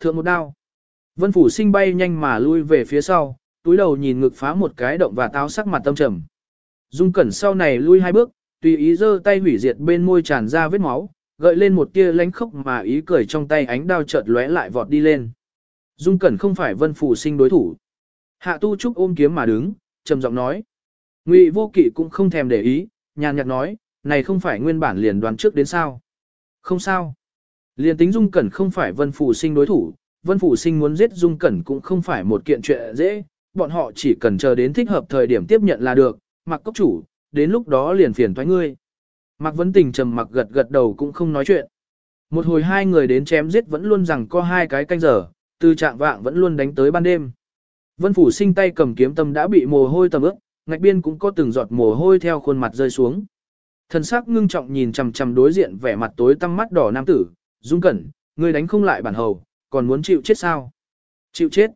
thượng một đao. Vân Phủ sinh bay nhanh mà lui về phía sau, túi đầu nhìn ngực phá một cái động và táo sắc mặt tâm trầm. Dung Cẩn sau này lui hai bước, tùy ý giơ tay hủy diệt bên môi tràn ra vết máu, gợi lên một tia lánh khốc mà ý cười trong tay ánh đao chợt lóe lại vọt đi lên. Dung Cẩn không phải Vân Phủ sinh đối thủ. Hạ Tu Trúc ôm kiếm mà đứng, trầm giọng nói. Ngụy Vô Kỵ cũng không thèm để ý, nhàn nhạt nói, này không phải nguyên bản liền đoán trước đến sao. Không sao liên tính Dung Cẩn không phải Vân Phủ sinh đối thủ, Vân Phủ sinh muốn giết Dung Cẩn cũng không phải một kiện chuyện dễ, bọn họ chỉ cần chờ đến thích hợp thời điểm tiếp nhận là được, mặc cốc chủ, đến lúc đó liền phiền thoái ngươi. Mạc Vấn Tình trầm mặc gật gật đầu cũng không nói chuyện. Một hồi hai người đến chém giết vẫn luôn rằng có hai cái canh giờ, từ trạng vạng vẫn luôn đánh tới ban đêm. Vân Phủ sinh tay cầm kiếm tâm đã bị mồ hôi tầm ướt, ngạch biên cũng có từng giọt mồ hôi theo khuôn mặt rơi xuống. Thần sắc ngưng trọng nhìn chằm chằm đối diện vẻ mặt tối tăm mắt đỏ nam tử, Dung Cẩn, ngươi đánh không lại bản hầu, còn muốn chịu chết sao? Chịu chết.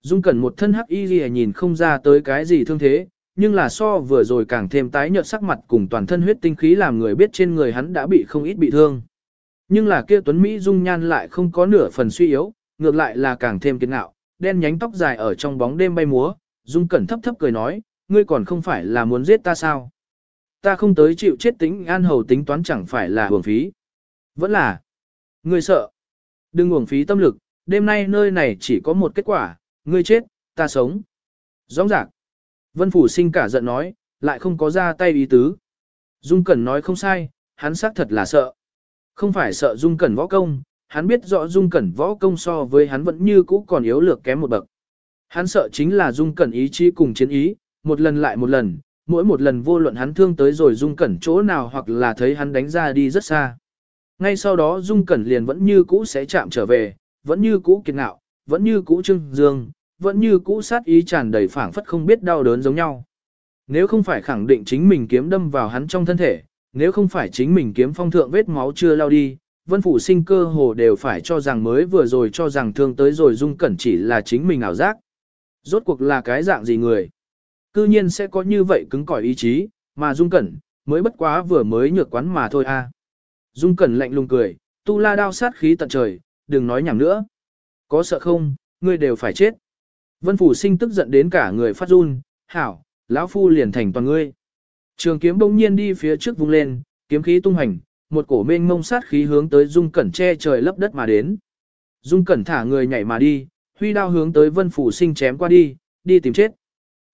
Dung Cẩn một thân hắc y gì nhìn không ra tới cái gì thương thế, nhưng là so vừa rồi càng thêm tái nhợt sắc mặt cùng toàn thân huyết tinh khí làm người biết trên người hắn đã bị không ít bị thương. Nhưng là kia Tuấn Mỹ dung nhan lại không có nửa phần suy yếu, ngược lại là càng thêm kiên ngạo, đen nhánh tóc dài ở trong bóng đêm bay múa, Dung Cẩn thấp thấp cười nói, ngươi còn không phải là muốn giết ta sao? Ta không tới chịu chết tính an hầu tính toán chẳng phải là hưởng phí. Vẫn là, ngươi sợ. Đừng uổng phí tâm lực, đêm nay nơi này chỉ có một kết quả, ngươi chết, ta sống. Rõ ràng. Vân Phủ sinh cả giận nói, lại không có ra tay ý tứ. Dung Cẩn nói không sai, hắn xác thật là sợ. Không phải sợ Dung Cẩn võ công, hắn biết rõ Dung Cẩn võ công so với hắn vẫn như cũ còn yếu lược kém một bậc. Hắn sợ chính là Dung Cẩn ý chí cùng chiến ý, một lần lại một lần, mỗi một lần vô luận hắn thương tới rồi Dung Cẩn chỗ nào hoặc là thấy hắn đánh ra đi rất xa. Ngay sau đó Dung Cẩn liền vẫn như cũ sẽ chạm trở về, vẫn như cũ kiệt ngạo, vẫn như cũ trưng dương, vẫn như cũ sát ý tràn đầy phảng phất không biết đau đớn giống nhau. Nếu không phải khẳng định chính mình kiếm đâm vào hắn trong thân thể, nếu không phải chính mình kiếm phong thượng vết máu chưa lao đi, vân phủ sinh cơ hồ đều phải cho rằng mới vừa rồi cho rằng thương tới rồi dung cẩn chỉ là chính mình ảo giác. Rốt cuộc là cái dạng gì người? Cư nhiên sẽ có như vậy cứng cỏi ý chí, mà dung cẩn, mới bất quá vừa mới nhược quán mà thôi a. Dung cẩn lạnh lùng cười, tu la đao sát khí tận trời, đừng nói nhảm nữa. Có sợ không, ngươi đều phải chết. Vân Phủ sinh tức giận đến cả người phát run, hảo, lão phu liền thành toàn ngươi. Trường kiếm bỗng nhiên đi phía trước vung lên, kiếm khí tung hành, một cổ mênh mông sát khí hướng tới Dung Cẩn che trời lấp đất mà đến. Dung Cẩn thả người nhảy mà đi, huy đao hướng tới Vân Phủ sinh chém qua đi, đi tìm chết.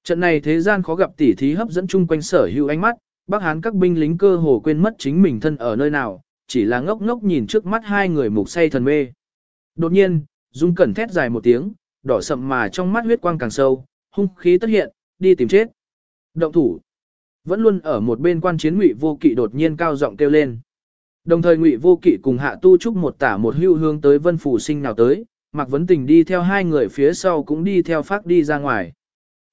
Trận này thế gian khó gặp tỉ thí hấp dẫn chung quanh sở hữu ánh mắt, Bắc Hán các binh lính cơ hồ quên mất chính mình thân ở nơi nào, chỉ là ngốc ngốc nhìn trước mắt hai người mục say thần mê. Đột nhiên, Dung Cẩn thét dài một tiếng, đỏ sậm mà trong mắt huyết quang càng sâu, hung khí tất hiện, đi tìm chết. Động thủ. Vẫn luôn ở một bên quan chiến Ngụy Vô Kỵ đột nhiên cao giọng kêu lên. Đồng thời Ngụy Vô Kỵ cùng Hạ Tu Trúc một tả một hưu hướng tới Vân Phủ Sinh nào tới, Mạc Vấn Tình đi theo hai người phía sau cũng đi theo phát đi ra ngoài.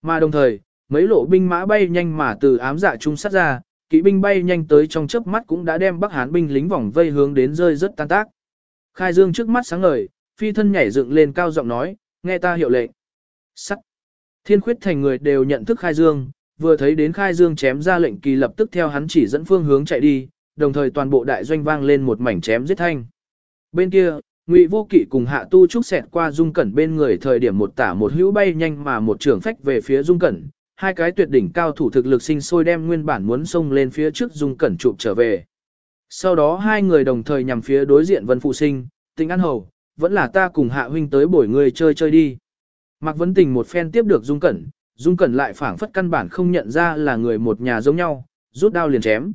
Mà đồng thời, mấy lộ binh mã bay nhanh mà từ ám dạ trung sát ra, kỵ binh bay nhanh tới trong chớp mắt cũng đã đem Bắc Hán binh lính vòng vây hướng đến rơi rất tan tác. Khai Dương trước mắt sáng ngời, phi thân nhảy dựng lên cao giọng nói, nghe ta hiệu lệnh. Sắt. Thiên khuyết thành người đều nhận thức khai dương, vừa thấy đến khai dương chém ra lệnh kỳ lập tức theo hắn chỉ dẫn phương hướng chạy đi, đồng thời toàn bộ đại doanh vang lên một mảnh chém giết thanh. Bên kia, Ngụy Vô Kỵ cùng Hạ Tu Trúc xẹt qua Dung Cẩn bên người thời điểm một tả một hữu bay nhanh mà một trường phách về phía Dung Cẩn, hai cái tuyệt đỉnh cao thủ thực lực sinh sôi đem nguyên bản muốn xông lên phía trước Dung Cẩn chụp trở về. Sau đó hai người đồng thời nhằm phía đối diện Vân Phụ Sinh, tình An Hầu, vẫn là ta cùng hạ huynh tới bổi người chơi chơi đi. Mạc Vấn Tình một phen tiếp được Dung Cẩn, Dung Cẩn lại phản phất căn bản không nhận ra là người một nhà giống nhau, rút đao liền chém.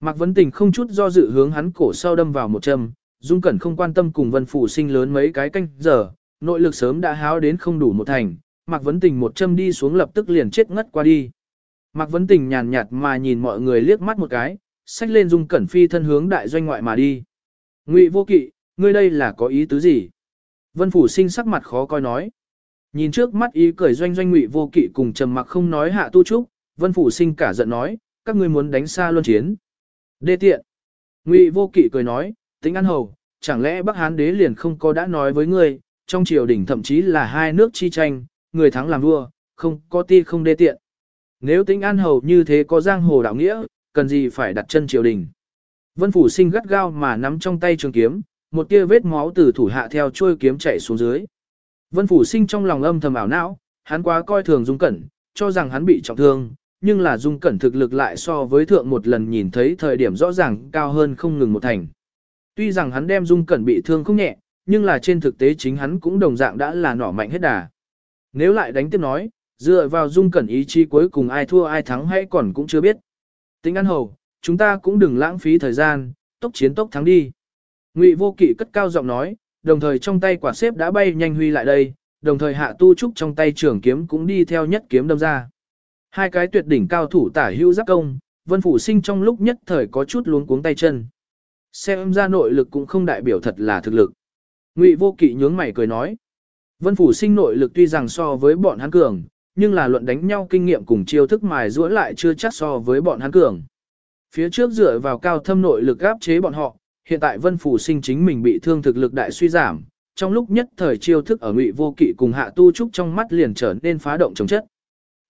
Mạc Vấn Tình không chút do dự hướng hắn cổ sau đâm vào một châm, Dung Cẩn không quan tâm cùng Vân phụ sinh lớn mấy cái canh giờ, nội lực sớm đã háo đến không đủ một thành, Mạc Vấn Tình một châm đi xuống lập tức liền chết ngất qua đi. Mạc Vấn Tình nhàn nhạt mà nhìn mọi người liếc mắt một cái, xách lên Dung Cẩn phi thân hướng đại doanh ngoại mà đi. Ngụy Vô Kỵ, ngươi đây là có ý tứ gì? Vân Phủ sinh sắc mặt khó coi nói. Nhìn trước mắt ý cười doanh doanh ngụy vô kỵ cùng trầm mặc không nói hạ tu trúc, Vân Phủ sinh cả giận nói, các ngươi muốn đánh xa luân chiến. Đê tiện. Ngụy vô kỵ cười nói, tính ăn hầu, chẳng lẽ Bắc Hán đế liền không có đã nói với ngươi, trong triều đình thậm chí là hai nước chi tranh, người thắng làm vua, không có ti không đê tiện. Nếu tính an hầu như thế có giang hồ đạo nghĩa, cần gì phải đặt chân triều đình. Vân Phủ sinh gắt gao mà nắm trong tay trường kiếm, một tia vết máu từ thủ hạ theo trôi kiếm chạy xuống dưới. Vân Phủ Sinh trong lòng âm thầm ảo não, hắn quá coi thường Dung Cẩn, cho rằng hắn bị trọng thương, nhưng là Dung Cẩn thực lực lại so với thượng một lần nhìn thấy thời điểm rõ ràng cao hơn không ngừng một thành. Tuy rằng hắn đem Dung Cẩn bị thương không nhẹ, nhưng là trên thực tế chính hắn cũng đồng dạng đã là nỏ mạnh hết đà. Nếu lại đánh tiếp nói, dựa vào Dung Cẩn ý chí cuối cùng ai thua ai thắng hay còn cũng chưa biết. Tính ăn hầu, chúng ta cũng đừng lãng phí thời gian, tốc chiến tốc thắng đi. Ngụy Vô Kỵ cất cao giọng nói, đồng thời trong tay quả xếp đã bay nhanh huy lại đây, đồng thời Hạ Tu Trúc trong tay trưởng kiếm cũng đi theo nhất kiếm đâm ra. Hai cái tuyệt đỉnh cao thủ tả hữu giáp công, Vân Phủ Sinh trong lúc nhất thời có chút luống cuống tay chân. Xem ra nội lực cũng không đại biểu thật là thực lực. Ngụy Vô Kỵ nhướng mày cười nói. Vân Phủ Sinh nội lực tuy rằng so với bọn hắn cường, nhưng là luận đánh nhau kinh nghiệm cùng chiêu thức mài rũa lại chưa chắc so với bọn hắn cường. Phía trước dựa vào cao thâm nội lực áp chế bọn họ, hiện tại Vân Phủ Sinh chính mình bị thương thực lực đại suy giảm, trong lúc nhất thời chiêu thức ở Ngụy Vô Kỵ cùng Hạ Tu Trúc trong mắt liền trở nên phá động chống chất.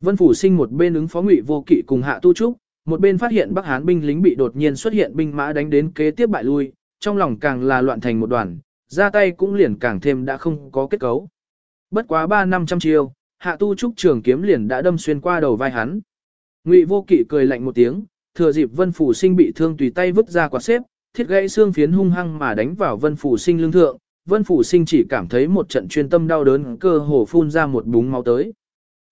Vân Phủ Sinh một bên ứng phó Ngụy Vô Kỵ cùng Hạ Tu Trúc, một bên phát hiện Bắc Hán binh lính bị đột nhiên xuất hiện binh mã đánh đến kế tiếp bại lui, trong lòng càng là loạn thành một đoàn, ra tay cũng liền càng thêm đã không có kết cấu. Bất quá 3 năm trăm chiêu, Hạ Tu Trúc trường kiếm liền đã đâm xuyên qua đầu vai hắn. Ngụy Vô Kỵ cười lạnh một tiếng, thừa dịp Vân Phủ Sinh bị thương tùy tay vứt ra quạt xếp, thiết gãy xương phiến hung hăng mà đánh vào Vân Phủ Sinh lưng thượng, Vân Phủ Sinh chỉ cảm thấy một trận chuyên tâm đau đớn cơ hồ phun ra một búng máu tới.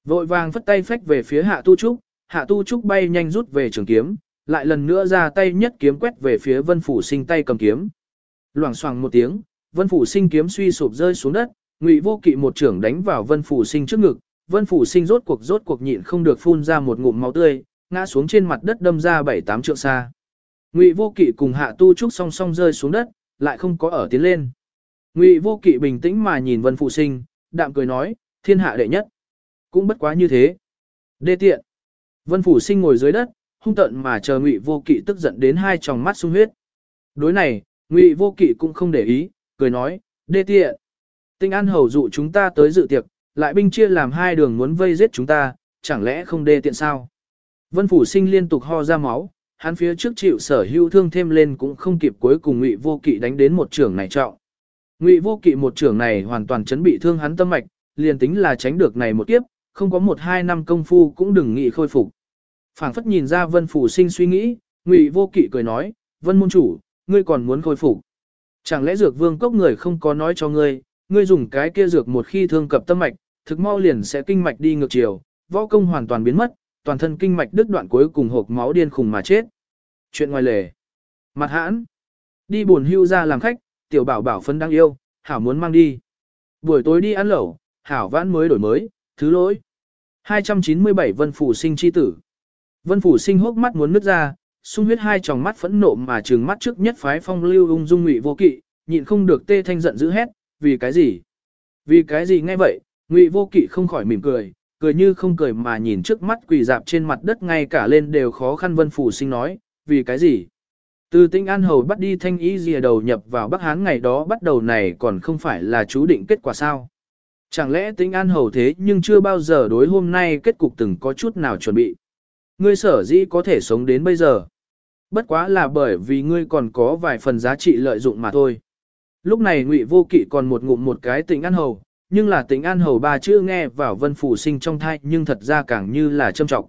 Vội vàng phất tay phách về phía Hạ Tu Trúc, Hạ Tu Trúc bay nhanh rút về trường kiếm, lại lần nữa ra tay nhất kiếm quét về phía Vân Phủ Sinh tay cầm kiếm. Loảng xoảng một tiếng, Vân Phủ Sinh kiếm suy sụp rơi xuống đất, Ngụy Vô Kỵ một trưởng đánh vào Vân Phủ Sinh trước ngực, Vân Phủ Sinh rốt cuộc rốt cuộc nhịn không được phun ra một ngụm máu tươi, ngã xuống trên mặt đất đâm ra bảy tám trượng xa. Ngụy Vô Kỵ cùng Hạ Tu Trúc song song rơi xuống đất, lại không có ở tiến lên. Ngụy Vô Kỵ bình tĩnh mà nhìn Vân phủ Sinh, đạm cười nói, thiên hạ đệ nhất. Cũng bất quá như thế. Đê tiện. Vân Phủ Sinh ngồi dưới đất, hung tận mà chờ Ngụy Vô Kỵ tức giận đến hai tròng mắt sung huyết. Đối này, Ngụy Vô Kỵ cũng không để ý, cười nói, đê tiện. Tinh An hầu dụ chúng ta tới dự tiệc, lại binh chia làm hai đường muốn vây giết chúng ta, chẳng lẽ không đê tiện sao? Vân Phủ Sinh liên tục ho ra máu, hắn phía trước chịu sở hữu thương thêm lên cũng không kịp cuối cùng Ngụy Vô Kỵ đánh đến một trưởng này trọng. Ngụy Vô Kỵ một trưởng này hoàn toàn chấn bị thương hắn tâm mạch, liền tính là tránh được này một kiếp, không có một hai năm công phu cũng đừng nghĩ khôi phục. Phảng phất nhìn ra Vân Phủ Sinh suy nghĩ, Ngụy Vô Kỵ cười nói, "Vân môn chủ, ngươi còn muốn khôi phục? Chẳng lẽ dược vương cốc người không có nói cho ngươi, ngươi dùng cái kia dược một khi thương cập tâm mạch, thực mau liền sẽ kinh mạch đi ngược chiều, võ công hoàn toàn biến mất, toàn thân kinh mạch đứt đoạn cuối cùng hộp máu điên khùng mà chết. Chuyện ngoài lề. Mặt hãn. Đi buồn hưu ra làm khách, tiểu bảo bảo phân đang yêu, hảo muốn mang đi. Buổi tối đi ăn lẩu, hảo vãn mới đổi mới, thứ lỗi. 297 Vân Phủ sinh chi tử. Vân Phủ sinh hốc mắt muốn nứt ra, sung huyết hai tròng mắt phẫn nộ mà trừng mắt trước nhất phái phong lưu ung dung ngụy vô kỵ, nhịn không được tê thanh giận dữ hét, vì cái gì? Vì cái gì nghe vậy, ngụy vô kỵ không khỏi mỉm cười, cười như không cười mà nhìn trước mắt quỳ dạp trên mặt đất ngay cả lên đều khó khăn vân phủ sinh nói, vì cái gì? Từ tinh an hầu bắt đi thanh ý gì đầu nhập vào Bắc Hán ngày đó bắt đầu này còn không phải là chú định kết quả sao? Chẳng lẽ tinh an hầu thế nhưng chưa bao giờ đối hôm nay kết cục từng có chút nào chuẩn bị? Ngươi sở dĩ có thể sống đến bây giờ. Bất quá là bởi vì ngươi còn có vài phần giá trị lợi dụng mà thôi. Lúc này ngụy vô kỵ còn một ngụm một cái tình an hầu, nhưng là tình an hầu ba chữ nghe vào vân phủ sinh trong thai nhưng thật ra càng như là châm trọng.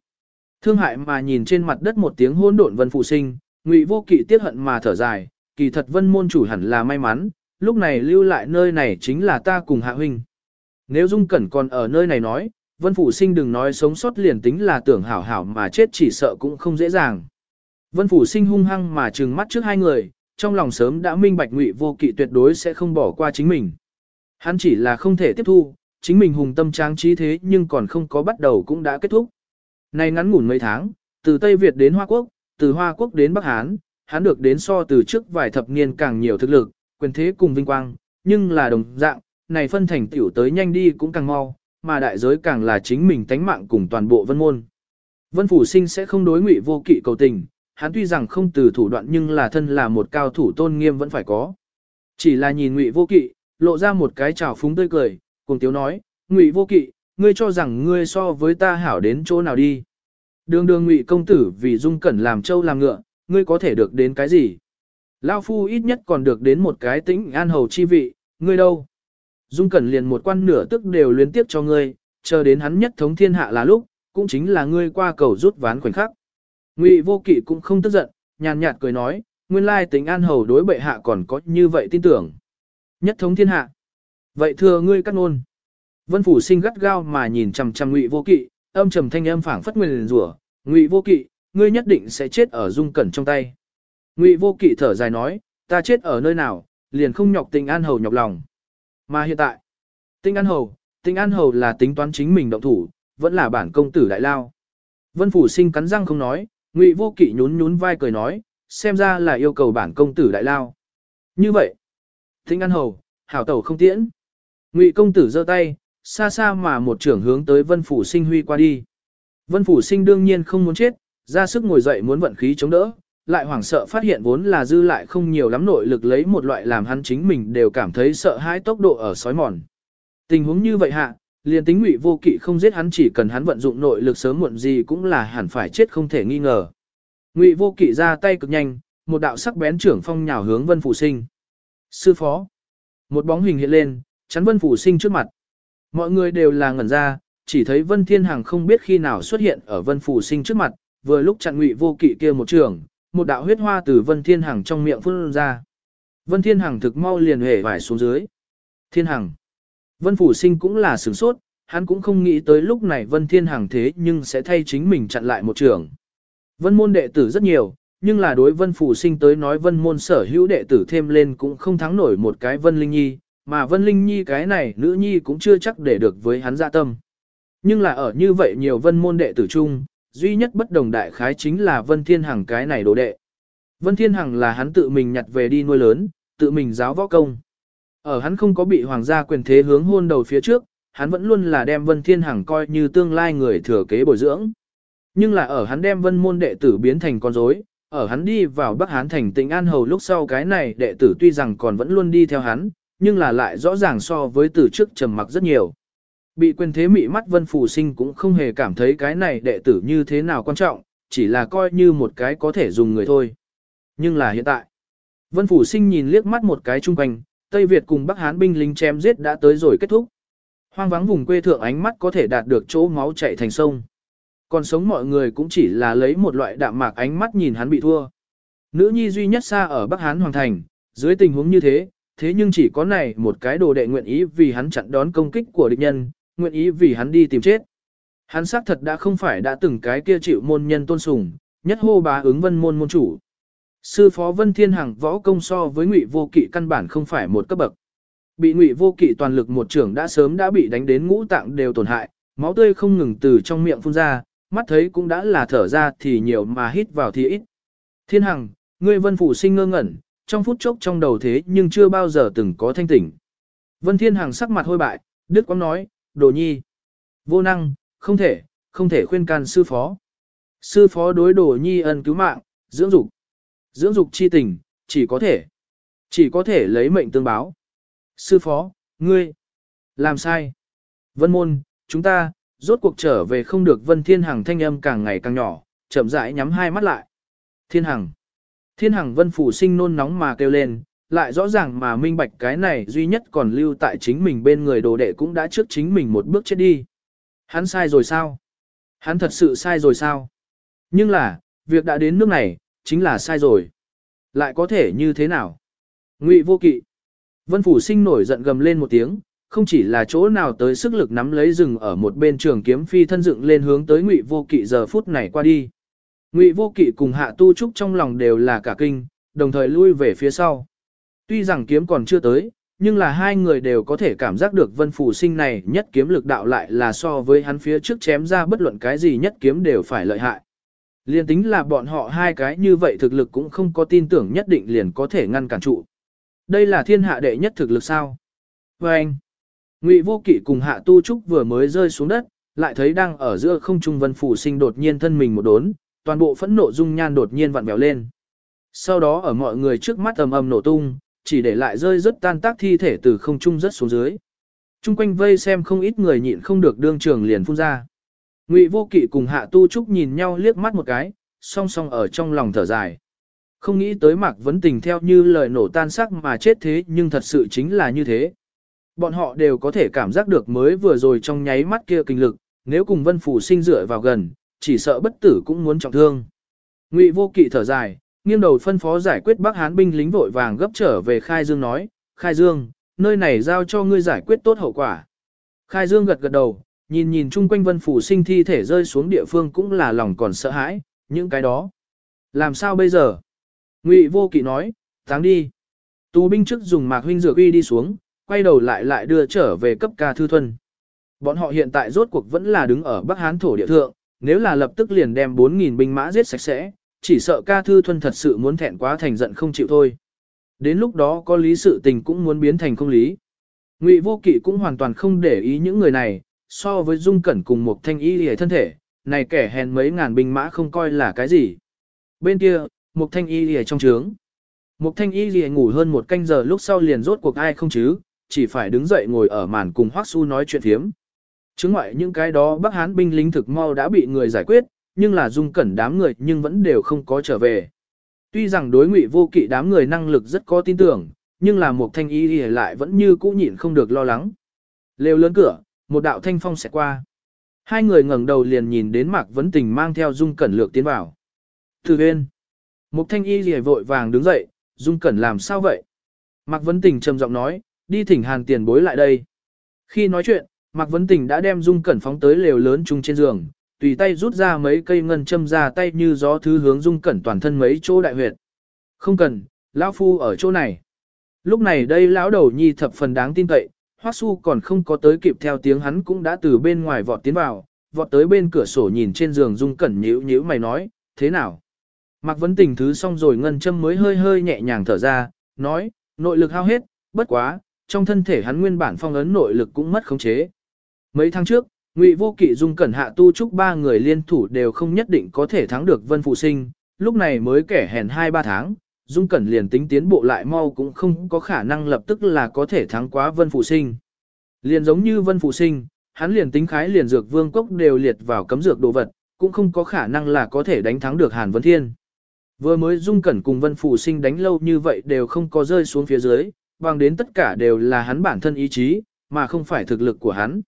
Thương hại mà nhìn trên mặt đất một tiếng hỗn độn vân phủ sinh, ngụy vô kỵ tiếc hận mà thở dài, kỳ thật vân môn chủ hẳn là may mắn, lúc này lưu lại nơi này chính là ta cùng hạ huynh. Nếu dung cẩn còn ở nơi này nói, vân phủ sinh đừng nói sống sót liền tính là tưởng hảo hảo mà chết chỉ sợ cũng không dễ dàng. Vân phủ sinh hung hăng mà trừng mắt trước hai người, trong lòng sớm đã minh bạch ngụy vô kỵ tuyệt đối sẽ không bỏ qua chính mình. Hắn chỉ là không thể tiếp thu, chính mình hùng tâm tráng trí thế nhưng còn không có bắt đầu cũng đã kết thúc. Nay ngắn ngủn mấy tháng, từ Tây Việt đến Hoa Quốc, từ Hoa Quốc đến Bắc Hán, hắn được đến so từ trước vài thập niên càng nhiều thực lực, quyền thế cùng vinh quang, nhưng là đồng dạng, này phân thành tiểu tới nhanh đi cũng càng mau, mà đại giới càng là chính mình tánh mạng cùng toàn bộ vân môn. Vân Phủ Sinh sẽ không đối ngụy vô kỵ cầu tình, hắn tuy rằng không từ thủ đoạn nhưng là thân là một cao thủ tôn nghiêm vẫn phải có. Chỉ là nhìn ngụy vô kỵ, lộ ra một cái trào phúng tươi cười, cùng tiếu nói, ngụy vô kỵ, ngươi cho rằng ngươi so với ta hảo đến chỗ nào đi. Đường đường ngụy công tử vì dung cẩn làm trâu làm ngựa, ngươi có thể được đến cái gì? Lao phu ít nhất còn được đến một cái tĩnh an hầu chi vị, ngươi đâu? Dung Cẩn liền một quan nửa tức đều luyến tiếp cho ngươi, chờ đến hắn nhất thống thiên hạ là lúc, cũng chính là ngươi qua cầu rút ván khoảnh khắc. Ngụy Vô Kỵ cũng không tức giận, nhàn nhạt cười nói, nguyên lai tính an hầu đối bệ hạ còn có như vậy tin tưởng. Nhất thống thiên hạ. Vậy thưa ngươi cắt ngôn. Vân Phủ sinh gắt gao mà nhìn chằm chằm Ngụy Vô Kỵ, âm trầm thanh âm phảng phất nguyên rủa, "Ngụy Vô Kỵ, ngươi nhất định sẽ chết ở dung cẩn trong tay." Ngụy Vô Kỵ thở dài nói, "Ta chết ở nơi nào, liền không nhọc Tình An hầu nhọc lòng." Mà hiện tại, Tình An hầu, Tình An hầu là tính toán chính mình động thủ, vẫn là bản công tử đại lao. Vân Phủ sinh cắn răng không nói, Ngụy Vô Kỵ nhún nhún vai cười nói, xem ra là yêu cầu bản công tử đại lao. Như vậy, Thính An Hầu, hảo tẩu không tiễn. Ngụy công tử giơ tay, xa xa mà một trưởng hướng tới Vân Phủ Sinh huy qua đi. Vân Phủ Sinh đương nhiên không muốn chết, ra sức ngồi dậy muốn vận khí chống đỡ, lại hoảng sợ phát hiện vốn là dư lại không nhiều lắm nội lực lấy một loại làm hắn chính mình đều cảm thấy sợ hãi tốc độ ở sói mòn. Tình huống như vậy hạ, liền tính Ngụy Vô Kỵ không giết hắn chỉ cần hắn vận dụng nội lực sớm muộn gì cũng là hẳn phải chết không thể nghi ngờ. Ngụy Vô Kỵ ra tay cực nhanh, một đạo sắc bén trưởng phong nhào hướng Vân Phủ Sinh. Sư phó. Một bóng hình hiện lên, chắn Vân Phủ Sinh trước mặt. Mọi người đều là ngẩn ra, chỉ thấy Vân Thiên Hằng không biết khi nào xuất hiện ở Vân Phủ Sinh trước mặt, vừa lúc chặn Ngụy Vô Kỵ kia một trường, một đạo huyết hoa từ Vân Thiên Hằng trong miệng phun ra. Vân Thiên Hằng thực mau liền hề vải xuống dưới. Thiên Hằng. Vân Phủ Sinh cũng là sửng sốt, hắn cũng không nghĩ tới lúc này Vân Thiên Hằng thế nhưng sẽ thay chính mình chặn lại một trường. Vân môn đệ tử rất nhiều, nhưng là đối vân phủ sinh tới nói vân môn sở hữu đệ tử thêm lên cũng không thắng nổi một cái vân linh nhi, mà vân linh nhi cái này nữ nhi cũng chưa chắc để được với hắn dạ tâm. Nhưng là ở như vậy nhiều vân môn đệ tử chung, duy nhất bất đồng đại khái chính là vân thiên hằng cái này đồ đệ. Vân thiên hằng là hắn tự mình nhặt về đi nuôi lớn, tự mình giáo võ công. Ở hắn không có bị hoàng gia quyền thế hướng hôn đầu phía trước, hắn vẫn luôn là đem vân thiên hằng coi như tương lai người thừa kế bồi dưỡng. Nhưng là ở hắn đem vân môn đệ tử biến thành con rối, ở hắn đi vào Bắc Hán thành tịnh An Hầu lúc sau cái này đệ tử tuy rằng còn vẫn luôn đi theo hắn, nhưng là lại rõ ràng so với từ trước trầm mặc rất nhiều. Bị quyền thế mị mắt Vân Phủ Sinh cũng không hề cảm thấy cái này đệ tử như thế nào quan trọng, chỉ là coi như một cái có thể dùng người thôi. Nhưng là hiện tại, Vân Phủ Sinh nhìn liếc mắt một cái chung quanh, Tây Việt cùng Bắc Hán binh lính chém giết đã tới rồi kết thúc. Hoang vắng vùng quê thượng ánh mắt có thể đạt được chỗ máu chảy thành sông. Còn sống mọi người cũng chỉ là lấy một loại đạm mạc ánh mắt nhìn hắn bị thua. Nữ nhi duy nhất xa ở Bắc Hán Hoàng Thành, dưới tình huống như thế, thế nhưng chỉ có này một cái đồ đệ nguyện ý vì hắn chặn đón công kích của địch nhân, nguyện ý vì hắn đi tìm chết. Hắn xác thật đã không phải đã từng cái kia chịu môn nhân tôn sùng, nhất hô bá ứng vân môn môn chủ. Sư phó Vân Thiên Hằng võ công so với Ngụy Vô Kỵ căn bản không phải một cấp bậc. Bị Ngụy Vô Kỵ toàn lực một trưởng đã sớm đã bị đánh đến ngũ tạng đều tổn hại, máu tươi không ngừng từ trong miệng phun ra, mắt thấy cũng đã là thở ra thì nhiều mà hít vào thì ít. Thiên Hằng, ngươi vân phủ sinh ngơ ngẩn, trong phút chốc trong đầu thế nhưng chưa bao giờ từng có thanh tỉnh. Vân Thiên Hằng sắc mặt hôi bại, Đức Quang nói, đồ nhi. Vô năng, không thể, không thể khuyên can sư phó. Sư phó đối đồ nhi ân cứu mạng, dưỡng dục. Dưỡng dục chi tình, chỉ có thể. Chỉ có thể lấy mệnh tương báo. Sư phó, ngươi. Làm sai. Vân môn, chúng ta, rốt cuộc trở về không được Vân Thiên Hằng thanh âm càng ngày càng nhỏ, chậm rãi nhắm hai mắt lại. Thiên Hằng. Thiên Hằng Vân Phủ sinh nôn nóng mà kêu lên, lại rõ ràng mà minh bạch cái này duy nhất còn lưu tại chính mình bên người đồ đệ cũng đã trước chính mình một bước chết đi. Hắn sai rồi sao? Hắn thật sự sai rồi sao? Nhưng là, việc đã đến nước này, chính là sai rồi. Lại có thể như thế nào? Ngụy vô kỵ. Vân Phủ sinh nổi giận gầm lên một tiếng, không chỉ là chỗ nào tới sức lực nắm lấy rừng ở một bên trường kiếm phi thân dựng lên hướng tới ngụy vô kỵ giờ phút này qua đi. Ngụy vô kỵ cùng hạ tu trúc trong lòng đều là cả kinh, đồng thời lui về phía sau. Tuy rằng kiếm còn chưa tới, nhưng là hai người đều có thể cảm giác được vân phủ sinh này nhất kiếm lực đạo lại là so với hắn phía trước chém ra bất luận cái gì nhất kiếm đều phải lợi hại. Liên tính là bọn họ hai cái như vậy thực lực cũng không có tin tưởng nhất định liền có thể ngăn cản trụ. Đây là thiên hạ đệ nhất thực lực sao? Và anh, Ngụy Vô Kỵ cùng Hạ Tu Trúc vừa mới rơi xuống đất, lại thấy đang ở giữa không trung Vân Phủ Sinh đột nhiên thân mình một đốn, toàn bộ phẫn nộ dung nhan đột nhiên vặn vẹo lên. Sau đó ở mọi người trước mắt ầm ầm nổ tung, chỉ để lại rơi rất tan tác thi thể từ không trung rất xuống dưới. Trung quanh vây xem không ít người nhịn không được đương trường liền phun ra. Ngụy Vô Kỵ cùng Hạ Tu Trúc nhìn nhau liếc mắt một cái, song song ở trong lòng thở dài. Không nghĩ tới Mạc Vấn Tình theo như lời nổ tan sắc mà chết thế nhưng thật sự chính là như thế. Bọn họ đều có thể cảm giác được mới vừa rồi trong nháy mắt kia kinh lực, nếu cùng Vân Phủ sinh dựa vào gần, chỉ sợ bất tử cũng muốn trọng thương. Ngụy Vô Kỵ thở dài, nghiêng đầu phân phó giải quyết Bắc Hán binh lính vội vàng gấp trở về Khai Dương nói, Khai Dương, nơi này giao cho ngươi giải quyết tốt hậu quả. Khai Dương gật gật đầu, nhìn nhìn chung quanh Vân Phủ sinh thi thể rơi xuống địa phương cũng là lòng còn sợ hãi, những cái đó. Làm sao bây giờ? Ngụy Vô Kỵ nói, táng đi. Tù binh trước dùng mạc huynh dược uy đi xuống, quay đầu lại lại đưa trở về cấp ca thư thuần. Bọn họ hiện tại rốt cuộc vẫn là đứng ở Bắc Hán thổ địa thượng, nếu là lập tức liền đem 4.000 binh mã giết sạch sẽ, chỉ sợ ca thư thuần thật sự muốn thẹn quá thành giận không chịu thôi. Đến lúc đó có lý sự tình cũng muốn biến thành không lý. Ngụy Vô Kỵ cũng hoàn toàn không để ý những người này, so với Dung Cẩn cùng một thanh y hề thân thể, này kẻ hèn mấy ngàn binh mã không coi là cái gì. Bên kia, một thanh y hề trong trướng. Một thanh y hề ngủ hơn một canh giờ lúc sau liền rốt cuộc ai không chứ, chỉ phải đứng dậy ngồi ở màn cùng Hoắc Su nói chuyện thiếm. Chứng ngoại những cái đó Bắc Hán binh lính thực mau đã bị người giải quyết, nhưng là dung cẩn đám người nhưng vẫn đều không có trở về. Tuy rằng đối ngụy vô kỵ đám người năng lực rất có tin tưởng, nhưng là một thanh y lại vẫn như cũ nhịn không được lo lắng. Lều lớn cửa, một đạo thanh phong sẽ qua. Hai người ngẩng đầu liền nhìn đến Mạc Vấn Tình mang theo Dung Cẩn lược tiến vào. Từ bên, một thanh y rìa vội vàng đứng dậy, Dung Cẩn làm sao vậy? Mạc Vấn Tình trầm giọng nói, đi thỉnh hàn tiền bối lại đây. Khi nói chuyện, Mạc Vấn Tình đã đem Dung Cẩn phóng tới lều lớn chung trên giường, tùy tay rút ra mấy cây ngân châm ra tay như gió thứ hướng Dung Cẩn toàn thân mấy chỗ đại huyệt. Không cần, lão phu ở chỗ này. Lúc này đây lão đầu nhi thập phần đáng tin cậy, Hoắc Su còn không có tới kịp theo tiếng hắn cũng đã từ bên ngoài vọt tiến vào, vọt tới bên cửa sổ nhìn trên giường Dung Cẩn nhíu nhíu mày nói, thế nào? Mạc Vấn Tình thứ xong rồi ngân châm mới hơi hơi nhẹ nhàng thở ra, nói, nội lực hao hết, bất quá, trong thân thể hắn nguyên bản phong ấn nội lực cũng mất khống chế. Mấy tháng trước, Ngụy Vô Kỵ dung cẩn hạ tu trúc ba người liên thủ đều không nhất định có thể thắng được Vân Phụ Sinh, lúc này mới kẻ hèn 2-3 tháng, dung cẩn liền tính tiến bộ lại mau cũng không có khả năng lập tức là có thể thắng quá Vân Phụ Sinh. Liền giống như Vân Phụ Sinh, hắn liền tính khái liền dược vương cốc đều liệt vào cấm dược đồ vật, cũng không có khả năng là có thể đánh thắng được Hàn Vân Thiên. Vừa mới dung cẩn cùng Vân Phụ Sinh đánh lâu như vậy đều không có rơi xuống phía dưới, bằng đến tất cả đều là hắn bản thân ý chí, mà không phải thực lực của hắn.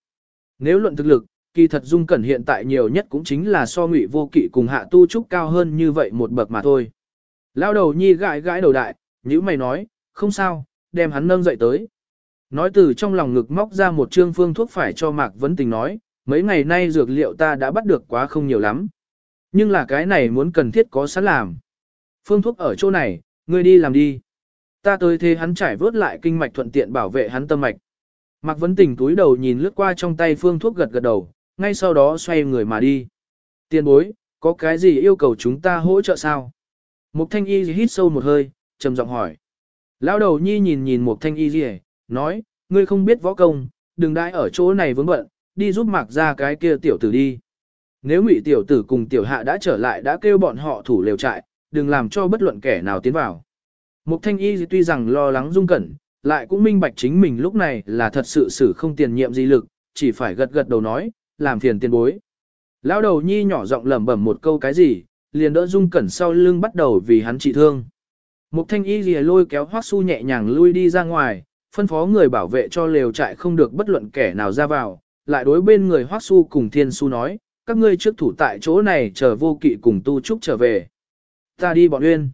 Nếu luận thực lực, kỳ thật Dung Cẩn hiện tại nhiều nhất cũng chính là so ngụy vô kỵ cùng hạ tu trúc cao hơn như vậy một bậc mà thôi. Lao đầu nhi gãi gãi đầu đại, như mày nói, không sao, đem hắn nâng dậy tới. Nói từ trong lòng ngực móc ra một trương phương thuốc phải cho Mạc Vấn Tình nói, mấy ngày nay dược liệu ta đã bắt được quá không nhiều lắm. Nhưng là cái này muốn cần thiết có sẵn làm. Phương thuốc ở chỗ này, ngươi đi làm đi. Ta tới thế hắn trải vớt lại kinh mạch thuận tiện bảo vệ hắn tâm mạch. Mạc Vấn Tình túi đầu nhìn lướt qua trong tay phương thuốc gật gật đầu, ngay sau đó xoay người mà đi. Tiên bối, có cái gì yêu cầu chúng ta hỗ trợ sao? Mục thanh y hít sâu một hơi, trầm giọng hỏi. Lão đầu nhi nhìn nhìn mục thanh y gì, nói, ngươi không biết võ công, đừng đãi ở chỗ này vướng bận, đi giúp mạc ra cái kia tiểu tử đi. Nếu ngụy tiểu tử cùng tiểu hạ đã trở lại đã kêu bọn họ thủ lều trại, đừng làm cho bất luận kẻ nào tiến vào. Mục thanh y tuy rằng lo lắng dung cẩn, lại cũng minh bạch chính mình lúc này là thật sự xử không tiền nhiệm gì lực, chỉ phải gật gật đầu nói, làm phiền tiền bối. Lão đầu nhi nhỏ giọng lẩm bẩm một câu cái gì, liền đỡ dung cẩn sau lưng bắt đầu vì hắn trị thương. Mục thanh y lìa lôi kéo hoác su nhẹ nhàng lui đi ra ngoài, phân phó người bảo vệ cho lều trại không được bất luận kẻ nào ra vào, lại đối bên người hoác su cùng thiên su nói, các ngươi trước thủ tại chỗ này chờ vô kỵ cùng tu trúc trở về. Ta đi bọn uyên.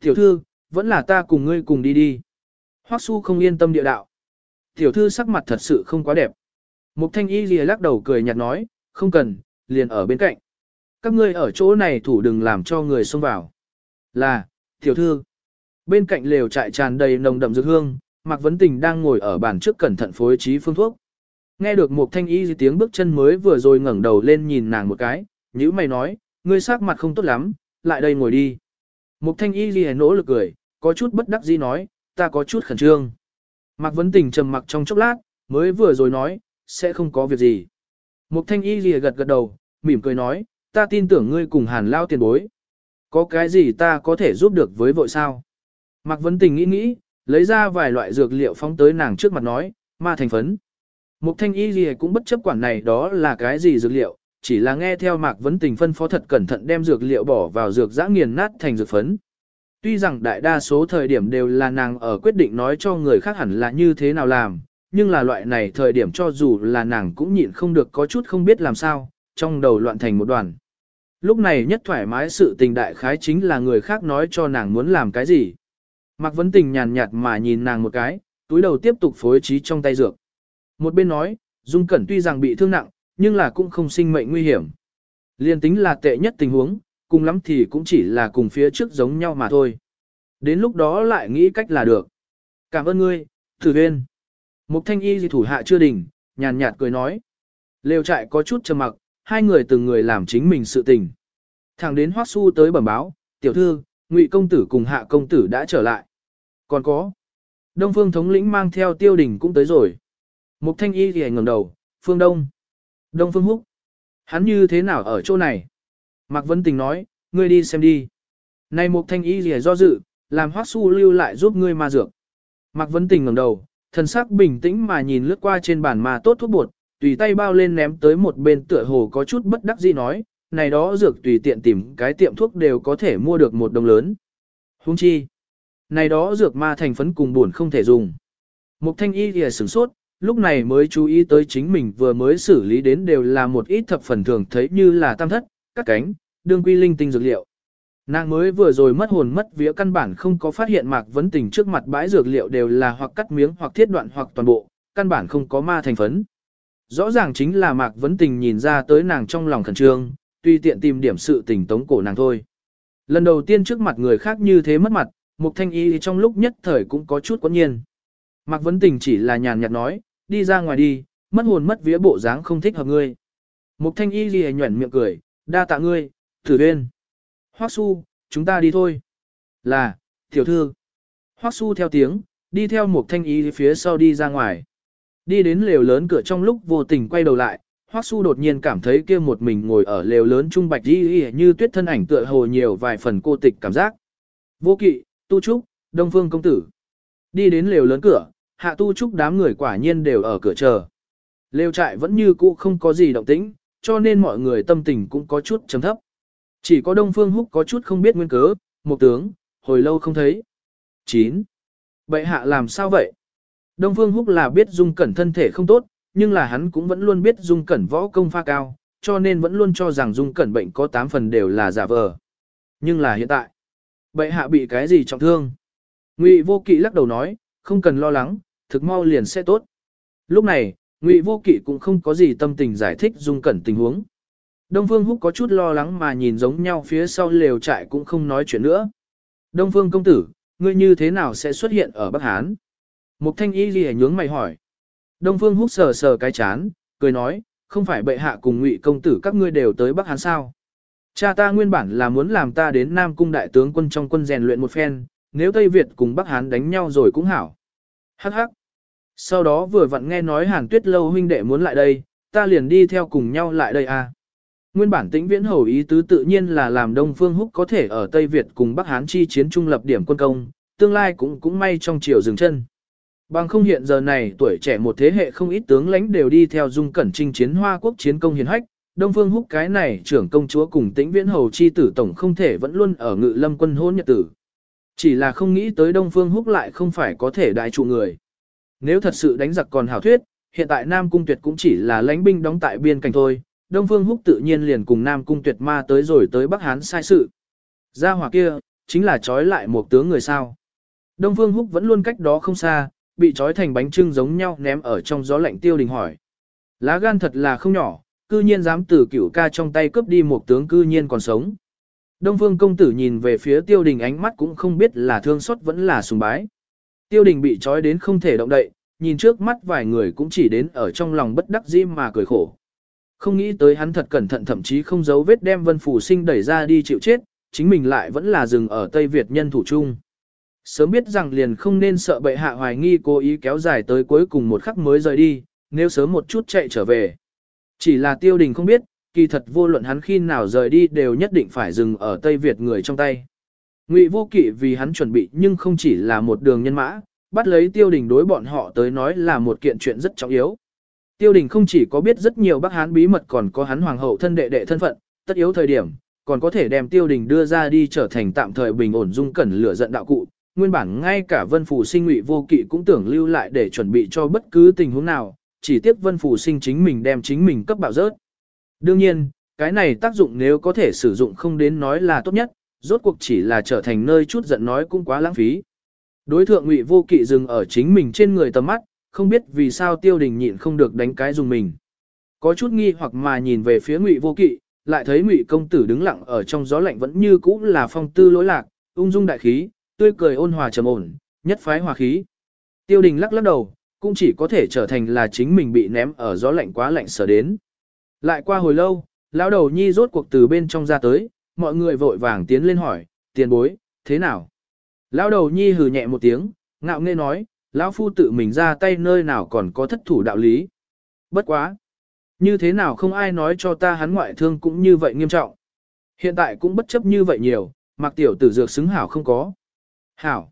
Tiểu thư, vẫn là ta cùng ngươi cùng đi đi. Hoắc Su không yên tâm địa đạo. Tiểu thư sắc mặt thật sự không quá đẹp. Mục thanh y lìa lắc đầu cười nhạt nói, không cần, liền ở bên cạnh. Các ngươi ở chỗ này thủ đừng làm cho người xông vào. Là, tiểu thư. Bên cạnh lều trại tràn đầy nồng đậm dược hương, Mạc Vấn Tình đang ngồi ở bàn trước cẩn thận phối trí phương thuốc. Nghe được một thanh y tiếng bước chân mới vừa rồi ngẩng đầu lên nhìn nàng một cái, nhữ mày nói, ngươi sắc mặt không tốt lắm, lại đây ngồi đi. Mục thanh y ghi nỗ lực cười, có chút bất đắc dĩ nói, ta có chút khẩn trương. Mạc Vấn Tình trầm mặc trong chốc lát, mới vừa rồi nói, sẽ không có việc gì. Mục thanh y ghi gật gật đầu, mỉm cười nói, ta tin tưởng ngươi cùng hàn lao tiền bối. Có cái gì ta có thể giúp được với vội sao? Mạc Vấn Tình nghĩ nghĩ, lấy ra vài loại dược liệu phóng tới nàng trước mặt nói, ma thành phấn. Mục thanh y gì cũng bất chấp quản này đó là cái gì dược liệu, chỉ là nghe theo Mạc Vấn Tình phân phó thật cẩn thận đem dược liệu bỏ vào dược giã nghiền nát thành dược phấn. Tuy rằng đại đa số thời điểm đều là nàng ở quyết định nói cho người khác hẳn là như thế nào làm, nhưng là loại này thời điểm cho dù là nàng cũng nhịn không được có chút không biết làm sao, trong đầu loạn thành một đoàn. Lúc này nhất thoải mái sự tình đại khái chính là người khác nói cho nàng muốn làm cái gì. Mạc Vấn Tình nhàn nhạt mà nhìn nàng một cái, túi đầu tiếp tục phối trí trong tay dược. Một bên nói, Dung Cẩn tuy rằng bị thương nặng, nhưng là cũng không sinh mệnh nguy hiểm. Liên tính là tệ nhất tình huống, cùng lắm thì cũng chỉ là cùng phía trước giống nhau mà thôi. Đến lúc đó lại nghĩ cách là được. Cảm ơn ngươi, thử viên. Mục thanh y gì thủ hạ chưa đỉnh, nhàn nhạt cười nói. Lều trại có chút trầm mặc, hai người từng người làm chính mình sự tình. Thẳng đến Hoắc Su tới bẩm báo, tiểu thư, Ngụy công tử cùng Hạ công tử đã trở lại. Còn có, Đông Phương thống lĩnh mang theo Tiêu Đình cũng tới rồi. Mục Thanh Y thì ngẩng đầu, Phương Đông, Đông Phương Húc, hắn như thế nào ở chỗ này? Mạc Vân Tình nói, ngươi đi xem đi. Này Mục Thanh Y thì do dự, làm Hoắc Su lưu lại giúp ngươi ma dược. Mạc Vân Tình ngẩng đầu, thần sắc bình tĩnh mà nhìn lướt qua trên bàn mà tốt thuốc bột, tùy tay bao lên ném tới một bên tựa hồ có chút bất đắc dĩ nói, này đó dược tùy tiện tìm cái tiệm thuốc đều có thể mua được một đồng lớn. Hung chi, này đó dược ma thành phấn cùng buồn không thể dùng. Mục thanh y thì sửng sốt, lúc này mới chú ý tới chính mình vừa mới xử lý đến đều là một ít thập phần thường thấy như là tam thất, các cánh, đương quy linh tinh dược liệu. Nàng mới vừa rồi mất hồn mất vía căn bản không có phát hiện mạc vấn tình trước mặt bãi dược liệu đều là hoặc cắt miếng hoặc thiết đoạn hoặc toàn bộ, căn bản không có ma thành phấn. Rõ ràng chính là mạc vấn tình nhìn ra tới nàng trong lòng khẩn trương, tuy tiện tìm điểm sự tình tống cổ nàng thôi. Lần đầu tiên trước mặt người khác như thế mất mặt, Mục Thanh Y trong lúc nhất thời cũng có chút quẫn nhiên. Mạc Vấn Tình chỉ là nhàn nhạt nói, đi ra ngoài đi, mất hồn mất vía bộ dáng không thích hợp ngươi. Mục Thanh Y lìa nhuẩn miệng cười, đa tạ ngươi, thử bên. Hoắc Su, chúng ta đi thôi. Là, tiểu thư. Hoắc Su theo tiếng, đi theo Mục Thanh Y phía sau đi ra ngoài. Đi đến lều lớn cửa trong lúc vô tình quay đầu lại, Hoắc Su đột nhiên cảm thấy kia một mình ngồi ở lều lớn trung bạch y như tuyết thân ảnh tựa hồ nhiều vài phần cô tịch cảm giác. Vô kỵ, tu trúc, đông phương công tử. Đi đến lều lớn cửa, hạ tu trúc đám người quả nhiên đều ở cửa chờ. Lều trại vẫn như cũ không có gì động tĩnh, cho nên mọi người tâm tình cũng có chút trầm thấp. Chỉ có đông phương húc có chút không biết nguyên cớ, một tướng, hồi lâu không thấy. 9. Bệ hạ làm sao vậy? Đông phương húc là biết dung cẩn thân thể không tốt, nhưng là hắn cũng vẫn luôn biết Dung Cẩn võ công pha cao, cho nên vẫn luôn cho rằng Dung Cẩn bệnh có 8 phần đều là giả vờ. Nhưng là hiện tại, bệ hạ bị cái gì trọng thương? Ngụy Vô Kỵ lắc đầu nói, không cần lo lắng, thực mau liền sẽ tốt. Lúc này, Ngụy Vô Kỵ cũng không có gì tâm tình giải thích Dung Cẩn tình huống. Đông Phương Húc có chút lo lắng mà nhìn giống nhau phía sau lều trại cũng không nói chuyện nữa. Đông Phương công tử, ngươi như thế nào sẽ xuất hiện ở Bắc Hán? Mục Thanh Y Ghi nhướng mày hỏi. Đông Phương Húc sờ sờ cái chán, cười nói, không phải bệ hạ cùng ngụy công tử các ngươi đều tới Bắc Hán sao. Cha ta nguyên bản là muốn làm ta đến Nam Cung đại tướng quân trong quân rèn luyện một phen, nếu Tây Việt cùng Bắc Hán đánh nhau rồi cũng hảo. Hắc hắc. Sau đó vừa vặn nghe nói Hàn Tuyết Lâu huynh đệ muốn lại đây, ta liền đi theo cùng nhau lại đây à. Nguyên bản tĩnh viễn hầu ý tứ tự nhiên là làm Đông Phương Húc có thể ở Tây Việt cùng Bắc Hán chi chiến trung lập điểm quân công, tương lai cũng cũng may trong chiều dừng chân. Bằng không hiện giờ này tuổi trẻ một thế hệ không ít tướng lãnh đều đi theo dung cẩn trinh chiến hoa quốc chiến công hiền hách, Đông Phương Húc cái này trưởng công chúa cùng tĩnh viễn hầu chi tử tổng không thể vẫn luôn ở ngự lâm quân hôn nhật tử. Chỉ là không nghĩ tới Đông Phương Húc lại không phải có thể đại trụ người. Nếu thật sự đánh giặc còn hảo thuyết, hiện tại Nam Cung Tuyệt cũng chỉ là lãnh binh đóng tại biên cảnh thôi, Đông Phương Húc tự nhiên liền cùng Nam Cung Tuyệt ma tới rồi tới Bắc Hán sai sự. Gia hỏa kia, chính là trói lại một tướng người sao. Đông Phương Húc vẫn luôn cách đó không xa, bị trói thành bánh trưng giống nhau ném ở trong gió lạnh tiêu đình hỏi. Lá gan thật là không nhỏ, cư nhiên dám từ cửu ca trong tay cướp đi một tướng cư nhiên còn sống. Đông phương công tử nhìn về phía tiêu đình ánh mắt cũng không biết là thương xót vẫn là sùng bái. Tiêu đình bị trói đến không thể động đậy, nhìn trước mắt vài người cũng chỉ đến ở trong lòng bất đắc dĩ mà cười khổ. Không nghĩ tới hắn thật cẩn thận thậm chí không giấu vết đem vân phủ sinh đẩy ra đi chịu chết, chính mình lại vẫn là dừng ở Tây Việt nhân thủ chung sớm biết rằng liền không nên sợ bệ hạ hoài nghi cố ý kéo dài tới cuối cùng một khắc mới rời đi, nếu sớm một chút chạy trở về. Chỉ là tiêu đình không biết, kỳ thật vô luận hắn khi nào rời đi đều nhất định phải dừng ở Tây Việt người trong tay. Ngụy vô kỵ vì hắn chuẩn bị nhưng không chỉ là một đường nhân mã, bắt lấy tiêu đình đối bọn họ tới nói là một kiện chuyện rất trọng yếu. Tiêu đình không chỉ có biết rất nhiều bác hán bí mật còn có hắn hoàng hậu thân đệ đệ thân phận, tất yếu thời điểm, còn có thể đem tiêu đình đưa ra đi trở thành tạm thời bình ổn dung cẩn lửa giận đạo cụ. Nguyên bản ngay cả vân phủ sinh ngụy vô kỵ cũng tưởng lưu lại để chuẩn bị cho bất cứ tình huống nào, chỉ tiếc vân phủ sinh chính mình đem chính mình cấp bạo rớt. Đương nhiên, cái này tác dụng nếu có thể sử dụng không đến nói là tốt nhất, rốt cuộc chỉ là trở thành nơi chút giận nói cũng quá lãng phí. Đối thượng ngụy vô kỵ dừng ở chính mình trên người tầm mắt, không biết vì sao tiêu đình nhịn không được đánh cái dùng mình. Có chút nghi hoặc mà nhìn về phía ngụy vô kỵ, lại thấy ngụy công tử đứng lặng ở trong gió lạnh vẫn như cũ là phong tư lỗi lạc, ung dung đại khí, tươi cười ôn hòa trầm ổn, nhất phái hòa khí. Tiêu đình lắc lắc đầu, cũng chỉ có thể trở thành là chính mình bị ném ở gió lạnh quá lạnh sở đến. Lại qua hồi lâu, lão đầu nhi rốt cuộc từ bên trong ra tới, mọi người vội vàng tiến lên hỏi, tiền bối, thế nào? Lão đầu nhi hừ nhẹ một tiếng, ngạo nghễ nói, lão phu tự mình ra tay nơi nào còn có thất thủ đạo lý. Bất quá. Như thế nào không ai nói cho ta hắn ngoại thương cũng như vậy nghiêm trọng. Hiện tại cũng bất chấp như vậy nhiều, mặc tiểu tử dược xứng hảo không có. Hảo.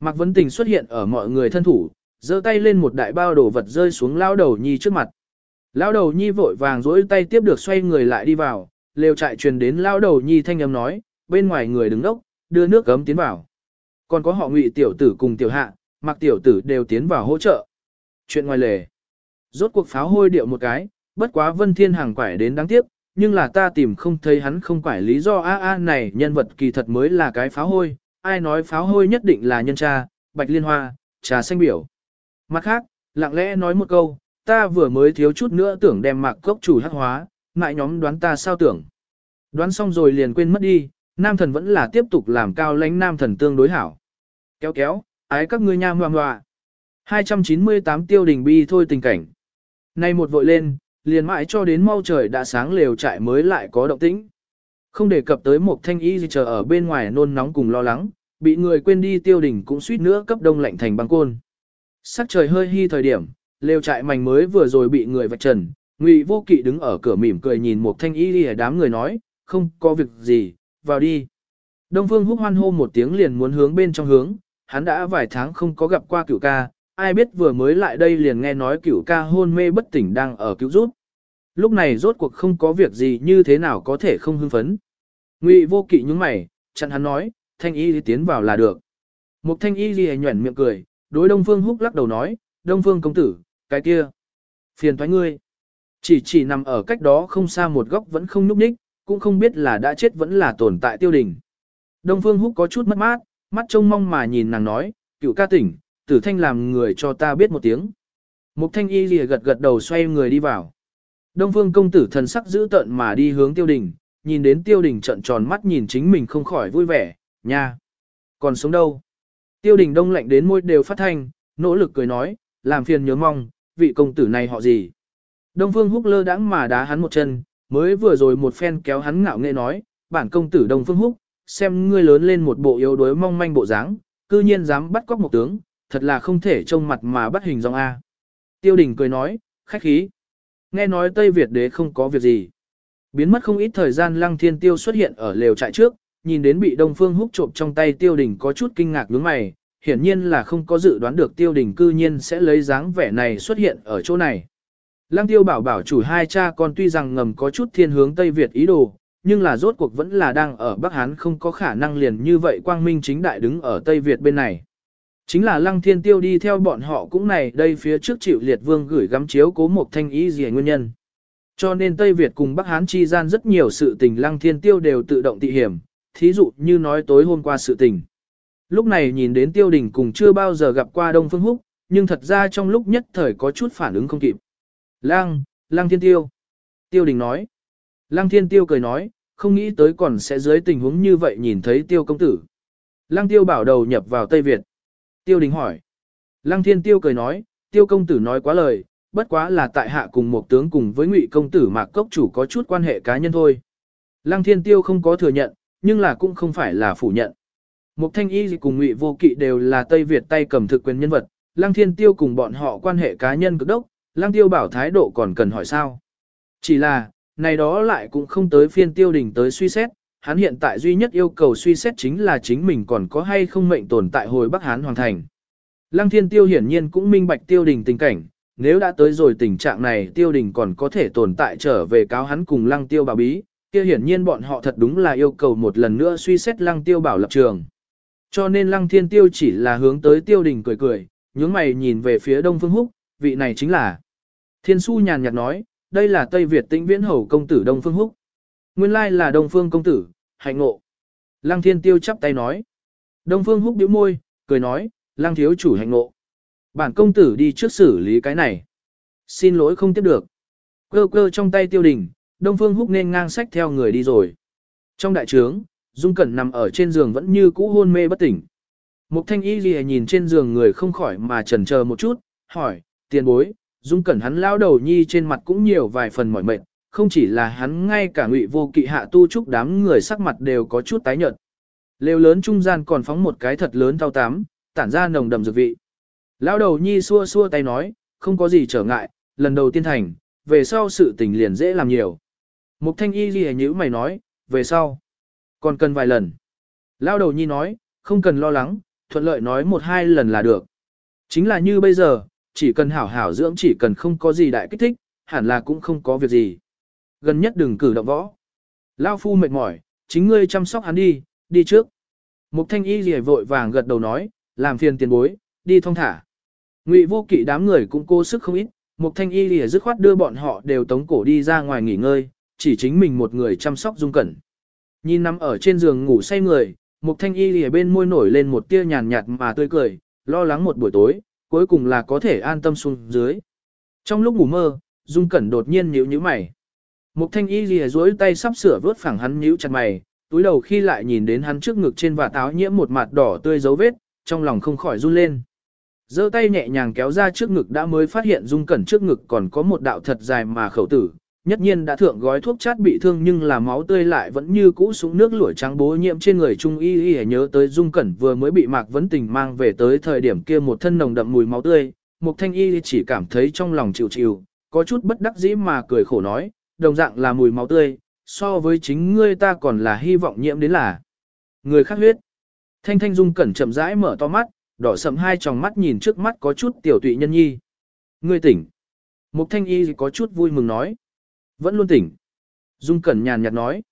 Mạc Vấn Tình xuất hiện ở mọi người thân thủ, giơ tay lên một đại bao đồ vật rơi xuống lao đầu nhi trước mặt. Lao đầu nhi vội vàng dỗi tay tiếp được xoay người lại đi vào, lều trại truyền đến lao đầu nhi thanh âm nói, bên ngoài người đứng đốc, đưa nước gấm tiến vào. Còn có họ ngụy tiểu tử cùng tiểu hạ, mặc tiểu tử đều tiến vào hỗ trợ. Chuyện ngoài lề. Rốt cuộc pháo hôi điệu một cái, bất quá vân thiên hàng quải đến đáng tiếc, nhưng là ta tìm không thấy hắn không quải lý do a a này nhân vật kỳ thật mới là cái pháo hôi, ai nói pháo hôi nhất định là nhân cha, bạch liên hoa, trà xanh biểu. Mặt khác, lặng lẽ nói một câu, ta vừa mới thiếu chút nữa tưởng đem mạc cốc chủ hắc hóa, ngại nhóm đoán ta sao tưởng. Đoán xong rồi liền quên mất đi, nam thần vẫn là tiếp tục làm cao lãnh nam thần tương đối hảo. Kéo kéo, ái các ngươi nha ngoà ngoà. 298 tiêu đình bi thôi tình cảnh. Nay một vội lên, liền mãi cho đến mau trời đã sáng lều trại mới lại có động tĩnh. Không đề cập tới một thanh y gì chờ ở bên ngoài nôn nóng cùng lo lắng, bị người quên đi tiêu đỉnh cũng suýt nữa cấp đông lạnh thành băng côn. Sắc trời hơi hy thời điểm, lều trại mảnh mới vừa rồi bị người vạch trần, Ngụy Vô Kỵ đứng ở cửa mỉm cười nhìn một thanh y đi đám người nói, không có việc gì, vào đi. Đông Phương húc hoan hô một tiếng liền muốn hướng bên trong hướng, hắn đã vài tháng không có gặp qua cửu ca, ai biết vừa mới lại đây liền nghe nói cửu ca hôn mê bất tỉnh đang ở cứu rút. Lúc này rốt cuộc không có việc gì như thế nào có thể không hưng phấn. Ngụy vô kỵ nhướng mày, chặn hắn nói, thanh y tiến vào là được. Một thanh y gì nhuẩn miệng cười, đối Đông Phương húc lắc đầu nói, Đông Phương công tử, cái kia. Phiền thoái ngươi. Chỉ chỉ nằm ở cách đó không xa một góc vẫn không nhúc nhích, cũng không biết là đã chết vẫn là tồn tại tiêu đình. Đông Phương Húc có chút mất mát, mắt trông mong mà nhìn nàng nói, cựu ca tỉnh, tử thanh làm người cho ta biết một tiếng. Mục thanh y lìa gật gật đầu xoay người đi vào. Đông Phương công tử thần sắc giữ tợn mà đi hướng tiêu đình, nhìn đến tiêu đình trận tròn mắt nhìn chính mình không khỏi vui vẻ, nha. Còn sống đâu? Tiêu đình đông lạnh đến môi đều phát thanh, nỗ lực cười nói, làm phiền nhớ mong, vị công tử này họ gì? Đông Phương Húc lơ đãng mà đá hắn một chân, mới vừa rồi một phen kéo hắn ngạo nghệ nói, bản công tử Đông Phương Húc, xem ngươi lớn lên một bộ yếu đuối mong manh bộ dáng, cư nhiên dám bắt cóc một tướng, thật là không thể trông mặt mà bắt hình dong A. Tiêu đình cười nói, khách khí. Nghe nói Tây Việt đế không có việc gì. Biến mất không ít thời gian lăng thiên tiêu xuất hiện ở lều trại trước, nhìn đến bị Đông Phương húc trộm trong tay tiêu đình có chút kinh ngạc nhướng mày, hiển nhiên là không có dự đoán được tiêu đình cư nhiên sẽ lấy dáng vẻ này xuất hiện ở chỗ này. Lăng tiêu bảo bảo chủ hai cha con tuy rằng ngầm có chút thiên hướng Tây Việt ý đồ, nhưng là rốt cuộc vẫn là đang ở Bắc Hán không có khả năng liền như vậy quang minh chính đại đứng ở Tây Việt bên này. Chính là Lăng Thiên Tiêu đi theo bọn họ cũng này đây phía trước chịu liệt vương gửi gắm chiếu cố một thanh ý gì nguyên nhân. Cho nên Tây Việt cùng Bắc Hán chi gian rất nhiều sự tình Lăng Thiên Tiêu đều tự động tị hiểm, thí dụ như nói tối hôm qua sự tình. Lúc này nhìn đến Tiêu Đình cùng chưa bao giờ gặp qua Đông Phương Húc, nhưng thật ra trong lúc nhất thời có chút phản ứng không kịp. Lăng, Lăng Thiên Tiêu. Tiêu Đình nói. Lăng Thiên Tiêu cười nói, không nghĩ tới còn sẽ dưới tình huống như vậy nhìn thấy Tiêu công tử. Lăng Tiêu bảo đầu nhập vào Tây Việt. Tiêu Đình hỏi. Lăng Thiên Tiêu cười nói, Tiêu công tử nói quá lời, bất quá là tại hạ cùng một tướng cùng với Ngụy công tử Mạc Cốc chủ có chút quan hệ cá nhân thôi. Lăng Thiên Tiêu không có thừa nhận, nhưng là cũng không phải là phủ nhận. Mục Thanh Y cùng Ngụy Vô Kỵ đều là Tây Việt tay cầm thực quyền nhân vật, Lăng Thiên Tiêu cùng bọn họ quan hệ cá nhân cực đốc, Lăng Tiêu bảo thái độ còn cần hỏi sao. Chỉ là, này đó lại cũng không tới phiên Tiêu Đình tới suy xét, hắn hiện tại duy nhất yêu cầu suy xét chính là chính mình còn có hay không mệnh tồn tại hồi Bắc Hán Hoàng Thành. Lăng Thiên Tiêu hiển nhiên cũng minh bạch Tiêu Đình tình cảnh, nếu đã tới rồi tình trạng này Tiêu Đình còn có thể tồn tại trở về cáo hắn cùng Lăng Tiêu bảo bí, kia hiển nhiên bọn họ thật đúng là yêu cầu một lần nữa suy xét lăng tiêu bảo lập trường. Cho nên lăng thiên tiêu chỉ là hướng tới tiêu đình cười cười, nhướng mày nhìn về phía đông phương húc, vị này chính là. Thiên su nhàn nhạt nói, đây là Tây Việt tĩnh viễn hầu công tử đông phương húc. Nguyên lai là đông phương công tử, hạnh ngộ. Lăng thiên tiêu chắp tay nói. Đông phương húc điếu môi, cười nói, lăng thiếu chủ hạnh ngộ. Bản công tử đi trước xử lý cái này. Xin lỗi không tiếp được. Cơ cơ trong tay tiêu đình, đông phương húc nên ngang sách theo người đi rồi. Trong đại trướng, Dung Cẩn nằm ở trên giường vẫn như cũ hôn mê bất tỉnh. Mục thanh y lìa nhìn trên giường người không khỏi mà chần chờ một chút, hỏi, tiền bối, Dung Cẩn hắn lao đầu nhi trên mặt cũng nhiều vài phần mỏi mệt, không chỉ là hắn ngay cả ngụy vô kỵ hạ tu trúc đám người sắc mặt đều có chút tái nhợt. Lều lớn trung gian còn phóng một cái thật lớn thao tám, tản ra nồng đậm dược vị. Lao đầu nhi xua xua tay nói, không có gì trở ngại, lần đầu tiên thành, về sau sự tình liền dễ làm nhiều. Mục thanh y gì nhữ mày nói, về sau, còn cần vài lần. Lao đầu nhi nói, không cần lo lắng, thuận lợi nói một hai lần là được. Chính là như bây giờ, chỉ cần hảo hảo dưỡng chỉ cần không có gì đại kích thích, hẳn là cũng không có việc gì. Gần nhất đừng cử động võ. Lao phu mệt mỏi, chính ngươi chăm sóc hắn đi, đi trước. Mục thanh y gì vội vàng gật đầu nói, làm phiền tiền bối, đi thong thả. Ngụy vô kỵ đám người cũng cố sức không ít, mục thanh y rìa dứt khoát đưa bọn họ đều tống cổ đi ra ngoài nghỉ ngơi, chỉ chính mình một người chăm sóc dung cẩn. Nhìn nằm ở trên giường ngủ say người, mục thanh y ở bên môi nổi lên một tia nhàn nhạt mà tươi cười, lo lắng một buổi tối, cuối cùng là có thể an tâm xuống dưới. Trong lúc ngủ mơ, dung cẩn đột nhiên nhíu nhíu mày. Mục thanh y lìa duỗi tay sắp sửa vớt phẳng hắn nhíu chặt mày, túi đầu khi lại nhìn đến hắn trước ngực trên và táo nhiễm một mặt đỏ tươi dấu vết, trong lòng không khỏi run lên. giơ tay nhẹ nhàng kéo ra trước ngực đã mới phát hiện dung cẩn trước ngực còn có một đạo thật dài mà khẩu tử, nhất nhiên đã thượng gói thuốc chát bị thương nhưng là máu tươi lại vẫn như cũ súng nước lũi trắng bố nhiễm trên người trung y y nhớ tới dung cẩn vừa mới bị mạc vấn tình mang về tới thời điểm kia một thân nồng đậm mùi máu tươi, mục thanh y chỉ cảm thấy trong lòng chịu chịu, có chút bất đắc dĩ mà cười khổ nói, đồng dạng là mùi máu tươi, so với chính ngươi ta còn là hy vọng nhiễm đến là người khác huyết. Thanh thanh dung cẩn chậm rãi mở to mắt, đỏ sầm hai tròng mắt nhìn trước mắt có chút tiểu tụy nhân nhi. Ngươi tỉnh. Mục thanh y có chút vui mừng nói. Vẫn luôn tỉnh. Dung cẩn nhàn nhạt nói.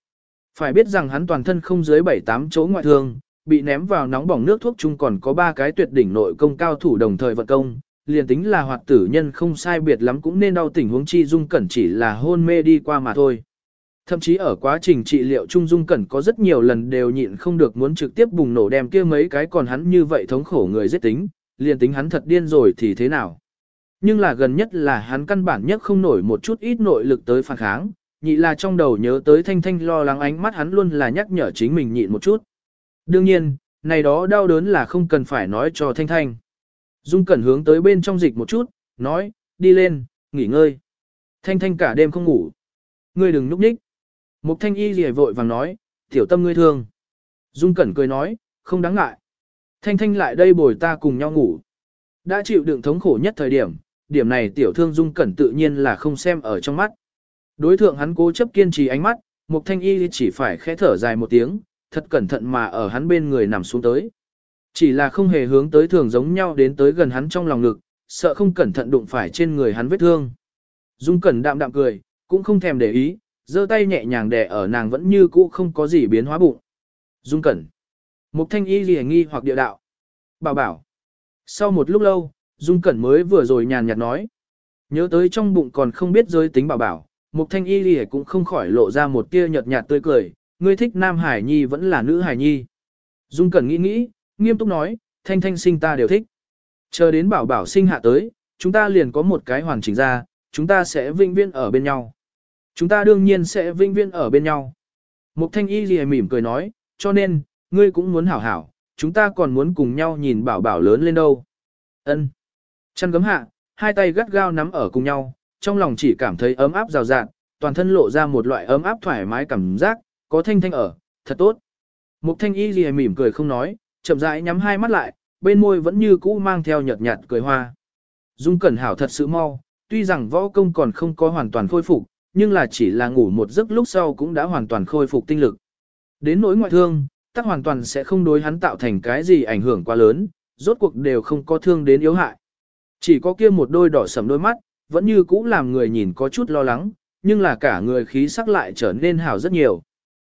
Phải biết rằng hắn toàn thân không dưới 7-8 chỗ ngoại thương, bị ném vào nóng bỏng nước thuốc chung còn có ba cái tuyệt đỉnh nội công cao thủ đồng thời vận công, liền tính là hoạt tử nhân không sai biệt lắm cũng nên đau tỉnh huống chi dung cẩn chỉ là hôn mê đi qua mà thôi. Thậm chí ở quá trình trị liệu Trung Dung Cẩn có rất nhiều lần đều nhịn không được muốn trực tiếp bùng nổ đem kia mấy cái còn hắn như vậy thống khổ người giết tính, liền tính hắn thật điên rồi thì thế nào. Nhưng là gần nhất là hắn căn bản nhất không nổi một chút ít nội lực tới phản kháng, nhị là trong đầu nhớ tới thanh thanh lo lắng ánh mắt hắn luôn là nhắc nhở chính mình nhịn một chút. Đương nhiên, này đó đau đớn là không cần phải nói cho thanh thanh. Dung Cẩn hướng tới bên trong dịch một chút, nói, đi lên, nghỉ ngơi. Thanh thanh cả đêm không ngủ. Ngươi đừng núp nhích. Mục thanh y rìa vội vàng nói, tiểu tâm ngươi thương. Dung Cẩn cười nói, không đáng ngại. Thanh thanh lại đây bồi ta cùng nhau ngủ. Đã chịu đựng thống khổ nhất thời điểm, điểm này tiểu thương Dung Cẩn tự nhiên là không xem ở trong mắt. Đối thượng hắn cố chấp kiên trì ánh mắt, Mục thanh y chỉ phải khẽ thở dài một tiếng, thật cẩn thận mà ở hắn bên người nằm xuống tới. Chỉ là không hề hướng tới thường giống nhau đến tới gần hắn trong lòng ngực, sợ không cẩn thận đụng phải trên người hắn vết thương. Dung Cẩn đạm đạm cười, cũng không thèm để ý, giơ tay nhẹ nhàng đè ở nàng vẫn như cũ không có gì biến hóa bụng. Dung Cẩn. Mục thanh y lìa nghi hoặc địa đạo. Bảo bảo. Sau một lúc lâu, Dung Cẩn mới vừa rồi nhàn nhạt nói. Nhớ tới trong bụng còn không biết giới tính bảo bảo, Mục thanh y lìa cũng không khỏi lộ ra một tia nhợt nhạt tươi cười. Ngươi thích nam hải nhi vẫn là nữ hải nhi. Dung Cẩn nghĩ nghĩ, nghiêm túc nói, thanh thanh sinh ta đều thích. Chờ đến bảo bảo sinh hạ tới, chúng ta liền có một cái hoàn chỉnh ra, chúng ta sẽ vinh viên ở bên nhau. Chúng ta đương nhiên sẽ vinh viên ở bên nhau. Mục thanh y lìa mỉm cười nói, cho nên, ngươi cũng muốn hảo hảo, chúng ta còn muốn cùng nhau nhìn bảo bảo lớn lên đâu. Ân. Chăn gấm hạ, hai tay gắt gao nắm ở cùng nhau, trong lòng chỉ cảm thấy ấm áp rào rạt, toàn thân lộ ra một loại ấm áp thoải mái cảm giác, có thanh thanh ở, thật tốt. Mục thanh y gì mỉm cười không nói, chậm rãi nhắm hai mắt lại, bên môi vẫn như cũ mang theo nhợt nhạt cười hoa. Dung Cẩn Hảo thật sự mau, tuy rằng võ công còn không có hoàn toàn khôi phục, nhưng là chỉ là ngủ một giấc lúc sau cũng đã hoàn toàn khôi phục tinh lực. Đến nỗi ngoại thương, tắc hoàn toàn sẽ không đối hắn tạo thành cái gì ảnh hưởng quá lớn, rốt cuộc đều không có thương đến yếu hại. Chỉ có kia một đôi đỏ sầm đôi mắt, vẫn như cũ làm người nhìn có chút lo lắng, nhưng là cả người khí sắc lại trở nên hào rất nhiều.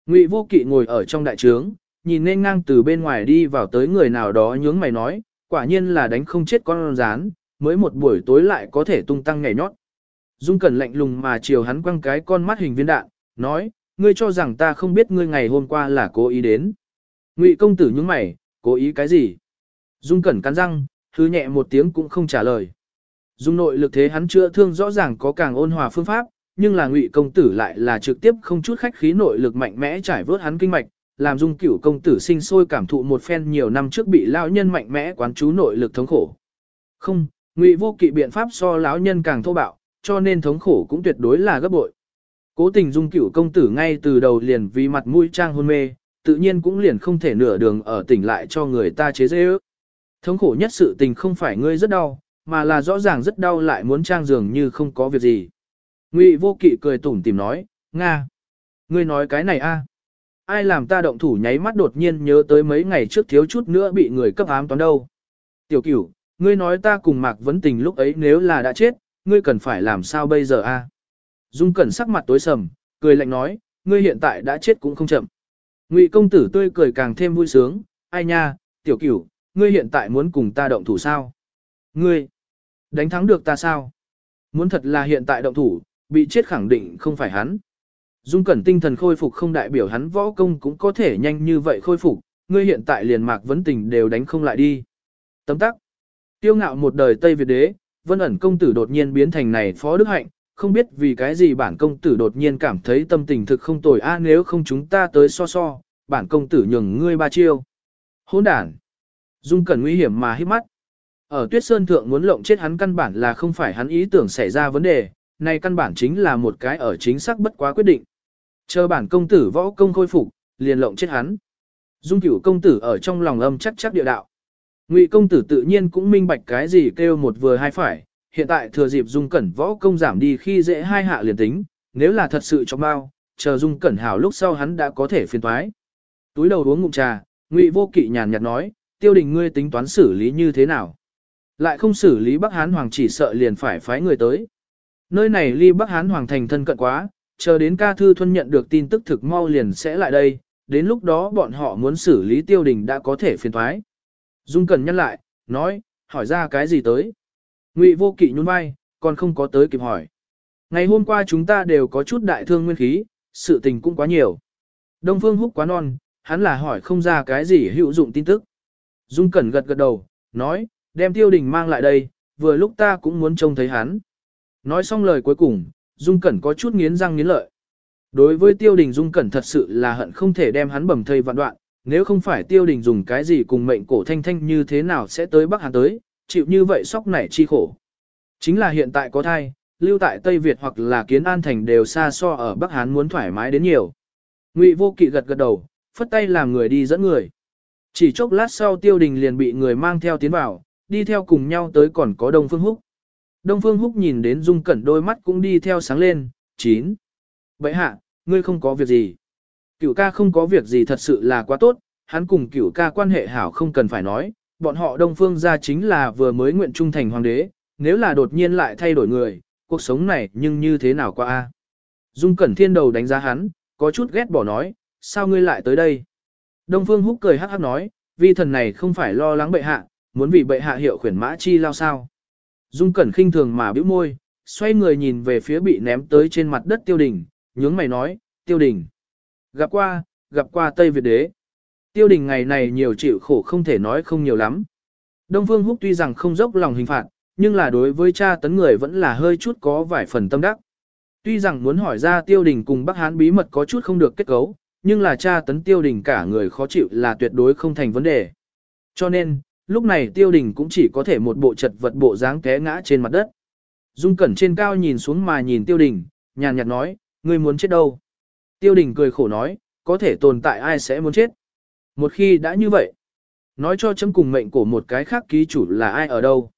Ngụy Vô Kỵ ngồi ở trong đại trướng, nhìn nên ngang từ bên ngoài đi vào tới người nào đó nhướng mày nói, quả nhiên là đánh không chết con rán, mới một buổi tối lại có thể tung tăng nhảy nhót. Dung Cẩn lạnh lùng mà chiều hắn quăng cái con mắt hình viên đạn, nói, ngươi cho rằng ta không biết ngươi ngày hôm qua là cố ý đến. Ngụy công tử nhướng mày, cố ý cái gì? Dung Cẩn cắn răng, hư nhẹ một tiếng cũng không trả lời. Dung nội lực thế hắn chữa thương rõ ràng có càng ôn hòa phương pháp, nhưng là Ngụy công tử lại là trực tiếp không chút khách khí nội lực mạnh mẽ trải vớt hắn kinh mạch, làm Dung Cửu công tử sinh sôi cảm thụ một phen nhiều năm trước bị lão nhân mạnh mẽ quán chú nội lực thống khổ. Không, Ngụy Vô Kỵ biện pháp so lão nhân càng thô bạo, cho nên thống khổ cũng tuyệt đối là gấp bội. Cố tình Dung Cửu công tử ngay từ đầu liền vì mặt mũi trang hôn mê, tự nhiên cũng liền không thể nửa đường ở tỉnh lại cho người ta chế dễ ước. Thống khổ nhất sự tình không phải ngươi rất đau, mà là rõ ràng rất đau lại muốn trang dường như không có việc gì. Ngụy vô kỵ cười tủm tìm nói, Nga. Ngươi nói cái này a? Ai làm ta động thủ nháy mắt đột nhiên nhớ tới mấy ngày trước thiếu chút nữa bị người cấp ám toán đâu. Tiểu cửu, ngươi nói ta cùng Mạc Vấn Tình lúc ấy nếu là đã chết, ngươi cần phải làm sao bây giờ a? Dung Cẩn sắc mặt tối sầm, cười lạnh nói, ngươi hiện tại đã chết cũng không chậm. Ngụy công tử tươi cười càng thêm vui sướng, ai nha, tiểu cửu, ngươi hiện tại muốn cùng ta động thủ sao? Ngươi, đánh thắng được ta sao? Muốn thật là hiện tại động thủ, bị chết khẳng định không phải hắn. Dung cẩn tinh thần khôi phục không đại biểu hắn võ công cũng có thể nhanh như vậy khôi phục, ngươi hiện tại liền mạc vấn tình đều đánh không lại đi. Tấm tắc. Tiêu ngạo một đời Tây Việt đế, vân ẩn công tử đột nhiên biến thành này phó đức hạnh, không biết vì cái gì bản công tử đột nhiên cảm thấy tâm tình thực không tồi a nếu không chúng ta tới so so, bản công tử nhường ngươi ba chiêu. Hỗn đản. Dung Cẩn nguy hiểm mà hít mắt. Ở Tuyết Sơn thượng muốn lộng chết hắn căn bản là không phải hắn ý tưởng xảy ra vấn đề, này căn bản chính là một cái ở chính xác bất quá quyết định. Chờ bản công tử võ công khôi phục, liền lộng chết hắn. Dung Cửu công tử ở trong lòng âm chắc chắc địa đạo. Ngụy công tử tự nhiên cũng minh bạch cái gì kêu một vừa hai phải, hiện tại thừa dịp Dung Cẩn võ công giảm đi khi dễ hai hạ liền tính, nếu là thật sự cho bao, chờ Dung Cẩn hảo lúc sau hắn đã có thể phiền toái. Túi đầu uống ngụm trà, Ngụy Vô Kỵ nhàn nhạt nói, tiêu đình ngươi tính toán xử lý như thế nào? Lại không xử lý Bắc Hán Hoàng chỉ sợ liền phải phái người tới. Nơi này ly Bắc Hán Hoàng thành thân cận quá, chờ đến ca thư thuân nhận được tin tức thực mau liền sẽ lại đây, đến lúc đó bọn họ muốn xử lý tiêu đình đã có thể phiền thoái. Dung Cần nhắc lại, nói, hỏi ra cái gì tới? Ngụy vô kỵ nhún vai, còn không có tới kịp hỏi. Ngày hôm qua chúng ta đều có chút đại thương nguyên khí, sự tình cũng quá nhiều. Đông Phương húc quá non, hắn là hỏi không ra cái gì hữu dụng tin tức. Dung Cẩn gật gật đầu, nói, đem tiêu đình mang lại đây, vừa lúc ta cũng muốn trông thấy hắn. Nói xong lời cuối cùng, Dung Cẩn có chút nghiến răng nghiến lợi. Đối với tiêu đình Dung Cẩn thật sự là hận không thể đem hắn bầm thây vạn đoạn, nếu không phải tiêu đình dùng cái gì cùng mệnh cổ thanh thanh như thế nào sẽ tới Bắc Hàn tới, chịu như vậy sóc nảy chi khổ. Chính là hiện tại có thai, lưu tại Tây Việt hoặc là kiến an thành đều xa so ở Bắc Hán muốn thoải mái đến nhiều. Ngụy vô kỵ gật gật đầu, phất tay làm người đi dẫn người. Chỉ chốc lát sau tiêu đình liền bị người mang theo tiến vào, đi theo cùng nhau tới còn có Đông Phương Húc. Đông Phương Húc nhìn đến Dung Cẩn đôi mắt cũng đi theo sáng lên, chín. Vậy hạ, ngươi không có việc gì. Cửu ca không có việc gì thật sự là quá tốt, hắn cùng cửu ca quan hệ hảo không cần phải nói, bọn họ Đông Phương gia chính là vừa mới nguyện trung thành hoàng đế, nếu là đột nhiên lại thay đổi người, cuộc sống này nhưng như thế nào qua a? Dung Cẩn Thiên đầu đánh giá hắn, có chút ghét bỏ nói, sao ngươi lại tới đây? Đông Phương Húc cười hắc hắc nói, vi thần này không phải lo lắng bệ hạ, muốn vì bệ hạ hiệu khuyển mã chi lao sao. Dung Cẩn khinh thường mà bĩu môi, xoay người nhìn về phía bị ném tới trên mặt đất tiêu đình, nhướng mày nói, tiêu đình. Gặp qua, gặp qua Tây Việt đế. Tiêu đình ngày này nhiều chịu khổ không thể nói không nhiều lắm. Đông Phương Húc tuy rằng không dốc lòng hình phạt, nhưng là đối với cha tấn người vẫn là hơi chút có vài phần tâm đắc. Tuy rằng muốn hỏi ra tiêu đình cùng Bắc Hán bí mật có chút không được kết cấu, nhưng là cha tấn tiêu đình cả người khó chịu là tuyệt đối không thành vấn đề. Cho nên, lúc này tiêu đình cũng chỉ có thể một bộ chật vật bộ dáng té ngã trên mặt đất. Dung cẩn trên cao nhìn xuống mà nhìn tiêu đình, nhàn nhạt nói, ngươi muốn chết đâu. Tiêu đình cười khổ nói, có thể tồn tại ai sẽ muốn chết. Một khi đã như vậy, nói cho chấm cùng mệnh của một cái khác ký chủ là ai ở đâu.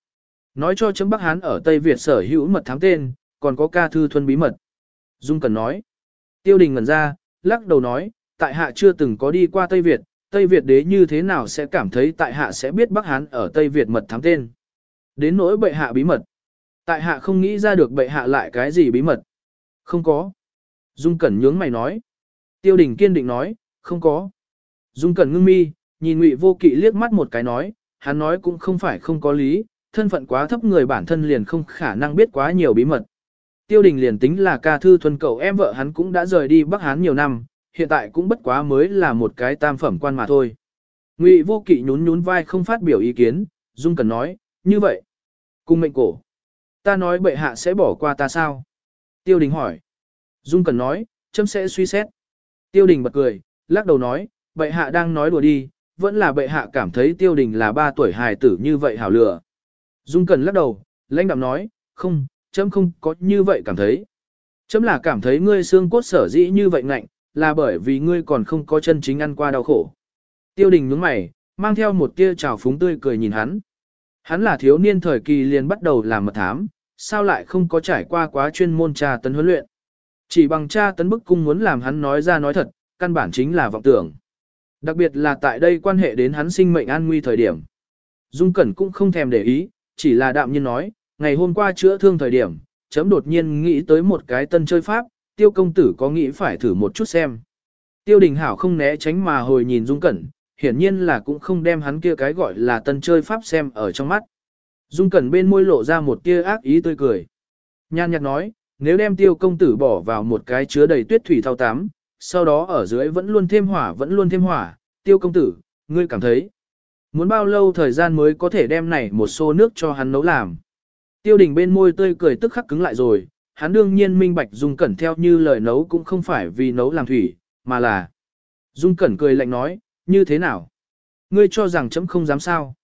Nói cho chấm Bắc Hán ở Tây Việt sở hữu mật thám tên, còn có ca thư thuân bí mật. Dung Cẩn nói. Tiêu đình ngẩn ra, lắc đầu nói, tại hạ chưa từng có đi qua Tây Việt, Tây Việt đế như thế nào sẽ cảm thấy tại hạ sẽ biết Bắc Hán ở Tây Việt mật thám tên. Đến nỗi bệ hạ bí mật. Tại hạ không nghĩ ra được bệ hạ lại cái gì bí mật. Không có. Dung Cẩn nhướng mày nói. Tiêu đình kiên định nói, không có. Dung Cẩn ngưng mi, nhìn Ngụy Vô Kỵ liếc mắt một cái nói, hắn nói cũng không phải không có lý, thân phận quá thấp người bản thân liền không khả năng biết quá nhiều bí mật. Tiêu đình liền tính là ca thư thuần cậu em vợ hắn cũng đã rời đi Bắc Hán nhiều năm, hiện tại cũng bất quá mới là một cái tam phẩm quan mà thôi. Ngụy Vô Kỵ nhún nhún vai không phát biểu ý kiến, Dung Cẩn nói, như vậy. Cung mệnh cổ. Ta nói bệ hạ sẽ bỏ qua ta sao? Tiêu đình hỏi. Dung Cẩn nói, chấm sẽ suy xét. Tiêu đình bật cười, lắc đầu nói, bệ hạ đang nói đùa đi, vẫn là bệ hạ cảm thấy tiêu đình là ba tuổi hài tử như vậy hảo lửa. Dung Cẩn lắc đầu, lãnh đạm nói, không, chấm không có như vậy cảm thấy. Chấm là cảm thấy ngươi xương cốt sở dĩ như vậy ngạnh, là bởi vì ngươi còn không có chân chính ăn qua đau khổ. Tiêu đình nhướng mày, mang theo một tia trào phúng tươi cười nhìn hắn. Hắn là thiếu niên thời kỳ liền bắt đầu làm mật thám, sao lại không có trải qua quá chuyên môn tra tấn huấn luyện. Chỉ bằng tra tấn bức cung muốn làm hắn nói ra nói thật, căn bản chính là vọng tưởng. Đặc biệt là tại đây quan hệ đến hắn sinh mệnh an nguy thời điểm. Dung Cẩn cũng không thèm để ý, chỉ là đạm nhiên nói, ngày hôm qua chữa thương thời điểm, chấm đột nhiên nghĩ tới một cái tân chơi pháp, tiêu công tử có nghĩ phải thử một chút xem. Tiêu đình hảo không né tránh mà hồi nhìn Dung Cẩn, hiển nhiên là cũng không đem hắn kia cái gọi là tân chơi pháp xem ở trong mắt. Dung Cẩn bên môi lộ ra một tia ác ý tươi cười. Nhan nhạt nói, nếu đem tiêu công tử bỏ vào một cái chứa đầy tuyết thủy thao tám, sau đó ở dưới vẫn luôn thêm hỏa vẫn luôn thêm hỏa, tiêu công tử, ngươi cảm thấy. Muốn bao lâu thời gian mới có thể đem này một xô nước cho hắn nấu làm. Tiêu đình bên môi tươi cười tức khắc cứng lại rồi, hắn đương nhiên minh bạch Dung Cẩn theo như lời nấu cũng không phải vì nấu làm thủy, mà là. Dung Cẩn cười lạnh nói, như thế nào? Ngươi cho rằng chấm không dám sao?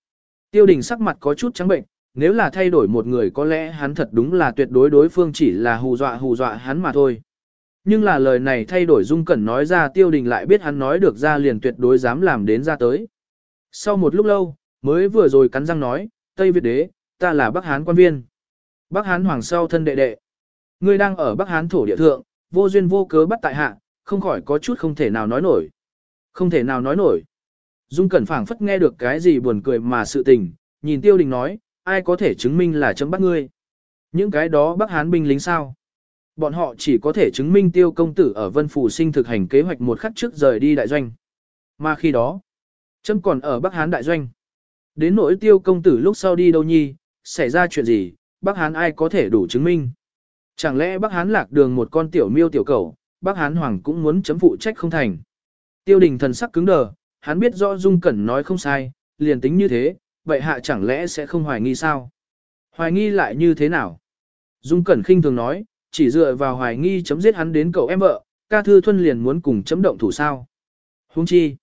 Tiêu đình sắc mặt có chút trắng bệnh, nếu là thay đổi một người có lẽ hắn thật đúng là tuyệt đối đối phương chỉ là hù dọa hù dọa hắn mà thôi. Nhưng là lời này thay đổi Dung Cẩn nói ra tiêu đình lại biết hắn nói được ra liền tuyệt đối dám làm đến ra tới. Sau một lúc lâu, mới vừa rồi cắn răng nói, Tây Việt đế, ta là Bắc Hán quan viên. Bắc Hán hoàng sau thân đệ đệ. Ngươi đang ở Bắc Hán thổ địa thượng, vô duyên vô cớ bắt tại hạ, không khỏi có chút không thể nào nói nổi. Không thể nào nói nổi. Dung Cẩn phảng phất nghe được cái gì buồn cười mà sự tình, nhìn Tiêu Đình nói, ai có thể chứng minh là chấm bắt ngươi. Những cái đó Bắc Hán binh lính sao? Bọn họ chỉ có thể chứng minh Tiêu công tử ở Vân Phủ sinh thực hành kế hoạch một khắc trước rời đi đại doanh. Mà khi đó, chấm còn ở Bắc Hán đại doanh. Đến nỗi Tiêu công tử lúc sau đi đâu nhi, xảy ra chuyện gì, Bắc Hán ai có thể đủ chứng minh. Chẳng lẽ Bắc Hán lạc đường một con tiểu miêu tiểu cầu, Bắc Hán hoàng cũng muốn chấm phụ trách không thành. Tiêu đình thần sắc cứng đờ, hắn biết rõ Dung Cẩn nói không sai, liền tính như thế, vậy hạ chẳng lẽ sẽ không hoài nghi sao? Hoài nghi lại như thế nào? Dung Cẩn khinh thường nói, chỉ dựa vào hoài nghi chấm giết hắn đến cậu em vợ, ca thư thuân liền muốn cùng chấm động thủ sao? Huống chi?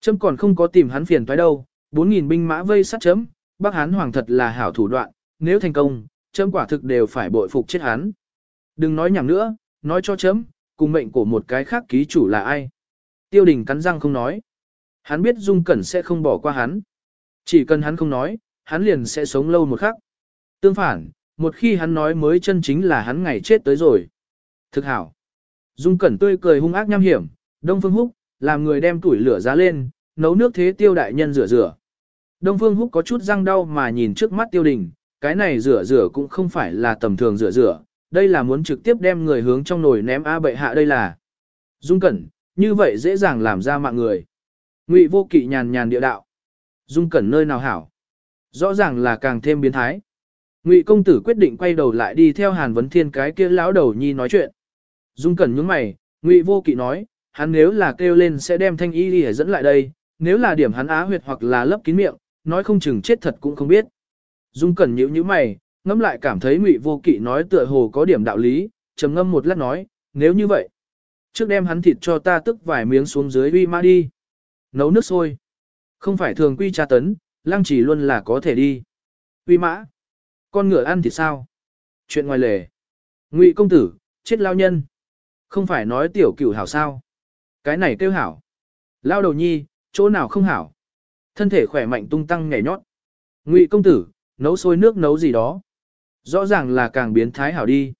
Chấm còn không có tìm hắn phiền toái đâu, 4.000 binh mã vây sát chấm, Bắc Hán hoàng thật là hảo thủ đoạn, nếu thành công, chấm quả thực đều phải bội phục chết hắn. Đừng nói nhảm nữa, nói cho chấm, cùng mệnh của một cái khác ký chủ là ai. Tiêu đình cắn răng không nói. Hắn biết Dung Cẩn sẽ không bỏ qua hắn. Chỉ cần hắn không nói, hắn liền sẽ sống lâu một khắc. Tương phản, một khi hắn nói mới chân chính là hắn ngày chết tới rồi. Thực hảo. Dung Cẩn tươi cười hung ác nham hiểm, Đông Phương Húc, làm người đem tuổi lửa giá lên, nấu nước thế tiêu đại nhân rửa rửa. Đông Phương Húc có chút răng đau mà nhìn trước mắt tiêu đình, cái này rửa rửa cũng không phải là tầm thường rửa rửa, đây là muốn trực tiếp đem người hướng trong nồi ném A bệ hạ đây là. Dung Cẩn, như vậy dễ dàng làm ra mạng người. Ngụy vô kỵ nhàn nhàn địa đạo. Dung Cẩn nơi nào hảo. Rõ ràng là càng thêm biến thái. Ngụy công tử quyết định quay đầu lại đi theo Hàn Vấn Thiên cái kia lão đầu nhi nói chuyện. Dung Cẩn nhướng mày, Ngụy vô kỵ nói, hắn nếu là kêu lên sẽ đem thanh y đi dẫn lại đây, nếu là điểm hắn á huyệt hoặc là lấp kín miệng, nói không chừng chết thật cũng không biết. Dung Cẩn nhíu nhíu mày, ngẫm lại cảm thấy Ngụy Vô Kỵ nói tựa hồ có điểm đạo lý, trầm ngâm một lát nói, nếu như vậy, trước đem hắn thịt cho ta tức vài miếng xuống dưới uy ma đi. Nấu nước sôi. Không phải thường quy tra tấn, lăng chỉ luôn là có thể đi. Uy mã. Con ngựa ăn thì sao? Chuyện ngoài lề. Ngụy công tử, chết lao nhân. Không phải nói tiểu cửu hảo sao? Cái này kêu hảo. Lao đầu nhi, chỗ nào không hảo? Thân thể khỏe mạnh tung tăng nhảy nhót. Ngụy công tử, nấu sôi nước nấu gì đó. Rõ ràng là càng biến thái hảo đi.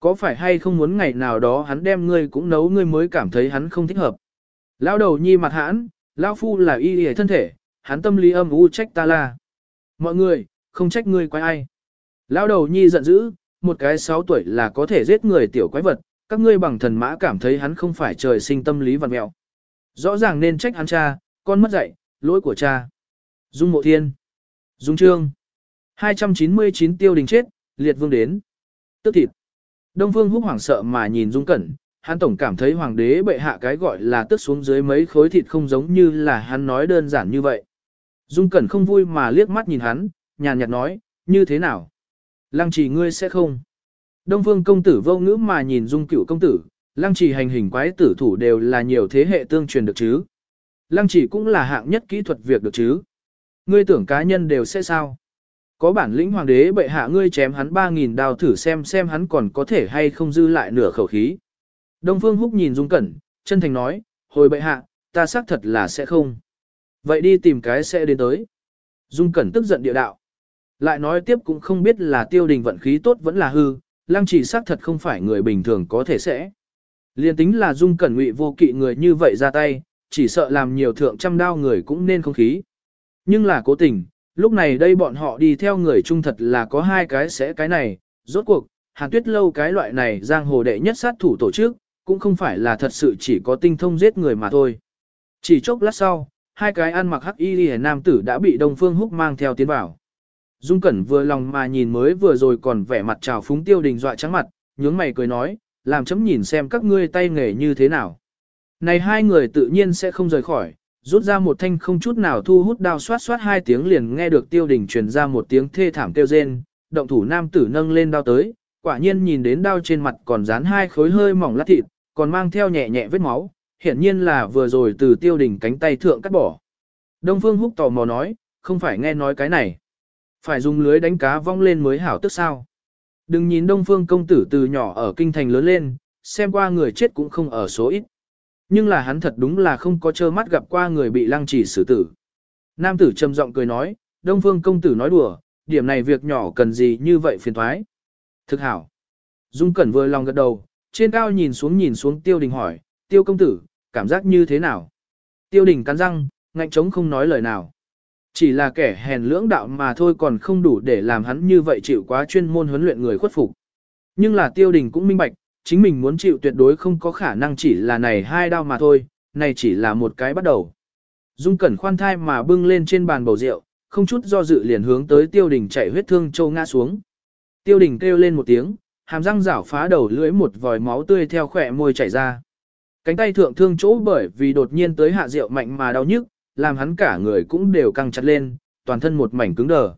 Có phải hay không muốn ngày nào đó hắn đem ngươi cũng nấu ngươi mới cảm thấy hắn không thích hợp. Lao đầu nhi mặt hãn, Lao phu là y y thân thể, hắn tâm lý âm u trách ta là. Mọi người, không trách ngươi quái ai. Lao đầu nhi giận dữ, một cái 6 tuổi là có thể giết người tiểu quái vật, Các ngươi bằng thần mã cảm thấy hắn không phải trời sinh tâm lý vật mẹo. Rõ ràng nên trách hắn cha, con mất dạy, lỗi của cha. Dung mộ thiên. Dung trương. 299 tiêu đình chết, liệt vương đến. Tức thịt. Đông Phương Húc hoảng sợ mà nhìn Dung Cẩn, hắn tổng cảm thấy hoàng đế bệ hạ cái gọi là tức xuống dưới mấy khối thịt không giống như là hắn nói đơn giản như vậy. Dung Cẩn không vui mà liếc mắt nhìn hắn, nhàn nhạt nói, như thế nào? Lăng trì ngươi sẽ không. Đông Phương công tử vô ngữ mà nhìn Dung cửu công tử, lăng trì hành hình quái tử thủ đều là nhiều thế hệ tương truyền được chứ. Lăng trì cũng là hạng nhất kỹ thuật việc được chứ. Ngươi tưởng cá nhân đều sẽ sao? Có bản lĩnh hoàng đế bệ hạ ngươi chém hắn 3.000 đao thử xem xem hắn còn có thể hay không dư lại nửa khẩu khí. Đông Phương Húc nhìn Dung Cẩn, chân thành nói, hồi bệ hạ, ta xác thật là sẽ không. Vậy đi tìm cái sẽ đến tới. Dung Cẩn tức giận địa đạo. Lại nói tiếp cũng không biết là tiêu đình vận khí tốt vẫn là hư, lăng chỉ xác thật không phải người bình thường có thể sẽ. Liên tính là Dung Cẩn ngụy vô kỵ người như vậy ra tay, chỉ sợ làm nhiều thượng trăm đao người cũng nên không khí. Nhưng là cố tình, lúc này đây bọn họ đi theo người trung thật là có hai cái sẽ cái này, rốt cuộc, hàn tuyết lâu cái loại này giang hồ đệ nhất sát thủ tổ chức, cũng không phải là thật sự chỉ có tinh thông giết người mà thôi. Chỉ chốc lát sau, hai cái ăn mặc hắc y lìa nam tử đã bị Đông Phương Húc mang theo tiến vào. Dung Cẩn vừa lòng mà nhìn mới vừa rồi còn vẻ mặt trào phúng tiêu đình dọa trắng mặt, nhướng mày cười nói, làm chấm nhìn xem các ngươi tay nghề như thế nào. Này hai người tự nhiên sẽ không rời khỏi, rút ra một thanh không chút nào thu hút đao xoát xoát hai tiếng liền nghe được tiêu đình truyền ra một tiếng thê thảm kêu rên, động thủ nam tử nâng lên đao tới, quả nhiên nhìn đến đao trên mặt còn dán hai khối hơi mỏng lát thịt, còn mang theo nhẹ nhẹ vết máu, hiển nhiên là vừa rồi từ tiêu đình cánh tay thượng cắt bỏ. Đông Phương Húc tò mò nói, không phải nghe nói cái này. Phải dùng lưới đánh cá vong lên mới hảo tức sao. Đừng nhìn Đông Phương công tử từ nhỏ ở kinh thành lớn lên, xem qua người chết cũng không ở số ít. Nhưng là hắn thật đúng là không có trơ mắt gặp qua người bị lăng trì xử tử. Nam tử trầm giọng cười nói, Đông Phương công tử nói đùa, điểm này việc nhỏ cần gì như vậy phiền thoái. Thực hảo. Dung Cẩn vừa lòng gật đầu, trên cao nhìn xuống nhìn xuống tiêu đình hỏi, tiêu công tử, cảm giác như thế nào? Tiêu đình cắn răng, ngạnh trống không nói lời nào. Chỉ là kẻ hèn lưỡng đạo mà thôi còn không đủ để làm hắn như vậy chịu quá chuyên môn huấn luyện người khuất phục. Nhưng là tiêu đình cũng minh bạch, chính mình muốn chịu tuyệt đối không có khả năng chỉ là này hai đao mà thôi, này chỉ là một cái bắt đầu. Dung cẩn khoan thai mà bưng lên trên bàn bầu rượu, không chút do dự liền hướng tới tiêu đình chạy huyết thương châu ngã xuống. Tiêu đình kêu lên một tiếng, hàm răng rảo phá đầu lưỡi một vòi máu tươi theo khỏe môi chảy ra. Cánh tay thượng thương chỗ bởi vì đột nhiên tới hạ rượu mạnh mà đau nhức, làm hắn cả người cũng đều căng chặt lên, toàn thân một mảnh cứng đờ.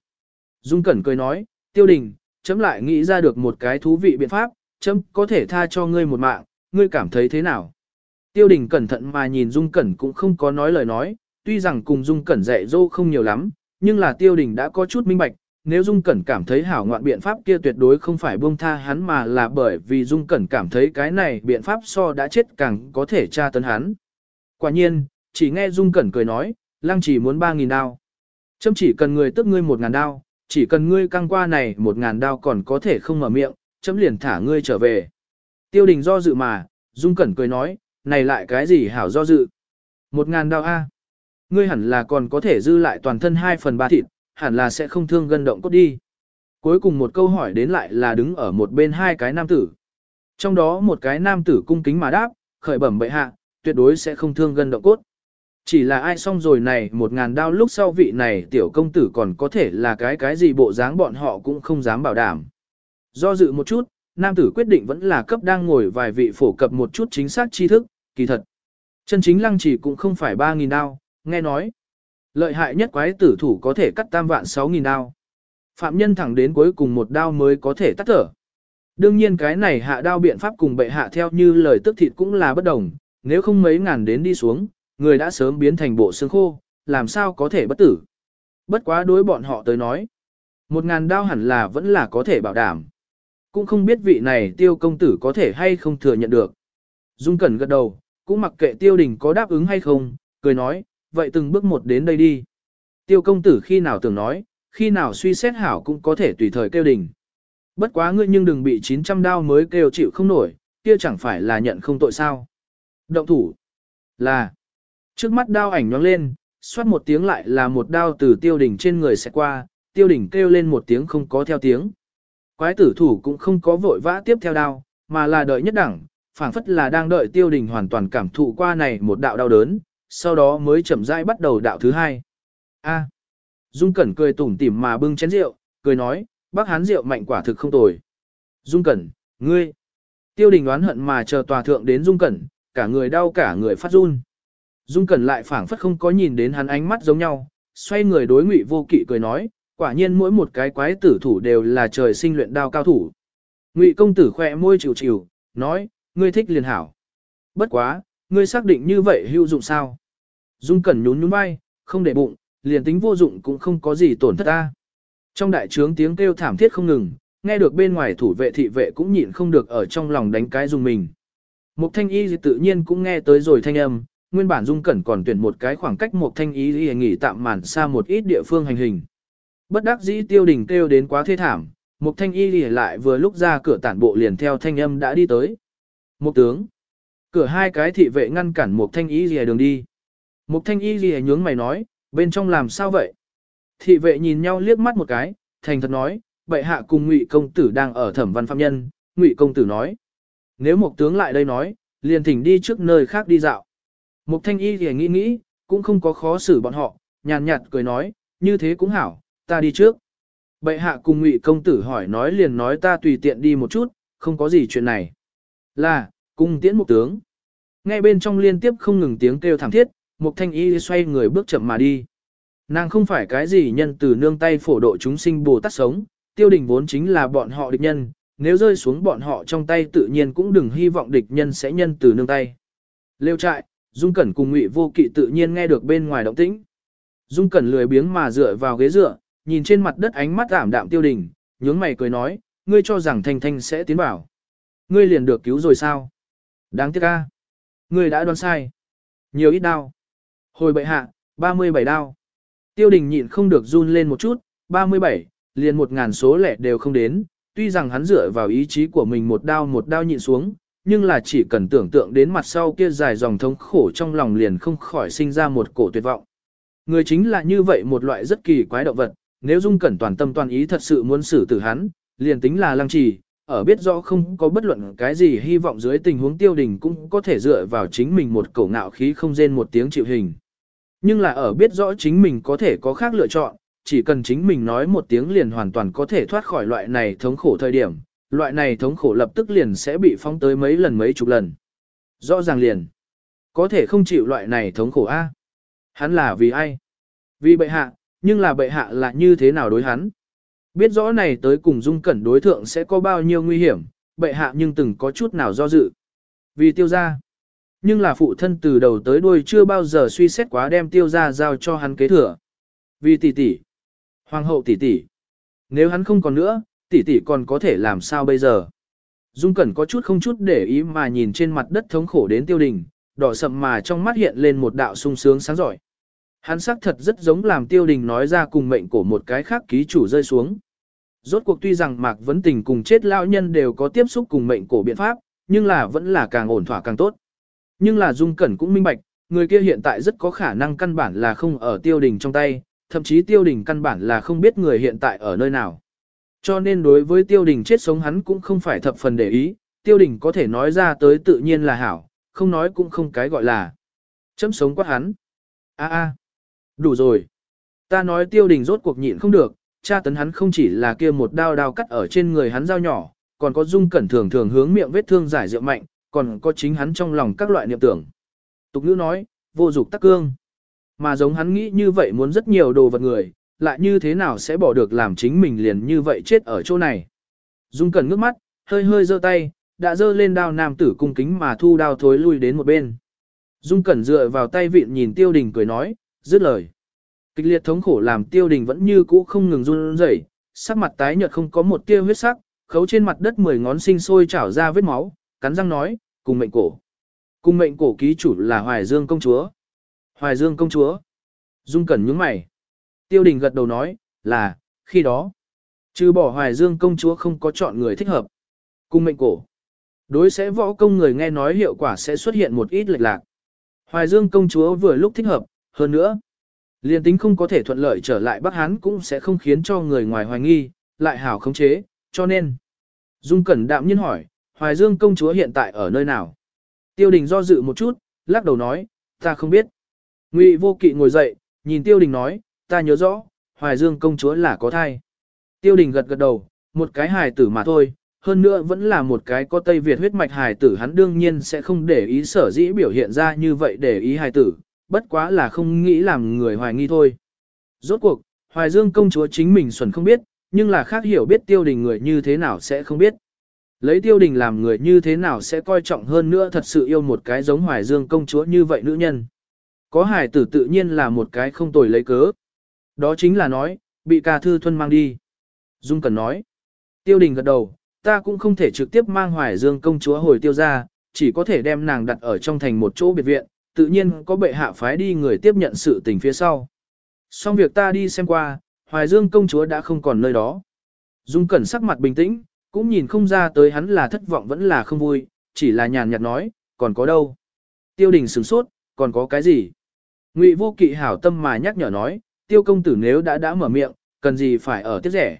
Dung Cẩn cười nói, tiêu đình, chấm lại nghĩ ra được một cái thú vị biện pháp, chấm có thể tha cho ngươi một mạng, ngươi cảm thấy thế nào? Tiêu đình cẩn thận mà nhìn Dung Cẩn cũng không có nói lời nói, tuy rằng cùng Dung Cẩn dạy dỗ không nhiều lắm, nhưng là tiêu đình đã có chút minh bạch, nếu Dung Cẩn cảm thấy hảo ngoạn biện pháp kia tuyệt đối không phải buông tha hắn mà là bởi vì Dung Cẩn cảm thấy cái này biện pháp so đã chết càng có thể tra tấn hắn. Quả nhiên, chỉ nghe Dung Cẩn cười nói, lăng chỉ muốn 3.000 đao. châm chỉ cần người tức ngươi 1.000 đao, chỉ cần ngươi căng qua này 1.000 đao còn có thể không mở miệng, chấm liền thả ngươi trở về. Tiêu đình do dự mà, Dung Cẩn cười nói, này lại cái gì hảo do dự. Một ngàn đao A. Ngươi hẳn là còn có thể dư lại toàn thân 2 phần 3 thịt, hẳn là sẽ không thương gân động cốt đi. Cuối cùng một câu hỏi đến lại là đứng ở một bên hai cái nam tử. Trong đó một cái nam tử cung kính mà đáp, khởi bẩm bệ hạ, tuyệt đối sẽ không thương gân động cốt. Chỉ là ai xong rồi này một ngàn đao lúc sau vị này tiểu công tử còn có thể là cái cái gì bộ dáng bọn họ cũng không dám bảo đảm. Do dự một chút, nam tử quyết định vẫn là cấp đang ngồi vài vị phổ cập một chút chính xác tri thức, kỳ thật. Chân chính lăng chỉ cũng không phải 3.000 đao, nghe nói. Lợi hại nhất quái tử thủ có thể cắt tam vạn 6.000 đao. Phạm nhân thẳng đến cuối cùng một đao mới có thể tắt thở. Đương nhiên cái này hạ đao biện pháp cùng bệ hạ theo như lời tức thịt cũng là bất đồng, nếu không mấy ngàn đến đi xuống, người đã sớm biến thành bộ xương khô, làm sao có thể bất tử. Bất quá đối bọn họ tới nói, một ngàn đao hẳn là vẫn là có thể bảo đảm. Cũng không biết vị này tiêu công tử có thể hay không thừa nhận được. Dung Cẩn gật đầu, cũng mặc kệ tiêu đình có đáp ứng hay không, cười nói, vậy từng bước một đến đây đi. Tiêu công tử khi nào tưởng nói, khi nào suy xét hảo cũng có thể tùy thời kêu đình. Bất quá ngươi nhưng đừng bị 900 đao mới kêu chịu không nổi, kia chẳng phải là nhận không tội sao. Động thủ là Trước mắt đao ảnh nhoáng lên, xoát một tiếng lại là một đao từ tiêu đình trên người sẽ qua, tiêu đình kêu lên một tiếng không có theo tiếng. Quái tử thủ cũng không có vội vã tiếp theo đao, mà là đợi nhất đẳng, phảng phất là đang đợi tiêu đình hoàn toàn cảm thụ qua này một đạo đau đớn, sau đó mới chậm rãi bắt đầu đạo thứ hai. A. Dung Cẩn cười tủm tỉm mà bưng chén rượu, cười nói, bác hán rượu mạnh quả thực không tồi. Dung Cẩn, ngươi. Tiêu đình đoán hận mà chờ tòa thượng đến Dung Cẩn, cả người đau cả người phát run. Dung Cẩn lại phảng phất không có nhìn đến hắn ánh mắt giống nhau, xoay người đối ngụy vô kỵ cười nói, quả nhiên mỗi một cái quái tử thủ đều là trời sinh luyện đao cao thủ. Ngụy công tử khỏe môi chịu chịu, nói, ngươi thích liền hảo. Bất quá, ngươi xác định như vậy hữu dụng sao? Dung Cẩn nhún nhún vai, không để bụng, liền tính vô dụng cũng không có gì tổn thất ta. Trong đại trướng tiếng kêu thảm thiết không ngừng, nghe được bên ngoài thủ vệ thị vệ cũng nhịn không được ở trong lòng đánh cái dùng mình. Mục thanh y tự nhiên cũng nghe tới rồi thanh âm, nguyên bản dung cẩn còn tuyển một cái khoảng cách mục thanh y nghỉ tạm màn xa một ít địa phương hành hình. Bất đắc dĩ tiêu đình kêu đến quá thê thảm, mục thanh y lìa lại vừa lúc ra cửa tản bộ liền theo thanh âm đã đi tới. Mục tướng. Cửa hai cái thị vệ ngăn cản mục thanh y lìa đường đi. Mục thanh y lìa nhướng mày nói, bên trong làm sao vậy? Thị vệ nhìn nhau liếc mắt một cái, thành thật nói, bệ hạ cùng ngụy công tử đang ở thẩm văn phạm nhân, ngụy công tử nói. Nếu một tướng lại đây nói, liền thỉnh đi trước nơi khác đi dạo. Mục thanh y lìa nghĩ nghĩ, cũng không có khó xử bọn họ, nhàn nhạt cười nói, như thế cũng hảo, ta đi trước. Bệ hạ cùng ngụy công tử hỏi nói liền nói ta tùy tiện đi một chút, không có gì chuyện này. Là, cung tiễn một tướng. Ngay bên trong liên tiếp không ngừng tiếng kêu thảm thiết, Mục thanh y xoay người bước chậm mà đi. Nàng không phải cái gì nhân từ nương tay phổ độ chúng sinh bồ tát sống, tiêu đình vốn chính là bọn họ địch nhân, nếu rơi xuống bọn họ trong tay tự nhiên cũng đừng hy vọng địch nhân sẽ nhân từ nương tay. Lêu trại, Dung Cẩn cùng Ngụy Vô Kỵ tự nhiên nghe được bên ngoài động tĩnh. Dung Cẩn lười biếng mà dựa vào ghế dựa, nhìn trên mặt đất ánh mắt ảm đạm tiêu đình, nhướng mày cười nói, ngươi cho rằng Thanh Thanh sẽ tiến vào. Ngươi liền được cứu rồi sao? Đáng tiếc ca. Ngươi đã đoán sai. Nhiều ít đau. Hồi bệ hạ, 37 đau. Tiêu đình nhịn không được run lên một chút, 37, liền một ngàn số lẻ đều không đến, tuy rằng hắn dựa vào ý chí của mình một đao một đao nhịn xuống, nhưng là chỉ cần tưởng tượng đến mặt sau kia dài dòng thống khổ trong lòng liền không khỏi sinh ra một cổ tuyệt vọng. Người chính là như vậy một loại rất kỳ quái động vật, nếu dung cẩn toàn tâm toàn ý thật sự muốn xử tử hắn, liền tính là lăng trì, ở biết rõ không có bất luận cái gì hy vọng dưới tình huống tiêu đình cũng có thể dựa vào chính mình một cổ ngạo khí không rên một tiếng chịu hình. Nhưng là ở biết rõ chính mình có thể có khác lựa chọn, chỉ cần chính mình nói một tiếng liền hoàn toàn có thể thoát khỏi loại này thống khổ thời điểm, loại này thống khổ lập tức liền sẽ bị phong tới mấy lần mấy chục lần. Rõ ràng liền, có thể không chịu loại này thống khổ a Hắn là vì ai? Vì bệ hạ, nhưng là bệ hạ là như thế nào đối hắn? Biết rõ này tới cùng dung cẩn đối thượng sẽ có bao nhiêu nguy hiểm, bệ hạ nhưng từng có chút nào do dự. Vì tiêu gia. Nhưng là phụ thân từ đầu tới đuôi chưa bao giờ suy xét quá đem tiêu gia giao cho hắn kế thừa. Vì tỷ tỷ. Hoàng hậu tỷ tỷ. Nếu hắn không còn nữa, tỷ tỷ còn có thể làm sao bây giờ? Dung Cẩn có chút không chút để ý mà nhìn trên mặt đất thống khổ đến tiêu đình, đỏ sậm mà trong mắt hiện lên một đạo sung sướng sáng giỏi. Hắn sắc thật rất giống làm tiêu đình nói ra cùng mệnh của một cái khác ký chủ rơi xuống. Rốt cuộc tuy rằng Mạc Vấn Tình cùng chết lão nhân đều có tiếp xúc cùng mệnh cổ biện pháp, nhưng là vẫn là càng ổn thỏa càng tốt. Nhưng là Dung Cẩn cũng minh bạch, người kia hiện tại rất có khả năng căn bản là không ở tiêu đình trong tay, thậm chí tiêu đình căn bản là không biết người hiện tại ở nơi nào. Cho nên đối với tiêu đình chết sống hắn cũng không phải thập phần để ý, tiêu đình có thể nói ra tới tự nhiên là hảo, không nói cũng không cái gọi là chấm sống quát hắn. a a đủ rồi. Ta nói tiêu đình rốt cuộc nhịn không được, cha tấn hắn không chỉ là kia một đao đao cắt ở trên người hắn dao nhỏ, còn có dung cẩn thường thường hướng miệng vết thương giải rượu mạnh, còn có chính hắn trong lòng các loại niệm tưởng. Tục ngữ nói, vô dục tắc cương. Mà giống hắn nghĩ như vậy muốn rất nhiều đồ vật người, lại như thế nào sẽ bỏ được làm chính mình liền như vậy chết ở chỗ này. Dung Cẩn ngước mắt, hơi hơi giơ tay, đã giơ lên đao nam tử cung kính mà thu đao thối lui đến một bên. Dung Cẩn dựa vào tay vịn nhìn Tiêu Đình cười nói, dứt lời. Kịch liệt thống khổ làm Tiêu Đình vẫn như cũ không ngừng run rẩy, sắc mặt tái nhợt không có một tia huyết sắc, khấu trên mặt đất mười ngón sinh sôi trảo ra vết máu, cắn răng nói, cùng mệnh cổ. Cùng mệnh cổ ký chủ là Hoài Dương công chúa. Hoài Dương công chúa. Dung Cẩn nhướng mày. Tiêu đình gật đầu nói, là, khi đó. Trừ bỏ Hoài Dương công chúa không có chọn người thích hợp. Cùng mệnh cổ. Đối sẽ võ công người nghe nói hiệu quả sẽ xuất hiện một ít lệch lạc. Hoài Dương công chúa vừa lúc thích hợp, hơn nữa. Liên tính không có thể thuận lợi trở lại Bắc Hán cũng sẽ không khiến cho người ngoài hoài nghi, lại hảo khống chế, cho nên. Dung Cẩn đạm nhiên hỏi, Hoài Dương công chúa hiện tại ở nơi nào? Tiêu đình do dự một chút, lắc đầu nói, ta không biết. Ngụy vô kỵ ngồi dậy, nhìn tiêu đình nói, ta nhớ rõ, Hoài Dương công chúa là có thai. Tiêu đình gật gật đầu, một cái hài tử mà thôi, hơn nữa vẫn là một cái có Tây Việt huyết mạch hài tử hắn đương nhiên sẽ không để ý sở dĩ biểu hiện ra như vậy để ý hài tử, bất quá là không nghĩ làm người hoài nghi thôi. Rốt cuộc, Hoài Dương công chúa chính mình xuẩn không biết, nhưng là khác hiểu biết tiêu đình người như thế nào sẽ không biết. Lấy tiêu đình làm người như thế nào sẽ coi trọng hơn nữa thật sự yêu một cái giống Hoài Dương công chúa như vậy nữ nhân. Có hài tử tự nhiên là một cái không tồi lấy cớ. Đó chính là nói, bị ca thư thuân mang đi. Dung Cần nói. Tiêu đình gật đầu, ta cũng không thể trực tiếp mang Hoài Dương công chúa hồi tiêu ra, chỉ có thể đem nàng đặt ở trong thành một chỗ biệt viện, tự nhiên có bệ hạ phái đi người tiếp nhận sự tình phía sau. Xong việc ta đi xem qua, Hoài Dương công chúa đã không còn nơi đó. Dung Cẩn sắc mặt bình tĩnh, cũng nhìn không ra tới hắn là thất vọng vẫn là không vui, chỉ là nhàn nhạt nói, còn có đâu. Tiêu đình sửng sốt, còn có cái gì? Ngụy vô kỵ hảo tâm mà nhắc nhở nói, tiêu công tử nếu đã đã mở miệng, cần gì phải ở tiết rẻ.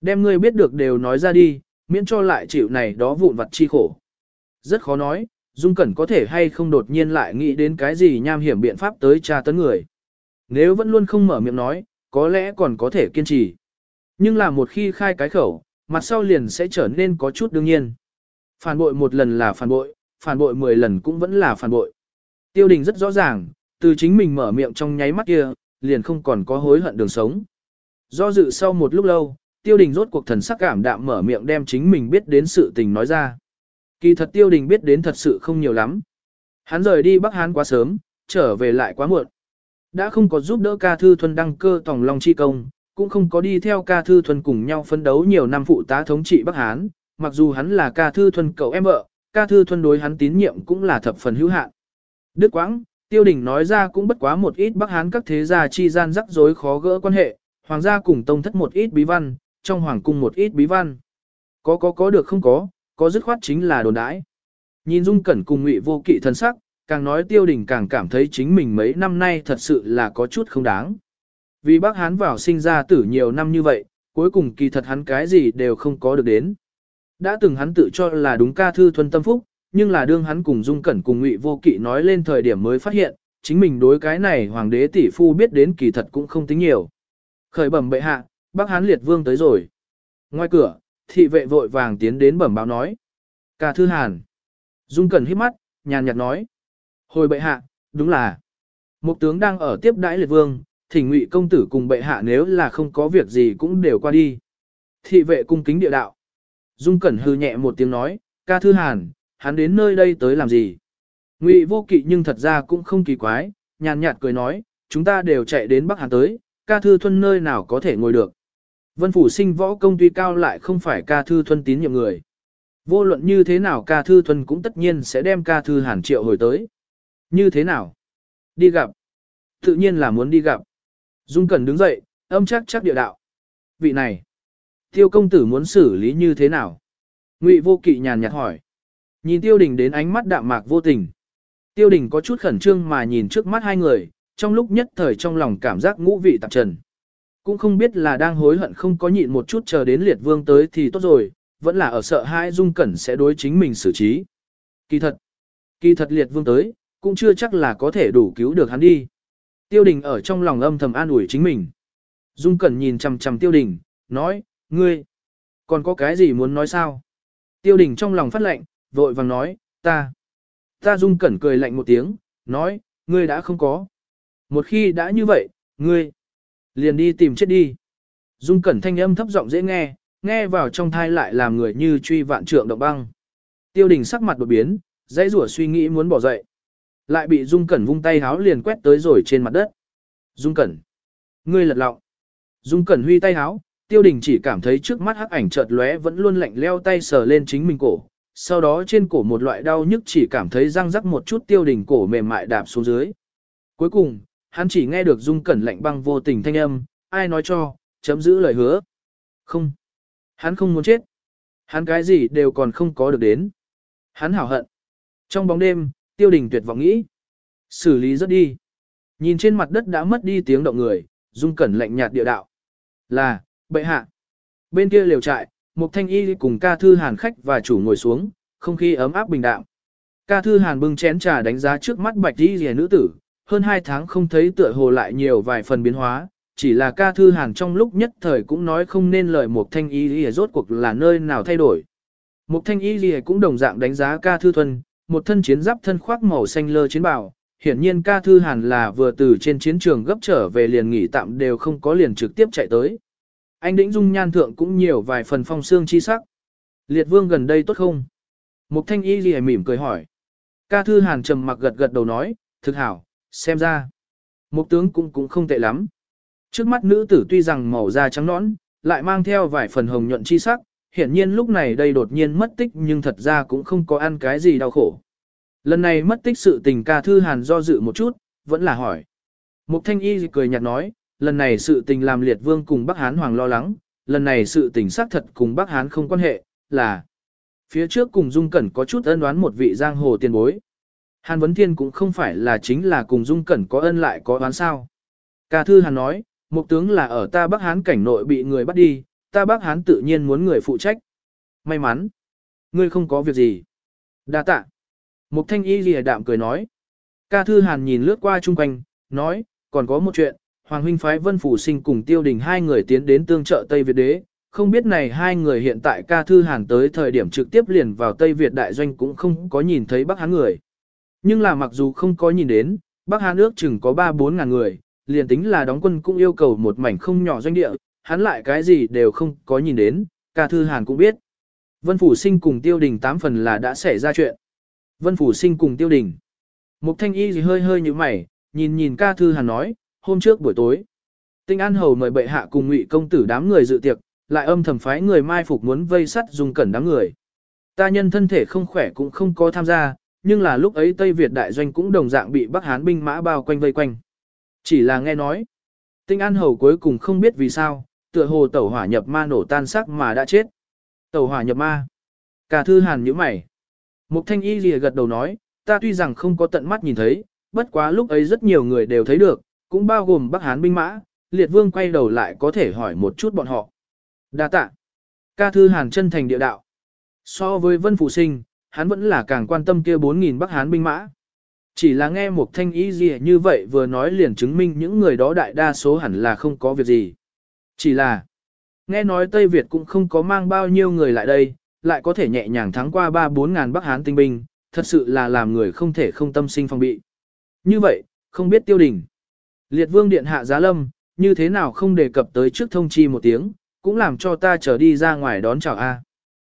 Đem ngươi biết được đều nói ra đi, miễn cho lại chịu này đó vụn vặt chi khổ. Rất khó nói, Dung Cẩn có thể hay không đột nhiên lại nghĩ đến cái gì nham hiểm biện pháp tới tra tấn người. Nếu vẫn luôn không mở miệng nói, có lẽ còn có thể kiên trì. Nhưng là một khi khai cái khẩu, mặt sau liền sẽ trở nên có chút đương nhiên. Phản bội một lần là phản bội, phản bội mười lần cũng vẫn là phản bội. Tiêu đình rất rõ ràng, từ chính mình mở miệng trong nháy mắt kia, liền không còn có hối hận đường sống. Do dự sau một lúc lâu, tiêu đình rốt cuộc thần sắc cảm đạm mở miệng đem chính mình biết đến sự tình nói ra. Kỳ thật tiêu đình biết đến thật sự không nhiều lắm. Hắn rời đi Bắc Hán quá sớm, trở về lại quá muộn. Đã không có giúp đỡ ca thư thuần đăng cơ tổng long chi công, cũng không có đi theo ca thư thuần cùng nhau phân đấu nhiều năm phụ tá thống trị Bắc Hán, mặc dù hắn là ca thư thuần cậu em vợ, ca thư thuần đối hắn tín nhiệm cũng là thập phần hữu hạn. Đức Quãng, tiêu đình nói ra cũng bất quá một ít Bắc Hán các thế gia chi gian rắc rối khó gỡ quan hệ, hoàng gia cùng tông thất một ít bí văn, trong hoàng cung một ít bí văn. Có có có được không có, có dứt khoát chính là đồn đãi. Nhìn Dung Cẩn cùng Ngụy Vô Kỵ thân sắc, càng nói Tiêu Đình càng cảm thấy chính mình mấy năm nay thật sự là có chút không đáng. Vì bác Hán vào sinh ra tử nhiều năm như vậy, cuối cùng kỳ thật hắn cái gì đều không có được đến. Đã từng hắn tự cho là đúng ca thư thuần tâm phúc, nhưng là đương hắn cùng Dung Cẩn cùng Ngụy Vô Kỵ nói lên thời điểm mới phát hiện, chính mình đối cái này hoàng đế tỷ phu biết đến kỳ thật cũng không tính nhiều. Khởi bẩm bệ hạ, bác Hán liệt vương tới rồi. Ngoài cửa, thị vệ vội vàng tiến đến bẩm báo nói. Ca thư hàn. Dung Cẩn hít mắt, nhàn nhạt nói. Hồi bệ hạ, đúng là. Một tướng đang ở tiếp đãi liệt vương, thỉnh ngụy công tử cùng bệ hạ nếu là không có việc gì cũng đều qua đi. Thị vệ cung kính địa đạo. Dung Cẩn hư nhẹ một tiếng nói, ca thư hàn, hắn đến nơi đây tới làm gì? Ngụy vô kỵ nhưng thật ra cũng không kỳ quái, nhàn nhạt cười nói, chúng ta đều chạy đến Bắc Hàn tới, ca thư thuân nơi nào có thể ngồi được. Vân Phủ sinh võ công tuy cao lại không phải ca thư thuân tín nhiệm người. Vô luận như thế nào ca thư thuân cũng tất nhiên sẽ đem ca thư hàn triệu hồi tới. Như thế nào? Đi gặp. Tự nhiên là muốn đi gặp. Dung Cẩn đứng dậy, âm chắc chắc địa đạo. Vị này. Tiêu công tử muốn xử lý như thế nào? Ngụy vô kỵ nhàn nhạt hỏi. Nhìn tiêu đình đến ánh mắt đạm mạc vô tình. Tiêu đình có chút khẩn trương mà nhìn trước mắt hai người, trong lúc nhất thời trong lòng cảm giác ngũ vị tạp trần. Cũng không biết là đang hối hận không có nhịn một chút chờ đến liệt vương tới thì tốt rồi, vẫn là ở sợ hai dung cẩn sẽ đối chính mình xử trí. Kỳ thật, kỳ thật liệt vương tới, cũng chưa chắc là có thể đủ cứu được hắn đi. Tiêu đình ở trong lòng âm thầm an ủi chính mình. Dung cẩn nhìn chằm chằm tiêu đình, nói, ngươi, còn có cái gì muốn nói sao? Tiêu đình trong lòng phát lệnh, vội vàng nói, ta. Ta dung cẩn cười lạnh một tiếng, nói, ngươi đã không có. Một khi đã như vậy, ngươi, liền đi tìm chết đi. Dung cẩn thanh âm thấp giọng dễ nghe, nghe vào trong thai lại làm người như truy vạn trượng động băng. Tiêu đình sắc mặt đột biến, dãy rủa suy nghĩ muốn bỏ dậy. Lại bị Dung Cẩn vung tay háo liền quét tới rồi trên mặt đất. Dung Cẩn. Ngươi lật lọng. Dung Cẩn huy tay háo, tiêu đình chỉ cảm thấy trước mắt hắc ảnh chợt lóe vẫn luôn lạnh leo tay sờ lên chính mình cổ. Sau đó trên cổ một loại đau nhức chỉ cảm thấy răng rắc một chút tiêu đình cổ mềm mại đạp xuống dưới. Cuối cùng, hắn chỉ nghe được Dung Cẩn lạnh băng vô tình thanh âm, ai nói cho, chấm giữ lời hứa. Không. Hắn không muốn chết. Hắn cái gì đều còn không có được đến. Hắn hảo hận. Trong bóng đêm, tiêu đình tuyệt vọng nghĩ. Xử lý rất đi. Nhìn trên mặt đất đã mất đi tiếng động người, dung cẩn lạnh nhạt địa đạo. Là, bệ hạ. Bên kia liều trại, một thanh y cùng ca thư hàn khách và chủ ngồi xuống, không khí ấm áp bình đạm. Ca Thư Hàn bưng chén trà đánh giá trước mắt bạch y rìa nữ tử, hơn hai tháng không thấy tựa hồ lại nhiều vài phần biến hóa, chỉ là ca Thư Hàn trong lúc nhất thời cũng nói không nên lời một thanh y lìa rốt cuộc là nơi nào thay đổi. Một thanh y lìa cũng đồng dạng đánh giá ca Thư Thuần, một thân chiến giáp thân khoác màu xanh lơ chiến bào, hiển nhiên ca Thư Hàn là vừa từ trên chiến trường gấp trở về liền nghỉ tạm đều không có liền trực tiếp chạy tới. Anh đĩnh dung nhan thượng cũng nhiều vài phần phong xương chi sắc. Liệt vương gần đây tốt không? Mục thanh y gì mỉm cười hỏi. Ca thư hàn trầm mặc gật gật đầu nói, thực hảo, xem ra. Mục tướng cũng cũng không tệ lắm. Trước mắt nữ tử tuy rằng màu da trắng nõn, lại mang theo vài phần hồng nhuận chi sắc, hiển nhiên lúc này đây đột nhiên mất tích nhưng thật ra cũng không có ăn cái gì đau khổ. Lần này mất tích sự tình ca thư hàn do dự một chút, vẫn là hỏi. Mục thanh y cười nhạt nói, lần này sự tình làm liệt vương cùng Bắc Hán Hoàng lo lắng, lần này sự tình xác thật cùng Bắc Hán không quan hệ, là phía trước cùng Dung Cẩn có chút ân đoán một vị giang hồ tiền bối. Hàn Vấn Thiên cũng không phải là chính là cùng Dung Cẩn có ân lại có oán sao. Ca Thư Hàn nói, một tướng là ở ta Bắc Hán cảnh nội bị người bắt đi, ta Bắc Hán tự nhiên muốn người phụ trách. May mắn. Ngươi không có việc gì. Đa tạ. Mục thanh y lìa đạm cười nói. Ca Thư Hàn nhìn lướt qua chung quanh, nói, còn có một chuyện, Hoàng huynh phái Vân Phủ Sinh cùng Tiêu Đình hai người tiến đến tương trợ Tây Việt đế, không biết này hai người hiện tại ca thư hàn tới thời điểm trực tiếp liền vào Tây Việt đại doanh cũng không có nhìn thấy Bắc Hán người. Nhưng là mặc dù không có nhìn đến, Bắc Hán ước chừng có 3-4 ngàn người, liền tính là đóng quân cũng yêu cầu một mảnh không nhỏ doanh địa, hắn lại cái gì đều không có nhìn đến, ca thư hàn cũng biết. Vân Phủ Sinh cùng Tiêu Đình tám phần là đã xảy ra chuyện. Vân Phủ Sinh cùng Tiêu Đình. Mục Thanh Y gì hơi hơi như mày, nhìn nhìn ca thư hàn nói, hôm trước buổi tối. Tinh An Hầu mời bệ hạ cùng ngụy công tử đám người dự tiệc, lại âm thầm phái người mai phục muốn vây sắt dùng cẩn đám người. Ta nhân thân thể không khỏe cũng không có tham gia, nhưng là lúc ấy Tây Việt đại doanh cũng đồng dạng bị Bắc Hán binh mã bao quanh vây quanh. Chỉ là nghe nói, Tinh An Hầu cuối cùng không biết vì sao, tựa hồ tẩu hỏa nhập ma nổ tan sắc mà đã chết. Tẩu hỏa nhập ma. Cả thư hàn như mày. Mục thanh y lìa gật đầu nói, ta tuy rằng không có tận mắt nhìn thấy, bất quá lúc ấy rất nhiều người đều thấy được, cũng bao gồm Bắc Hán binh mã, liệt vương quay đầu lại có thể hỏi một chút bọn họ. Đa tạ. Ca thư hàn chân thành địa đạo. So với vân phụ sinh, hắn vẫn là càng quan tâm kia 4.000 Bắc Hán binh mã. Chỉ là nghe một thanh ý gì như vậy vừa nói liền chứng minh những người đó đại đa số hẳn là không có việc gì. Chỉ là, nghe nói Tây Việt cũng không có mang bao nhiêu người lại đây, lại có thể nhẹ nhàng thắng qua 3-4 ngàn Bắc Hán tinh binh, thật sự là làm người không thể không tâm sinh phong bị. Như vậy, không biết tiêu đình. Liệt vương điện hạ giá lâm, như thế nào không đề cập tới trước thông chi một tiếng, cũng làm cho ta trở đi ra ngoài đón chào A.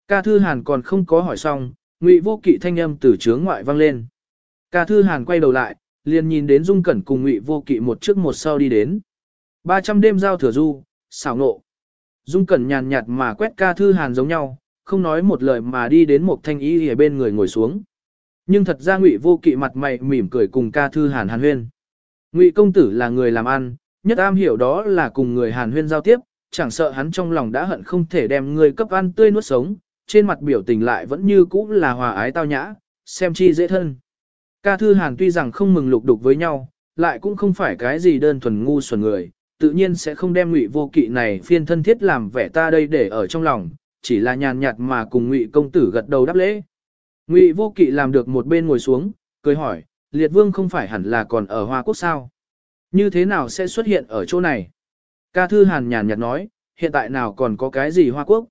Ca Thư Hàn còn không có hỏi xong, Ngụy Vô Kỵ thanh âm từ trướng ngoại vang lên. Ca Thư Hàn quay đầu lại, liền nhìn đến Dung Cẩn cùng Ngụy Vô Kỵ một trước một sau đi đến. 300 đêm giao thừa du, xảo nộ. Dung Cẩn nhàn nhạt mà quét Ca Thư Hàn giống nhau, không nói một lời mà đi đến một thanh y ở bên người ngồi xuống. Nhưng thật ra Ngụy Vô Kỵ mặt mày mỉm cười cùng Ca Thư Hàn hàn huyên. Ngụy công tử là người làm ăn, nhất am hiểu đó là cùng người hàn huyên giao tiếp, chẳng sợ hắn trong lòng đã hận không thể đem người cấp ăn tươi nuốt sống, trên mặt biểu tình lại vẫn như cũ là hòa ái tao nhã, xem chi dễ thân. Ca Thư Hàn tuy rằng không mừng lục đục với nhau, lại cũng không phải cái gì đơn thuần ngu xuẩn người, tự nhiên sẽ không đem ngụy vô kỵ này phiên thân thiết làm vẻ ta đây để ở trong lòng, chỉ là nhàn nhạt mà cùng ngụy công tử gật đầu đáp lễ. Ngụy vô kỵ làm được một bên ngồi xuống, cười hỏi, liệt vương không phải hẳn là còn ở Hoa Quốc sao? Như thế nào sẽ xuất hiện ở chỗ này? Ca Thư Hàn nhàn nhạt nói, hiện tại nào còn có cái gì Hoa Quốc?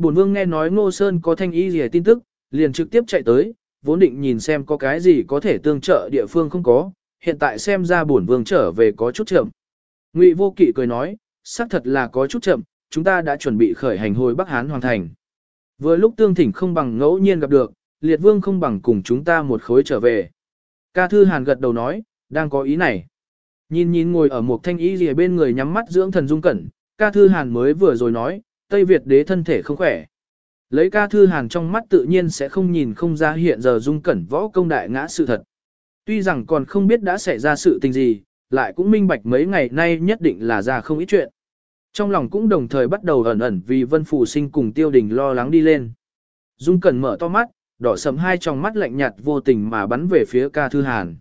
Bổn vương nghe nói Ngô Sơn có thanh y gì tin tức, liền trực tiếp chạy tới, vốn định nhìn xem có cái gì có thể tương trợ địa phương không có, hiện tại xem ra bổn vương trở về có chút chậm. Ngụy Vô Kỵ cười nói, xác thật là có chút chậm, chúng ta đã chuẩn bị khởi hành hồi Bắc Hán hoàn thành. Vừa lúc tương thỉnh không bằng ngẫu nhiên gặp được, liệt vương không bằng cùng chúng ta một khối trở về. Ca Thư Hàn gật đầu nói, đang có ý này. Nhìn nhìn ngồi ở một thanh y rìa bên người nhắm mắt dưỡng thần dung cẩn, ca thư hàn mới vừa rồi nói, Tây Việt đế thân thể không khỏe. Lấy ca thư hàn trong mắt tự nhiên sẽ không nhìn không ra hiện giờ dung cẩn võ công đại ngã sự thật. Tuy rằng còn không biết đã xảy ra sự tình gì, lại cũng minh bạch mấy ngày nay nhất định là ra không ít chuyện. Trong lòng cũng đồng thời bắt đầu ẩn ẩn vì vân phù sinh cùng tiêu đình lo lắng đi lên. Dung cẩn mở to mắt, đỏ sầm hai trong mắt lạnh nhạt vô tình mà bắn về phía ca thư hàn.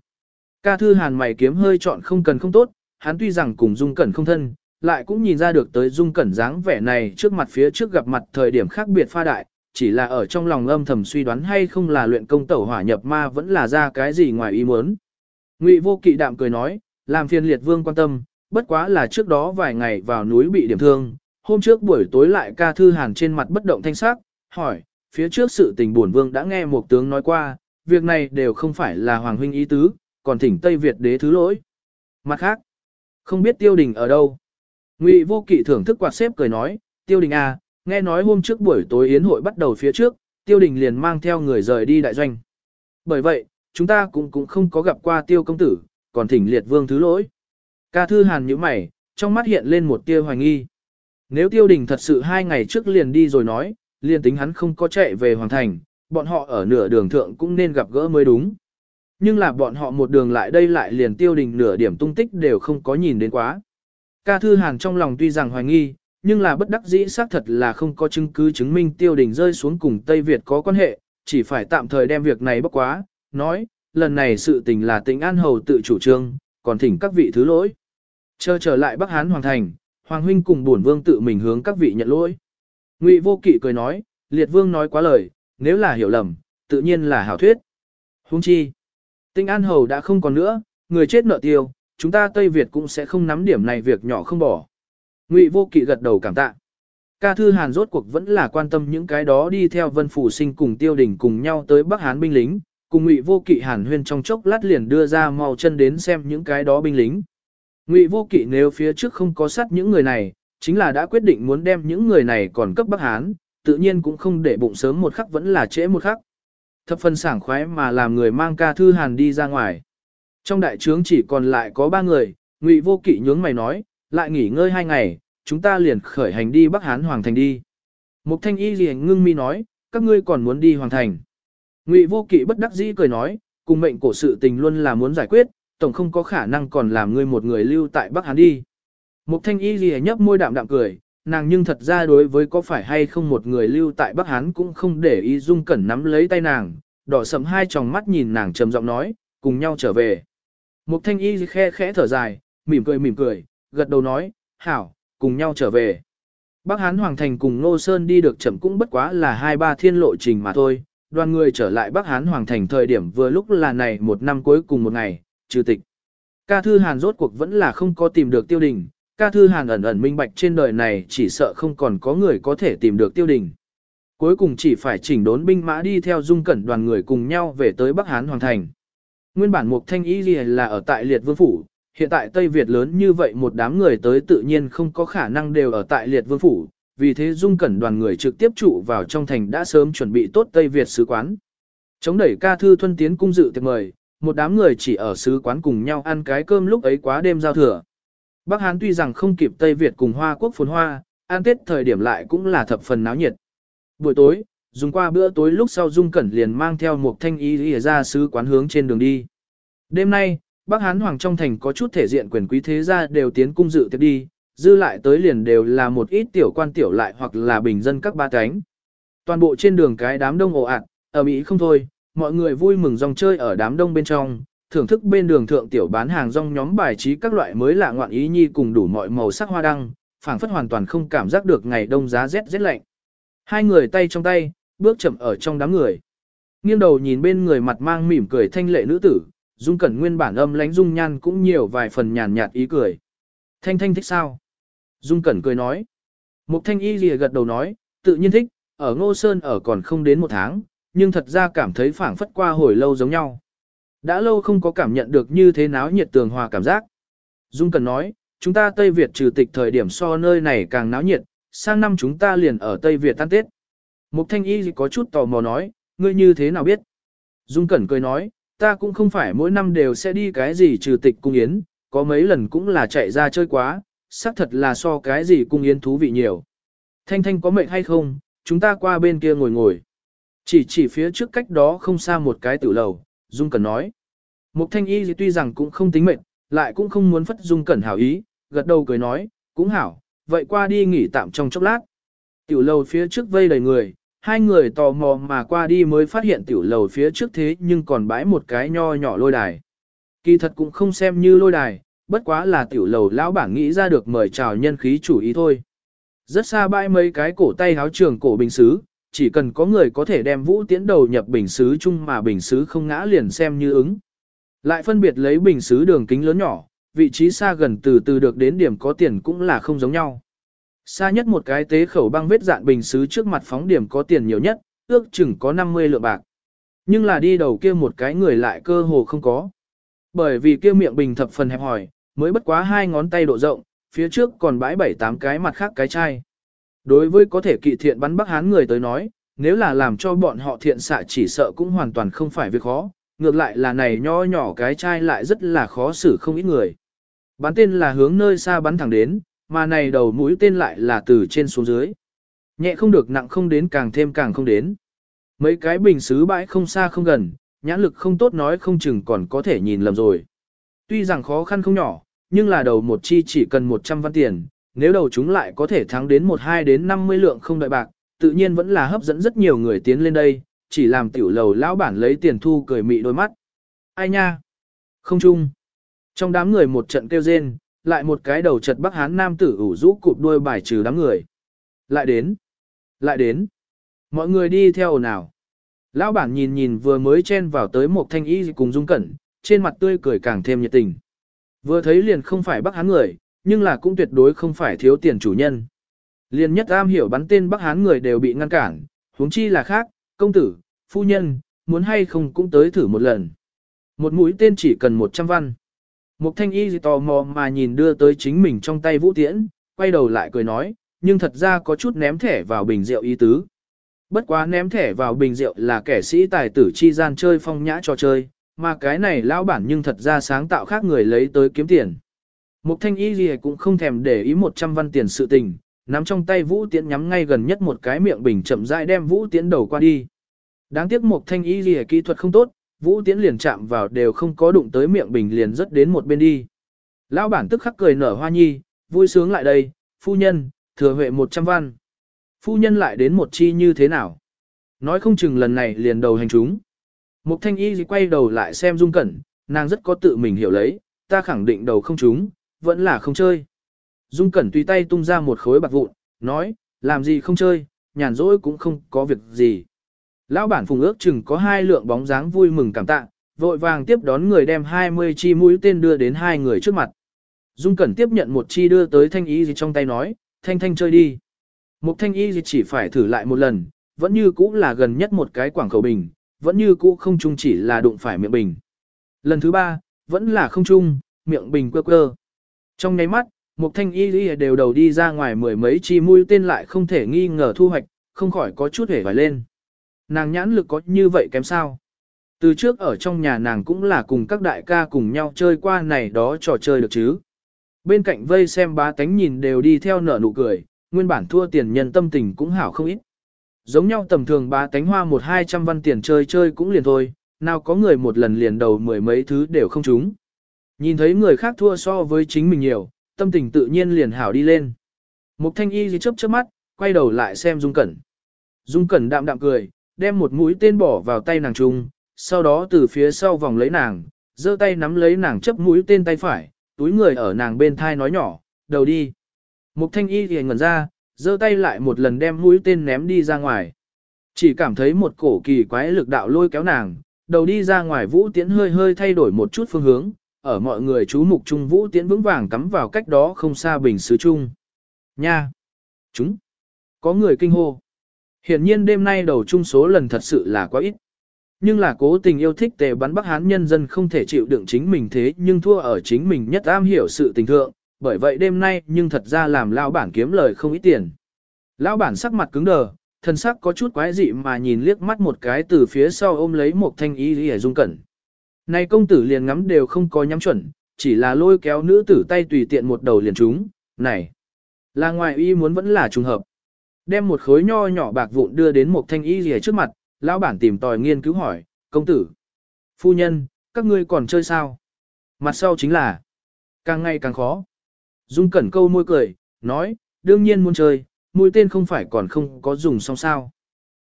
Ca thư hàn mày kiếm hơi chọn không cần không tốt, hắn tuy rằng cùng dung cẩn không thân, lại cũng nhìn ra được tới dung cẩn dáng vẻ này trước mặt phía trước gặp mặt thời điểm khác biệt pha đại, chỉ là ở trong lòng âm thầm suy đoán hay không là luyện công tẩu hỏa nhập ma vẫn là ra cái gì ngoài ý muốn. Ngụy vô kỵ đạm cười nói, làm phiền liệt vương quan tâm, bất quá là trước đó vài ngày vào núi bị điểm thương, hôm trước buổi tối lại ca thư hàn trên mặt bất động thanh sắc, hỏi, phía trước sự tình bổn vương đã nghe một tướng nói qua, việc này đều không phải là hoàng huynh ý tứ, còn thỉnh Tây Việt đế thứ lỗi. Mặt khác, không biết tiêu đình ở đâu. Ngụy vô kỵ thưởng thức quạt xếp cười nói, tiêu đình à, nghe nói hôm trước buổi tối yến hội bắt đầu phía trước, tiêu đình liền mang theo người rời đi đại doanh. Bởi vậy, chúng ta cũng cũng không có gặp qua tiêu công tử, còn thỉnh liệt vương thứ lỗi. Ca thư hàn nhíu mày, trong mắt hiện lên một tia hoài nghi. Nếu tiêu đình thật sự hai ngày trước liền đi rồi nói, liền tính hắn không có chạy về hoàng thành, bọn họ ở nửa đường thượng cũng nên gặp gỡ mới đúng. Nhưng là bọn họ một đường lại đây lại liền tiêu đình nửa điểm tung tích đều không có nhìn đến quá. Ca Thư Hàn trong lòng tuy rằng hoài nghi, nhưng là bất đắc dĩ xác thật là không có chứng cứ chứng minh tiêu đình rơi xuống cùng Tây Việt có quan hệ, chỉ phải tạm thời đem việc này bóc quá, nói, lần này sự tình là tỉnh An Hầu tự chủ trương, còn thỉnh các vị thứ lỗi. Chờ trở lại Bắc Hán Hoàng Thành, Hoàng Huynh cùng bổn Vương tự mình hướng các vị nhận lỗi. Ngụy Vô Kỵ cười nói, Liệt Vương nói quá lời, nếu là hiểu lầm, tự nhiên là hảo thuyết. Huống chi, Tinh An Hầu đã không còn nữa, người chết nợ tiêu, chúng ta Tây Việt cũng sẽ không nắm điểm này việc nhỏ không bỏ. Ngụy Vô Kỵ gật đầu cảm tạ. Ca Thư Hàn rốt cuộc vẫn là quan tâm những cái đó đi theo Vân Phủ Sinh cùng Tiêu Đình cùng nhau tới Bắc Hán binh lính, cùng Ngụy Vô Kỵ Hàn huyên trong chốc lát liền đưa ra mau chân đến xem những cái đó binh lính. Ngụy Vô Kỵ nếu phía trước không có sát những người này, chính là đã quyết định muốn đem những người này còn cấp Bắc Hán, tự nhiên cũng không để bụng sớm một khắc vẫn là trễ một khắc. Thập phần sảng khoái mà làm người mang ca thư hàn đi ra ngoài. Trong đại trướng chỉ còn lại có ba người, Ngụy Vô Kỵ nhướng mày nói, lại nghỉ ngơi hai ngày, chúng ta liền khởi hành đi Bắc Hán Hoàng Thành đi. Mục Thanh Y liền ngưng mi nói, các ngươi còn muốn đi Hoàng Thành. Ngụy Vô Kỵ bất đắc dĩ cười nói, cùng mệnh cổ sự tình luôn là muốn giải quyết, tổng không có khả năng còn làm ngươi một người lưu tại Bắc Hán đi. Mục Thanh Y liền nhấp môi đạm đạm cười, nàng nhưng thật ra đối với có phải hay không một người lưu tại Bắc Hán cũng không để ý dung cẩn nắm lấy tay nàng, đỏ sầm hai tròng mắt nhìn nàng trầm giọng nói, cùng nhau trở về. Mục thanh y khe khẽ thở dài, mỉm cười mỉm cười, gật đầu nói, hảo, cùng nhau trở về. Bắc Hán Hoàng Thành cùng Nô Sơn đi được chậm cũng bất quá là hai ba thiên lộ trình mà thôi, đoàn người trở lại Bắc Hán Hoàng Thành thời điểm vừa lúc là này một năm cuối cùng một ngày, trừ tịch. Ca Thư Hàn rốt cuộc vẫn là không có tìm được tiêu đình, ca thư hàn ẩn ẩn minh bạch trên đời này chỉ sợ không còn có người có thể tìm được tiêu đình. Cuối cùng chỉ phải chỉnh đốn binh mã đi theo dung cẩn đoàn người cùng nhau về tới Bắc Hán Hoàng Thành. Nguyên bản Mục Thanh Y là ở tại Liệt Vương Phủ, hiện tại Tây Việt lớn như vậy một đám người tới tự nhiên không có khả năng đều ở tại Liệt Vương Phủ, vì thế dung cẩn đoàn người trực tiếp trụ vào trong thành đã sớm chuẩn bị tốt Tây Việt sứ quán. Chống đẩy ca thư thuân tiến cung dự tiệc mời, một đám người chỉ ở sứ quán cùng nhau ăn cái cơm lúc ấy quá đêm giao thừa. Bắc Hán tuy rằng không kịp Tây Việt cùng Hoa quốc phồn hoa, ăn tết thời điểm lại cũng là thập phần náo nhiệt. Buổi tối, dùng qua bữa tối lúc sau Dung Cẩn liền mang theo một thanh y lìa ra sứ quán hướng trên đường đi. Đêm nay, Bắc Hán Hoàng trong thành có chút thể diện quyền quý thế gia đều tiến cung dự tiếp đi, dư lại tới liền đều là một ít tiểu quan tiểu lại hoặc là bình dân các ba cánh. Toàn bộ trên đường cái đám đông ồ ạt, ở Mỹ không thôi, mọi người vui mừng dòng chơi ở đám đông bên trong, thưởng thức bên đường thượng tiểu bán hàng rong nhóm bài trí các loại mới lạ ngoạn ý nhi cùng đủ mọi màu sắc hoa đăng, phảng phất hoàn toàn không cảm giác được ngày đông giá rét rét lạnh. Hai người tay trong tay, bước chậm ở trong đám người. Nghiêng đầu nhìn bên người mặt mang mỉm cười thanh lệ nữ tử, dung cẩn nguyên bản âm lánh dung nhan cũng nhiều vài phần nhàn nhạt ý cười. Thanh thanh thích sao? Dung cẩn cười nói. Mục thanh y lìa gật đầu nói, tự nhiên thích, ở ngô sơn ở còn không đến một tháng, nhưng thật ra cảm thấy phảng phất qua hồi lâu giống nhau. Đã lâu không có cảm nhận được như thế náo nhiệt tường hòa cảm giác. Dung Cần nói, chúng ta Tây Việt trừ tịch thời điểm so nơi này càng náo nhiệt, sang năm chúng ta liền ở Tây Việt tan Tết. Mục Thanh Y có chút tò mò nói, ngươi như thế nào biết? Dung Cẩn cười nói, ta cũng không phải mỗi năm đều sẽ đi cái gì trừ tịch cung yến, có mấy lần cũng là chạy ra chơi quá, xác thật là so cái gì cung yến thú vị nhiều. Thanh Thanh có mệnh hay không, chúng ta qua bên kia ngồi ngồi. Chỉ chỉ phía trước cách đó không xa một cái tử lầu, Dung Cẩn nói. Mục thanh y tuy rằng cũng không tính mệnh, lại cũng không muốn phất Dung Cẩn hảo ý, gật đầu cười nói, cũng hảo, vậy qua đi nghỉ tạm trong chốc lát. Tiểu lầu phía trước vây đầy người, hai người tò mò mà qua đi mới phát hiện tiểu lầu phía trước thế nhưng còn bãi một cái nho nhỏ lôi đài. Kỳ thật cũng không xem như lôi đài, bất quá là tiểu lầu lão bảng nghĩ ra được mời chào nhân khí chủ ý thôi. Rất xa bãi mấy cái cổ tay háo trường cổ bình xứ, chỉ cần có người có thể đem vũ tiễn đầu nhập bình xứ chung mà bình xứ không ngã liền xem như ứng. Lại phân biệt lấy bình xứ đường kính lớn nhỏ, vị trí xa gần từ từ được đến điểm có tiền cũng là không giống nhau. Xa nhất một cái tế khẩu băng vết dạn bình xứ trước mặt phóng điểm có tiền nhiều nhất, ước chừng có 50 lượng bạc. Nhưng là đi đầu kia một cái người lại cơ hồ không có. Bởi vì kia miệng bình thập phần hẹp hỏi, mới bất quá hai ngón tay độ rộng, phía trước còn bãi bảy tám cái mặt khác cái chai. Đối với có thể kỵ thiện bắn Bắc Hán người tới nói, nếu là làm cho bọn họ thiện xạ chỉ sợ cũng hoàn toàn không phải việc khó, ngược lại là này nho nhỏ cái chai lại rất là khó xử không ít người. Bắn tên là hướng nơi xa bắn thẳng đến, mà này đầu mũi tên lại là từ trên xuống dưới. Nhẹ không được nặng không đến càng thêm càng không đến. Mấy cái bình xứ bãi không xa không gần, nhãn lực không tốt nói không chừng còn có thể nhìn lầm rồi. Tuy rằng khó khăn không nhỏ, nhưng là đầu một chi chỉ cần 100 văn tiền, nếu đầu chúng lại có thể thắng đến 12 đến 50 lượng không đợi bạc, tự nhiên vẫn là hấp dẫn rất nhiều người tiến lên đây, chỉ làm tiểu lầu lão bản lấy tiền thu cười mị đôi mắt. Ai nha? Không chung. Trong đám người một trận kêu rên, lại một cái đầu chật bắc hán nam tử ủ rũ cụp đuôi bài trừ đám người. Lại đến. Lại đến. Mọi người đi theo nào. Lão bản nhìn nhìn vừa mới chen vào tới một thanh y cùng dung cẩn, trên mặt tươi cười càng thêm nhiệt tình. Vừa thấy liền không phải bắc hán người, nhưng là cũng tuyệt đối không phải thiếu tiền chủ nhân. Liền nhất am hiểu bắn tên bắc hán người đều bị ngăn cản, huống chi là khác, công tử, phu nhân, muốn hay không cũng tới thử một lần. Một mũi tên chỉ cần 100 văn. Một thanh y tò mò mà nhìn đưa tới chính mình trong tay vũ tiễn, quay đầu lại cười nói, nhưng thật ra có chút ném thẻ vào bình rượu ý tứ. Bất quá ném thẻ vào bình rượu là kẻ sĩ tài tử chi gian chơi phong nhã trò chơi, mà cái này lão bản nhưng thật ra sáng tạo khác người lấy tới kiếm tiền. Mục thanh y gì cũng không thèm để ý 100 văn tiền sự tình, nắm trong tay vũ tiễn nhắm ngay gần nhất một cái miệng bình chậm rãi đem vũ tiễn đầu qua đi. Đáng tiếc mục thanh y gì kỹ thuật không tốt, vũ tiễn liền chạm vào đều không có đụng tới miệng bình liền rất đến một bên đi. Lão bản tức khắc cười nở hoa nhi, vui sướng lại đây, phu nhân, thừa huệ 100 văn. Phu nhân lại đến một chi như thế nào? Nói không chừng lần này liền đầu hành chúng. Mục thanh y quay đầu lại xem dung cẩn, nàng rất có tự mình hiểu lấy, ta khẳng định đầu không chúng, vẫn là không chơi. Dung cẩn tùy tay tung ra một khối bạc vụn, nói, làm gì không chơi, nhàn rỗi cũng không có việc gì. Lão bản phùng ước chừng có hai lượng bóng dáng vui mừng cảm tạ, vội vàng tiếp đón người đem 20 chi mũi tên đưa đến hai người trước mặt. Dung Cẩn tiếp nhận một chi đưa tới thanh y gì trong tay nói, thanh thanh chơi đi. Một thanh y gì chỉ phải thử lại một lần, vẫn như cũ là gần nhất một cái quảng khẩu bình, vẫn như cũ không chung chỉ là đụng phải miệng bình. Lần thứ ba, vẫn là không chung, miệng bình quơ quơ. Trong nháy mắt, một thanh y gì đều đầu đi ra ngoài mười mấy chi mũi tên lại không thể nghi ngờ thu hoạch, không khỏi có chút hề vải lên. Nàng nhãn lực có như vậy kém sao? Từ trước ở trong nhà nàng cũng là cùng các đại ca cùng nhau chơi qua này đó trò chơi được chứ. Bên cạnh vây xem bá tánh nhìn đều đi theo nở nụ cười, nguyên bản thua tiền nhân tâm tình cũng hảo không ít. Giống nhau tầm thường bá tánh hoa một hai trăm văn tiền chơi chơi cũng liền thôi, nào có người một lần liền đầu mười mấy thứ đều không trúng. Nhìn thấy người khác thua so với chính mình nhiều, tâm tình tự nhiên liền hảo đi lên. Mục thanh y gì chớp chớp mắt, quay đầu lại xem Dung Cẩn. Dung Cẩn đạm đạm cười, đem một mũi tên bỏ vào tay nàng trung, sau đó từ phía sau vòng lấy nàng, giơ tay nắm lấy nàng chấp mũi tên tay phải, túi người ở nàng bên thai nói nhỏ, đầu đi. Mục thanh y thì ngẩn ra, giơ tay lại một lần đem mũi tên ném đi ra ngoài. Chỉ cảm thấy một cổ kỳ quái lực đạo lôi kéo nàng, đầu đi ra ngoài vũ tiễn hơi hơi thay đổi một chút phương hướng, ở mọi người chú mục trung vũ tiễn vững vàng cắm vào cách đó không xa bình sứ chung. Nha! Chúng! Có người kinh hô. Hiển nhiên đêm nay đầu chung số lần thật sự là quá ít. Nhưng là cố tình yêu thích tề bắn Bắc Hán nhân dân không thể chịu đựng chính mình thế nhưng thua ở chính mình nhất am hiểu sự tình thượng, bởi vậy đêm nay nhưng thật ra làm lão bản kiếm lời không ít tiền. Lão bản sắc mặt cứng đờ, thân sắc có chút quái dị mà nhìn liếc mắt một cái từ phía sau ôm lấy một thanh y y dung cẩn. Này công tử liền ngắm đều không có nhắm chuẩn, chỉ là lôi kéo nữ tử tay tùy tiện một đầu liền trúng, này, là ngoài y muốn vẫn là trùng hợp. Đem một khối nho nhỏ bạc vụn đưa đến một thanh y rìa trước mặt, lão bản tìm tòi nghiên cứu hỏi, công tử, phu nhân, các ngươi còn chơi sao? Mặt sau chính là, càng ngày càng khó. Dung cẩn câu môi cười, nói, đương nhiên muốn chơi, mũi tên không phải còn không có dùng xong sao.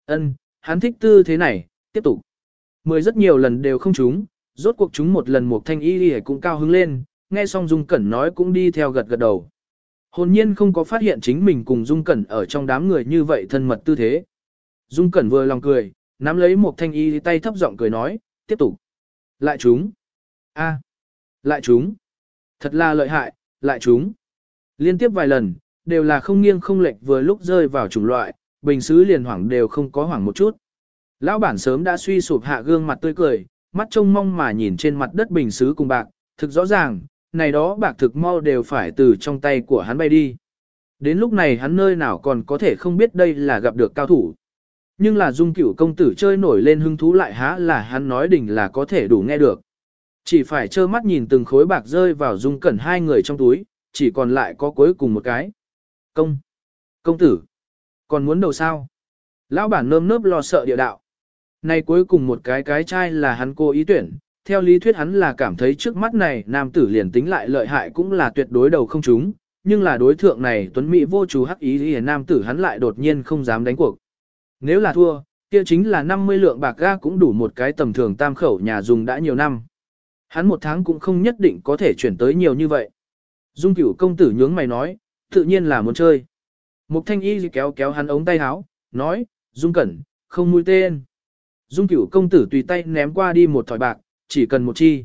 Ân, hắn thích tư thế này, tiếp tục. Mười rất nhiều lần đều không trúng, rốt cuộc chúng một lần một thanh y rìa cũng cao hứng lên, nghe xong Dung Cẩn nói cũng đi theo gật gật đầu. Hồn nhiên không có phát hiện chính mình cùng Dung Cẩn ở trong đám người như vậy thân mật tư thế. Dung Cẩn vừa lòng cười, nắm lấy một thanh y tay thấp giọng cười nói, tiếp tục. Lại chúng. a Lại chúng. Thật là lợi hại, lại chúng. Liên tiếp vài lần, đều là không nghiêng không lệch vừa lúc rơi vào chủng loại, bình xứ liền hoảng đều không có hoảng một chút. Lão bản sớm đã suy sụp hạ gương mặt tươi cười, mắt trông mong mà nhìn trên mặt đất bình xứ cùng bạc, thực rõ ràng, này đó bạc thực mau đều phải từ trong tay của hắn bay đi. Đến lúc này hắn nơi nào còn có thể không biết đây là gặp được cao thủ. Nhưng là dung cửu công tử chơi nổi lên hứng thú lại há là hắn nói đỉnh là có thể đủ nghe được. Chỉ phải trơ mắt nhìn từng khối bạc rơi vào dung cẩn hai người trong túi, chỉ còn lại có cuối cùng một cái. Công! Công tử! Còn muốn đầu sao? Lão bản nơm nớp lo sợ địa đạo. Này cuối cùng một cái cái chai là hắn cô ý tuyển, theo lý thuyết hắn là cảm thấy trước mắt này nam tử liền tính lại lợi hại cũng là tuyệt đối đầu không chúng, nhưng là đối thượng này tuấn mỹ vô chú hắc ý thì nam tử hắn lại đột nhiên không dám đánh cuộc. Nếu là thua, kia chính là 50 lượng bạc ga cũng đủ một cái tầm thường tam khẩu nhà dùng đã nhiều năm. Hắn một tháng cũng không nhất định có thể chuyển tới nhiều như vậy. Dung cửu công tử nhướng mày nói, tự nhiên là muốn chơi. Mục thanh y kéo kéo hắn ống tay áo, nói, Dung cẩn, không mũi tên. Dung cửu công tử tùy tay ném qua đi một thỏi bạc, chỉ cần một chi.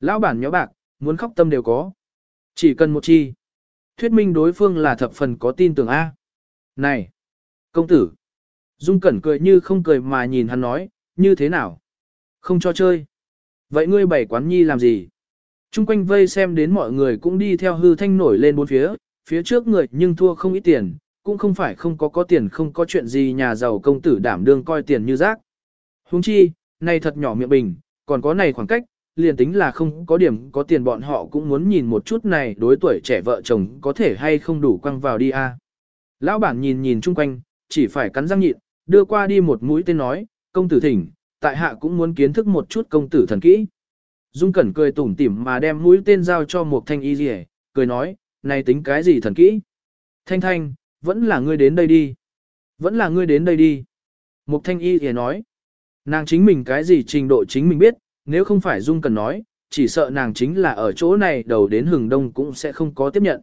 Lão bản nhó bạc, muốn khóc tâm đều có. Chỉ cần một chi. Thuyết minh đối phương là thập phần có tin tưởng A. Này! Công tử! Dung cẩn cười như không cười mà nhìn hắn nói, như thế nào? Không cho chơi. Vậy ngươi bảy quán nhi làm gì? Trung quanh vây xem đến mọi người cũng đi theo hư thanh nổi lên bốn phía, phía trước người nhưng thua không ít tiền, cũng không phải không có có tiền không có chuyện gì nhà giàu công tử đảm đương coi tiền như rác. Huống chi, này thật nhỏ miệng bình, còn có này khoảng cách, liền tính là không có điểm có tiền bọn họ cũng muốn nhìn một chút này đối tuổi trẻ vợ chồng có thể hay không đủ quăng vào đi a. Lão bản nhìn nhìn chung quanh, chỉ phải cắn răng nhịn, đưa qua đi một mũi tên nói, công tử thỉnh, tại hạ cũng muốn kiến thức một chút công tử thần kỹ. Dung Cẩn cười tủm tỉm mà đem mũi tên giao cho một thanh y rìa, cười nói, này tính cái gì thần kỹ? Thanh thanh, vẫn là ngươi đến đây đi. Vẫn là ngươi đến đây đi. Mục thanh y rìa nói, nàng chính mình cái gì trình độ chính mình biết, nếu không phải Dung cần nói, chỉ sợ nàng chính là ở chỗ này đầu đến hừng đông cũng sẽ không có tiếp nhận.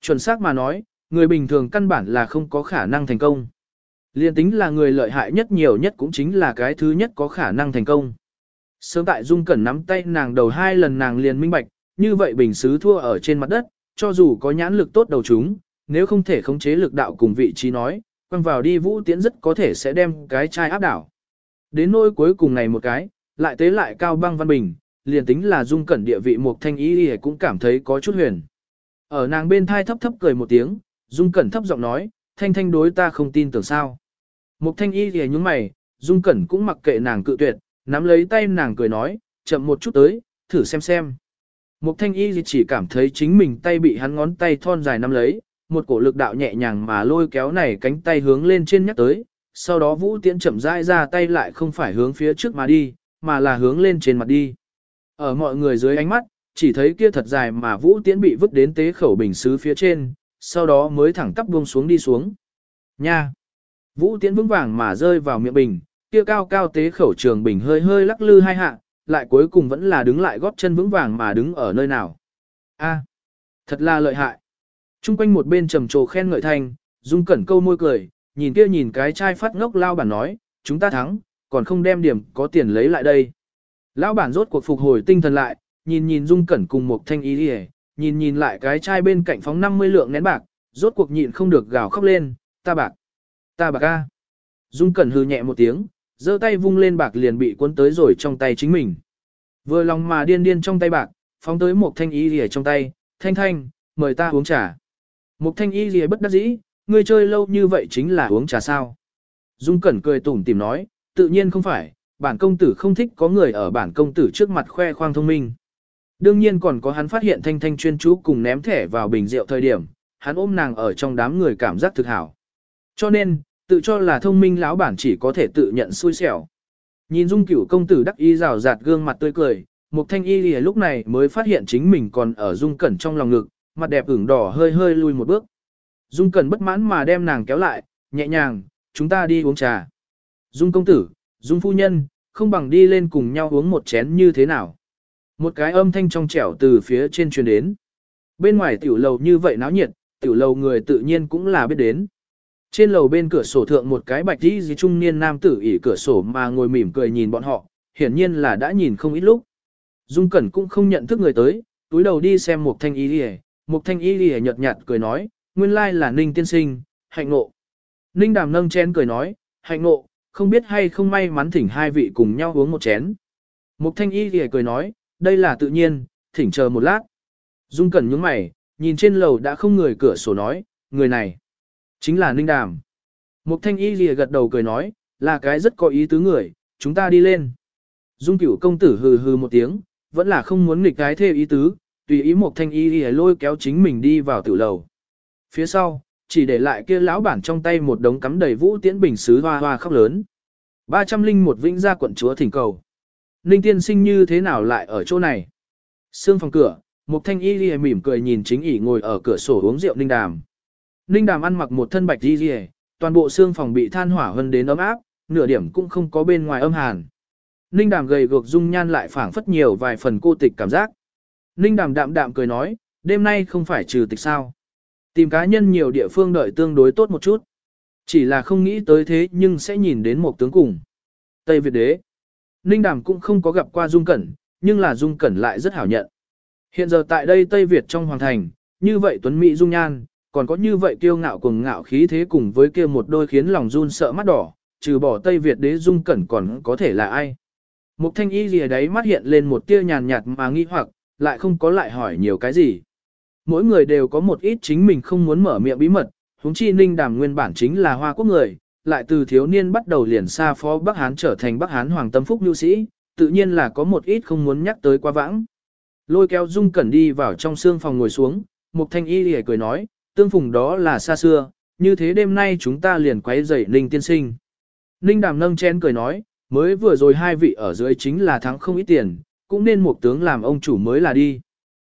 Chuẩn xác mà nói, người bình thường căn bản là không có khả năng thành công. Liên tính là người lợi hại nhất nhiều nhất cũng chính là cái thứ nhất có khả năng thành công. Sớm tại Dung Cẩn nắm tay nàng đầu hai lần nàng liền minh bạch, như vậy bình sứ thua ở trên mặt đất, cho dù có nhãn lực tốt đầu chúng, nếu không thể khống chế lực đạo cùng vị trí nói, quăng vào đi vũ tiễn rất có thể sẽ đem cái chai áp đảo. Đến nỗi cuối cùng này một cái, lại tế lại cao băng văn bình, liền tính là Dung Cẩn địa vị một thanh ý thì cũng cảm thấy có chút huyền. Ở nàng bên thai thấp thấp cười một tiếng, Dung Cẩn thấp giọng nói, thanh thanh đối ta không tin tưởng sao. Mục thanh y thì nhúng mày, Dung Cẩn cũng mặc kệ nàng cự tuyệt, nắm lấy tay nàng cười nói, chậm một chút tới, thử xem xem. Mục thanh y chỉ cảm thấy chính mình tay bị hắn ngón tay thon dài nắm lấy, một cổ lực đạo nhẹ nhàng mà lôi kéo này cánh tay hướng lên trên nhắc tới, sau đó vũ tiễn chậm rãi ra tay lại không phải hướng phía trước mà đi, mà là hướng lên trên mặt đi. Ở mọi người dưới ánh mắt, chỉ thấy kia thật dài mà vũ tiễn bị vứt đến tế khẩu bình xứ phía trên, sau đó mới thẳng tắp buông xuống đi xuống. Nha! Vũ tiễn vững vàng mà rơi vào miệng bình, kia cao cao tế khẩu trường bình hơi hơi lắc lư hai hạ, lại cuối cùng vẫn là đứng lại góp chân vững vàng mà đứng ở nơi nào. A, thật là lợi hại. Trung quanh một bên trầm trồ khen ngợi thanh, dung cẩn câu môi cười, nhìn kia nhìn cái trai phát ngốc lao bản nói, chúng ta thắng, còn không đem điểm có tiền lấy lại đây. Lão bản rốt cuộc phục hồi tinh thần lại, nhìn nhìn dung cẩn cùng một thanh ý đi nhìn nhìn lại cái trai bên cạnh phóng 50 lượng nén bạc, rốt cuộc nhịn không được gào khóc lên, ta bạc. Ta bạc a. Dung Cẩn hư nhẹ một tiếng, giơ tay vung lên bạc liền bị cuốn tới rồi trong tay chính mình. Vừa lòng mà điên điên trong tay bạc, phóng tới một thanh y lìa trong tay, thanh thanh, mời ta uống trà. Một thanh y lìa bất đắc dĩ, ngươi chơi lâu như vậy chính là uống trà sao. Dung Cẩn cười tủm tìm nói, tự nhiên không phải, bản công tử không thích có người ở bản công tử trước mặt khoe khoang thông minh. Đương nhiên còn có hắn phát hiện thanh thanh chuyên chú cùng ném thẻ vào bình rượu thời điểm, hắn ôm nàng ở trong đám người cảm giác thực hảo. Cho nên, tự cho là thông minh lão bản chỉ có thể tự nhận xui xẻo. Nhìn dung cửu công tử đắc y rào rạt gương mặt tươi cười, một thanh y lìa lúc này mới phát hiện chính mình còn ở dung cẩn trong lòng ngực, mặt đẹp ửng đỏ hơi hơi lui một bước. Dung cẩn bất mãn mà đem nàng kéo lại, nhẹ nhàng, chúng ta đi uống trà. Dung công tử, dung phu nhân, không bằng đi lên cùng nhau uống một chén như thế nào. Một cái âm thanh trong trẻo từ phía trên truyền đến. Bên ngoài tiểu lầu như vậy náo nhiệt, tiểu lầu người tự nhiên cũng là biết đến. Trên lầu bên cửa sổ thượng một cái bạch đi gì trung niên nam tử ỉ cửa sổ mà ngồi mỉm cười nhìn bọn họ, hiển nhiên là đã nhìn không ít lúc. Dung Cẩn cũng không nhận thức người tới, túi đầu đi xem một thanh y lìa, một thanh y lìa nhợt nhạt cười nói, nguyên lai là Ninh tiên sinh, hạnh ngộ. Ninh đàm nâng chén cười nói, hạnh ngộ, không biết hay không may mắn thỉnh hai vị cùng nhau uống một chén. Mục thanh y lìa cười nói, đây là tự nhiên, thỉnh chờ một lát. Dung Cẩn nhướng mày, nhìn trên lầu đã không người cửa sổ nói, người này, chính là Ninh Đàm. Mục thanh y lìa gật đầu cười nói, là cái rất có ý tứ người, chúng ta đi lên. Dung cửu công tử hừ hừ một tiếng, vẫn là không muốn nghịch cái theo ý tứ, tùy ý một thanh y lìa lôi kéo chính mình đi vào tử lầu. Phía sau, chỉ để lại kia lão bản trong tay một đống cắm đầy vũ tiễn bình sứ hoa hoa khóc lớn. Ba trăm linh một vĩnh gia quận chúa thỉnh cầu. Ninh tiên sinh như thế nào lại ở chỗ này? Sương phòng cửa, một thanh y lìa mỉm cười nhìn chính ỉ ngồi ở cửa sổ uống rượu Ninh Đàm. Ninh Đàm ăn mặc một thân bạch y lìa, toàn bộ xương phòng bị than hỏa hơn đến ấm áp, nửa điểm cũng không có bên ngoài âm hàn. Ninh Đàm gầy gược dung nhan lại phảng phất nhiều vài phần cô tịch cảm giác. Ninh Đàm đạm đạm cười nói, đêm nay không phải trừ tịch sao. Tìm cá nhân nhiều địa phương đợi tương đối tốt một chút. Chỉ là không nghĩ tới thế nhưng sẽ nhìn đến một tướng cùng. Tây Việt đế. Ninh Đàm cũng không có gặp qua Dung Cẩn, nhưng là Dung Cẩn lại rất hảo nhận. Hiện giờ tại đây Tây Việt trong hoàng thành, như vậy Tuấn Mỹ Dung Nhan, còn có như vậy kiêu ngạo cùng ngạo khí thế cùng với kia một đôi khiến lòng run sợ mắt đỏ, trừ bỏ Tây Việt đế Dung Cẩn còn có thể là ai. Mục thanh y gì đấy mắt hiện lên một tia nhàn nhạt mà nghi hoặc, lại không có lại hỏi nhiều cái gì. Mỗi người đều có một ít chính mình không muốn mở miệng bí mật, huống chi ninh đàm nguyên bản chính là hoa quốc người, lại từ thiếu niên bắt đầu liền xa phó Bắc Hán trở thành Bắc Hán Hoàng Tâm Phúc nhu sĩ, tự nhiên là có một ít không muốn nhắc tới quá vãng. Lôi kéo Dung Cẩn đi vào trong xương phòng ngồi xuống, Mục Thanh Y lìa cười nói, tương phùng đó là xa xưa, như thế đêm nay chúng ta liền quấy rầy Ninh tiên sinh. Ninh Đàm nâng chén cười nói, mới vừa rồi hai vị ở dưới chính là thắng không ít tiền, cũng nên một tướng làm ông chủ mới là đi.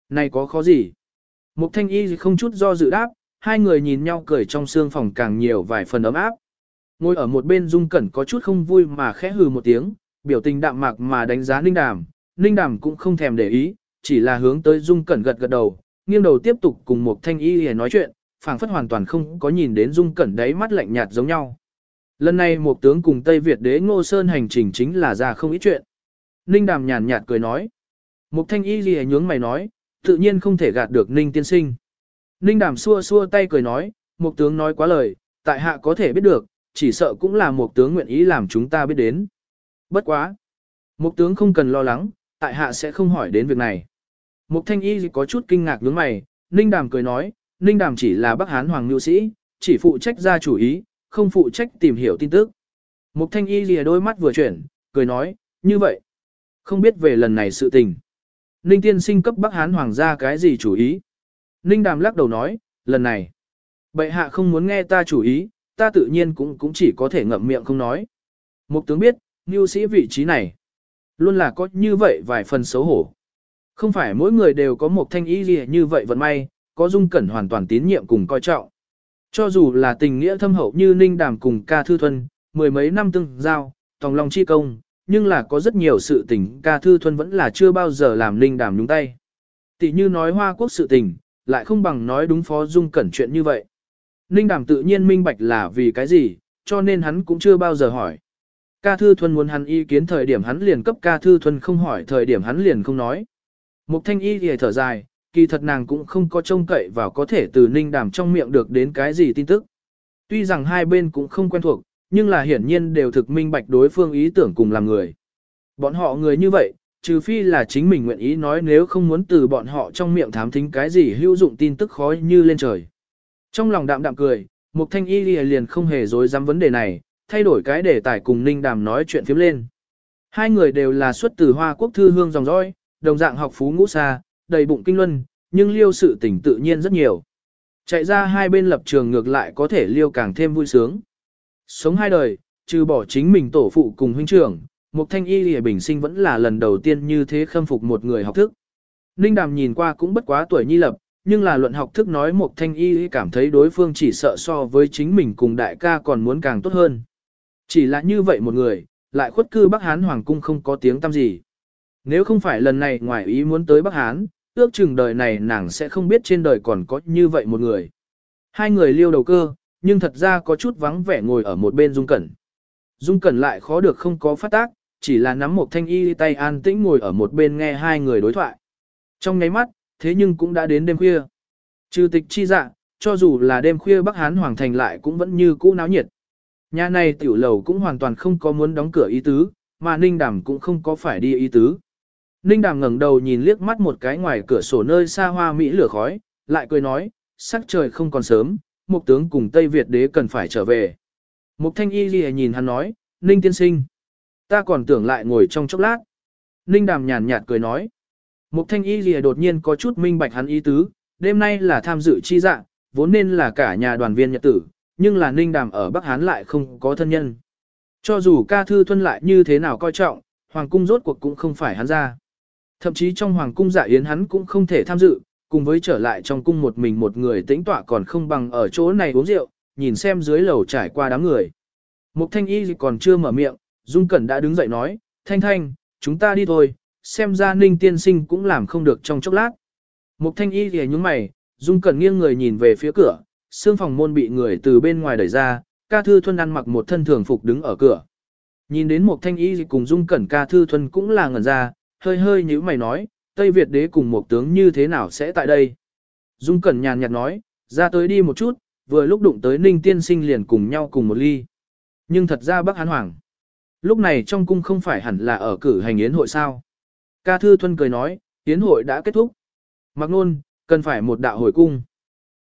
Này có khó gì? Mục Thanh Y không chút do dự đáp, hai người nhìn nhau cười trong xương phòng càng nhiều vài phần ấm áp. Ngồi ở một bên Dung Cẩn có chút không vui mà khẽ hừ một tiếng, biểu tình đạm mạc mà đánh giá Ninh Đàm, Ninh Đàm cũng không thèm để ý, chỉ là hướng tới Dung Cẩn gật gật đầu, nghiêng đầu tiếp tục cùng một thanh y để nói chuyện, phảng phất hoàn toàn không có nhìn đến Dung Cẩn đáy mắt lạnh nhạt giống nhau. Lần này một tướng cùng Tây Việt đế Ngô Sơn hành trình chính là ra không ít chuyện. Ninh Đàm nhàn nhạt cười nói. Một thanh y gì nhướng mày nói, tự nhiên không thể gạt được Ninh tiên sinh. Ninh Đàm xua xua tay cười nói, một tướng nói quá lời, tại hạ có thể biết được, chỉ sợ cũng là một tướng nguyện ý làm chúng ta biết đến. Bất quá. Một tướng không cần lo lắng, tại hạ sẽ không hỏi đến việc này. Mục thanh y có chút kinh ngạc nhướng mày, Ninh Đàm cười nói, Ninh Đàm chỉ là Bắc Hán Hoàng Nhu Sĩ, chỉ phụ trách ra chủ ý, không phụ trách tìm hiểu tin tức. Mục thanh y lìa đôi mắt vừa chuyển, cười nói, như vậy. Không biết về lần này sự tình. Ninh tiên sinh cấp Bắc Hán Hoàng gia cái gì chủ ý. Ninh Đàm lắc đầu nói, lần này. Bệ hạ không muốn nghe ta chủ ý, ta tự nhiên cũng cũng chỉ có thể ngậm miệng không nói. Mục tướng biết, như Sĩ vị trí này. Luôn là có như vậy vài phần xấu hổ. Không phải mỗi người đều có một thanh ý gì như vậy vận may, có dung cẩn hoàn toàn tín nhiệm cùng coi trọng. Cho dù là tình nghĩa thâm hậu như Ninh Đàm cùng ca thư thuần, mười mấy năm tương giao, tòng lòng chi công, nhưng là có rất nhiều sự tình ca thư thuần vẫn là chưa bao giờ làm Ninh Đàm nhúng tay. Tỷ như nói hoa quốc sự tình, lại không bằng nói đúng phó dung cẩn chuyện như vậy. Ninh Đàm tự nhiên minh bạch là vì cái gì, cho nên hắn cũng chưa bao giờ hỏi. Ca Thư Thuần muốn hắn ý kiến thời điểm hắn liền cấp Ca Thư Thuần không hỏi thời điểm hắn liền không nói. Mục thanh y thì thở dài, kỳ thật nàng cũng không có trông cậy vào có thể từ ninh đàm trong miệng được đến cái gì tin tức. Tuy rằng hai bên cũng không quen thuộc, nhưng là hiển nhiên đều thực minh bạch đối phương ý tưởng cùng làm người. Bọn họ người như vậy, trừ phi là chính mình nguyện ý nói nếu không muốn từ bọn họ trong miệng thám thính cái gì hữu dụng tin tức khó như lên trời. Trong lòng đạm đạm cười, Mục Thanh Y liền không hề dối dám vấn đề này, thay đổi cái đề tài cùng Ninh Đàm nói chuyện phiếm lên. Hai người đều là xuất từ Hoa Quốc thư hương dòng dõi, đồng dạng học phú ngũ xa, đầy bụng kinh luân, nhưng liêu sự tình tự nhiên rất nhiều. Chạy ra hai bên lập trường ngược lại có thể liêu càng thêm vui sướng. Sống hai đời, trừ bỏ chính mình tổ phụ cùng huynh trưởng, Mục Thanh Y Lìa Bình Sinh vẫn là lần đầu tiên như thế khâm phục một người học thức. Ninh Đàm nhìn qua cũng bất quá tuổi nhi lập, nhưng là luận học thức nói Mục Thanh Y cảm thấy đối phương chỉ sợ so với chính mình cùng đại ca còn muốn càng tốt hơn. Chỉ là như vậy một người, lại khuất cư Bắc Hán Hoàng Cung không có tiếng tăm gì. Nếu không phải lần này ngoài ý muốn tới Bắc Hán, ước chừng đời này nàng sẽ không biết trên đời còn có như vậy một người. Hai người liêu đầu cơ, nhưng thật ra có chút vắng vẻ ngồi ở một bên Dung Cẩn. Dung Cẩn lại khó được không có phát tác, chỉ là nắm một thanh y tay an tĩnh ngồi ở một bên nghe hai người đối thoại. Trong ngáy mắt, thế nhưng cũng đã đến đêm khuya. Trừ tịch chi dạ, cho dù là đêm khuya Bắc Hán Hoàng Thành lại cũng vẫn như cũ náo nhiệt. Nhà này tiểu lầu cũng hoàn toàn không có muốn đóng cửa ý tứ, mà Ninh Đàm cũng không có phải đi ý tứ. Ninh Đàm ngẩng đầu nhìn liếc mắt một cái ngoài cửa sổ nơi xa hoa mỹ lửa khói, lại cười nói, sắc trời không còn sớm, Mục tướng cùng Tây Việt đế cần phải trở về. Mục Thanh Y Ghi nhìn hắn nói, Ninh tiên sinh. Ta còn tưởng lại ngồi trong chốc lát. Ninh Đàm nhàn nhạt cười nói. Mục Thanh Y Ghi đột nhiên có chút minh bạch hắn ý tứ, đêm nay là tham dự chi dạng, vốn nên là cả nhà đoàn viên nhật tử, nhưng là Ninh Đàm ở Bắc Hán lại không có thân nhân. Cho dù ca thư thuân lại như thế nào coi trọng, Hoàng cung rốt cuộc cũng không phải hắn ra. Thậm chí trong Hoàng cung dạ yến hắn cũng không thể tham dự, cùng với trở lại trong cung một mình một người tĩnh tọa còn không bằng ở chỗ này uống rượu, nhìn xem dưới lầu trải qua đám người. Mục thanh y còn chưa mở miệng, Dung Cẩn đã đứng dậy nói, thanh thanh, chúng ta đi thôi, xem ra ninh tiên sinh cũng làm không được trong chốc lát. Mục thanh y thì nhúng mày, Dung Cẩn nghiêng người nhìn về phía cửa, xương phòng môn bị người từ bên ngoài đẩy ra, ca thư thuân ăn mặc một thân thường phục đứng ở cửa. Nhìn đến một thanh y cùng Dung Cẩn ca thư thuần cũng là ngẩn ra, hơi hơi như mày nói, Tây Việt đế cùng một tướng như thế nào sẽ tại đây? Dung Cẩn nhàn nhạt nói, ra tới đi một chút, vừa lúc đụng tới Ninh Tiên Sinh liền cùng nhau cùng một ly. Nhưng thật ra Bắc Hán Hoàng. Lúc này trong cung không phải hẳn là ở cử hành yến hội sao? Ca Thư Thuân cười nói, yến hội đã kết thúc. Mặc nôn, cần phải một đạo hồi cung.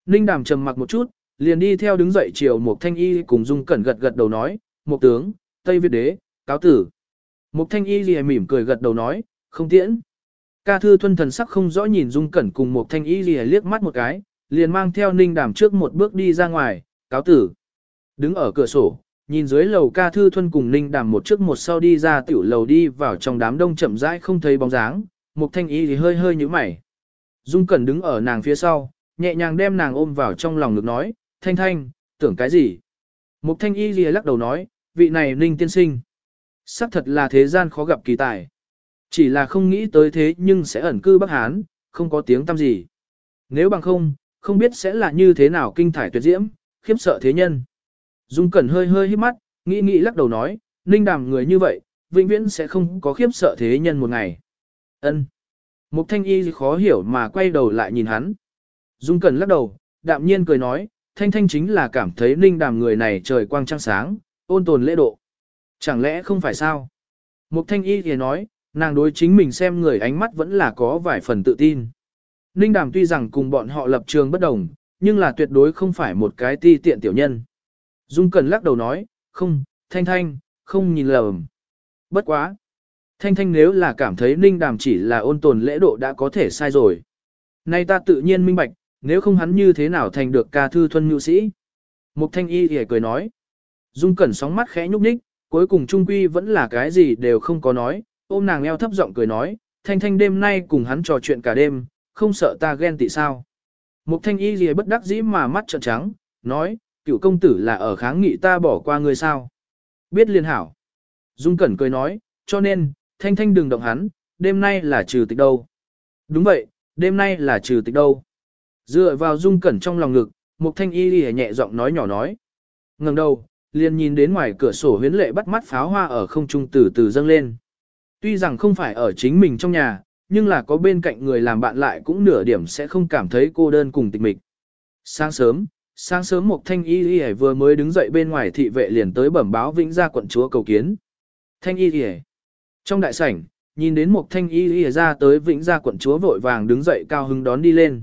Ninh Đàm trầm mặc một chút, liền đi theo đứng dậy chiều một thanh y cùng Dung Cẩn gật gật đầu nói, một tướng, Tây Việt đế, cáo tử. Một thanh y liền mỉm cười gật đầu nói, không tiễn. Ca thư thuần thần sắc không rõ nhìn Dung Cẩn cùng một thanh y lìa liếc mắt một cái, liền mang theo ninh đàm trước một bước đi ra ngoài, cáo tử. Đứng ở cửa sổ, nhìn dưới lầu ca thư thuần cùng ninh đàm một trước một sau đi ra tiểu lầu đi vào trong đám đông chậm rãi không thấy bóng dáng, một thanh y thì hơi hơi như mày. Dung Cẩn đứng ở nàng phía sau, nhẹ nhàng đem nàng ôm vào trong lòng ngực nói, thanh thanh, tưởng cái gì? Một thanh y lìa lắc đầu nói, vị này ninh tiên sinh. Sắc thật là thế gian khó gặp kỳ tài. Chỉ là không nghĩ tới thế nhưng sẽ ẩn cư Bắc Hán, không có tiếng tăm gì. Nếu bằng không, không biết sẽ là như thế nào kinh thải tuyệt diễm, khiếp sợ thế nhân. Dung Cẩn hơi hơi hít mắt, nghĩ nghĩ lắc đầu nói, ninh đàm người như vậy, vĩnh viễn sẽ không có khiếp sợ thế nhân một ngày. Ân. Mục thanh y khó hiểu mà quay đầu lại nhìn hắn. Dung Cẩn lắc đầu, đạm nhiên cười nói, thanh thanh chính là cảm thấy ninh đàm người này trời quang trăng sáng, ôn tồn lễ độ. Chẳng lẽ không phải sao? Mục thanh y thì nói, Nàng đối chính mình xem người ánh mắt vẫn là có vài phần tự tin. Ninh Đàm tuy rằng cùng bọn họ lập trường bất đồng, nhưng là tuyệt đối không phải một cái ti tiện tiểu nhân. Dung Cần lắc đầu nói, không, Thanh Thanh, không nhìn lầm. Bất quá. Thanh Thanh nếu là cảm thấy Ninh Đàm chỉ là ôn tồn lễ độ đã có thể sai rồi. Nay ta tự nhiên minh bạch, nếu không hắn như thế nào thành được ca thư thuân nhu sĩ. Mục Thanh Y thì cười nói. Dung Cẩn sóng mắt khẽ nhúc nhích, cuối cùng Trung Quy vẫn là cái gì đều không có nói, ôm nàng eo thấp giọng cười nói, thanh thanh đêm nay cùng hắn trò chuyện cả đêm, không sợ ta ghen tị sao. Mục thanh y gì bất đắc dĩ mà mắt trợn trắng, nói, cựu công tử là ở kháng nghị ta bỏ qua người sao. Biết liên hảo. Dung Cẩn cười nói, cho nên, thanh thanh đừng động hắn, đêm nay là trừ tịch đâu. Đúng vậy, đêm nay là trừ tịch đâu. Dựa vào Dung Cẩn trong lòng ngực, Mục thanh y gì nhẹ giọng nói nhỏ nói. ngẩng đầu, liền nhìn đến ngoài cửa sổ huyến lệ bắt mắt pháo hoa ở không trung từ từ dâng lên. Tuy rằng không phải ở chính mình trong nhà, nhưng là có bên cạnh người làm bạn lại cũng nửa điểm sẽ không cảm thấy cô đơn cùng tịch mịch. Sáng sớm, sáng sớm một thanh y y vừa mới đứng dậy bên ngoài thị vệ liền tới bẩm báo vĩnh gia quận chúa cầu kiến. Thanh y y Trong đại sảnh, nhìn đến một thanh y y ra tới vĩnh gia quận chúa vội vàng đứng dậy cao hứng đón đi lên.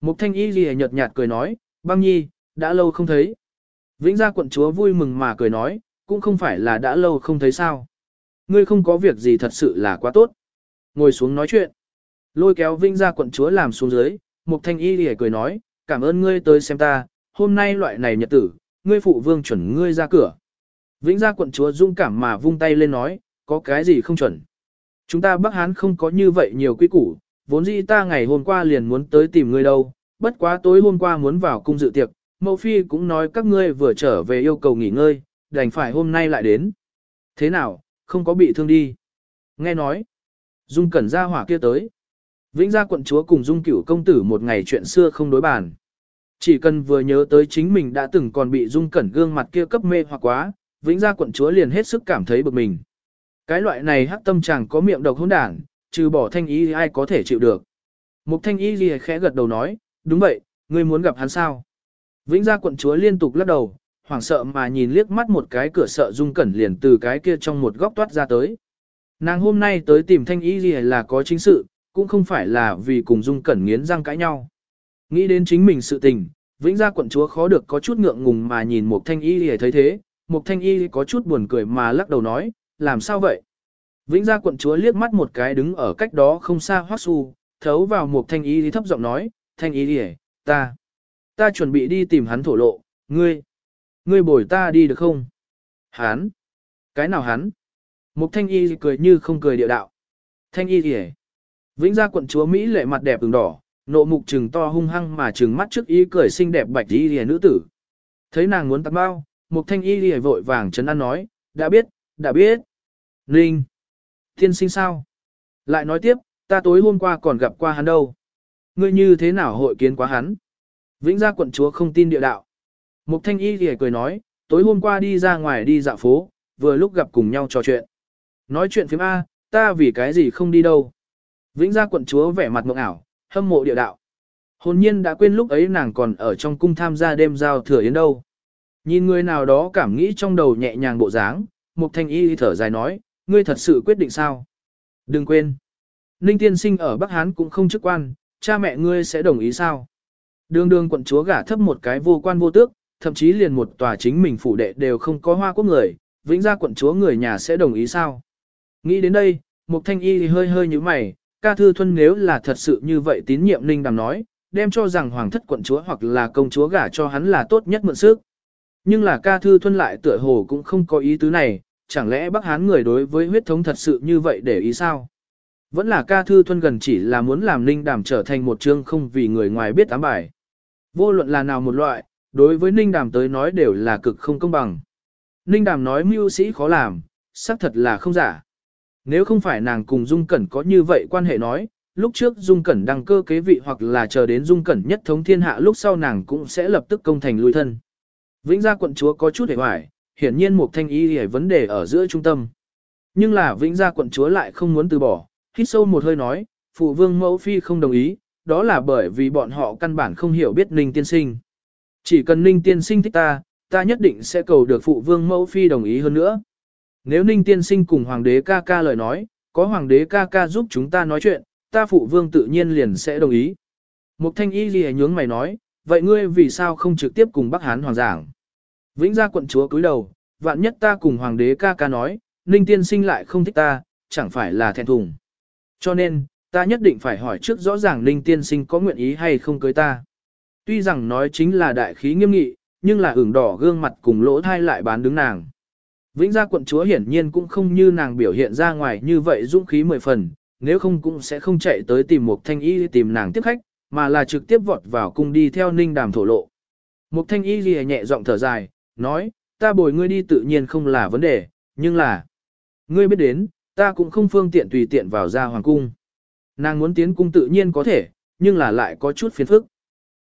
Một thanh y y nhợt nhạt cười nói, băng nhi, đã lâu không thấy. Vĩnh gia quận chúa vui mừng mà cười nói, cũng không phải là đã lâu không thấy sao. Ngươi không có việc gì thật sự là quá tốt. Ngồi xuống nói chuyện. Lôi kéo Vinh ra quận chúa làm xuống dưới, Mục Thanh Y lìa cười nói, cảm ơn ngươi tới xem ta, hôm nay loại này nhật tử, ngươi phụ vương chuẩn ngươi ra cửa. Vĩnh gia quận chúa dung cảm mà vung tay lên nói, có cái gì không chuẩn. Chúng ta Bắc Hán không có như vậy nhiều quy củ, vốn dĩ ta ngày hôm qua liền muốn tới tìm ngươi đâu, bất quá tối hôm qua muốn vào cung dự tiệc, mẫu phi cũng nói các ngươi vừa trở về yêu cầu nghỉ ngơi, đành phải hôm nay lại đến. Thế nào, không có bị thương đi. Nghe nói, Dung Cẩn ra hỏa kia tới. Vĩnh gia quận chúa cùng Dung cửu công tử một ngày chuyện xưa không đối bàn. Chỉ cần vừa nhớ tới chính mình đã từng còn bị dung cẩn gương mặt kia cấp mê hoặc quá, vĩnh gia quận chúa liền hết sức cảm thấy bực mình. Cái loại này hắc tâm chẳng có miệng độc hỗn đảng, trừ bỏ thanh ý ai có thể chịu được. Mục thanh ý gì khẽ gật đầu nói, đúng vậy, ngươi muốn gặp hắn sao? Vĩnh gia quận chúa liên tục lắc đầu, hoảng sợ mà nhìn liếc mắt một cái cửa sợ dung cẩn liền từ cái kia trong một góc toát ra tới. Nàng hôm nay tới tìm thanh ý gì là có chính sự, cũng không phải là vì cùng dung cẩn nghiến răng cãi nhau. Nghĩ đến chính mình sự tình, vĩnh gia quận chúa khó được có chút ngượng ngùng mà nhìn một thanh y gì thấy thế, một thanh y có chút buồn cười mà lắc đầu nói, làm sao vậy? Vĩnh gia quận chúa liếc mắt một cái đứng ở cách đó không xa hoác su, thấu vào một thanh y thì thấp giọng nói, thanh y ta, ta chuẩn bị đi tìm hắn thổ lộ, ngươi, ngươi bồi ta đi được không? Hắn, cái nào hắn? Mục thanh y cười như không cười địa đạo. Thanh y thì Vĩnh gia quận chúa Mỹ lệ mặt đẹp ửng đỏ, nộ mục trừng to hung hăng mà trừng mắt trước Y cười xinh đẹp bạch y lìa nữ tử. Thấy nàng muốn tặng bao, Mục thanh y lìa vội vàng chấn an nói, đã biết, đã biết. Linh! Thiên sinh sao? Lại nói tiếp, ta tối hôm qua còn gặp qua hắn đâu. Ngươi như thế nào hội kiến quá hắn? Vĩnh gia quận chúa không tin địa đạo. Mục thanh y lìa cười nói, tối hôm qua đi ra ngoài đi dạo phố, vừa lúc gặp cùng nhau trò chuyện. Nói chuyện phím A, ta vì cái gì không đi đâu. Vĩnh gia quận chúa vẻ mặt mộng ảo, hâm mộ địa đạo. Hồn nhiên đã quên lúc ấy nàng còn ở trong cung tham gia đêm giao thừa yến đâu. Nhìn người nào đó cảm nghĩ trong đầu nhẹ nhàng bộ dáng, Mục Thanh Y thở dài nói, ngươi thật sự quyết định sao? Đừng quên, Ninh Tiên Sinh ở Bắc Hán cũng không chức quan, cha mẹ ngươi sẽ đồng ý sao? Đường đường quận chúa gả thấp một cái vô quan vô tước, thậm chí liền một tòa chính mình phủ đệ đều không có hoa quốc người, vĩnh gia quận chúa người nhà sẽ đồng ý sao? Nghĩ đến đây, Mục Thanh Y hơi hơi như mày, ca thư thuân nếu là thật sự như vậy tín nhiệm Ninh Đàm nói, đem cho rằng hoàng thất quận chúa hoặc là công chúa gả cho hắn là tốt nhất mượn sức. Nhưng là ca thư thuân lại tựa hồ cũng không có ý tứ này, chẳng lẽ Bắc Hán người đối với huyết thống thật sự như vậy để ý sao? Vẫn là ca thư thuân gần chỉ là muốn làm Ninh Đàm trở thành một chương không vì người ngoài biết ám bài. Vô luận là nào một loại, đối với Ninh Đàm tới nói đều là cực không công bằng. Ninh Đàm nói mưu sĩ khó làm, xác thật là không giả. Nếu không phải nàng cùng Dung Cẩn có như vậy quan hệ nói, lúc trước Dung Cẩn đăng cơ kế vị hoặc là chờ đến Dung Cẩn nhất thống thiên hạ lúc sau nàng cũng sẽ lập tức công thành lui thân. Vĩnh gia quận chúa có chút hề hoài, hiển nhiên một thanh ý hề vấn đề ở giữa trung tâm. Nhưng là Vĩnh gia quận chúa lại không muốn từ bỏ, hít sâu một hơi nói, phụ vương mẫu phi không đồng ý, đó là bởi vì bọn họ căn bản không hiểu biết Ninh tiên sinh. Chỉ cần Ninh tiên sinh thích ta, ta nhất định sẽ cầu được phụ vương mẫu phi đồng ý hơn nữa. Nếu Ninh tiên sinh cùng hoàng đế ca ca lời nói, có hoàng đế ca ca giúp chúng ta nói chuyện, ta phụ vương tự nhiên liền sẽ đồng ý. Mục thanh y ghi nhướng mày nói, vậy ngươi vì sao không trực tiếp cùng Bắc Hán hoàng giảng? Vĩnh gia quận chúa cúi đầu, vạn nhất ta cùng hoàng đế ca ca nói, Ninh tiên sinh lại không thích ta, chẳng phải là thẹn thùng. Cho nên, ta nhất định phải hỏi trước rõ ràng Ninh tiên sinh có nguyện ý hay không cưới ta. Tuy rằng nói chính là đại khí nghiêm nghị, nhưng là ửng đỏ gương mặt cùng lỗ thai lại bán đứng nàng. Vĩnh gia quận chúa hiển nhiên cũng không như nàng biểu hiện ra ngoài như vậy dũng khí mười phần, nếu không cũng sẽ không chạy tới tìm một thanh y tìm nàng tiếp khách, mà là trực tiếp vọt vào cung đi theo ninh đàm thổ lộ. Một thanh y lìa nhẹ giọng thở dài, nói, ta bồi ngươi đi tự nhiên không là vấn đề, nhưng là, ngươi biết đến, ta cũng không phương tiện tùy tiện vào ra hoàng cung. Nàng muốn tiến cung tự nhiên có thể, nhưng là lại có chút phiền phức.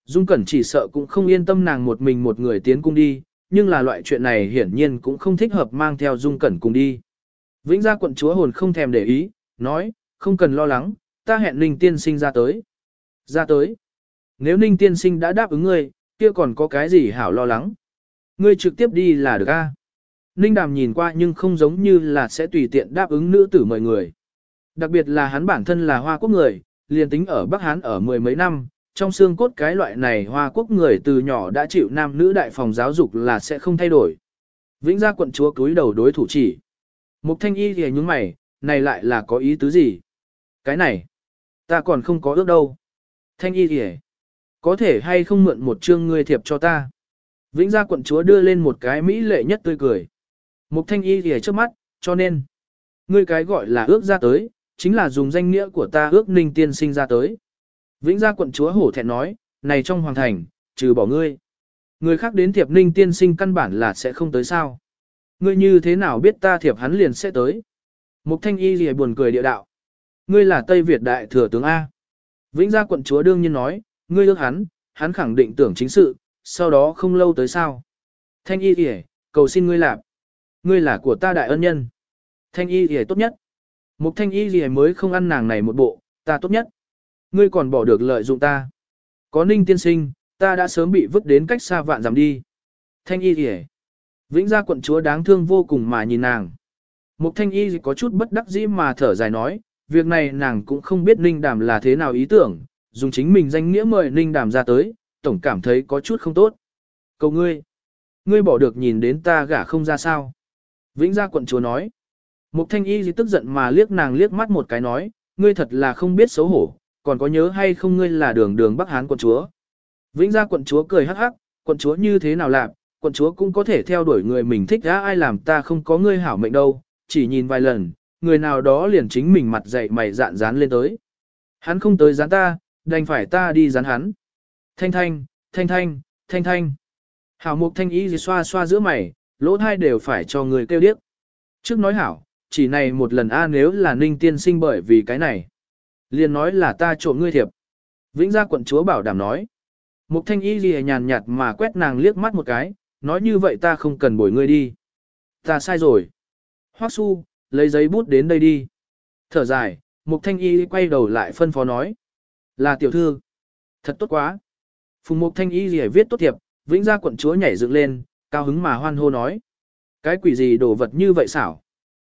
Dung Cẩn chỉ sợ cũng không yên tâm nàng một mình một người tiến cung đi, nhưng là loại chuyện này hiển nhiên cũng không thích hợp mang theo Dung Cẩn cùng đi. Vĩnh gia quận chúa hồn không thèm để ý, nói, không cần lo lắng, ta hẹn Ninh tiên sinh ra tới. Ra tới. Nếu Ninh tiên sinh đã đáp ứng ngươi, kia còn có cái gì hảo lo lắng. Ngươi trực tiếp đi là được a. Ninh đàm nhìn qua nhưng không giống như là sẽ tùy tiện đáp ứng nữ tử mời người. Đặc biệt là hắn bản thân là hoa quốc người, liền tính ở Bắc Hán ở mười mấy năm, trong xương cốt cái loại này Hoa Quốc người từ nhỏ đã chịu nam nữ đại phòng giáo dục là sẽ không thay đổi. Vĩnh gia quận chúa cúi đầu đối thủ chỉ. Mục thanh y thì nhúng mày, này lại là có ý tứ gì? Cái này, ta còn không có ước đâu. Thanh y thì có thể hay không mượn một chương ngươi thiệp cho ta. Vĩnh gia quận chúa đưa lên một cái mỹ lệ nhất tươi cười. Mục thanh y thì trước mắt, cho nên, ngươi cái gọi là ước ra tới, chính là dùng danh nghĩa của ta ước ninh tiên sinh ra tới. Vĩnh gia quận chúa hổ thẹn nói, này trong hoàng thành, trừ bỏ ngươi. Người khác đến thiệp ninh tiên sinh căn bản là sẽ không tới sao. Ngươi như thế nào biết ta thiệp hắn liền sẽ tới. Mục thanh y gì buồn cười địa đạo. Ngươi là Tây Việt đại thừa tướng A. Vĩnh gia quận chúa đương nhiên nói, ngươi ước hắn, hắn khẳng định tưởng chính sự, sau đó không lâu tới sao. Thanh y gì cầu xin ngươi làm. Ngươi là của ta đại ân nhân. Thanh y gì tốt nhất. Mục thanh y gì mới không ăn nàng này một bộ, ta tốt nhất. Ngươi còn bỏ được lợi dụng ta. Có ninh tiên sinh, ta đã sớm bị vứt đến cách xa vạn dặm đi. Thanh y hề. Vĩnh gia quận chúa đáng thương vô cùng mà nhìn nàng. Mục thanh y có chút bất đắc dĩ mà thở dài nói, việc này nàng cũng không biết ninh đàm là thế nào ý tưởng, dùng chính mình danh nghĩa mời ninh đàm ra tới, tổng cảm thấy có chút không tốt. Cầu ngươi, ngươi bỏ được nhìn đến ta gả không ra sao. Vĩnh gia quận chúa nói. Mục thanh y tức giận mà liếc nàng liếc mắt một cái nói, ngươi thật là không biết xấu hổ, còn có nhớ hay không ngươi là đường đường Bắc Hán quận chúa. Vĩnh gia quận chúa cười hắc hắc, quận chúa như thế nào làm, quận chúa cũng có thể theo đuổi người mình thích đã ai làm ta không có ngươi hảo mệnh đâu, chỉ nhìn vài lần, người nào đó liền chính mình mặt dậy mày dạn dán lên tới. Hắn không tới dán ta, đành phải ta đi dán hắn. Thanh thanh, thanh thanh, thanh thanh. Hảo mục thanh ý gì xoa xoa giữa mày, lỗ thai đều phải cho người kêu điếc. Trước nói hảo, chỉ này một lần a nếu là ninh tiên sinh bởi vì cái này. Liền nói là ta trộm ngươi thiệp. Vĩnh gia quận chúa bảo đảm nói. Mục thanh y gì nhàn nhạt mà quét nàng liếc mắt một cái, nói như vậy ta không cần bồi ngươi đi. Ta sai rồi. Hoắc su, lấy giấy bút đến đây đi. Thở dài, mục thanh y quay đầu lại phân phó nói. Là tiểu thư. Thật tốt quá. Phùng mục thanh y gì viết tốt thiệp, vĩnh gia quận chúa nhảy dựng lên, cao hứng mà hoan hô nói. Cái quỷ gì đồ vật như vậy xảo.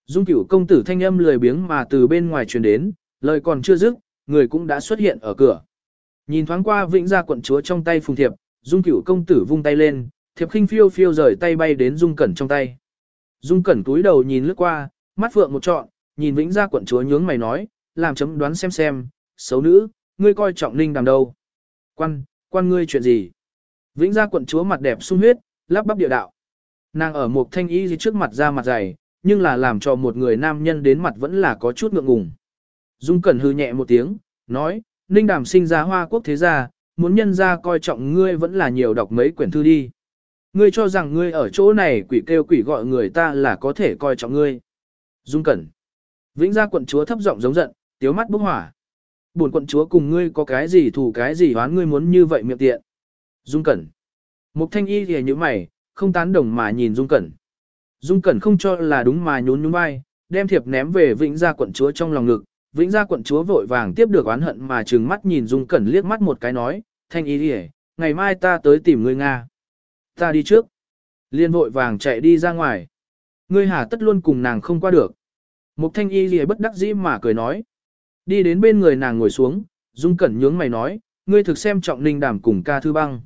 Dung cửu công tử thanh âm lười biếng mà từ bên ngoài truyền đến, lời còn chưa dứt, người cũng đã xuất hiện ở cửa. Nhìn thoáng qua vĩnh gia quận chúa trong tay phùng thiệp, dung cửu công tử vung tay lên, thiệp khinh phiêu phiêu rời tay bay đến dung cẩn trong tay. Dung cẩn túi đầu nhìn lướt qua, mắt phượng một trọn, nhìn vĩnh gia quận chúa nhướng mày nói, làm chấm đoán xem xem, xấu nữ, ngươi coi trọng ninh đằng đâu. Quan, quan ngươi chuyện gì? Vĩnh gia quận chúa mặt đẹp sung huyết, lắp bắp địa đạo. Nàng ở một thanh y trước mặt ra mặt dày, nhưng là làm cho một người nam nhân đến mặt vẫn là có chút ngượng ngùng. Dung Cẩn hư nhẹ một tiếng, nói, Ninh Đàm sinh ra hoa quốc thế gia, muốn nhân ra coi trọng ngươi vẫn là nhiều đọc mấy quyển thư đi. Ngươi cho rằng ngươi ở chỗ này quỷ kêu quỷ gọi người ta là có thể coi trọng ngươi. Dung Cẩn. Vĩnh gia quận chúa thấp giọng giống giận, tiếu mắt bốc hỏa. Buồn quận chúa cùng ngươi có cái gì thù cái gì hoán ngươi muốn như vậy miệng tiện. Dung Cẩn. Mục thanh y thì như mày, không tán đồng mà nhìn Dung Cẩn. Dung Cẩn không cho là đúng mà nhún nhún vai, đem thiệp ném về Vĩnh gia quận chúa trong lòng ngực. Vĩnh gia quận chúa vội vàng tiếp được oán hận mà trừng mắt nhìn Dung Cẩn liếc mắt một cái nói, thanh y đi ngày mai ta tới tìm ngươi Nga. Ta đi trước. Liên vội vàng chạy đi ra ngoài. Ngươi hà tất luôn cùng nàng không qua được. Mục thanh y lìa bất đắc dĩ mà cười nói. Đi đến bên người nàng ngồi xuống, Dung Cẩn nhướng mày nói, ngươi thực xem trọng ninh đảm cùng ca thư băng.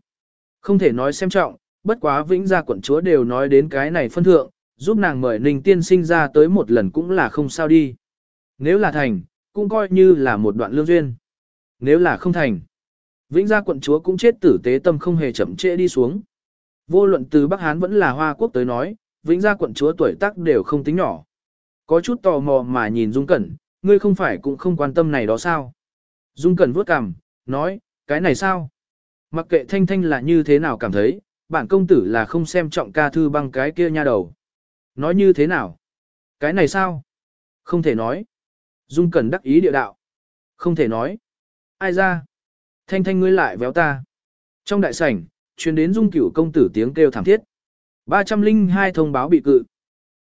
Không thể nói xem trọng, bất quá vĩnh gia quận chúa đều nói đến cái này phân thượng, giúp nàng mời ninh tiên sinh ra tới một lần cũng là không sao đi. Nếu là thành, cũng coi như là một đoạn lương duyên. Nếu là không thành, vĩnh gia quận chúa cũng chết tử tế tâm không hề chậm trễ đi xuống. Vô luận từ Bắc Hán vẫn là Hoa Quốc tới nói, vĩnh gia quận chúa tuổi tác đều không tính nhỏ. Có chút tò mò mà nhìn Dung Cẩn, ngươi không phải cũng không quan tâm này đó sao? Dung Cẩn vuốt cằm, nói, cái này sao? Mặc kệ Thanh Thanh là như thế nào cảm thấy, bản công tử là không xem trọng ca thư băng cái kia nha đầu. Nói như thế nào? Cái này sao? Không thể nói. Dung Cẩn đắc ý địa đạo. Không thể nói. Ai ra? Thanh Thanh ngươi lại véo ta. Trong đại sảnh, truyền đến Dung Cửu công tử tiếng kêu thảm thiết. 302 thông báo bị cự.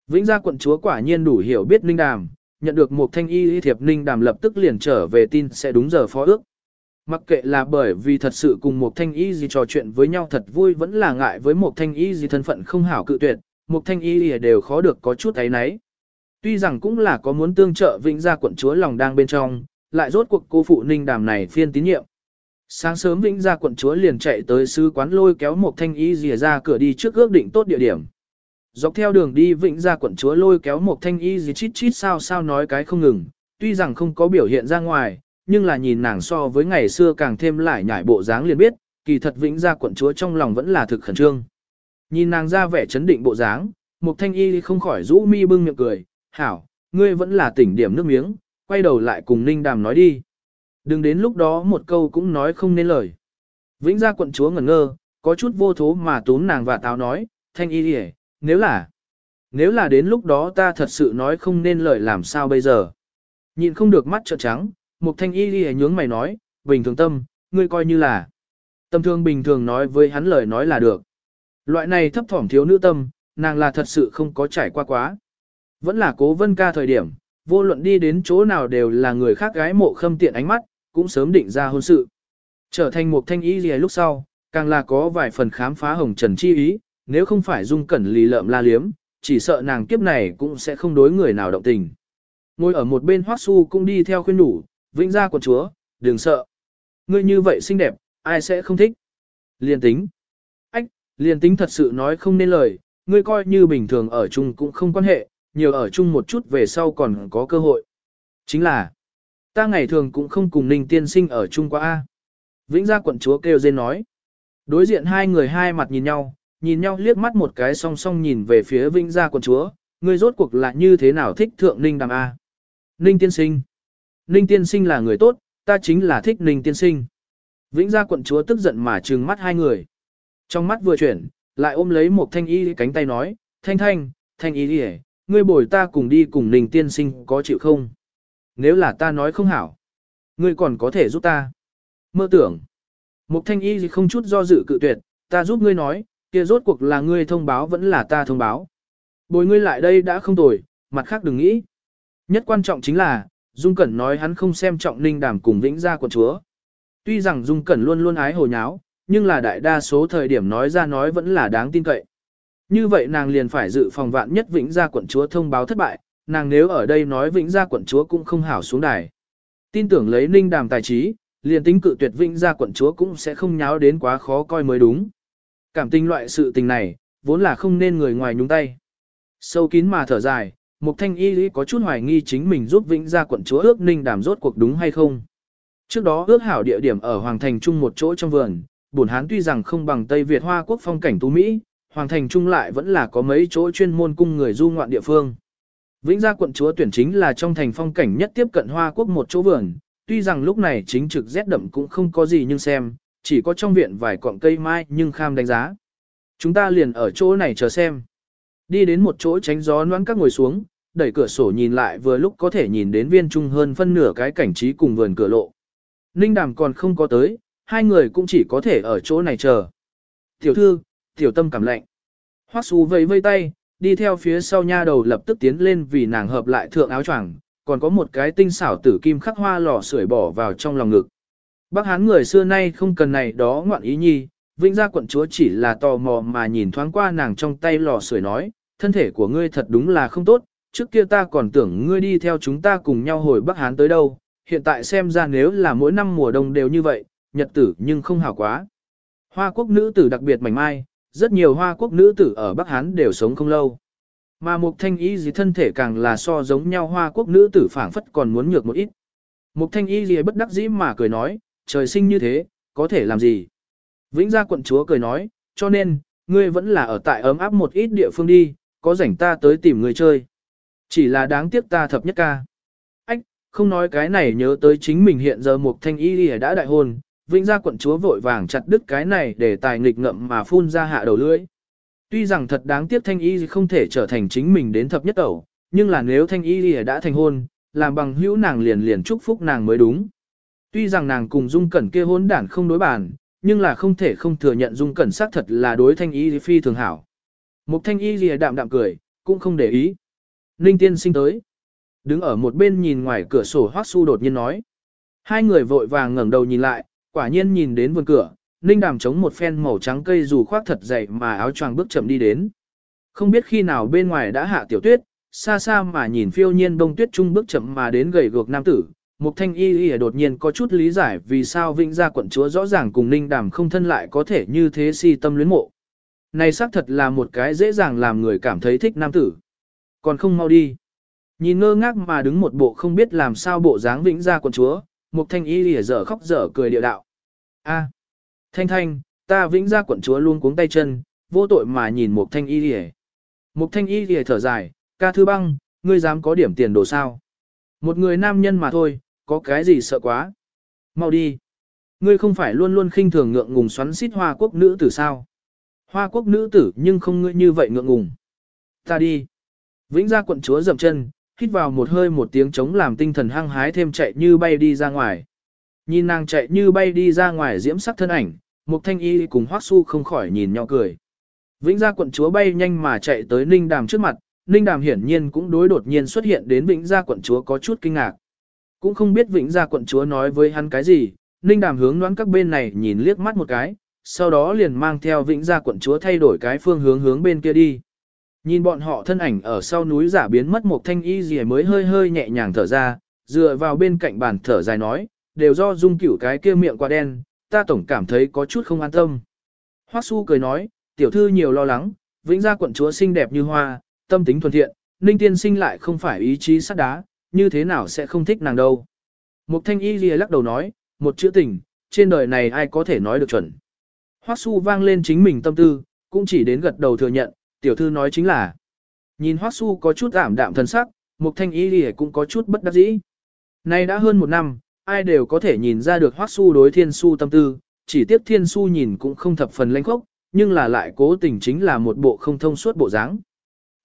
Vĩnh gia quận chúa quả nhiên đủ hiểu biết Ninh Đàm, nhận được một thanh y thiệp Ninh Đàm lập tức liền trở về tin sẽ đúng giờ phó ước. Mặc kệ là bởi vì thật sự cùng một thanh y gì trò chuyện với nhau thật vui vẫn là ngại với một thanh y gì thân phận không hảo cự tuyệt, một thanh y gì đều khó được có chút ấy nấy. Tuy rằng cũng là có muốn tương trợ vĩnh gia quận chúa lòng đang bên trong, lại rốt cuộc cô phụ ninh đàm này phiên tín nhiệm. Sáng sớm vĩnh gia quận chúa liền chạy tới sứ quán lôi kéo một thanh y rìa ra cửa đi trước ước định tốt địa điểm. Dọc theo đường đi vĩnh gia quận chúa lôi kéo một thanh y gì chít chít sao sao nói cái không ngừng, tuy rằng không có biểu hiện ra ngoài, nhưng là nhìn nàng so với ngày xưa càng thêm lại nhảy bộ dáng liền biết, kỳ thật vĩnh gia quận chúa trong lòng vẫn là thực khẩn trương. Nhìn nàng ra vẻ chấn định bộ dáng, một thanh y không khỏi rũ mi bưng miệng cười, hảo, ngươi vẫn là tỉnh điểm nước miếng, quay đầu lại cùng ninh đàm nói đi. Đừng đến lúc đó một câu cũng nói không nên lời. Vĩnh gia quận chúa ngẩn ngơ, có chút vô thố mà tốn nàng và táo nói, thanh y hề, nếu là, nếu là đến lúc đó ta thật sự nói không nên lời làm sao bây giờ. Nhìn không được mắt trợn trắng, một thanh y hề nhướng mày nói, bình thường tâm, ngươi coi như là. Tâm thương bình thường nói với hắn lời nói là được. Loại này thấp thỏm thiếu nữ tâm, nàng là thật sự không có trải qua quá. Vẫn là cố vân ca thời điểm, vô luận đi đến chỗ nào đều là người khác gái mộ khâm tiện ánh mắt, cũng sớm định ra hôn sự. Trở thành một thanh y gì lúc sau, càng là có vài phần khám phá hồng trần chi ý, nếu không phải dung cẩn lì lợm la liếm, chỉ sợ nàng kiếp này cũng sẽ không đối người nào động tình. Ngồi ở một bên hoác su cũng đi theo khuyên đủ, vĩnh ra của chúa, đừng sợ. Ngươi như vậy xinh đẹp, ai sẽ không thích. Liên tính. Ách, liên tính thật sự nói không nên lời, ngươi coi như bình thường ở chung cũng không quan hệ, nhiều ở chung một chút về sau còn có cơ hội. Chính là, ta ngày thường cũng không cùng Ninh tiên sinh ở chung quá A. Vĩnh gia quận chúa kêu dên nói. Đối diện hai người hai mặt nhìn nhau, nhìn nhau liếc mắt một cái song song nhìn về phía Vĩnh gia quận chúa, ngươi rốt cuộc là như thế nào thích thượng Ninh đàm A. Ninh tiên sinh. Ninh tiên sinh là người tốt, ta chính là thích Ninh tiên sinh. Vĩnh gia quận chúa tức giận mà trừng mắt hai người. Trong mắt vừa chuyển, lại ôm lấy một thanh y cánh tay nói, thanh thanh, thanh y đi ngươi bồi ta cùng đi cùng Ninh tiên sinh có chịu không? Nếu là ta nói không hảo, ngươi còn có thể giúp ta. Mơ tưởng. Mục thanh y không chút do dự cự tuyệt, ta giúp ngươi nói, kia rốt cuộc là ngươi thông báo vẫn là ta thông báo. Bồi ngươi lại đây đã không tồi, mặt khác đừng nghĩ. Nhất quan trọng chính là, Dung Cẩn nói hắn không xem trọng Ninh Đàm cùng Vĩnh Gia quận chúa. Tuy rằng Dung Cẩn luôn luôn ái hồ nháo, nhưng là đại đa số thời điểm nói ra nói vẫn là đáng tin cậy. Như vậy nàng liền phải dự phòng vạn nhất Vĩnh Gia quận chúa thông báo thất bại, nàng nếu ở đây nói Vĩnh Gia quận chúa cũng không hảo xuống đài. Tin tưởng lấy Ninh Đàm tài trí, liền tính cự tuyệt Vĩnh Gia quận chúa cũng sẽ không nháo đến quá khó coi mới đúng. Cảm tình loại sự tình này, vốn là không nên người ngoài nhúng tay. Sâu kín mà thở dài, Mục Thanh Y Lý có chút hoài nghi chính mình giúp Vĩnh Gia quận chúa ước Ninh Đàm rốt cuộc đúng hay không. Trước đó ước hảo địa điểm ở Hoàng Thành Trung một chỗ trong vườn, bổn hán tuy rằng không bằng Tây Việt Hoa quốc phong cảnh tú Mỹ, Hoàng Thành Trung lại vẫn là có mấy chỗ chuyên môn cung người du ngoạn địa phương. Vĩnh Gia quận chúa tuyển chính là trong thành phong cảnh nhất tiếp cận Hoa quốc một chỗ vườn, tuy rằng lúc này chính trực rét đậm cũng không có gì nhưng xem, chỉ có trong viện vài cọng cây mai nhưng kham đánh giá. Chúng ta liền ở chỗ này chờ xem. Đi đến một chỗ tránh gió noãn các ngồi xuống, đẩy cửa sổ nhìn lại vừa lúc có thể nhìn đến viên trung hơn phân nửa cái cảnh trí cùng vườn cửa lộ. Ninh đàm còn không có tới, hai người cũng chỉ có thể ở chỗ này chờ. Tiểu thư, tiểu tâm cảm lạnh. Hoắc Sú vẫy vây tay, đi theo phía sau nha đầu lập tức tiến lên vì nàng hợp lại thượng áo choàng, còn có một cái tinh xảo tử kim khắc hoa lò sưởi bỏ vào trong lòng ngực. Bác Hán người xưa nay không cần này đó ngoạn ý nhi, Vĩnh gia quận chúa chỉ là tò mò mà nhìn thoáng qua nàng trong tay lò sưởi nói, thân thể của ngươi thật đúng là không tốt, trước kia ta còn tưởng ngươi đi theo chúng ta cùng nhau hồi Bắc Hán tới đâu, hiện tại xem ra nếu là mỗi năm mùa đông đều như vậy, nhật tử nhưng không hảo quá. Hoa quốc nữ tử đặc biệt mảnh mai, rất nhiều hoa quốc nữ tử ở Bắc Hán đều sống không lâu. Mà Mục Thanh Y gì thân thể càng là so giống nhau hoa quốc nữ tử phảng phất còn muốn nhược một ít. Mục Thanh Y gì bất đắc dĩ mà cười nói, trời sinh như thế, có thể làm gì? Vĩnh gia quận chúa cười nói, cho nên, ngươi vẫn là ở tại ấm áp một ít địa phương đi, có rảnh ta tới tìm người chơi. Chỉ là đáng tiếc ta thập nhất ca. Ách, không nói cái này nhớ tới chính mình hiện giờ Mục Thanh Y gì đã đại hôn, Vĩnh gia quận chúa vội vàng chặt đứt cái này để tài nghịch ngậm mà phun ra hạ đầu lưỡi. Tuy rằng thật đáng tiếc Thanh Y không thể trở thành chính mình đến thập nhất ẩu, nhưng là nếu Thanh Y đã thành hôn, làm bằng hữu nàng liền liền chúc phúc nàng mới đúng. Tuy rằng nàng cùng Dung Cẩn kia hôn đản không đối bàn, nhưng là không thể không thừa nhận Dung Cẩn xác thật là đối Thanh Y phi thường hảo. Mục Thanh Y lìa đạm đạm cười, cũng không để ý. Ninh Tiên sinh tới. Đứng ở một bên nhìn ngoài cửa sổ hoác Su đột nhiên nói. Hai người vội vàng ngẩng đầu nhìn lại, quả nhiên nhìn đến vườn cửa, Ninh Đàm chống một phen màu trắng cây dù khoác thật dày mà áo choàng bước chậm đi đến. Không biết khi nào bên ngoài đã hạ tiểu tuyết, xa xa mà nhìn phiêu nhiên bông tuyết trung bước chậm mà đến gầy gược nam tử. Mục thanh y y đột nhiên có chút lý giải vì sao vĩnh gia quận chúa rõ ràng cùng ninh đàm không thân lại có thể như thế si tâm luyến mộ. Này xác thật là một cái dễ dàng làm người cảm thấy thích nam tử. Còn không mau đi. Nhìn ngơ ngác mà đứng một bộ không biết làm sao bộ dáng vĩnh gia quận chúa, mục thanh y y dở khóc dở cười điệu đạo. A. Thanh thanh, ta vĩnh ra quận chúa luôn cuống tay chân, vô tội mà nhìn một thanh y lìa. Một thanh y lìa thở dài, ca thư băng, ngươi dám có điểm tiền đồ sao? Một người nam nhân mà thôi, có cái gì sợ quá? Mau đi. Ngươi không phải luôn luôn khinh thường ngượng ngùng xoắn xít hoa quốc nữ tử sao? Hoa quốc nữ tử nhưng không ngươi như vậy ngượng ngùng. Ta đi. Vĩnh ra quận chúa dậm chân, hít vào một hơi một tiếng chống làm tinh thần hăng hái thêm chạy như bay đi ra ngoài. Nhìn nàng chạy như bay đi ra ngoài diễm sắc thân ảnh, Mục thanh y cùng hoắc su không khỏi nhìn nhau cười. Vĩnh gia quận chúa bay nhanh mà chạy tới Ninh Đàm trước mặt, Ninh Đàm hiển nhiên cũng đối đột nhiên xuất hiện đến Vĩnh gia quận chúa có chút kinh ngạc. Cũng không biết Vĩnh gia quận chúa nói với hắn cái gì, Ninh Đàm hướng đoán các bên này nhìn liếc mắt một cái, sau đó liền mang theo Vĩnh gia quận chúa thay đổi cái phương hướng hướng bên kia đi. Nhìn bọn họ thân ảnh ở sau núi giả biến mất một thanh y gì mới hơi hơi nhẹ nhàng thở ra, dựa vào bên cạnh bàn thở dài nói, đều do dung cửu cái kia miệng quá đen, ta tổng cảm thấy có chút không an tâm. Hoắc Su cười nói, tiểu thư nhiều lo lắng, vĩnh gia quận chúa xinh đẹp như hoa, tâm tính thuần thiện, ninh tiên sinh lại không phải ý chí sắt đá, như thế nào sẽ không thích nàng đâu. Mục thanh y lìa lắc đầu nói, một chữ tình, trên đời này ai có thể nói được chuẩn. Hoắc Su vang lên chính mình tâm tư, cũng chỉ đến gật đầu thừa nhận, tiểu thư nói chính là. Nhìn Hoắc Su có chút ảm đạm thân sắc, Mục thanh y lìa cũng có chút bất đắc dĩ. Nay đã hơn một năm, ai đều có thể nhìn ra được Hoắc Su đối Thiên Su tâm tư, chỉ tiếc Thiên Su nhìn cũng không thập phần lãnh khốc, nhưng là lại cố tình chính là một bộ không thông suốt bộ dáng.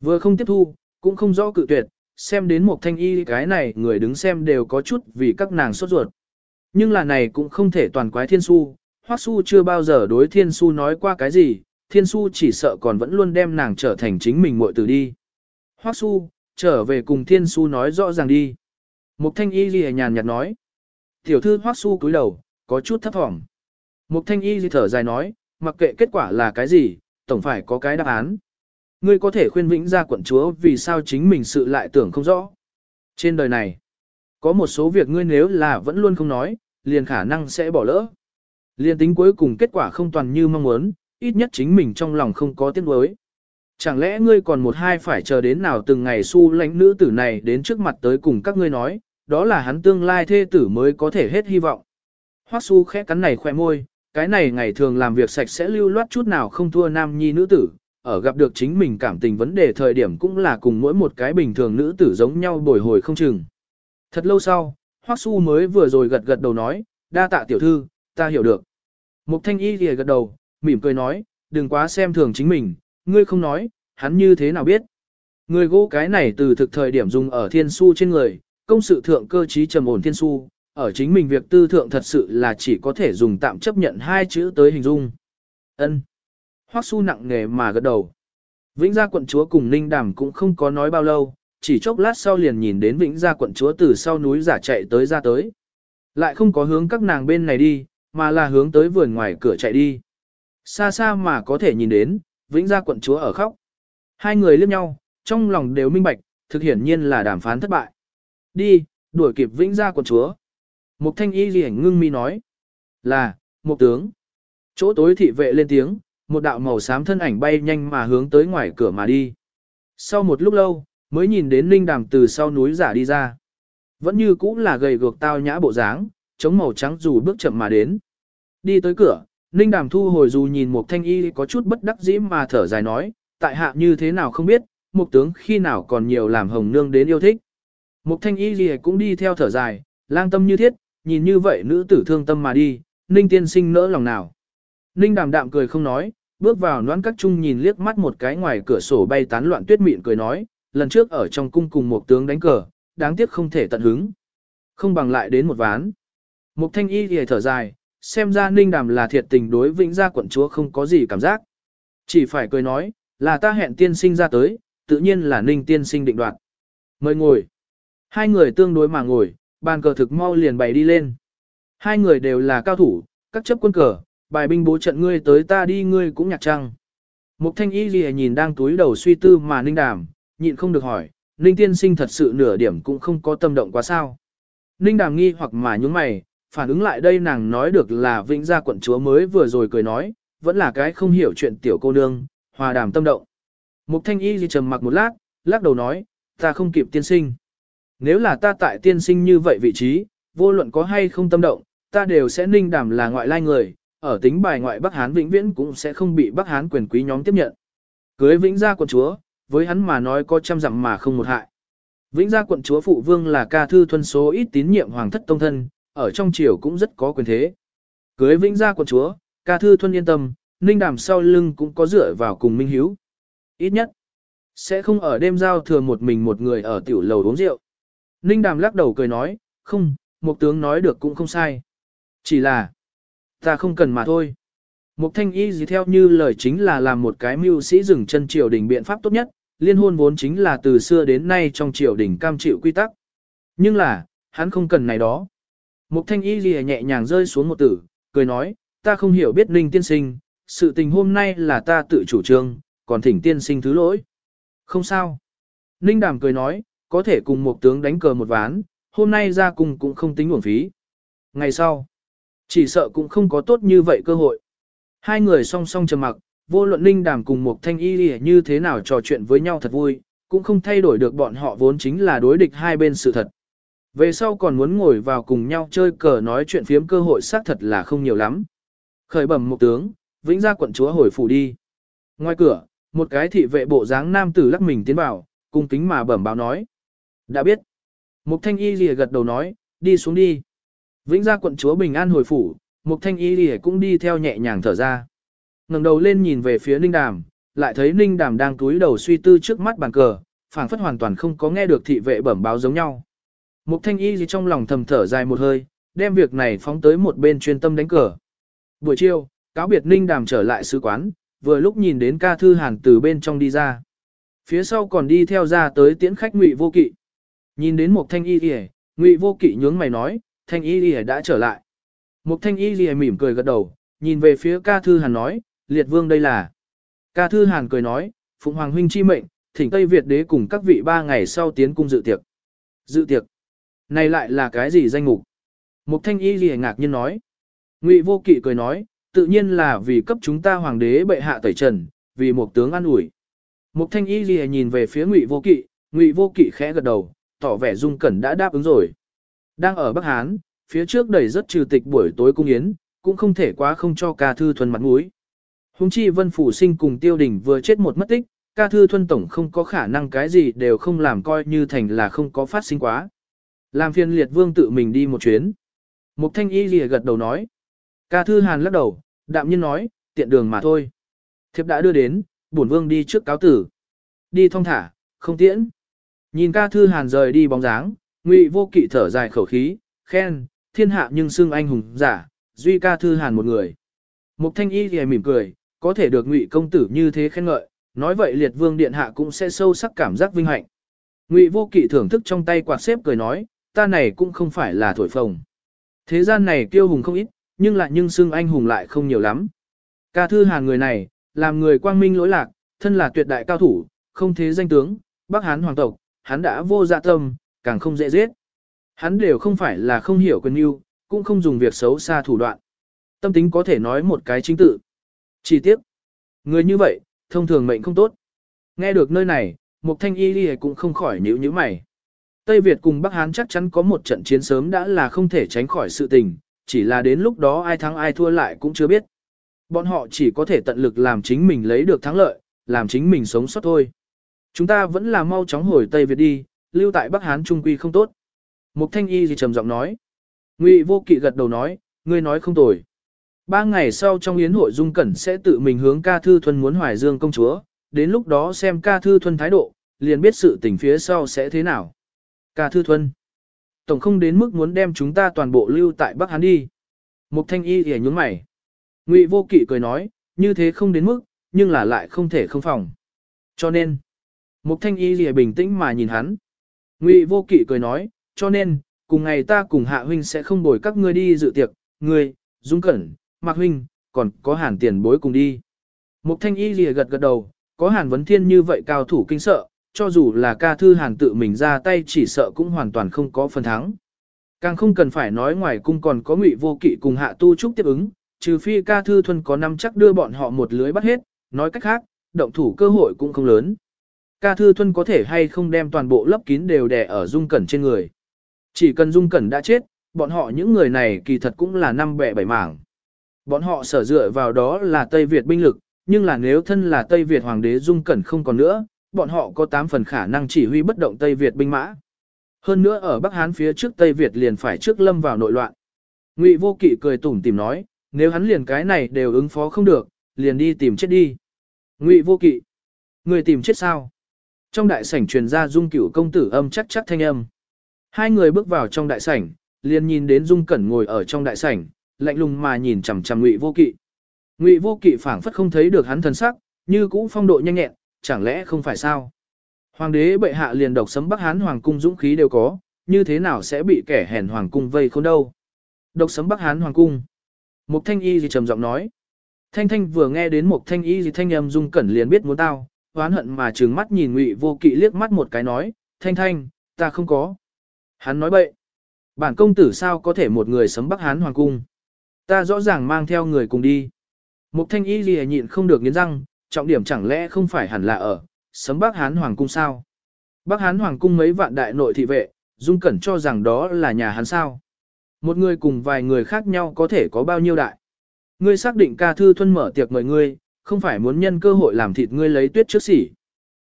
Vừa không tiếp thu, cũng không rõ cự tuyệt, xem đến một thanh y cái này người đứng xem đều có chút vì các nàng sốt ruột. Nhưng là này cũng không thể toàn quái Thiên Su, Hoắc Su chưa bao giờ đối Thiên Su nói qua cái gì, Thiên Su chỉ sợ còn vẫn luôn đem nàng trở thành chính mình muội tử đi. Hoắc Su, trở về cùng Thiên Su nói rõ ràng đi. Mục thanh y ghi nhàn nhạt nói. Tiểu thư hoác su cúi đầu, có chút thấp thỏm. Mục thanh y ghi thở dài nói, mặc kệ kết quả là cái gì, tổng phải có cái đáp án. Ngươi có thể khuyên vĩnh ra quận chúa vì sao chính mình sự lại tưởng không rõ. Trên đời này, có một số việc ngươi nếu là vẫn luôn không nói, liền khả năng sẽ bỏ lỡ. Liền tính cuối cùng kết quả không toàn như mong muốn, ít nhất chính mình trong lòng không có tiếc nuối. Chẳng lẽ ngươi còn một hai phải chờ đến nào từng ngày su lãnh nữ tử này đến trước mặt tới cùng các ngươi nói, đó là hắn tương lai thê tử mới có thể hết hy vọng. Hoắc su khẽ cắn này khoe môi, cái này ngày thường làm việc sạch sẽ lưu loát chút nào không thua nam nhi nữ tử, ở gặp được chính mình cảm tình vấn đề thời điểm cũng là cùng mỗi một cái bình thường nữ tử giống nhau bồi hồi không chừng. Thật lâu sau, Hoắc su mới vừa rồi gật gật đầu nói, đa tạ tiểu thư, ta hiểu được. Mục thanh y thì gật đầu, mỉm cười nói, đừng quá xem thường chính mình, ngươi không nói, hắn như thế nào biết. Người gỗ cái này từ thực thời điểm dùng ở thiên su trên người, công sự thượng cơ trí trầm ổn thiên su, ở chính mình việc tư thượng thật sự là chỉ có thể dùng tạm chấp nhận hai chữ tới hình dung. Ân. Hoắc su nặng nề mà gật đầu. Vĩnh gia quận chúa cùng Ninh Đàm cũng không có nói bao lâu, chỉ chốc lát sau liền nhìn đến Vĩnh gia quận chúa từ sau núi giả chạy tới ra tới. Lại không có hướng các nàng bên này đi, mà là hướng tới vườn ngoài cửa chạy đi. Xa xa mà có thể nhìn đến, Vĩnh gia quận chúa ở khóc. Hai người liếc nhau, trong lòng đều minh bạch, thực hiển nhiên là đàm phán thất bại. Đi, đuổi kịp Vĩnh gia quận chúa. Mục thanh y gì ngưng mi nói. Là, một tướng. Chỗ tối thị vệ lên tiếng, một đạo màu xám thân ảnh bay nhanh mà hướng tới ngoài cửa mà đi. Sau một lúc lâu, mới nhìn đến Linh Đàm từ sau núi giả đi ra. Vẫn như cũ là gầy gược tao nhã bộ dáng, chống màu trắng dù bước chậm mà đến. Đi tới cửa, Ninh Đàm thu hồi dù nhìn một thanh y có chút bất đắc dĩ mà thở dài nói, tại hạ như thế nào không biết, một tướng khi nào còn nhiều làm hồng nương đến yêu thích. Mục thanh y gì cũng đi theo thở dài, lang tâm như thiết, nhìn như vậy nữ tử thương tâm mà đi, Ninh tiên sinh nỡ lòng nào. Ninh đàm đạm cười không nói, bước vào noãn các trung nhìn liếc mắt một cái ngoài cửa sổ bay tán loạn tuyết mịn cười nói, lần trước ở trong cung cùng một tướng đánh cờ, đáng tiếc không thể tận hứng. Không bằng lại đến một ván. Mục thanh y thì thở dài, xem ra ninh đàm là thiệt tình đối vĩnh gia quận chúa không có gì cảm giác. Chỉ phải cười nói, là ta hẹn tiên sinh ra tới, tự nhiên là ninh tiên sinh định đoạt. Mời ngồi. Hai người tương đối mà ngồi, bàn cờ thực mau liền bày đi lên. Hai người đều là cao thủ, các chấp quân cờ, bài binh bố trận ngươi tới ta đi ngươi cũng nhạc trăng. Mục thanh y gì nhìn đang túi đầu suy tư mà ninh đàm, nhịn không được hỏi, ninh tiên sinh thật sự nửa điểm cũng không có tâm động quá sao. Ninh đàm nghi hoặc mà nhúng mày, phản ứng lại đây nàng nói được là vĩnh gia quận chúa mới vừa rồi cười nói, vẫn là cái không hiểu chuyện tiểu cô nương, hòa đàm tâm động. Mục thanh y gì trầm mặc một lát, lắc đầu nói, ta không kịp tiên sinh. Nếu là ta tại tiên sinh như vậy vị trí, vô luận có hay không tâm động, ta đều sẽ ninh đảm là ngoại lai người, ở tính bài ngoại Bắc Hán vĩnh viễn cũng sẽ không bị Bắc Hán quyền quý nhóm tiếp nhận. Cưới vĩnh gia quận chúa, với hắn mà nói có trăm dặm mà không một hại. Vĩnh gia quận chúa phụ vương là ca thư thuần số ít tín nhiệm hoàng thất tông thân, ở trong triều cũng rất có quyền thế. Cưới vĩnh gia quận chúa, ca thư thuần yên tâm, ninh đàm sau lưng cũng có dựa vào cùng minh hiếu. Ít nhất, sẽ không ở đêm giao thừa một mình một người ở tiểu lầu uống rượu. Ninh đàm lắc đầu cười nói, không, một tướng nói được cũng không sai. Chỉ là, ta không cần mà thôi. Mục thanh y gì theo như lời chính là làm một cái mưu sĩ dừng chân triều đình biện pháp tốt nhất, liên hôn vốn chính là từ xưa đến nay trong triều đình cam chịu quy tắc. Nhưng là, hắn không cần này đó. Mục thanh y gì nhẹ nhàng rơi xuống một tử, cười nói, ta không hiểu biết ninh tiên sinh, sự tình hôm nay là ta tự chủ trương, còn thỉnh tiên sinh thứ lỗi. Không sao. Ninh đàm cười nói, có thể cùng một tướng đánh cờ một ván, hôm nay ra cùng cũng không tính uổng phí. Ngày sau, chỉ sợ cũng không có tốt như vậy cơ hội. Hai người song song trầm mặc, vô luận Ninh đàm cùng một thanh y như thế nào trò chuyện với nhau thật vui, cũng không thay đổi được bọn họ vốn chính là đối địch hai bên sự thật. Về sau còn muốn ngồi vào cùng nhau chơi cờ nói chuyện phiếm cơ hội xác thật là không nhiều lắm. Khởi bẩm một tướng, vĩnh gia quận chúa hồi phủ đi. Ngoài cửa, một cái thị vệ bộ dáng nam tử lắc mình tiến vào, cung kính mà bẩm báo nói. Đã biết. Mục thanh y lìa gật đầu nói, đi xuống đi. Vĩnh gia quận chúa bình an hồi phủ, mục thanh y lìa cũng đi theo nhẹ nhàng thở ra. ngẩng đầu lên nhìn về phía ninh đàm, lại thấy ninh đàm đang túi đầu suy tư trước mắt bàn cờ, phảng phất hoàn toàn không có nghe được thị vệ bẩm báo giống nhau. Mục thanh y gì trong lòng thầm thở dài một hơi, đem việc này phóng tới một bên chuyên tâm đánh cờ. Buổi chiều, cáo biệt ninh đàm trở lại sứ quán, vừa lúc nhìn đến ca thư hàn từ bên trong đi ra. Phía sau còn đi theo ra tới tiễn khách ngụy vô kỵ. Nhìn đến một thanh y lìa, ngụy vô kỵ nhướng mày nói, thanh y lìa đã trở lại. Một thanh y lìa mỉm cười gật đầu, nhìn về phía ca thư hàn nói, liệt vương đây là. Ca thư hàn cười nói, phụng hoàng huynh chi mệnh, thỉnh Tây Việt đế cùng các vị ba ngày sau tiến cung dự tiệc. Dự tiệc. Này lại là cái gì danh mục? Mục thanh y lìa ngạc nhiên nói. Ngụy vô kỵ cười nói, tự nhiên là vì cấp chúng ta hoàng đế bệ hạ tẩy trần, vì một tướng an ủi. Mục thanh y lìa nhìn về phía ngụy vô kỵ, ngụy vô kỵ khẽ gật đầu, tỏ vẻ dung cẩn đã đáp ứng rồi. Đang ở Bắc Hán, phía trước đầy rất trừ tịch buổi tối cung yến, cũng không thể quá không cho ca thư thuần mặt mũi. Hùng chi vân phủ sinh cùng tiêu đình vừa chết một mất tích, ca thư thuần tổng không có khả năng cái gì đều không làm coi như thành là không có phát sinh quá. Làm phiền liệt vương tự mình đi một chuyến. Mục thanh y lìa gật đầu nói. Ca thư hàn lắc đầu, đạm nhiên nói, tiện đường mà thôi. Thiếp đã đưa đến, bổn vương đi trước cáo tử. Đi thong thả, không tiễn. Nhìn ca thư hàn rời đi bóng dáng, ngụy vô kỵ thở dài khẩu khí, khen, thiên hạ nhưng xưng anh hùng giả, duy ca thư hàn một người. Mục thanh y thì mỉm cười, có thể được ngụy công tử như thế khen ngợi, nói vậy liệt vương điện hạ cũng sẽ sâu sắc cảm giác vinh hạnh. Ngụy vô kỵ thưởng thức trong tay quạt xếp cười nói, ta này cũng không phải là thổi phồng. Thế gian này kiêu hùng không ít, nhưng lại nhưng xưng anh hùng lại không nhiều lắm. Ca thư hàn người này, làm người quang minh lỗi lạc, thân là tuyệt đại cao thủ, không thế danh tướng, Bắc Hán hoàng tộc, hắn đã vô dạ tâm, càng không dễ giết. Hắn đều không phải là không hiểu quyền yêu, cũng không dùng việc xấu xa thủ đoạn. Tâm tính có thể nói một cái chính tự. Chỉ tiếc, người như vậy, thông thường mệnh không tốt. Nghe được nơi này, Mục Thanh Y Ly cũng không khỏi nhíu nhíu mày. Tây Việt cùng Bắc Hán chắc chắn có một trận chiến sớm đã là không thể tránh khỏi sự tình, chỉ là đến lúc đó ai thắng ai thua lại cũng chưa biết. Bọn họ chỉ có thể tận lực làm chính mình lấy được thắng lợi, làm chính mình sống sót thôi. Chúng ta vẫn là mau chóng hồi Tây Việt đi, lưu tại Bắc Hán Trung Quy không tốt. Mục Thanh Y gì trầm giọng nói. Ngụy Vô Kỵ gật đầu nói, ngươi nói không tồi. Ba ngày sau trong yến hội Dung Cẩn sẽ tự mình hướng ca thư thuần muốn hoài dương công chúa, đến lúc đó xem ca thư thuần thái độ, liền biết sự tình phía sau sẽ thế nào. Ca thư thuần. Tổng không đến mức muốn đem chúng ta toàn bộ lưu tại Bắc Hán đi. Mục Thanh Y thì nhướng mày. Ngụy Vô Kỵ cười nói, như thế không đến mức, nhưng là lại không thể không phòng. Cho nên, Mục Thanh Y lìa bình tĩnh mà nhìn hắn. Ngụy Vô Kỵ cười nói, cho nên, cùng ngày ta cùng Hạ Huynh sẽ không bồi các ngươi đi dự tiệc, ngươi, Dung Cẩn, Mạc Huynh, còn có hàn tiền bối cùng đi. Mục Thanh Y lìa gật gật đầu, có hàn vấn thiên như vậy cao thủ kinh sợ, cho dù là ca thư hàn tự mình ra tay chỉ sợ cũng hoàn toàn không có phần thắng. Càng không cần phải nói ngoài cung còn có ngụy vô kỵ cùng hạ tu trúc tiếp ứng, trừ phi ca thư thuần có năm chắc đưa bọn họ một lưới bắt hết, nói cách khác, động thủ cơ hội cũng không lớn. Ca thư Thuân có thể hay không đem toàn bộ lấp kín đều đè ở dung cẩn trên người. Chỉ cần dung cẩn đã chết, bọn họ những người này kỳ thật cũng là năm bẻ bảy mảng. Bọn họ sở dựa vào đó là Tây Việt binh lực, nhưng là nếu thân là Tây Việt hoàng đế dung cẩn không còn nữa, bọn họ có 8 phần khả năng chỉ huy bất động Tây Việt binh mã. Hơn nữa ở Bắc Hán phía trước Tây Việt liền phải trước lâm vào nội loạn. Ngụy Vô Kỵ cười tủm tìm nói, nếu hắn liền cái này đều ứng phó không được, liền đi tìm chết đi. Ngụy Vô Kỵ, người tìm chết sao? Trong đại sảnh truyền ra Dung Cửu công tử âm chắc chắc thanh âm. Hai người bước vào trong đại sảnh, liền nhìn đến Dung Cẩn ngồi ở trong đại sảnh, lạnh lùng mà nhìn chằm chằm Ngụy Vô Kỵ. Ngụy Vô Kỵ phảng phất không thấy được hắn thần sắc, như cũ phong độ nhanh nhẹn, chẳng lẽ không phải sao? Hoàng đế bệ hạ liền độc sấm Bắc Hán hoàng cung dũng khí đều có, như thế nào sẽ bị kẻ hèn hoàng cung vây khốn đâu? Độc sấm Bắc Hán hoàng cung. Mục Thanh Y gì trầm giọng nói. Thanh Thanh vừa nghe đến Mục Thanh Y gì thanh âm dung cẩn liền biết muốn tao, oán hận mà trừng mắt nhìn Ngụy Vô Kỵ liếc mắt một cái nói, "Thanh Thanh, ta không có." Hắn nói bậy. Bản công tử sao có thể một người sấm Bắc Hán hoàng cung? Ta rõ ràng mang theo người cùng đi. Mục Thanh Y lìa nhịn không được nghiến răng, trọng điểm chẳng lẽ không phải hẳn là ở sấm Bắc Hán hoàng cung sao? Bắc Hán hoàng cung mấy vạn đại nội thị vệ, Dung Cẩn cho rằng đó là nhà hắn sao? Một người cùng vài người khác nhau có thể có bao nhiêu đại? Ngươi xác định ca thư thuân mở tiệc mời ngươi, không phải muốn nhân cơ hội làm thịt ngươi lấy tuyết trước sỉ.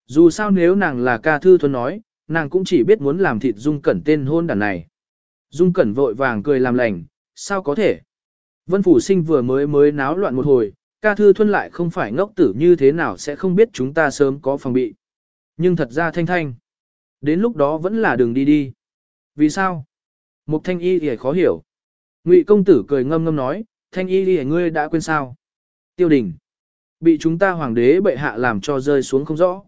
Dù sao nếu nàng là ca thư thuần nói, nàng cũng chỉ biết muốn làm thịt Dung Cẩn tên hôn đàn này. Dung Cẩn vội vàng cười làm lành, sao có thể? Vân Phủ Sinh vừa mới mới náo loạn một hồi, ca thư thuần lại không phải ngốc tử như thế nào sẽ không biết chúng ta sớm có phòng bị. Nhưng thật ra thanh thanh. Đến lúc đó vẫn là đường đi đi. Vì sao? Mục thanh y thì khó hiểu. Ngụy công tử cười ngâm ngâm nói, thanh y thì ngươi đã quên sao? Tiêu đình. Bị chúng ta hoàng đế bệ hạ làm cho rơi xuống không rõ.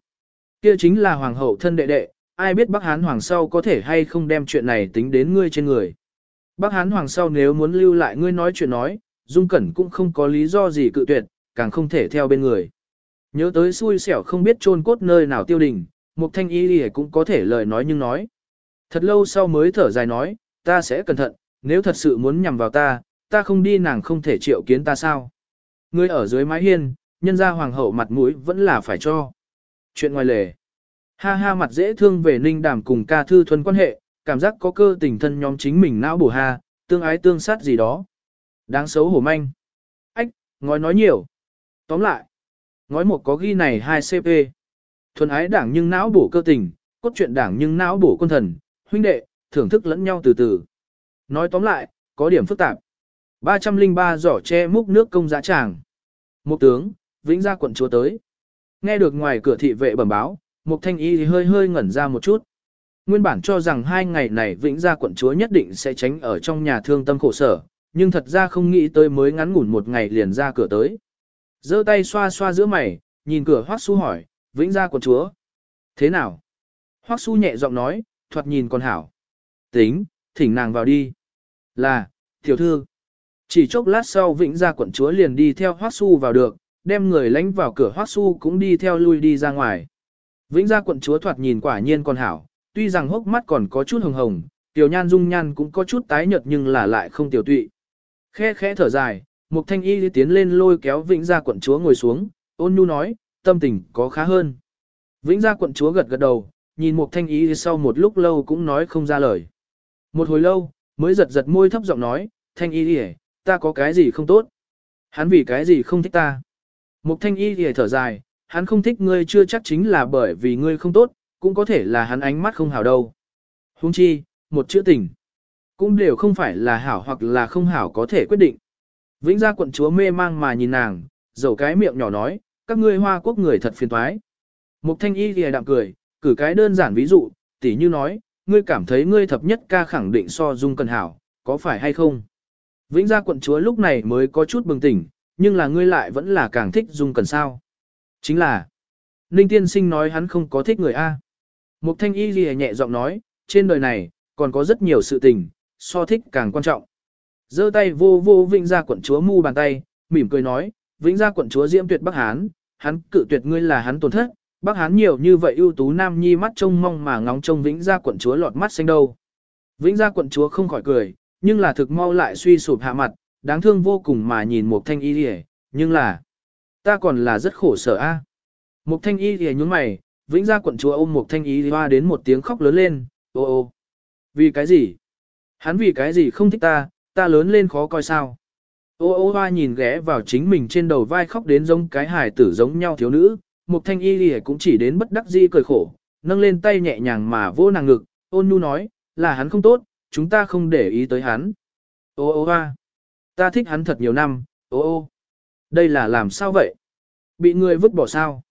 Kia chính là hoàng hậu thân đệ đệ, ai biết Bắc Hán hoàng sau có thể hay không đem chuyện này tính đến ngươi trên người. Bắc Hán hoàng sau nếu muốn lưu lại ngươi nói chuyện nói, Dung Cẩn cũng không có lý do gì cự tuyệt, càng không thể theo bên người. Nhớ tới xui xẻo không biết chôn cốt nơi nào tiêu đình, Mục Thanh Y Lì cũng có thể lời nói nhưng nói. Thật lâu sau mới thở dài nói, ta sẽ cẩn thận, nếu thật sự muốn nhằm vào ta, ta không đi nàng không thể triệu kiến ta sao. Ngươi ở dưới mái hiên, nhân ra hoàng hậu mặt mũi vẫn là phải cho. Chuyện ngoài lề. Ha ha mặt dễ thương về ninh đàm cùng ca thư thuần quan hệ, cảm giác có cơ tình thân nhóm chính mình não bổ ha, tương ái tương sát gì đó. Đáng xấu hổ manh. Ách, ngói nói nhiều. Tóm lại, ngói một có ghi này 2 CP. Thuần ái đảng nhưng não bổ cơ tình, cốt truyện đảng nhưng não bổ quân thần, huynh đệ, thưởng thức lẫn nhau từ từ. Nói tóm lại, có điểm phức tạp. 303 giỏ che múc nước công giá tràng. Một tướng, vĩnh gia quận chúa tới. Nghe được ngoài cửa thị vệ bẩm báo, Mục thanh y thì hơi hơi ngẩn ra một chút. Nguyên bản cho rằng hai ngày này vĩnh gia quận chúa nhất định sẽ tránh ở trong nhà thương tâm khổ sở, nhưng thật ra không nghĩ tới mới ngắn ngủn một ngày liền ra cửa tới. giơ tay xoa xoa giữa mày, nhìn cửa hoắc su hỏi, vĩnh gia quận chúa. Thế nào? Hoắc su nhẹ giọng nói, thoạt nhìn còn hảo. Tính, thỉnh nàng vào đi. Là, tiểu thư. Chỉ chốc lát sau vĩnh gia quận chúa liền đi theo Hoắc Su vào được, đem người lánh vào cửa Hoắc Su cũng đi theo lui đi ra ngoài. Vĩnh gia quận chúa thoạt nhìn quả nhiên còn hảo, tuy rằng hốc mắt còn có chút hồng hồng, tiểu nhan dung nhan cũng có chút tái nhợt nhưng là lại không tiểu tụy. Khe khẽ thở dài, Mục Thanh Y đi tiến lên lôi kéo Vĩnh gia quận chúa ngồi xuống, ôn nhu nói, tâm tình có khá hơn. Vĩnh gia quận chúa gật gật đầu, nhìn Mục Thanh Y sau một lúc lâu cũng nói không ra lời. Một hồi lâu, mới giật giật môi thấp giọng nói, Thanh Y đi ta có cái gì không tốt? Hắn vì cái gì không thích ta? Mục Thanh Y thì thở dài, hắn không thích ngươi chưa chắc chính là bởi vì ngươi không tốt, cũng có thể là hắn ánh mắt không hảo đâu. Huống chi, một chữ tình, cũng đều không phải là hảo hoặc là không hảo có thể quyết định. Vĩnh gia quận chúa mê mang mà nhìn nàng, dầu cái miệng nhỏ nói, các ngươi hoa quốc người thật phiền toái. Mục thanh y thì đạm cười, cử cái đơn giản ví dụ, tỉ như nói, ngươi cảm thấy ngươi thập nhất ca khẳng định so dung cần hảo, có phải hay không? Vĩnh gia quận chúa lúc này mới có chút bừng tỉnh, nhưng là ngươi lại vẫn là càng thích dung cần sao. Chính là, Ninh tiên sinh nói hắn không có thích người A. Mục thanh y ghi nhẹ giọng nói, trên đời này, còn có rất nhiều sự tình, so thích càng quan trọng. giơ tay vô vô vĩnh gia quận chúa mu bàn tay, mỉm cười nói, vĩnh gia quận chúa diễm tuyệt Bắc Hán, hắn cự tuyệt ngươi là hắn tổn thất, Bắc Hán nhiều như vậy ưu tú nam nhi mắt trông mong mà ngóng trông vĩnh gia quận chúa lọt mắt xanh đâu. Vĩnh gia quận chúa không khỏi cười, nhưng là thực mau lại suy sụp hạ mặt, đáng thương vô cùng mà nhìn một thanh y rìa, nhưng là, ta còn là rất khổ sở a. Một thanh y rìa nhún mày, vĩnh gia quận chúa ôm một thanh y hoa đến một tiếng khóc lớn lên, ô ô. Vì cái gì? Hắn vì cái gì không thích ta, ta lớn lên khó coi sao? Ô ô hoa nhìn ghé vào chính mình trên đầu vai khóc đến giống cái hài tử giống nhau thiếu nữ, một thanh y lìa cũng chỉ đến bất đắc dĩ cười khổ, nâng lên tay nhẹ nhàng mà vô nàng ngực, ôn nhu nói, là hắn không tốt, chúng ta không để ý tới hắn. Ô ô hoa, ta thích hắn thật nhiều năm, ô ô. Đây là làm sao vậy? Bị người vứt bỏ sao?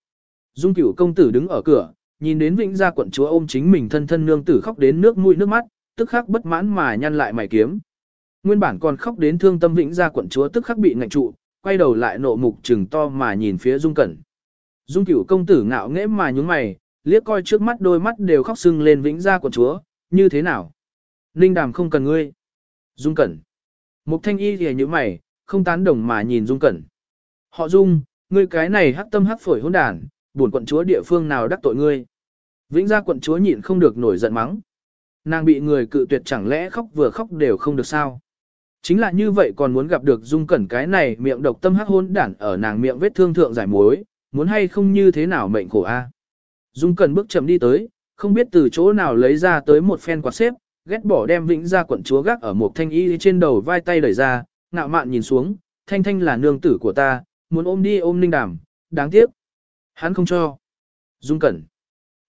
Dung cửu công tử đứng ở cửa, nhìn đến vĩnh gia quận chúa ôm chính mình thân thân nương tử khóc đến nước mũi nước mắt, tức khắc bất mãn mà nhăn lại mày kiếm. Nguyên bản còn khóc đến thương tâm vĩnh gia quận chúa tức khắc bị ngạnh trụ, quay đầu lại nộ mục trừng to mà nhìn phía Dung Cẩn. Dung cửu công tử ngạo nghễ mà nhúng mày, liếc coi trước mắt đôi mắt đều khóc sưng lên vĩnh gia quận chúa, như thế nào? Ninh đàm không cần ngươi. Dung Cẩn. Mục thanh y thì như mày, không tán đồng mà nhìn Dung Cẩn. Họ Dung, ngươi cái này hắc tâm hắc phổi hỗn đản, buồn quận chúa địa phương nào đắc tội ngươi. Vĩnh gia quận chúa nhịn không được nổi giận mắng. Nàng bị người cự tuyệt chẳng lẽ khóc vừa khóc đều không được sao. Chính là như vậy còn muốn gặp được dung cẩn cái này miệng độc tâm hắc hỗn đản ở nàng miệng vết thương thượng giải mối, muốn hay không như thế nào mệnh khổ a. Dung cẩn bước chậm đi tới, không biết từ chỗ nào lấy ra tới một phen quạt xếp, ghét bỏ đem vĩnh gia quận chúa gác ở một thanh y trên đầu vai tay đẩy ra, ngạo mạn nhìn xuống, thanh thanh là nương tử của ta, muốn ôm đi ôm ninh đàm, đáng tiếc. Hắn không cho. Dung cẩn.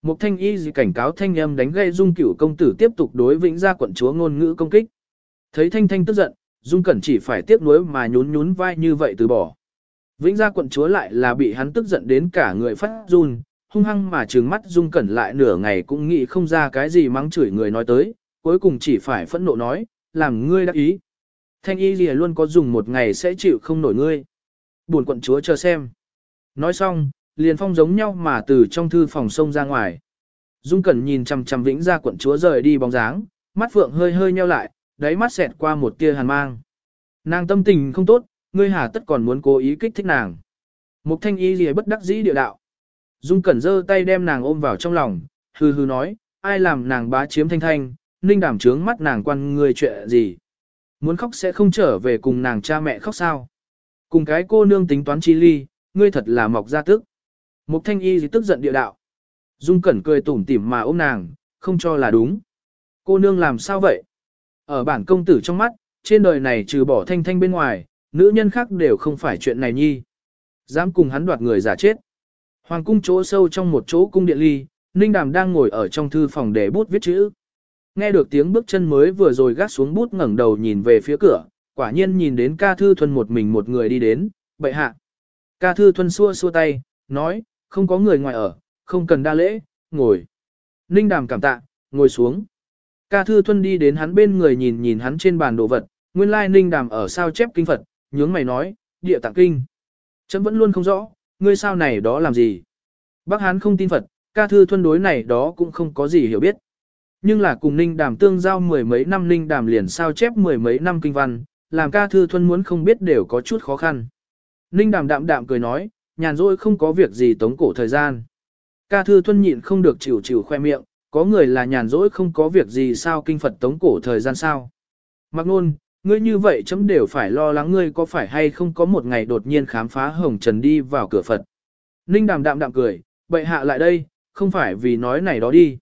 Một thanh y gì cảnh cáo thanh âm đánh gây dung cửu công tử tiếp tục đối vĩnh gia quận chúa ngôn ngữ công kích. Thấy thanh thanh tức giận, dung cẩn chỉ phải tiếc nuối mà nhún nhún vai như vậy từ bỏ. Vĩnh gia quận chúa lại là bị hắn tức giận đến cả người phát run, hung hăng mà trừng mắt dung cẩn lại nửa ngày cũng nghĩ không ra cái gì mắng chửi người nói tới, cuối cùng chỉ phải phẫn nộ nói, làm ngươi đắc ý. Thanh y gì luôn có dùng một ngày sẽ chịu không nổi ngươi. Buồn quận chúa chờ xem. Nói xong, liền phong giống nhau mà từ trong thư phòng sông ra ngoài. Dung Cẩn nhìn chằm chằm vĩnh ra quận chúa rời đi bóng dáng, mắt phượng hơi hơi nheo lại, đáy mắt xẹt qua một tia hàn mang. Nàng tâm tình không tốt, ngươi hà tất còn muốn cố ý kích thích nàng. Mục thanh y gì bất đắc dĩ địa đạo. Dung Cẩn giơ tay đem nàng ôm vào trong lòng, hừ hừ nói, ai làm nàng bá chiếm thanh thanh, ninh đảm trướng mắt nàng quan người chuyện gì. Muốn khóc sẽ không trở về cùng nàng cha mẹ khóc sao. Cùng cái cô nương tính toán chi ly, ngươi thật là mọc ra tức. Mục thanh y gì tức giận địa đạo. Dung Cẩn cười tủm tỉm mà ôm nàng, không cho là đúng. Cô nương làm sao vậy? Ở bản công tử trong mắt, trên đời này trừ bỏ thanh thanh bên ngoài, nữ nhân khác đều không phải chuyện này nhi. Dám cùng hắn đoạt người giả chết. Hoàng cung chỗ sâu trong một chỗ cung điện ly, Ninh Đàm đang ngồi ở trong thư phòng để bút viết chữ. Nghe được tiếng bước chân mới vừa rồi gác xuống bút ngẩng đầu nhìn về phía cửa, quả nhiên nhìn đến ca thư thuần một mình một người đi đến, bậy hạ. Ca thư thuần xua xua tay, nói, không có người ngoài ở, không cần đa lễ, ngồi. Ninh đàm cảm tạ, ngồi xuống. Ca thư thuần đi đến hắn bên người nhìn nhìn hắn trên bàn đồ vật, nguyên lai ninh đàm ở sao chép kinh Phật, nhướng mày nói, địa tạng kinh. Chấm vẫn luôn không rõ, ngươi sao này đó làm gì. Bác Hán không tin Phật, ca thư thuần đối này đó cũng không có gì hiểu biết. Nhưng là cùng ninh đàm tương giao mười mấy năm ninh đàm liền sao chép mười mấy năm kinh văn, làm ca thư thuần muốn không biết đều có chút khó khăn. Ninh đàm đạm đạm cười nói, nhàn rỗi không có việc gì tống cổ thời gian. Ca thư thuân nhịn không được chịu chịu khoe miệng, có người là nhàn rỗi không có việc gì sao kinh Phật tống cổ thời gian sao. Mặc nôn, ngươi như vậy chấm đều phải lo lắng ngươi có phải hay không có một ngày đột nhiên khám phá hồng trần đi vào cửa Phật. Ninh đàm đạm đạm cười, bệ hạ lại đây, không phải vì nói này đó đi.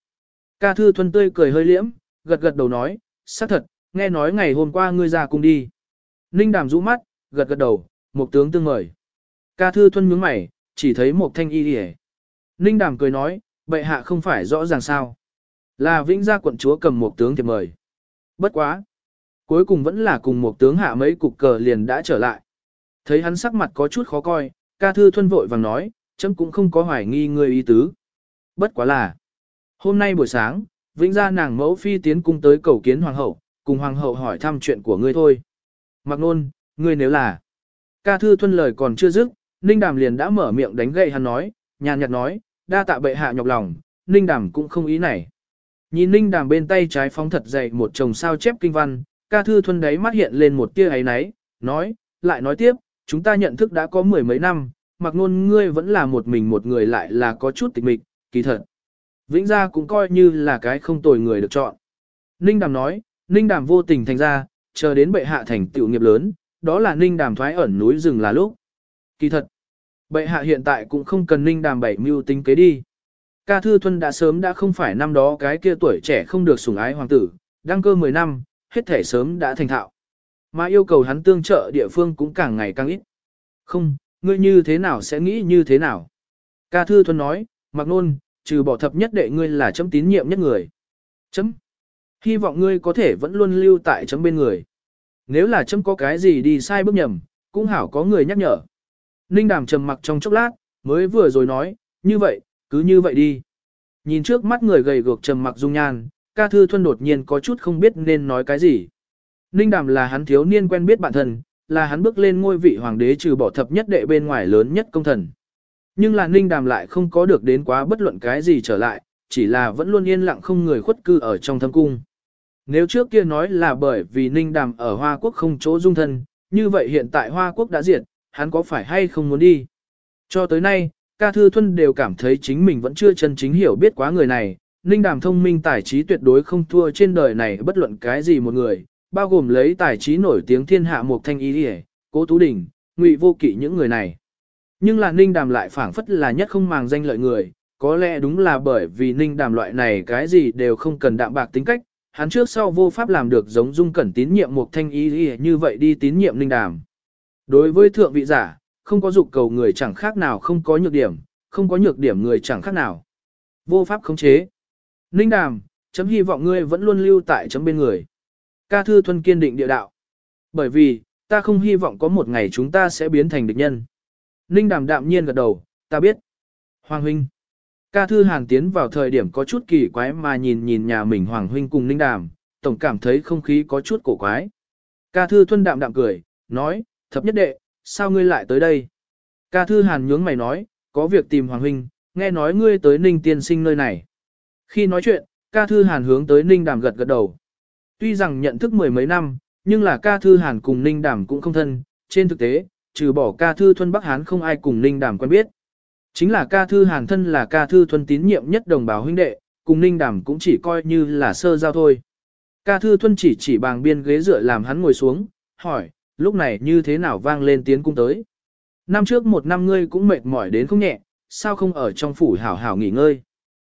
Ca thư Thuần tươi cười hơi liễm, gật gật đầu nói, xác thật, nghe nói ngày hôm qua ngươi ra cùng đi. Ninh đàm rũ mắt, gật gật đầu, một tướng tương mời. Ca thư Thuần nhướng mày, chỉ thấy một thanh y đi Ninh đàm cười nói, bệ hạ không phải rõ ràng sao. Là vĩnh gia quận chúa cầm một tướng thiệp mời. Bất quá. Cuối cùng vẫn là cùng một tướng hạ mấy cục cờ liền đã trở lại. Thấy hắn sắc mặt có chút khó coi, ca thư thuân vội vàng nói, chấm cũng không có hoài nghi người ý tứ. Bất quá là. Hôm nay buổi sáng, vĩnh gia nàng mẫu phi tiến cung tới cầu kiến hoàng hậu, cùng hoàng hậu hỏi thăm chuyện của ngươi thôi. Mặc nôn, ngươi nếu là. Ca thư thuân lời còn chưa dứt, Ninh Đàm liền đã mở miệng đánh gậy hắn nói, nhàn nhạt nói, đa tạ bệ hạ nhọc lòng, Ninh Đàm cũng không ý này. Nhìn Ninh Đàm bên tay trái phóng thật dày một chồng sao chép kinh văn, ca thư thuân đấy mắt hiện lên một tia ấy náy, nói, lại nói tiếp, chúng ta nhận thức đã có mười mấy năm, mặc nôn ngươi vẫn là một mình một người lại là có chút tịch mịch, kỳ thật. Vĩnh gia cũng coi như là cái không tồi người được chọn. Ninh Đàm nói, Ninh Đàm vô tình thành ra, chờ đến bệ hạ thành tiểu nghiệp lớn, đó là Ninh Đàm thoái ẩn núi rừng là lúc. Kỳ thật, bệ hạ hiện tại cũng không cần Ninh Đàm bảy mưu tính kế đi. Ca Thư Thuân đã sớm đã không phải năm đó cái kia tuổi trẻ không được sủng ái hoàng tử, đăng cơ 10 năm, hết thể sớm đã thành thạo. Mà yêu cầu hắn tương trợ địa phương cũng càng ngày càng ít. Không, ngươi như thế nào sẽ nghĩ như thế nào? Ca Thư Thuân nói, mặc nôn, trừ bỏ thập nhất đệ ngươi là chấm tín nhiệm nhất người. Chấm. Hy vọng ngươi có thể vẫn luôn lưu tại chấm bên người. Nếu là chấm có cái gì đi sai bước nhầm, cũng hảo có người nhắc nhở. Ninh đàm trầm mặc trong chốc lát, mới vừa rồi nói, như vậy, cứ như vậy đi. Nhìn trước mắt người gầy gược trầm mặc dung nhan, ca thư thuần đột nhiên có chút không biết nên nói cái gì. Ninh đàm là hắn thiếu niên quen biết bản thân, là hắn bước lên ngôi vị hoàng đế trừ bỏ thập nhất đệ bên ngoài lớn nhất công thần. Nhưng là Ninh Đàm lại không có được đến quá bất luận cái gì trở lại, chỉ là vẫn luôn yên lặng không người khuất cư ở trong thâm cung. Nếu trước kia nói là bởi vì Ninh Đàm ở Hoa Quốc không chỗ dung thân, như vậy hiện tại Hoa Quốc đã diệt, hắn có phải hay không muốn đi? Cho tới nay, ca thư thuân đều cảm thấy chính mình vẫn chưa chân chính hiểu biết quá người này, Ninh Đàm thông minh tài trí tuyệt đối không thua trên đời này bất luận cái gì một người, bao gồm lấy tài trí nổi tiếng thiên hạ một thanh ý hề, cố tú đình, ngụy vô kỵ những người này. Nhưng là Ninh Đàm lại phảng phất là nhất không màng danh lợi người, có lẽ đúng là bởi vì Ninh Đàm loại này cái gì đều không cần đạm bạc tính cách, hắn trước sau vô pháp làm được giống dung cẩn tín nhiệm một thanh ý như vậy đi tín nhiệm Ninh Đàm. Đối với thượng vị giả, không có dục cầu người chẳng khác nào không có nhược điểm, không có nhược điểm người chẳng khác nào. Vô pháp khống chế. Ninh Đàm, chấm hy vọng ngươi vẫn luôn lưu tại chấm bên người. Ca Thư Thuân kiên định địa đạo. Bởi vì, ta không hy vọng có một ngày chúng ta sẽ biến thành địch nhân. Ninh Đàm đạm nhiên gật đầu, ta biết. Hoàng huynh. Ca Thư Hàn tiến vào thời điểm có chút kỳ quái mà nhìn nhìn nhà mình Hoàng huynh cùng Ninh Đàm, tổng cảm thấy không khí có chút cổ quái. Ca Thư Thuân đạm đạm cười, nói, thập nhất đệ, sao ngươi lại tới đây? Ca Thư Hàn nhướng mày nói, có việc tìm Hoàng huynh, nghe nói ngươi tới Ninh tiên sinh nơi này. Khi nói chuyện, Ca Thư Hàn hướng tới Ninh Đàm gật gật đầu. Tuy rằng nhận thức mười mấy năm, nhưng là Ca Thư Hàn cùng Ninh Đàm cũng không thân, trên thực tế, trừ bỏ Ca Thư Thuân Bắc Hán không ai cùng Ninh Đàm quen biết. Chính là Ca Thư Hàn thân là Ca Thư Thuân tín nhiệm nhất đồng bào huynh đệ, cùng Ninh Đàm cũng chỉ coi như là sơ giao thôi. Ca Thư Thuân chỉ chỉ bàng biên ghế dựa làm hắn ngồi xuống, hỏi, lúc này như thế nào vang lên tiến cung tới. Năm trước một năm ngươi cũng mệt mỏi đến không nhẹ, sao không ở trong phủ hảo hảo nghỉ ngơi.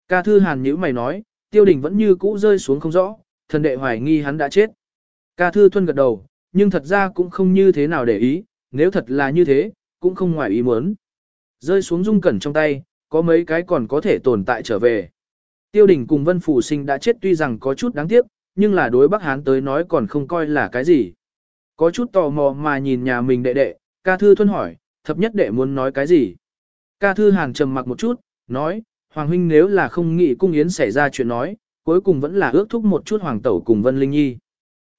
Ca thư hàn nhữ mày nói, tiêu đình vẫn như cũ rơi xuống không rõ, thần đệ hoài nghi hắn đã chết. Ca thư thuân gật đầu, nhưng thật ra cũng không như thế nào để ý, nếu thật là như thế, cũng không ngoài ý muốn. Rơi xuống dung cẩn trong tay, có mấy cái còn có thể tồn tại trở về. Tiêu đình cùng vân phủ sinh đã chết tuy rằng có chút đáng tiếc, nhưng là đối Bắc Hán tới nói còn không coi là cái gì. Có chút tò mò mà nhìn nhà mình đệ đệ, ca thư thuân hỏi, thập nhất đệ muốn nói cái gì? Ca thư hàn trầm mặc một chút, nói, Hoàng huynh nếu là không nghĩ cung yến xảy ra chuyện nói, cuối cùng vẫn là ước thúc một chút hoàng tẩu cùng Vân Linh Nhi.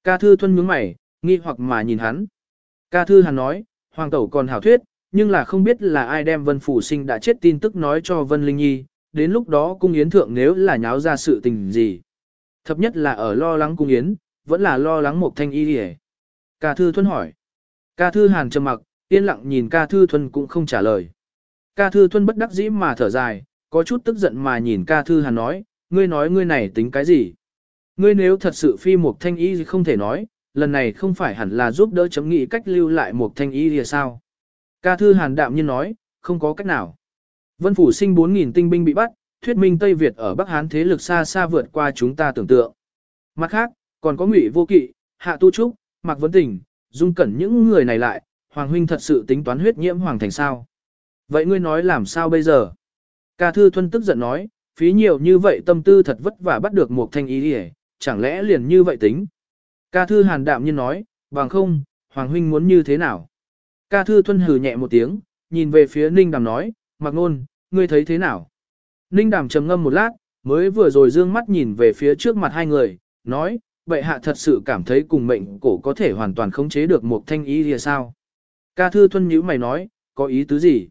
Ca thư thuân nhướng mày, nghi hoặc mà nhìn hắn. Ca thư hàn nói, hoàng tẩu còn hảo thuyết, nhưng là không biết là ai đem Vân Phủ Sinh đã chết tin tức nói cho Vân Linh Nhi, đến lúc đó cung yến thượng nếu là nháo ra sự tình gì. Thập nhất là ở lo lắng cung yến, vẫn là lo lắng một thanh y hề. Ca thư thuân hỏi. Ca thư hàn trầm mặc, yên lặng nhìn ca thư thuân cũng không trả lời. Ca thư thuân bất đắc dĩ mà thở dài, có chút tức giận mà nhìn ca thư hàn nói, ngươi nói ngươi này tính cái gì? Ngươi nếu thật sự phi một thanh y thì không thể nói, lần này không phải hẳn là giúp đỡ chấm nghĩ cách lưu lại một thanh y thì sao? Ca thư hàn đạm nhiên nói, không có cách nào. Vân phủ sinh 4.000 tinh binh bị bắt, thuyết minh Tây Việt ở Bắc Hán thế lực xa xa vượt qua chúng ta tưởng tượng. Mặt khác, còn có ngụy vô kỵ, hạ tu trúc, mạc vấn tình, dung cẩn những người này lại, Hoàng huynh thật sự tính toán huyết nhiễm Hoàng thành sao? Vậy ngươi nói làm sao bây giờ? Ca Thư Thuân tức giận nói, phí nhiều như vậy tâm tư thật vất vả bắt được một thanh ý đi chẳng lẽ liền như vậy tính. Ca Thư Hàn đạm nhiên nói, bằng không, Hoàng Huynh muốn như thế nào. Ca Thư Thuân hừ nhẹ một tiếng, nhìn về phía Ninh Đàm nói, mặc nôn, ngươi thấy thế nào. Ninh Đàm trầm ngâm một lát, mới vừa rồi dương mắt nhìn về phía trước mặt hai người, nói, bệ hạ thật sự cảm thấy cùng mệnh cổ có thể hoàn toàn khống chế được một thanh ý thì sao. Ca Thư Thuân nhữ mày nói, có ý tứ gì?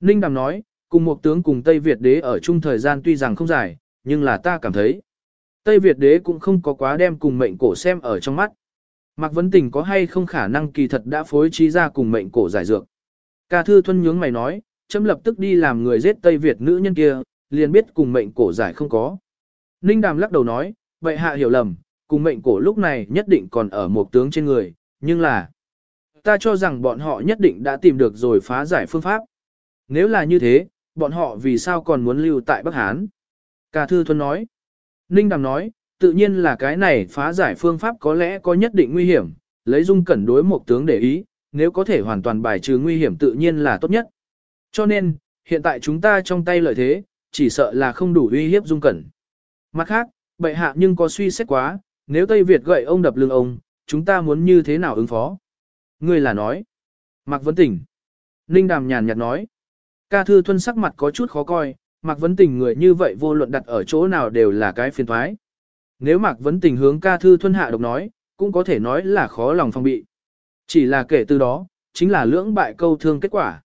Ninh Đàm nói, Cùng một tướng cùng Tây Việt đế ở chung thời gian tuy rằng không dài, nhưng là ta cảm thấy. Tây Việt đế cũng không có quá đem cùng mệnh cổ xem ở trong mắt. Mạc Vấn Tình có hay không khả năng kỳ thật đã phối trí ra cùng mệnh cổ giải dược. Ca Thư Thuân nhướng mày nói, chấm lập tức đi làm người giết Tây Việt nữ nhân kia, liền biết cùng mệnh cổ giải không có. Ninh Đàm lắc đầu nói, vậy hạ hiểu lầm, cùng mệnh cổ lúc này nhất định còn ở một tướng trên người, nhưng là... Ta cho rằng bọn họ nhất định đã tìm được rồi phá giải phương pháp. Nếu là như thế, bọn họ vì sao còn muốn lưu tại Bắc Hán? Ca Thư Thuân nói. Ninh Đàm nói, tự nhiên là cái này phá giải phương pháp có lẽ có nhất định nguy hiểm, lấy dung cẩn đối một tướng để ý, nếu có thể hoàn toàn bài trừ nguy hiểm tự nhiên là tốt nhất. Cho nên, hiện tại chúng ta trong tay lợi thế, chỉ sợ là không đủ uy hiếp dung cẩn. Mặt khác, bệ hạ nhưng có suy xét quá, nếu Tây Việt gậy ông đập lưng ông, chúng ta muốn như thế nào ứng phó? Ngươi là nói. Mạc Vấn Tỉnh. Ninh Đàm nhàn nhạt nói. Ca Thư Thuân sắc mặt có chút khó coi, Mạc Vấn Tình người như vậy vô luận đặt ở chỗ nào đều là cái phiền thoái. Nếu Mạc Vấn Tình hướng Ca Thư Thuân hạ độc nói, cũng có thể nói là khó lòng phong bị. Chỉ là kể từ đó, chính là lưỡng bại câu thương kết quả.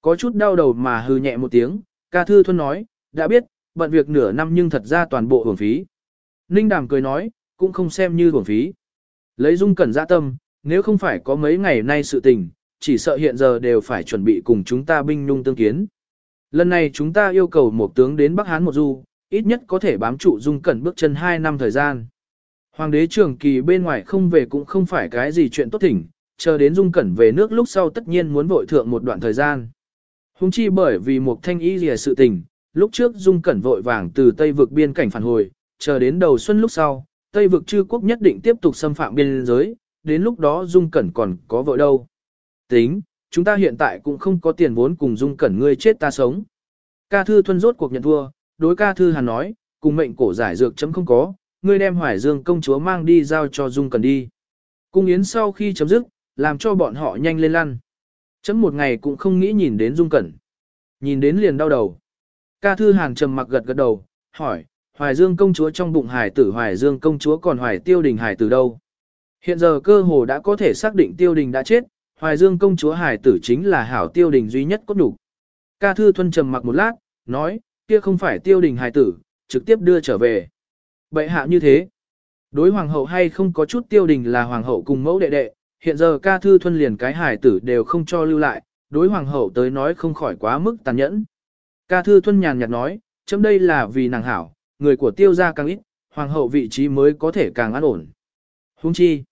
Có chút đau đầu mà hừ nhẹ một tiếng, ca thư thuân nói, đã biết, bận việc nửa năm nhưng thật ra toàn bộ hưởng phí. Ninh đàm cười nói, cũng không xem như hưởng phí. Lấy dung cẩn dạ tâm, nếu không phải có mấy ngày nay sự tình, chỉ sợ hiện giờ đều phải chuẩn bị cùng chúng ta binh nhung tương kiến. Lần này chúng ta yêu cầu một tướng đến Bắc Hán một du, ít nhất có thể bám trụ dung cẩn bước chân 2 năm thời gian. Hoàng đế trưởng kỳ bên ngoài không về cũng không phải cái gì chuyện tốt thỉnh, chờ đến dung cẩn về nước lúc sau tất nhiên muốn vội thượng một đoạn thời gian. Hùng chi bởi vì một thanh ý lìa sự tình, lúc trước dung cẩn vội vàng từ Tây vực biên cảnh phản hồi, chờ đến đầu xuân lúc sau, Tây vực chư quốc nhất định tiếp tục xâm phạm biên giới, đến lúc đó dung cẩn còn có vội đâu. Tính, chúng ta hiện tại cũng không có tiền vốn cùng dung cẩn ngươi chết ta sống. Ca thư thuân rốt cuộc nhận thua, đối ca thư hàn nói, cùng mệnh cổ giải dược chấm không có, ngươi đem hoài dương công chúa mang đi giao cho dung cẩn đi. Cung yến sau khi chấm dứt, làm cho bọn họ nhanh lên lăn. Chấm một ngày cũng không nghĩ nhìn đến dung cẩn. Nhìn đến liền đau đầu. Ca thư hàn trầm mặc gật gật đầu, hỏi, hoài dương công chúa trong bụng hải tử hoài dương công chúa còn hoài tiêu đình hải tử đâu? Hiện giờ cơ hồ đã có thể xác định tiêu đình đã chết, hoài dương công chúa hải tử chính là hảo tiêu đình duy nhất có đủ. Ca thư thuân trầm mặc một lát, nói, kia không phải tiêu đình hải tử, trực tiếp đưa trở về. Bệ hạ như thế. Đối hoàng hậu hay không có chút tiêu đình là hoàng hậu cùng mẫu đệ đệ, hiện giờ ca thư thuân liền cái hải tử đều không cho lưu lại, đối hoàng hậu tới nói không khỏi quá mức tàn nhẫn. Ca thư thuân nhàn nhạt nói, chấm đây là vì nàng hảo, người của tiêu gia càng ít, hoàng hậu vị trí mới có thể càng an ổn. Huống chi,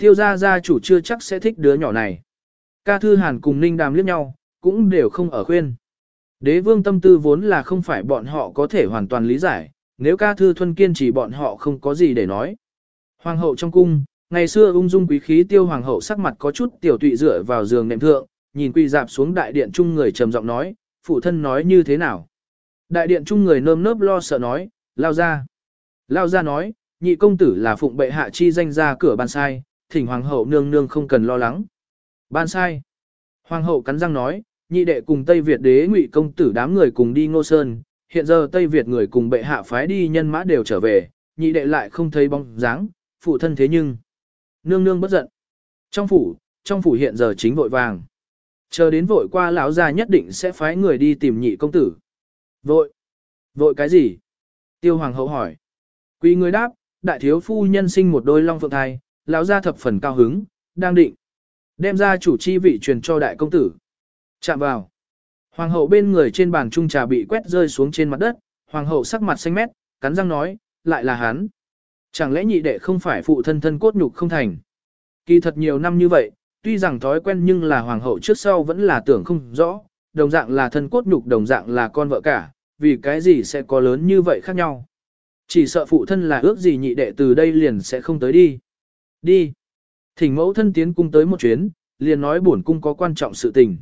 tiêu gia gia chủ chưa chắc sẽ thích đứa nhỏ này. Ca thư hàn cùng ninh đàm liếc nhau, cũng đều không ở khuyên. Đế vương tâm tư vốn là không phải bọn họ có thể hoàn toàn lý giải, nếu ca thư thuân kiên trì bọn họ không có gì để nói. Hoàng hậu trong cung, ngày xưa ung dung quý khí tiêu hoàng hậu sắc mặt có chút tiểu tụy dựa vào giường nệm thượng, nhìn quỳ dạp xuống đại điện chung người trầm giọng nói, phụ thân nói như thế nào. Đại điện chung người nơm nớp lo sợ nói, lao ra. Lao ra nói, nhị công tử là phụng bệ hạ chi danh ra cửa ban sai, thỉnh hoàng hậu nương nương không cần lo lắng. Ban sai. Hoàng hậu cắn răng nói, nhị đệ cùng Tây Việt đế ngụy công tử đám người cùng đi ngô sơn, hiện giờ Tây Việt người cùng bệ hạ phái đi nhân mã đều trở về, nhị đệ lại không thấy bóng dáng, phụ thân thế nhưng. Nương nương bất giận. Trong phủ, trong phủ hiện giờ chính vội vàng. Chờ đến vội qua lão gia nhất định sẽ phái người đi tìm nhị công tử. Vội. Vội cái gì? Tiêu hoàng hậu hỏi. Quý người đáp, đại thiếu phu nhân sinh một đôi long phượng thai, lão gia thập phần cao hứng, đang định. Đem ra chủ chi vị truyền cho đại công tử. Chạm vào. Hoàng hậu bên người trên bàn trung trà bị quét rơi xuống trên mặt đất, hoàng hậu sắc mặt xanh mét, cắn răng nói, lại là hắn. Chẳng lẽ nhị đệ không phải phụ thân thân cốt nhục không thành. Kỳ thật nhiều năm như vậy, tuy rằng thói quen nhưng là hoàng hậu trước sau vẫn là tưởng không rõ, đồng dạng là thân cốt nhục đồng dạng là con vợ cả, vì cái gì sẽ có lớn như vậy khác nhau. Chỉ sợ phụ thân là ước gì nhị đệ từ đây liền sẽ không tới đi. Đi. Thỉnh mẫu thân tiến cung tới một chuyến, liền nói bổn cung có quan trọng sự tình.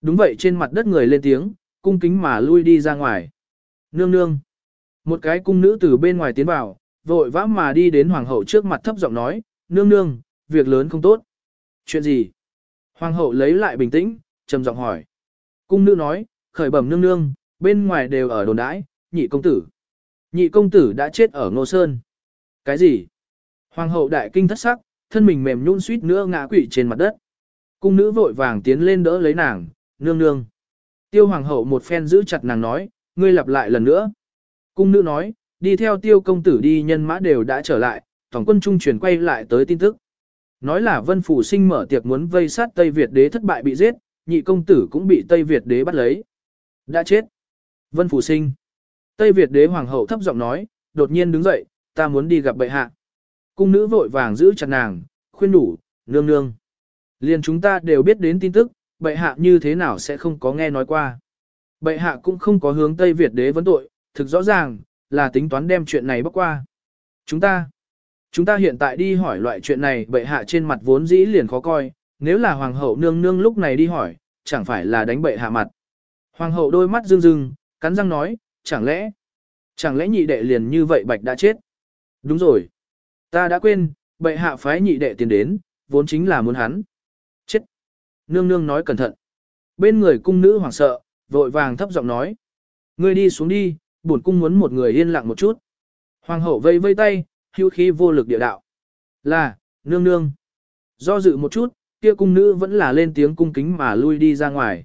Đúng vậy trên mặt đất người lên tiếng, cung kính mà lui đi ra ngoài. Nương nương. Một cái cung nữ từ bên ngoài tiến vào, vội vã mà đi đến hoàng hậu trước mặt thấp giọng nói, nương nương, việc lớn không tốt. Chuyện gì? Hoàng hậu lấy lại bình tĩnh, trầm giọng hỏi. Cung nữ nói, khởi bẩm nương nương, bên ngoài đều ở đồn đãi, nhị công tử. Nhị công tử đã chết ở Ngô Sơn. Cái gì? Hoàng hậu đại kinh thất sắc, thân mình mềm nhũn suýt nữa ngã quỵ trên mặt đất. Cung nữ vội vàng tiến lên đỡ lấy nàng, nương nương. Tiêu hoàng hậu một phen giữ chặt nàng nói, ngươi lặp lại lần nữa. Cung nữ nói, đi theo tiêu công tử đi nhân mã đều đã trở lại, tổng quân trung truyền quay lại tới tin tức. Nói là vân phủ sinh mở tiệc muốn vây sát Tây Việt đế thất bại bị giết, nhị công tử cũng bị Tây Việt đế bắt lấy. Đã chết. Vân phủ sinh. Tây Việt đế hoàng hậu thấp giọng nói, đột nhiên đứng dậy, ta muốn đi gặp bệ hạ. Cung nữ vội vàng giữ chặt nàng, khuyên đủ, nương nương. Liền chúng ta đều biết đến tin tức, bệ hạ như thế nào sẽ không có nghe nói qua. Bệ hạ cũng không có hướng Tây Việt đế vấn tội, thực rõ ràng, là tính toán đem chuyện này bắc qua. Chúng ta, chúng ta hiện tại đi hỏi loại chuyện này bệ hạ trên mặt vốn dĩ liền khó coi, nếu là hoàng hậu nương nương lúc này đi hỏi, chẳng phải là đánh bệ hạ mặt. Hoàng hậu đôi mắt rưng rưng, cắn răng nói, chẳng lẽ, chẳng lẽ nhị đệ liền như vậy bạch đã chết? Đúng rồi. Ta đã quên, bệ hạ phái nhị đệ tiền đến, vốn chính là muốn hắn. Chết. Nương nương nói cẩn thận. Bên người cung nữ hoảng sợ, vội vàng thấp giọng nói. Ngươi đi xuống đi, bổn cung muốn một người yên lặng một chút. Hoàng hậu vây vây tay, hưu khí vô lực địa đạo. Là, nương nương. Do dự một chút, kia cung nữ vẫn là lên tiếng cung kính mà lui đi ra ngoài.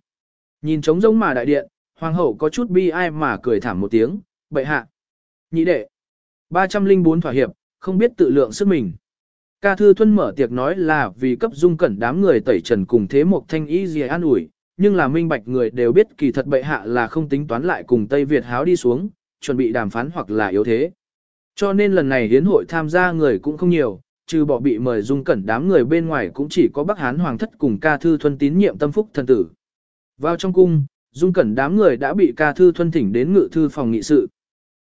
Nhìn trống rỗng mà đại điện, hoàng hậu có chút bi ai mà cười thảm một tiếng, bệ hạ. Nhị đệ. 304 thỏa hiệp, không biết tự lượng sức mình. Ca Thư Thuân mở tiệc nói là vì cấp dung cẩn đám người tẩy trần cùng thế một thanh ý gì an ủi, nhưng là minh bạch người đều biết kỳ thật bệ hạ là không tính toán lại cùng Tây Việt háo đi xuống, chuẩn bị đàm phán hoặc là yếu thế. Cho nên lần này hiến hội tham gia người cũng không nhiều, trừ bỏ bị mời dung cẩn đám người bên ngoài cũng chỉ có Bắc Hán Hoàng thất cùng ca thư thuân tín nhiệm tâm phúc thần tử. Vào trong cung, dung cẩn đám người đã bị ca thư thuân thỉnh đến ngự thư phòng nghị sự.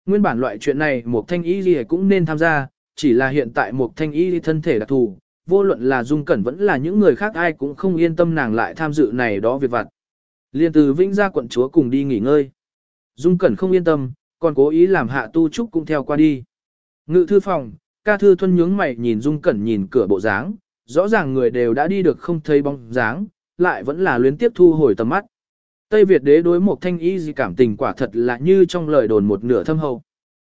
Nguyên bản loại chuyện này một thanh ý gì cũng nên tham gia, chỉ là hiện tại một thanh y thân thể đặc thù, vô luận là dung cẩn vẫn là những người khác ai cũng không yên tâm nàng lại tham dự này đó việc vặt. Liên từ Vĩnh ra quận chúa cùng đi nghỉ ngơi. Dung cẩn không yên tâm, còn cố ý làm hạ tu trúc cũng theo qua đi. Ngự thư phòng, ca thư thuân nhướng mày nhìn dung cẩn nhìn cửa bộ dáng, rõ ràng người đều đã đi được không thấy bóng dáng, lại vẫn là luyến tiếp thu hồi tầm mắt. Tây Việt đế đối một thanh y gì cảm tình quả thật là như trong lời đồn một nửa thâm hậu.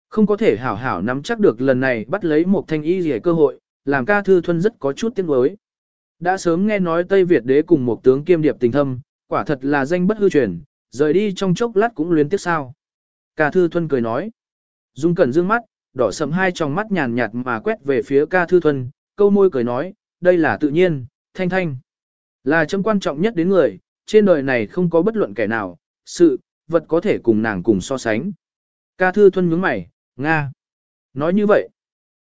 Không có thể hảo hảo nắm chắc được lần này bắt lấy một thanh y rẻ cơ hội, làm ca thư thuân rất có chút tiếng đối. Đã sớm nghe nói Tây Việt đế cùng một tướng kiêm điệp tình thâm, quả thật là danh bất hư truyền, rời đi trong chốc lát cũng luyến tiếc sao. Ca thư thuân cười nói. Dung cẩn dương mắt, đỏ sầm hai tròng mắt nhàn nhạt mà quét về phía ca thư thuân, câu môi cười nói, đây là tự nhiên, thanh thanh. Là chấm quan trọng nhất đến người, trên đời này không có bất luận kẻ nào, sự, vật có thể cùng nàng cùng so sánh. Ca thư thuân nhướng mày, Nga. Nói như vậy,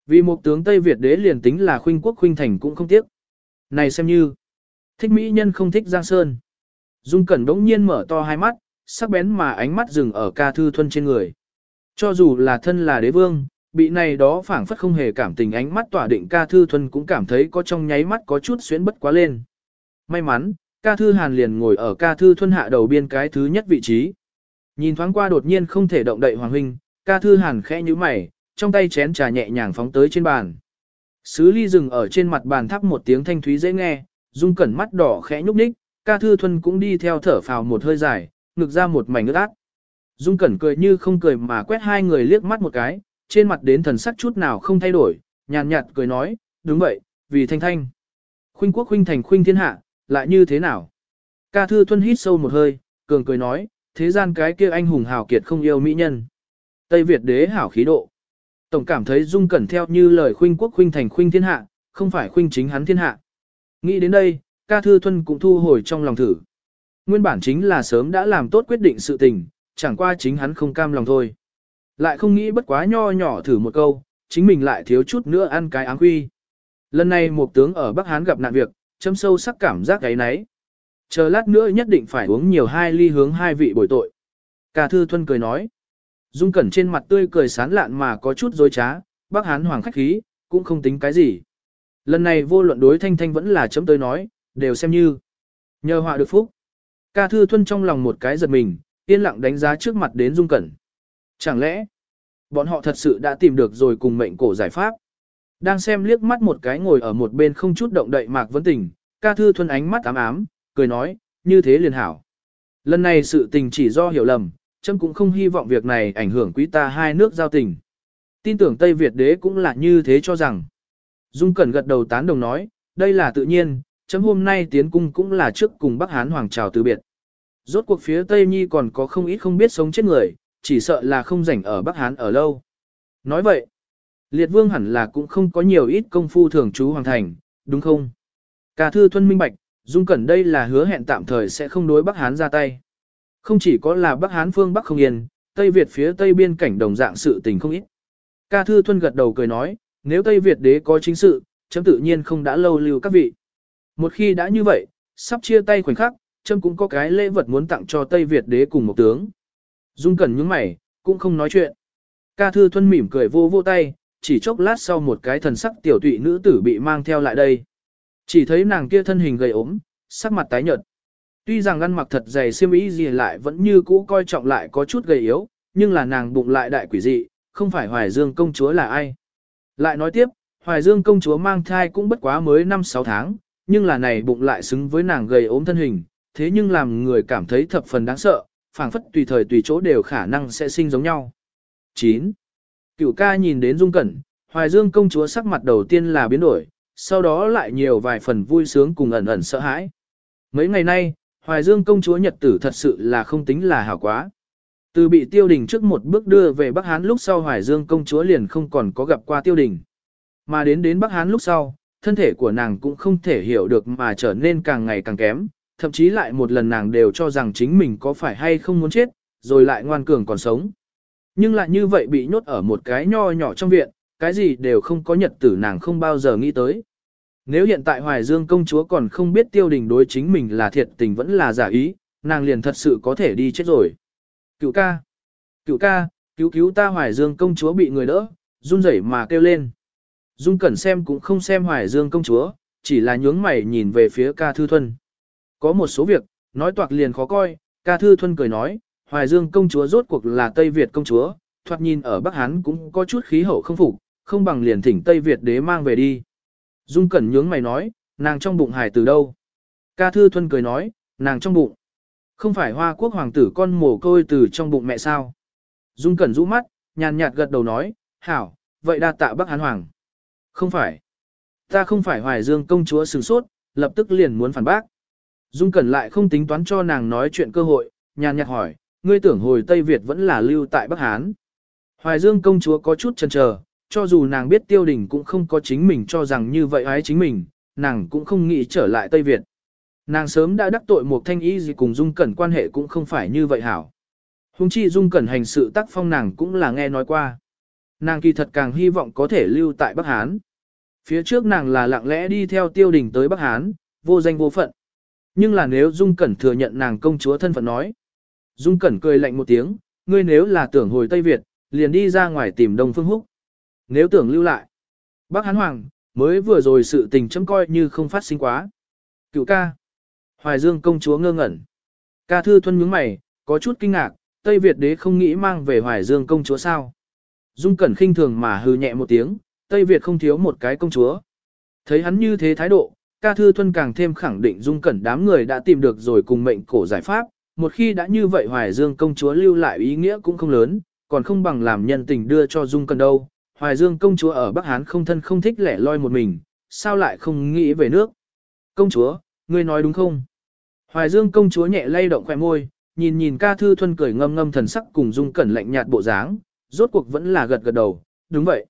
vì một tướng Tây Việt đế liền tính là khuynh quốc khuynh thành cũng không tiếc. Này xem như, thích mỹ nhân không thích Giang Sơn. Dung Cẩn đống nhiên mở to hai mắt, sắc bén mà ánh mắt dừng ở ca thư thuân trên người. Cho dù là thân là đế vương, bị này đó phảng phất không hề cảm tình ánh mắt tỏa định ca thư thuần cũng cảm thấy có trong nháy mắt có chút xuyến bất quá lên. May mắn, ca thư hàn liền ngồi ở ca thư thuần hạ đầu biên cái thứ nhất vị trí. Nhìn thoáng qua đột nhiên không thể động đậy hoàng huynh, ca thư hàn khẽ như mày, trong tay chén trà nhẹ nhàng phóng tới trên bàn. Sứ ly dừng ở trên mặt bàn thắp một tiếng thanh thúy dễ nghe, dung cẩn mắt đỏ khẽ nhúc nhích, ca thư thuần cũng đi theo thở phào một hơi dài, ngực ra một mảnh ướt át. Dung cẩn cười như không cười mà quét hai người liếc mắt một cái, trên mặt đến thần sắc chút nào không thay đổi, nhàn nhạt cười nói, đúng vậy, vì thanh thanh. Khuynh quốc khuynh thành khuynh thiên hạ, lại như thế nào? Ca thư thuần hít sâu một hơi, cường cười nói, thế gian cái kia anh hùng hào kiệt không yêu mỹ nhân. Tây Việt đế hảo khí độ. Tổng cảm thấy dung cẩn theo như lời khuynh quốc khuynh thành khuynh thiên hạ, không phải khuynh chính hắn thiên hạ. Nghĩ đến đây, ca thư thuân cũng thu hồi trong lòng thử. Nguyên bản chính là sớm đã làm tốt quyết định sự tình, chẳng qua chính hắn không cam lòng thôi. Lại không nghĩ bất quá nho nhỏ thử một câu, chính mình lại thiếu chút nữa ăn cái áng quy. Lần này một tướng ở Bắc Hán gặp nạn việc, châm sâu sắc cảm giác cái nấy. Chờ lát nữa nhất định phải uống nhiều hai ly hướng hai vị bồi tội. Cả thư thuân cười nói. Dung cẩn trên mặt tươi cười sán lạn mà có chút dối trá, Bắc Hán hoàng khách khí, cũng không tính cái gì. Lần này vô luận đối thanh thanh vẫn là chấm tới nói, đều xem như. Nhờ họa được phúc. Ca thư thuân trong lòng một cái giật mình, yên lặng đánh giá trước mặt đến dung cẩn. Chẳng lẽ, bọn họ thật sự đã tìm được rồi cùng mệnh cổ giải pháp? Đang xem liếc mắt một cái ngồi ở một bên không chút động đậy Mạc Vấn Tình, ca thư Thuân ánh mắt ám ám, cười nói, như thế liền hảo. Lần này sự tình chỉ do hiểu lầm, châm cũng không hy vọng việc này ảnh hưởng quý ta hai nước giao tình. Tin tưởng Tây Việt đế cũng là như thế cho rằng. Dung Cẩn gật đầu tán đồng nói, đây là tự nhiên, chấm hôm nay tiến cung cũng là trước cùng Bắc Hán Hoàng chào từ biệt. Rốt cuộc phía Tây Nhi còn có không ít không biết sống chết người, chỉ sợ là không rảnh ở Bắc Hán ở lâu. Nói vậy, liệt vương hẳn là cũng không có nhiều ít công phu thường trú hoàng thành, đúng không? Cả thư thuân minh bạch, Dung Cẩn đây là hứa hẹn tạm thời sẽ không đối Bắc Hán ra tay. Không chỉ có là Bắc Hán phương Bắc không yên, Tây Việt phía Tây biên cảnh đồng dạng sự tình không ít. Ca Thư Thuân gật đầu cười nói, nếu Tây Việt đế có chính sự, chấm tự nhiên không đã lâu lưu các vị. Một khi đã như vậy, sắp chia tay khoảnh khắc, chấm cũng có cái lễ vật muốn tặng cho Tây Việt đế cùng một tướng. Dung Cẩn nhướng mày, cũng không nói chuyện. Ca Thư Thuân mỉm cười vô vô tay, chỉ chốc lát sau một cái thần sắc tiểu tụy nữ tử bị mang theo lại đây. Chỉ thấy nàng kia thân hình gầy ốm, sắc mặt tái nhợt. Tuy rằng ăn mặc thật dày xiêm y gì lại vẫn như cũ coi trọng lại có chút gầy yếu, nhưng là nàng bụng lại đại quỷ dị, không phải Hoài Dương công chúa là ai. Lại nói tiếp, Hoài Dương công chúa mang thai cũng bất quá mới 5-6 tháng, nhưng là này bụng lại xứng với nàng gầy ốm thân hình, thế nhưng làm người cảm thấy thập phần đáng sợ, phảng phất tùy thời tùy chỗ đều khả năng sẽ sinh giống nhau. 9. Cửu ca nhìn đến Dung Cẩn, Hoài Dương công chúa sắc mặt đầu tiên là biến đổi, sau đó lại nhiều vài phần vui sướng cùng ẩn ẩn sợ hãi. Mấy ngày nay, Hoài Dương công chúa nhật tử thật sự là không tính là hảo quá. Từ bị tiêu đình trước một bước đưa về Bắc Hán lúc sau Hoài Dương công chúa liền không còn có gặp qua tiêu đình. Mà đến đến Bắc Hán lúc sau, thân thể của nàng cũng không thể hiểu được mà trở nên càng ngày càng kém, thậm chí lại một lần nàng đều cho rằng chính mình có phải hay không muốn chết, rồi lại ngoan cường còn sống. Nhưng lại như vậy bị nhốt ở một cái nho nhỏ trong viện, cái gì đều không có nhật tử nàng không bao giờ nghĩ tới. Nếu hiện tại Hoài Dương công chúa còn không biết tiêu đình đối chính mình là thiệt tình vẫn là giả ý, nàng liền thật sự có thể đi chết rồi. Cựu ca, cựu ca, cứu cứu ta Hoài Dương công chúa bị người đỡ, run rẩy mà kêu lên. Dung Cẩn xem cũng không xem Hoài Dương công chúa, chỉ là nhướng mày nhìn về phía ca thư thuần. Có một số việc, nói toạc liền khó coi, ca thư thuần cười nói, Hoài Dương công chúa rốt cuộc là Tây Việt công chúa, thoạt nhìn ở Bắc Hán cũng có chút khí hậu không phục, không bằng liền thỉnh Tây Việt đế mang về đi. Dung Cẩn nhướng mày nói, nàng trong bụng hài từ đâu? Ca Thư Thuân cười nói, nàng trong bụng. Không phải hoa quốc hoàng tử con mồ côi từ trong bụng mẹ sao? Dung Cẩn rũ mắt, nhàn nhạt gật đầu nói, hảo, vậy đa tạ Bắc Hán Hoàng. Không phải. Ta không phải Hoài Dương công chúa sừng sốt, lập tức liền muốn phản bác. Dung Cẩn lại không tính toán cho nàng nói chuyện cơ hội, nhàn nhạt hỏi, ngươi tưởng hồi Tây Việt vẫn là lưu tại Bắc Hán. Hoài Dương công chúa có chút chần chờ, cho dù nàng biết tiêu đình cũng không có chính mình cho rằng như vậy ái chính mình, nàng cũng không nghĩ trở lại Tây Việt. Nàng sớm đã đắc tội một thanh ý gì cùng Dung Cẩn quan hệ cũng không phải như vậy hảo. Hùng chi Dung Cẩn hành sự tác phong nàng cũng là nghe nói qua. Nàng kỳ thật càng hy vọng có thể lưu tại Bắc Hán. Phía trước nàng là lặng lẽ đi theo tiêu đình tới Bắc Hán, vô danh vô phận. Nhưng là nếu Dung Cẩn thừa nhận nàng công chúa thân phận nói. Dung Cẩn cười lạnh một tiếng, ngươi nếu là tưởng hồi Tây Việt, liền đi ra ngoài tìm Đông Phương Húc. Nếu tưởng lưu lại, Bắc Hán Hoàng, mới vừa rồi sự tình chấm coi như không phát sinh quá. Cựu ca. Hoài Dương công chúa ngơ ngẩn. Ca thư thuân nhướng mày, có chút kinh ngạc, Tây Việt đế không nghĩ mang về Hoài Dương công chúa sao. Dung Cẩn khinh thường mà hừ nhẹ một tiếng, Tây Việt không thiếu một cái công chúa. Thấy hắn như thế thái độ, ca thư thuân càng thêm khẳng định Dung Cẩn đám người đã tìm được rồi cùng mệnh cổ giải pháp, một khi đã như vậy Hoài Dương công chúa lưu lại ý nghĩa cũng không lớn, còn không bằng làm nhân tình đưa cho Dung Cẩn đâu, Hoài Dương công chúa ở Bắc Hán không thân không thích lẻ loi một mình, sao lại không nghĩ về nước? Công chúa, ngươi nói đúng không? Hoài Dương công chúa nhẹ lay động khỏe môi, nhìn nhìn ca thư thuần cười ngâm ngâm thần sắc cùng dung cẩn lạnh nhạt bộ dáng, rốt cuộc vẫn là gật gật đầu, đúng vậy.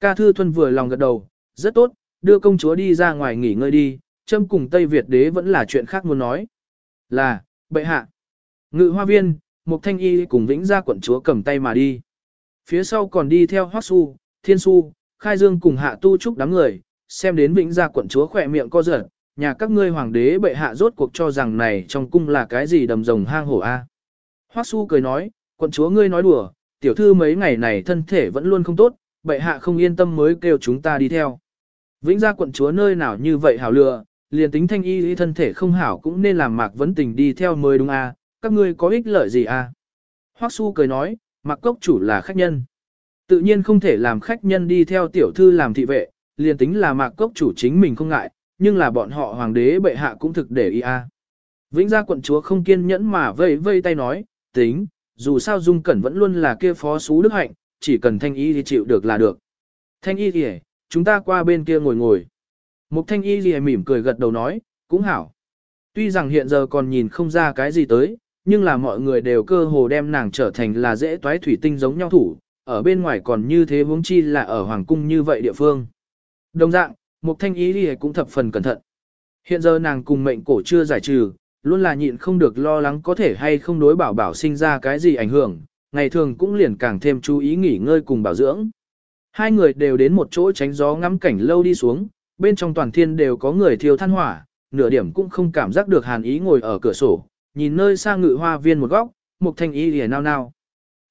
Ca thư thuần vừa lòng gật đầu, rất tốt, đưa công chúa đi ra ngoài nghỉ ngơi đi, châm cùng Tây Việt đế vẫn là chuyện khác muốn nói. Là, bệ hạ. Ngự hoa viên, một thanh y cùng vĩnh gia quận chúa cầm tay mà đi. Phía sau còn đi theo Hoắc Su, Thiên Su, Khai Dương cùng Hạ Tu Trúc đám người, xem đến Vĩnh Gia quận chúa khỏe miệng co giật, nhà các ngươi hoàng đế bệ hạ rốt cuộc cho rằng này trong cung là cái gì đầm rồng hang hổ a. Hoắc Su cười nói, quận chúa ngươi nói đùa, tiểu thư mấy ngày này thân thể vẫn luôn không tốt, bệ hạ không yên tâm mới kêu chúng ta đi theo. Vĩnh Gia quận chúa nơi nào như vậy hảo lựa, liền tính thanh y thân thể không hảo cũng nên làm mạc vấn tình đi theo mới đúng a, các ngươi có ích lợi gì a? Hoắc Su cười nói, Mạc cốc chủ là khách nhân. Tự nhiên không thể làm khách nhân đi theo tiểu thư làm thị vệ, liền tính là mạc cốc chủ chính mình không ngại, nhưng là bọn họ hoàng đế bệ hạ cũng thực để ý a. Vĩnh gia quận chúa không kiên nhẫn mà vây vây tay nói, tính, dù sao dung cẩn vẫn luôn là kia phó xú đức hạnh, chỉ cần thanh y thì chịu được là được. Thanh y thì chúng ta qua bên kia ngồi ngồi. Mục thanh y thì mỉm cười gật đầu nói, cũng hảo. Tuy rằng hiện giờ còn nhìn không ra cái gì tới, nhưng là mọi người đều cơ hồ đem nàng trở thành là dễ toái thủy tinh giống nhau thủ, ở bên ngoài còn như thế huống chi là ở hoàng cung như vậy địa phương. Đồng dạng, Mục Thanh Ý thì cũng thập phần cẩn thận. Hiện giờ nàng cùng mệnh cổ chưa giải trừ, luôn là nhịn không được lo lắng có thể hay không đối bảo bảo sinh ra cái gì ảnh hưởng, ngày thường cũng liền càng thêm chú ý nghỉ ngơi cùng bảo dưỡng. Hai người đều đến một chỗ tránh gió ngắm cảnh lâu đi xuống, bên trong toàn thiên đều có người thiêu than hỏa, nửa điểm cũng không cảm giác được hàn ý ngồi ở cửa sổ, nhìn nơi xa ngự hoa viên một góc, một thanh y rìa nao nao.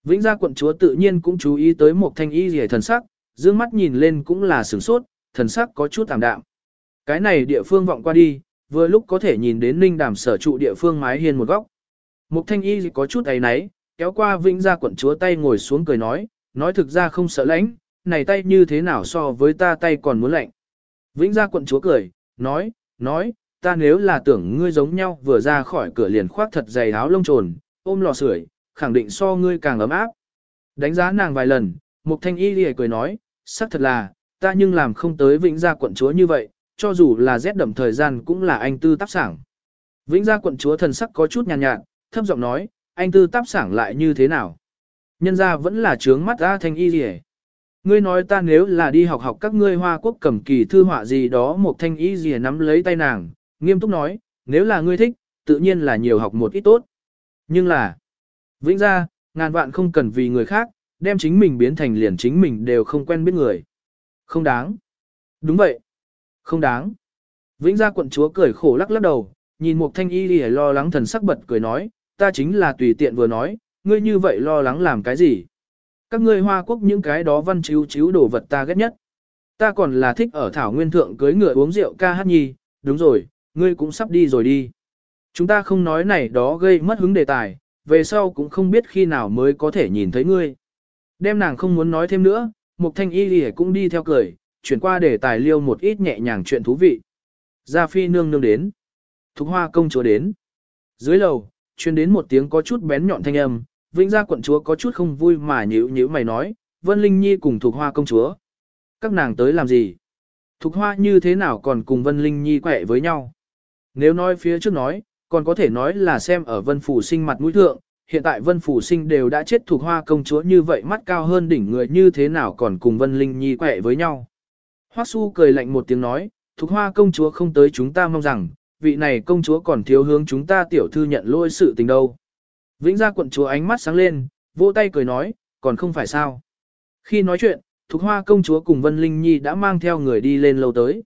Vĩnh gia quận chúa tự nhiên cũng chú ý tới một thanh y rìa thần sắc, dương mắt nhìn lên cũng là sửng sốt, thần sắc có chút tạm đạm. Cái này địa phương vọng qua đi, vừa lúc có thể nhìn đến ninh đàm sở trụ địa phương mái hiên một góc. Một thanh y có chút ấy náy, kéo qua vĩnh gia quận chúa tay ngồi xuống cười nói, nói thực ra không sợ lãnh, này tay như thế nào so với ta tay còn muốn lạnh. Vĩnh gia quận chúa cười, nói, nói, ta nếu là tưởng ngươi giống nhau vừa ra khỏi cửa liền khoác thật dày áo lông trồn, ôm lò sưởi, khẳng định so ngươi càng ấm áp. Đánh giá nàng vài lần, Mục Thanh Y Lì cười nói, xác thật là, ta nhưng làm không tới Vĩnh Gia quận chúa như vậy, cho dù là rét đậm thời gian cũng là anh tư tác sảng. Vĩnh Gia quận chúa thần sắc có chút nhàn nhạt, nhạt, thấp giọng nói, anh tư tác sảng lại như thế nào? Nhân gia vẫn là trướng mắt A Thanh Y gì Ngươi nói ta nếu là đi học học các ngươi hoa quốc cầm kỳ thư họa gì đó một thanh y gì nắm lấy tay nàng, nghiêm túc nói, nếu là ngươi thích, tự nhiên là nhiều học một ít tốt. Nhưng là, vĩnh ra, ngàn vạn không cần vì người khác, đem chính mình biến thành liền chính mình đều không quen biết người. Không đáng. Đúng vậy. Không đáng. Vĩnh gia quận chúa cười khổ lắc lắc đầu, nhìn một thanh y lìa lo lắng thần sắc bật cười nói, ta chính là tùy tiện vừa nói, ngươi như vậy lo lắng làm cái gì? Các ngươi hoa quốc những cái đó văn chiếu chiếu đồ vật ta ghét nhất. Ta còn là thích ở thảo nguyên thượng cưới ngựa uống rượu ca hát nhi, đúng rồi, ngươi cũng sắp đi rồi đi. Chúng ta không nói này đó gây mất hứng đề tài, về sau cũng không biết khi nào mới có thể nhìn thấy ngươi. Đem nàng không muốn nói thêm nữa, Mục Thanh Y Lì cũng đi theo cười, chuyển qua đề tài liêu một ít nhẹ nhàng chuyện thú vị. Gia Phi nương nương đến. Thục hoa công chúa đến. Dưới lầu, truyền đến một tiếng có chút bén nhọn thanh âm, Vĩnh Gia quận chúa có chút không vui mà nhíu nhíu mày nói, Vân Linh Nhi cùng Thục Hoa công chúa. Các nàng tới làm gì? Thục Hoa như thế nào còn cùng Vân Linh Nhi quẹ với nhau? Nếu nói phía trước nói, còn có thể nói là xem ở Vân Phủ sinh mặt mũi thượng, hiện tại Vân Phủ sinh đều đã chết thuộc Hoa công chúa như vậy mắt cao hơn đỉnh người như thế nào còn cùng Vân Linh Nhi quẹ với nhau? Hoắc Su cười lạnh một tiếng nói, thuộc Hoa công chúa không tới chúng ta mong rằng, vị này công chúa còn thiếu hướng chúng ta tiểu thư nhận lỗi sự tình đâu. Vĩnh gia quận chúa ánh mắt sáng lên, vỗ tay cười nói, còn không phải sao. Khi nói chuyện, Thục Hoa công chúa cùng Vân Linh Nhi đã mang theo người đi lên lâu tới.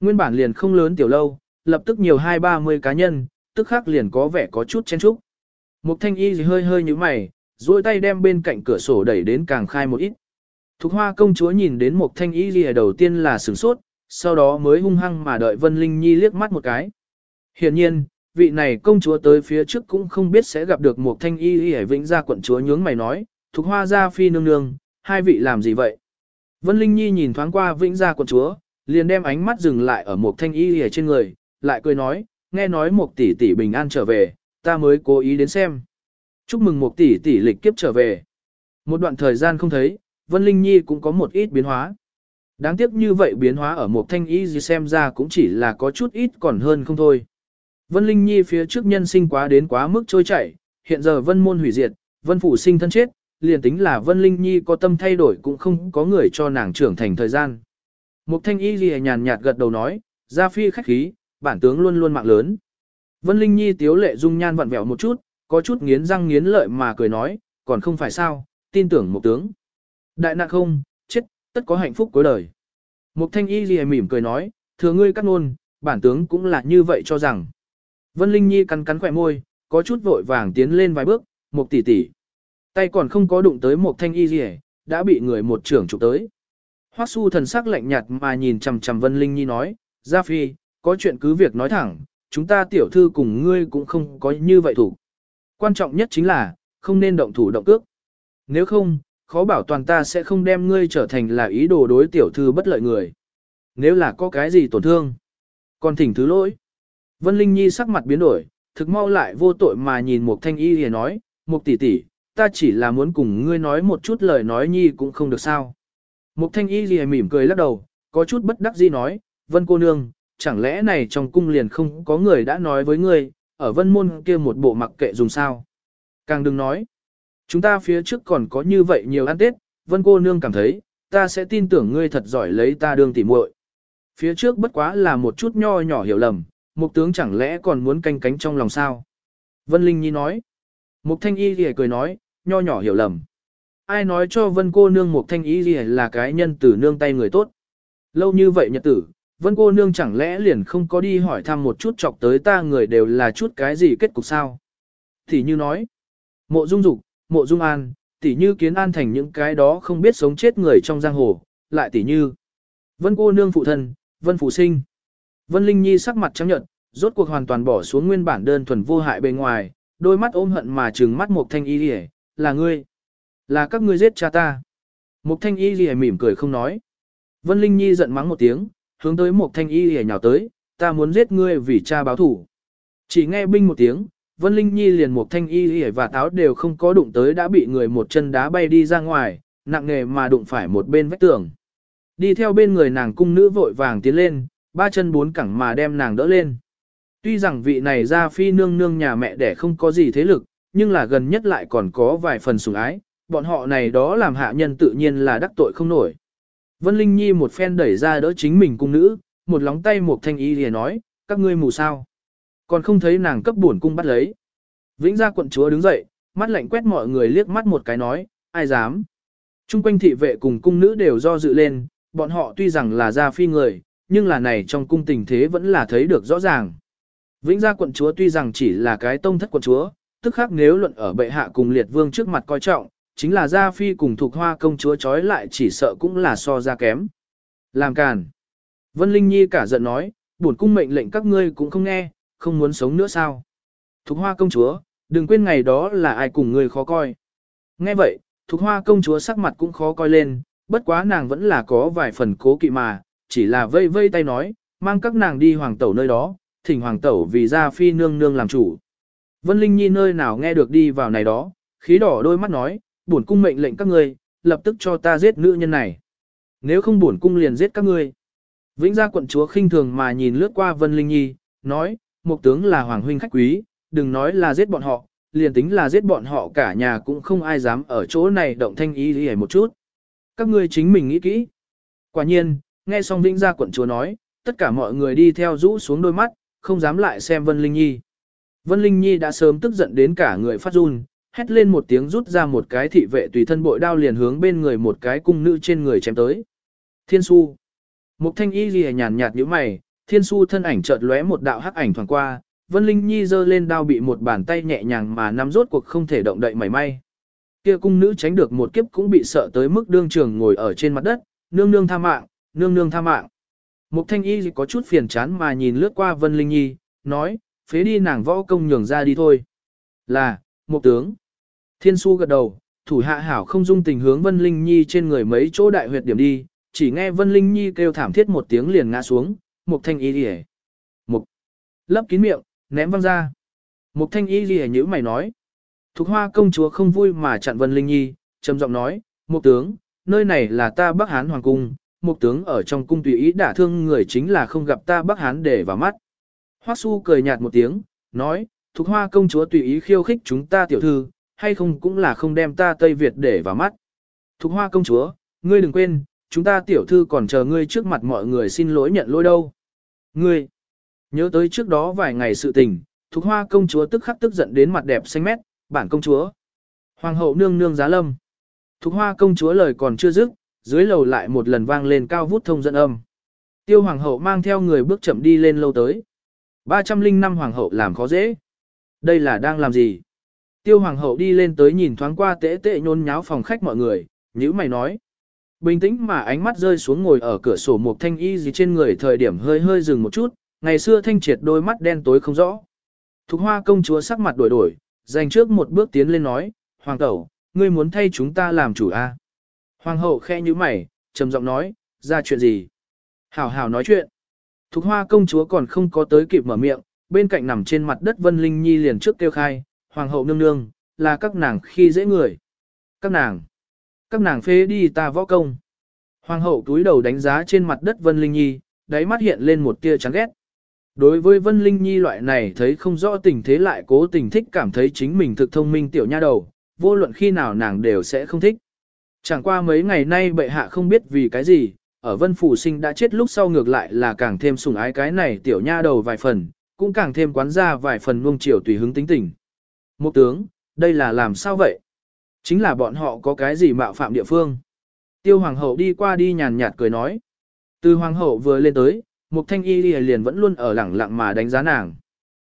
Nguyên bản liền không lớn tiểu lâu, lập tức nhiều hai ba mươi cá nhân, tức khắc liền có vẻ có chút chen chúc. Mục thanh y hơi hơi như mày, duỗi tay đem bên cạnh cửa sổ đẩy đến càng khai một ít. Thục hoa công chúa nhìn đến một thanh y gì đầu tiên là sửng sốt, sau đó mới hung hăng mà đợi Vân Linh Nhi liếc mắt một cái. Hiển nhiên, vị này công chúa tới phía trước cũng không biết sẽ gặp được một thanh y y vĩnh gia quận chúa nhướng mày nói, Thục hoa gia phi nương nương, hai vị làm gì vậy? Vân Linh Nhi nhìn thoáng qua vĩnh gia quận chúa, liền đem ánh mắt dừng lại ở một thanh y y trên người, lại cười nói, nghe nói một tỷ tỷ bình an trở về, ta mới cố ý đến xem. Chúc mừng một tỷ tỷ lịch kiếp trở về. Một đoạn thời gian không thấy, Vân Linh Nhi cũng có một ít biến hóa. Đáng tiếc như vậy biến hóa ở một thanh y gì xem ra cũng chỉ là có chút ít còn hơn không thôi. Vân Linh Nhi phía trước nhân sinh quá đến quá mức trôi chảy, hiện giờ Vân môn hủy diệt, Vân phủ sinh thân chết, liền tính là Vân Linh Nhi có tâm thay đổi cũng không có người cho nàng trưởng thành thời gian. Mục thanh y gì nhàn nhạt gật đầu nói, gia phi khách khí, bản tướng luôn luôn mạng lớn. Vân Linh Nhi tiếu lệ dung nhan vặn vẹo một chút, có chút nghiến răng nghiến lợi mà cười nói, còn không phải sao, tin tưởng một tướng. Đại nạn không, chết, tất có hạnh phúc cuối đời. Mục thanh y gì mỉm cười nói, thừa ngươi cắt ngôn, bản tướng cũng là như vậy cho rằng. Vân Linh Nhi cắn cắn khỏe môi, có chút vội vàng tiến lên vài bước, một tỷ tỷ. Tay còn không có đụng tới một thanh y gì đã bị người một trưởng chụp tới. Hoắc su thần sắc lạnh nhạt mà nhìn chằm chằm Vân Linh Nhi nói, Gia Phi, có chuyện cứ việc nói thẳng, chúng ta tiểu thư cùng ngươi cũng không có như vậy thủ. Quan trọng nhất chính là, không nên động thủ động cước. Nếu không, khó bảo toàn ta sẽ không đem ngươi trở thành là ý đồ đối tiểu thư bất lợi người. Nếu là có cái gì tổn thương, còn thỉnh thứ lỗi. Vân Linh Nhi sắc mặt biến đổi, thực mau lại vô tội mà nhìn một thanh y hề nói, một tỷ tỷ, ta chỉ là muốn cùng ngươi nói một chút lời nói nhi cũng không được sao. Một thanh y hề mỉm cười lắc đầu, có chút bất đắc dĩ nói, Vân cô nương, chẳng lẽ này trong cung liền không có người đã nói với ngươi, ở vân môn kia một bộ mặc kệ dùng sao. Càng đừng nói, chúng ta phía trước còn có như vậy nhiều ăn tết, vân cô nương cảm thấy, ta sẽ tin tưởng ngươi thật giỏi lấy ta đương tỉ muội. Phía trước bất quá là một chút nho nhỏ hiểu lầm, mục tướng chẳng lẽ còn muốn canh cánh trong lòng sao. Vân Linh Nhi nói, mục thanh y thì cười nói, nho nhỏ hiểu lầm. Ai nói cho vân cô nương mục thanh y gì là cái nhân tử nương tay người tốt. Lâu như vậy nhật tử, Vân cô nương chẳng lẽ liền không có đi hỏi thăm một chút chọc tới ta người đều là chút cái gì kết cục sao? Thì như nói, mộ dung dục, mộ dung an, tỉ như kiến an thành những cái đó không biết sống chết người trong giang hồ, lại tỉ như Vân cô nương phụ thân, Vân phụ sinh. Vân Linh Nhi sắc mặt trắng nhợt, rốt cuộc hoàn toàn bỏ xuống nguyên bản đơn thuần vô hại bên ngoài, đôi mắt ôm hận mà trừng mắt một thanh y lìa, là ngươi, là các ngươi giết cha ta. Một thanh y lìa mỉm cười không nói. Vân Linh Nhi giận mắng một tiếng, hướng tới một thanh y hề nhào tới, ta muốn giết ngươi vì cha báo thủ. Chỉ nghe binh một tiếng, Vân Linh Nhi liền một thanh y hề và táo đều không có đụng tới đã bị người một chân đá bay đi ra ngoài, nặng nề mà đụng phải một bên vách tường. Đi theo bên người nàng cung nữ vội vàng tiến lên, ba chân bốn cẳng mà đem nàng đỡ lên. Tuy rằng vị này ra phi nương nương nhà mẹ đẻ không có gì thế lực, nhưng là gần nhất lại còn có vài phần sủng ái, bọn họ này đó làm hạ nhân tự nhiên là đắc tội không nổi. Vân Linh Nhi một phen đẩy ra đỡ chính mình cung nữ, một lóng tay một thanh y lìa nói, các ngươi mù sao. Còn không thấy nàng cấp buồn cung bắt lấy. Vĩnh gia quận chúa đứng dậy, mắt lạnh quét mọi người liếc mắt một cái nói, ai dám. Trung quanh thị vệ cùng cung nữ đều do dự lên, bọn họ tuy rằng là gia phi người, nhưng là này trong cung tình thế vẫn là thấy được rõ ràng. Vĩnh gia quận chúa tuy rằng chỉ là cái tông thất quận chúa, tức khác nếu luận ở bệ hạ cùng liệt vương trước mặt coi trọng, chính là gia phi cùng thuộc hoa công chúa trói lại chỉ sợ cũng là so ra kém. Làm càn. Vân Linh Nhi cả giận nói, bổn cung mệnh lệnh các ngươi cũng không nghe, không muốn sống nữa sao. Thục hoa công chúa, đừng quên ngày đó là ai cùng ngươi khó coi. Nghe vậy, thục hoa công chúa sắc mặt cũng khó coi lên, bất quá nàng vẫn là có vài phần cố kỵ mà, chỉ là vây vây tay nói, mang các nàng đi hoàng tẩu nơi đó, thỉnh hoàng tẩu vì ra phi nương nương làm chủ. Vân Linh Nhi nơi nào nghe được đi vào này đó, khí đỏ đôi mắt nói, bổn cung mệnh lệnh các ngươi, lập tức cho ta giết nữ nhân này. Nếu không bổn cung liền giết các ngươi. Vĩnh gia quận chúa khinh thường mà nhìn lướt qua Vân Linh Nhi, nói, một tướng là hoàng huynh khách quý, đừng nói là giết bọn họ, liền tính là giết bọn họ cả nhà cũng không ai dám ở chỗ này động thanh ý gì một chút. Các ngươi chính mình nghĩ kỹ. Quả nhiên, nghe xong Vĩnh gia quận chúa nói, tất cả mọi người đi theo rũ xuống đôi mắt, không dám lại xem Vân Linh Nhi. Vân Linh Nhi đã sớm tức giận đến cả người phát run, hét lên một tiếng rút ra một cái thị vệ tùy thân bội đao liền hướng bên người một cái cung nữ trên người chém tới. Thiên su. Mục thanh y ghi nhàn nhạt như mày, thiên su thân ảnh chợt lóe một đạo hắc ảnh thoảng qua, Vân Linh Nhi giơ lên đao bị một bàn tay nhẹ nhàng mà nắm rốt cuộc không thể động đậy mảy may. Kia cung nữ tránh được một kiếp cũng bị sợ tới mức đương trường ngồi ở trên mặt đất, nương nương tha mạng, nương nương tha mạng. Mục thanh y có chút phiền chán mà nhìn lướt qua Vân Linh Nhi, nói, phế đi nàng võ công nhường ra đi thôi. Là, mục tướng. Thiên su gật đầu, thủ hạ hảo không dung tình hướng Vân Linh Nhi trên người mấy chỗ đại huyệt điểm đi, chỉ nghe Vân Linh Nhi kêu thảm thiết một tiếng liền ngã xuống, Mục Thanh Y lìa Mục. Lấp kín miệng, ném văng ra. Mục Thanh Y lìa nhíu mày nói. Thục Hoa công chúa không vui mà chặn Vân Linh Nhi, trầm giọng nói, Mục tướng, nơi này là ta Bắc Hán Hoàng Cung, Mục tướng ở trong cung tùy ý đả thương người chính là không gặp ta Bắc Hán để vào mắt. Hoắc Su cười nhạt một tiếng, nói, Thục Hoa công chúa tùy ý khiêu khích chúng ta tiểu thư, hay không cũng là không đem ta Tây Việt để vào mắt. Thục Hoa công chúa, ngươi đừng quên, chúng ta tiểu thư còn chờ ngươi trước mặt mọi người xin lỗi nhận lỗi đâu. Ngươi, nhớ tới trước đó vài ngày sự tình, Thục Hoa công chúa tức khắc tức giận đến mặt đẹp xanh mét, bản công chúa. Hoàng hậu nương nương giá lâm. Thục Hoa công chúa lời còn chưa dứt, dưới lầu lại một lần vang lên cao vút thông dẫn âm. Tiêu hoàng hậu mang theo người bước chậm đi lên lâu tới. 305 hoàng hậu làm khó dễ. Đây là đang làm gì? Tiêu hoàng hậu đi lên tới nhìn thoáng qua tễ tệ nhôn nháo phòng khách mọi người, nhữ mày nói. Bình tĩnh mà ánh mắt rơi xuống ngồi ở cửa sổ một thanh y gì trên người thời điểm hơi hơi dừng một chút, ngày xưa thanh triệt đôi mắt đen tối không rõ. Thục hoa công chúa sắc mặt đổi đổi, dành trước một bước tiến lên nói, Hoàng tẩu, ngươi muốn thay chúng ta làm chủ a? À? Hoàng hậu khe như mày, trầm giọng nói, ra chuyện gì? Hảo hảo nói chuyện. Thục hoa công chúa còn không có tới kịp mở miệng, bên cạnh nằm trên mặt đất Vân Linh Nhi liền trước kêu khai, Hoàng hậu nương nương, là các nàng khi dễ người. Các nàng. Các nàng phế đi ta võ công. Hoàng hậu túi đầu đánh giá trên mặt đất Vân Linh Nhi, đáy mắt hiện lên một tia chán ghét. Đối với Vân Linh Nhi loại này thấy không rõ tình thế lại cố tình thích cảm thấy chính mình thực thông minh tiểu nha đầu, vô luận khi nào nàng đều sẽ không thích. Chẳng qua mấy ngày nay bệ hạ không biết vì cái gì, ở Vân Phủ Sinh đã chết lúc sau ngược lại là càng thêm sủng ái cái này tiểu nha đầu vài phần, cũng càng thêm quán ra vài phần nuông chiều tùy hứng tính tình. Một tướng, đây là làm sao vậy? Chính là bọn họ có cái gì mạo phạm địa phương. Tiêu hoàng hậu đi qua đi nhàn nhạt cười nói. Từ hoàng hậu vừa lên tới, mục thanh y liền vẫn luôn ở lẳng lặng mà đánh giá nàng.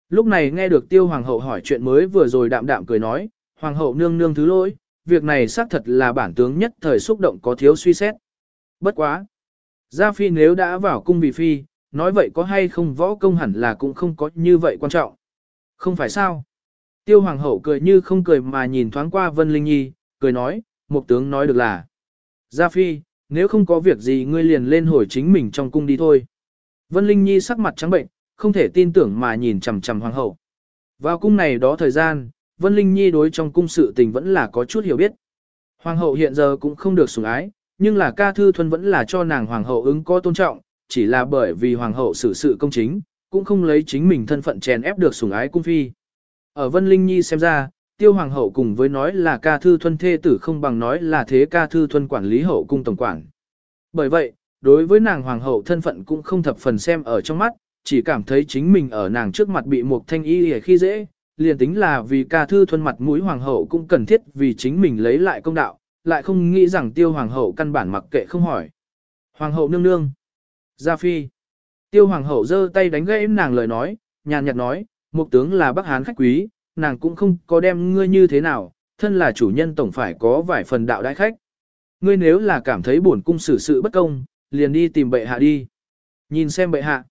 Lúc này nghe được tiêu hoàng hậu hỏi chuyện mới vừa rồi đạm đạm cười nói, hoàng hậu nương nương thứ lỗi, việc này xác thật là bản tướng nhất thời xúc động có thiếu suy xét. Bất quá. Gia phi nếu đã vào cung vì phi, nói vậy có hay không võ công hẳn là cũng không có như vậy quan trọng. Không phải sao? Tiêu hoàng hậu cười như không cười mà nhìn thoáng qua Vân Linh Nhi, cười nói, một tướng nói được là. Gia Phi, nếu không có việc gì ngươi liền lên hồi chính mình trong cung đi thôi. Vân Linh Nhi sắc mặt trắng bệnh, không thể tin tưởng mà nhìn chằm chằm hoàng hậu. Vào cung này đó thời gian, Vân Linh Nhi đối trong cung sự tình vẫn là có chút hiểu biết. Hoàng hậu hiện giờ cũng không được sủng ái, nhưng là ca thư thuần vẫn là cho nàng hoàng hậu ứng có tôn trọng, chỉ là bởi vì hoàng hậu xử sự công chính, cũng không lấy chính mình thân phận chèn ép được sủng ái cung phi. Ở Vân Linh Nhi xem ra, tiêu hoàng hậu cùng với nói là ca thư thuần thê tử không bằng nói là thế ca thư thuần quản lý hậu cung tổng quản. Bởi vậy, đối với nàng hoàng hậu thân phận cũng không thập phần xem ở trong mắt, chỉ cảm thấy chính mình ở nàng trước mặt bị một thanh y khi dễ, liền tính là vì ca thư thuần mặt mũi hoàng hậu cũng cần thiết vì chính mình lấy lại công đạo, lại không nghĩ rằng tiêu hoàng hậu căn bản mặc kệ không hỏi. Hoàng hậu nương nương. Gia Phi. Tiêu hoàng hậu giơ tay đánh gãy nàng lời nói, nhàn nhạt nói, một tướng là Bắc Hán khách quý, nàng cũng không có đem ngươi như thế nào, thân là chủ nhân tổng phải có vài phần đạo đại khách. Ngươi nếu là cảm thấy bổn cung xử sự bất công, liền đi tìm bệ hạ đi. Nhìn xem bệ hạ.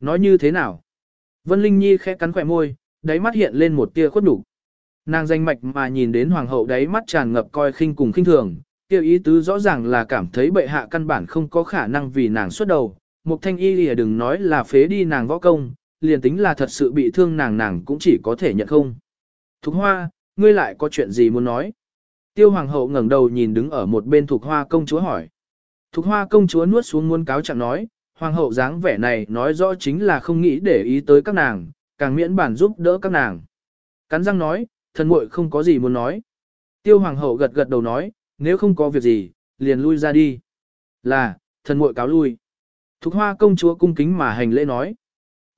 Nói như thế nào? Vân Linh Nhi khẽ cắn khỏe môi, đáy mắt hiện lên một tia khuất đủ. Nàng danh mạch mà nhìn đến hoàng hậu đáy mắt tràn ngập coi khinh cùng khinh thường, kêu ý tứ rõ ràng là cảm thấy bệ hạ căn bản không có khả năng vì nàng xuất đầu. Mục thanh y lìa đừng nói là phế đi nàng võ công, liền tính là thật sự bị thương nàng nàng cũng chỉ có thể nhận không. Thục hoa, ngươi lại có chuyện gì muốn nói? Tiêu hoàng hậu ngẩng đầu nhìn đứng ở một bên thục hoa công chúa hỏi. Thục hoa công chúa nuốt xuống muôn cáo chẳng nói, hoàng hậu dáng vẻ này nói rõ chính là không nghĩ để ý tới các nàng, càng miễn bản giúp đỡ các nàng. Cắn răng nói, thần muội không có gì muốn nói. Tiêu hoàng hậu gật gật đầu nói, nếu không có việc gì, liền lui ra đi. Là, thần muội cáo lui. Thục hoa công chúa cung kính mà hành lễ nói.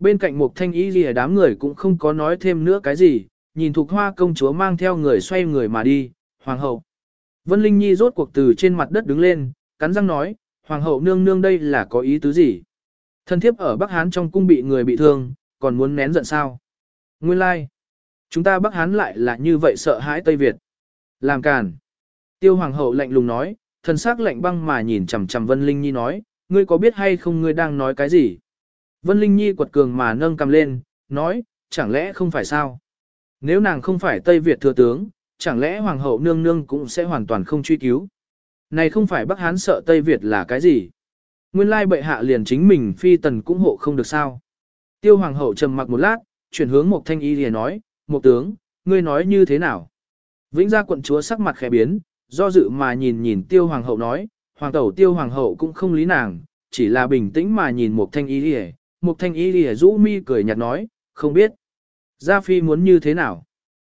Bên cạnh một thanh ý gì đám người cũng không có nói thêm nữa cái gì, nhìn thuộc hoa công chúa mang theo người xoay người mà đi, hoàng hậu. Vân Linh Nhi rốt cuộc từ trên mặt đất đứng lên, cắn răng nói, hoàng hậu nương nương đây là có ý tứ gì? Thân thiếp ở Bắc Hán trong cung bị người bị thương, còn muốn nén giận sao? Nguyên lai, like. chúng ta Bắc Hán lại là như vậy sợ hãi Tây Việt. Làm càn. Tiêu hoàng hậu lạnh lùng nói, thần sắc lạnh băng mà nhìn chằm chằm Vân Linh Nhi nói, ngươi có biết hay không ngươi đang nói cái gì? Vân Linh Nhi quật cường mà nâng cầm lên, nói, chẳng lẽ không phải sao? Nếu nàng không phải Tây Việt thừa tướng, chẳng lẽ hoàng hậu nương nương cũng sẽ hoàn toàn không truy cứu? Này không phải Bắc Hán sợ Tây Việt là cái gì? Nguyên lai bệ hạ liền chính mình phi tần cũng hộ không được sao? Tiêu hoàng hậu trầm mặc một lát, chuyển hướng một thanh y liền nói, một tướng, ngươi nói như thế nào? Vĩnh gia quận chúa sắc mặt khẽ biến, do dự mà nhìn nhìn tiêu hoàng hậu nói, hoàng tẩu tiêu hoàng hậu cũng không lý nàng, chỉ là bình tĩnh mà nhìn một thanh y lìa, Mục thanh y lìa rũ mi cười nhạt nói, không biết. Gia phi muốn như thế nào?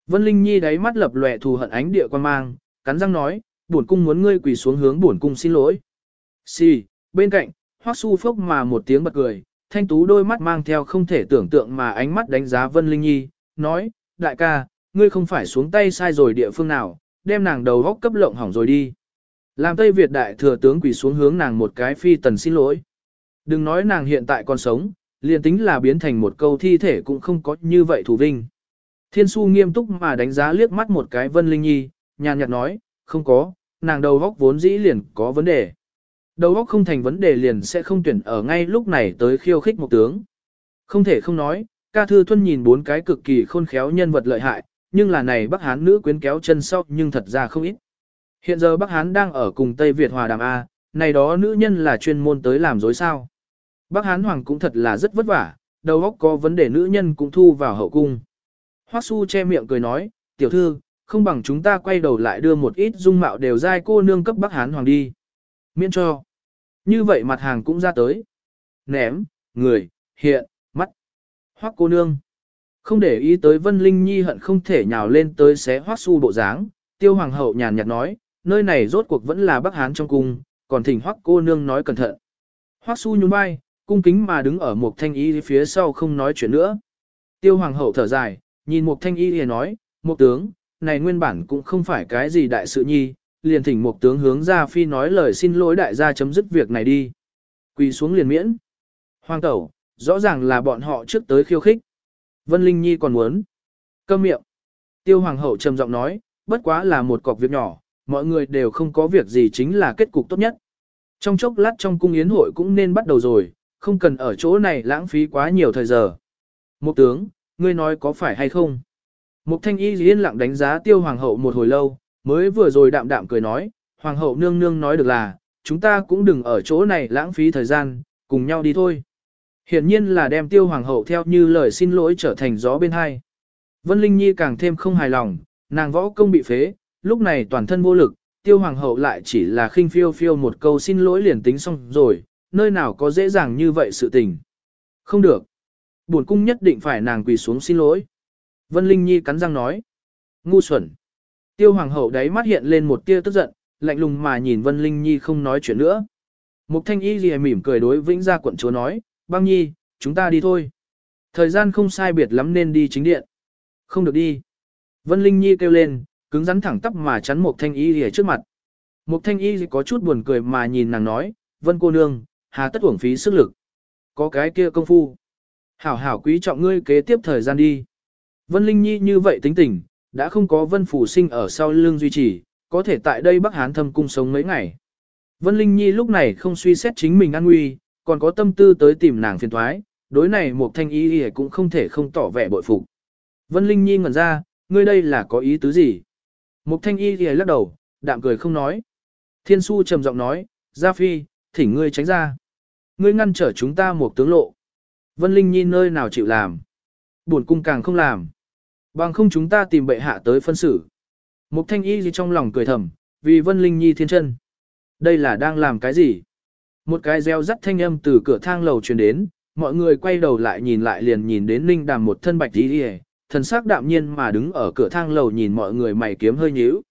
Vân Linh Nhi đáy mắt lập lòe thù hận ánh địa quan mang, cắn răng nói, bổn cung muốn ngươi quỳ xuống hướng bổn cung xin lỗi. Xì, bên cạnh, Hoắc Su Phốc mà một tiếng bật cười, thanh tú đôi mắt mang theo không thể tưởng tượng mà ánh mắt đánh giá Vân Linh Nhi, nói, đại ca, ngươi không phải xuống tay sai rồi địa phương nào, đem nàng đầu góc cấp lộng hỏng rồi đi. Làm Tây Việt đại thừa tướng quỳ xuống hướng nàng một cái phi tần xin lỗi. Đừng nói nàng hiện tại còn sống, liền tính là biến thành một câu thi thể cũng không có như vậy thủ vinh. Thiên su nghiêm túc mà đánh giá liếc mắt một cái Vân Linh Nhi, nhàn nhạt nói, không có, nàng đầu góc vốn dĩ liền có vấn đề. Đầu góc không thành vấn đề liền sẽ không tuyển ở ngay lúc này tới khiêu khích một tướng. Không thể không nói, ca thư thuân nhìn bốn cái cực kỳ khôn khéo nhân vật lợi hại, nhưng là này Bắc Hán nữ quyến kéo chân sau nhưng thật ra không ít. Hiện giờ Bắc Hán đang ở cùng Tây Việt hòa đàm A, này đó nữ nhân là chuyên môn tới làm dối sao. Bắc Hán Hoàng cũng thật là rất vất vả, đầu óc có vấn đề nữ nhân cũng thu vào hậu cung. Hoắc Su che miệng cười nói, tiểu thư, không bằng chúng ta quay đầu lại đưa một ít dung mạo đều dai cô nương cấp Bắc Hán Hoàng đi. Miễn cho. Như vậy mặt hàng cũng ra tới. Ném, người, hiện, mắt. Hoắc cô nương. Không để ý tới Vân Linh Nhi hận không thể nhào lên tới xé Hoắc Su bộ dáng, Tiêu Hoàng hậu nhàn nhạt nói, nơi này rốt cuộc vẫn là Bắc Hán trong cung, còn thỉnh Hoắc cô nương nói cẩn thận. Hoắc Su nhún vai, cung kính mà đứng ở một thanh y phía sau không nói chuyện nữa. Tiêu Hoàng hậu thở dài, nhìn một thanh y liền nói, một tướng, này nguyên bản cũng không phải cái gì đại sự nhi, liền thỉnh một tướng hướng ra phi nói lời xin lỗi đại gia chấm dứt việc này đi. Quỳ xuống liền miễn. Hoàng tẩu, rõ ràng là bọn họ trước tới khiêu khích. Vân Linh Nhi còn muốn. Câm miệng. Tiêu Hoàng hậu trầm giọng nói, bất quá là một cọc việc nhỏ, mọi người đều không có việc gì chính là kết cục tốt nhất. Trong chốc lát trong cung yến hội cũng nên bắt đầu rồi, không cần ở chỗ này lãng phí quá nhiều thời giờ. Một tướng, ngươi nói có phải hay không? Mục thanh y yên lặng đánh giá tiêu hoàng hậu một hồi lâu, mới vừa rồi đạm đạm cười nói, hoàng hậu nương nương nói được là, chúng ta cũng đừng ở chỗ này lãng phí thời gian, cùng nhau đi thôi. Hiển nhiên là đem tiêu hoàng hậu theo như lời xin lỗi trở thành gió bên hai. Vân Linh Nhi càng thêm không hài lòng, nàng võ công bị phế, lúc này toàn thân vô lực, tiêu hoàng hậu lại chỉ là khinh phiêu phiêu một câu xin lỗi liền tính xong rồi, nơi nào có dễ dàng như vậy sự tình. Không được. Buồn cung nhất định phải nàng quỳ xuống xin lỗi. Vân Linh Nhi cắn răng nói. Ngu xuẩn. Tiêu hoàng hậu đáy mắt hiện lên một tia tức giận, lạnh lùng mà nhìn Vân Linh Nhi không nói chuyện nữa. Mục thanh y gì mỉm cười đối vĩnh gia quận chúa nói, băng nhi, chúng ta đi thôi. Thời gian không sai biệt lắm nên đi chính điện. Không được đi. Vân Linh Nhi kêu lên, cứng rắn thẳng tắp mà chắn Mục thanh y gì trước mặt. Mục thanh y có chút buồn cười mà nhìn nàng nói, Vân cô nương, hà tất uổng phí sức lực. Có cái kia công phu. Hảo hảo quý trọng ngươi kế tiếp thời gian đi. Vân Linh Nhi như vậy tính tình, đã không có Vân Phủ Sinh ở sau lưng duy trì, có thể tại đây Bắc Hán thâm cung sống mấy ngày. Vân Linh Nhi lúc này không suy xét chính mình an nguy, còn có tâm tư tới tìm nàng phiền thoái, đối này một thanh y cũng không thể không tỏ vẻ bội phục. Vân Linh Nhi ngẩn ra, ngươi đây là có ý tứ gì? Mục thanh y thì lắc đầu, đạm cười không nói. Thiên su trầm giọng nói, Gia Phi, thỉnh ngươi tránh ra. Ngươi ngăn trở chúng ta một tướng lộ. Vân Linh Nhi nơi nào chịu làm. Buồn cung càng không làm. Bằng không chúng ta tìm bệ hạ tới phân xử. Mục thanh y gì trong lòng cười thầm, vì Vân Linh Nhi thiên chân. Đây là đang làm cái gì? Một cái reo rắt thanh âm từ cửa thang lầu truyền đến, mọi người quay đầu lại nhìn lại liền nhìn đến Ninh Đàm một thân bạch đi đi thần sắc đạm nhiên mà đứng ở cửa thang lầu nhìn mọi người mày kiếm hơi nhíu.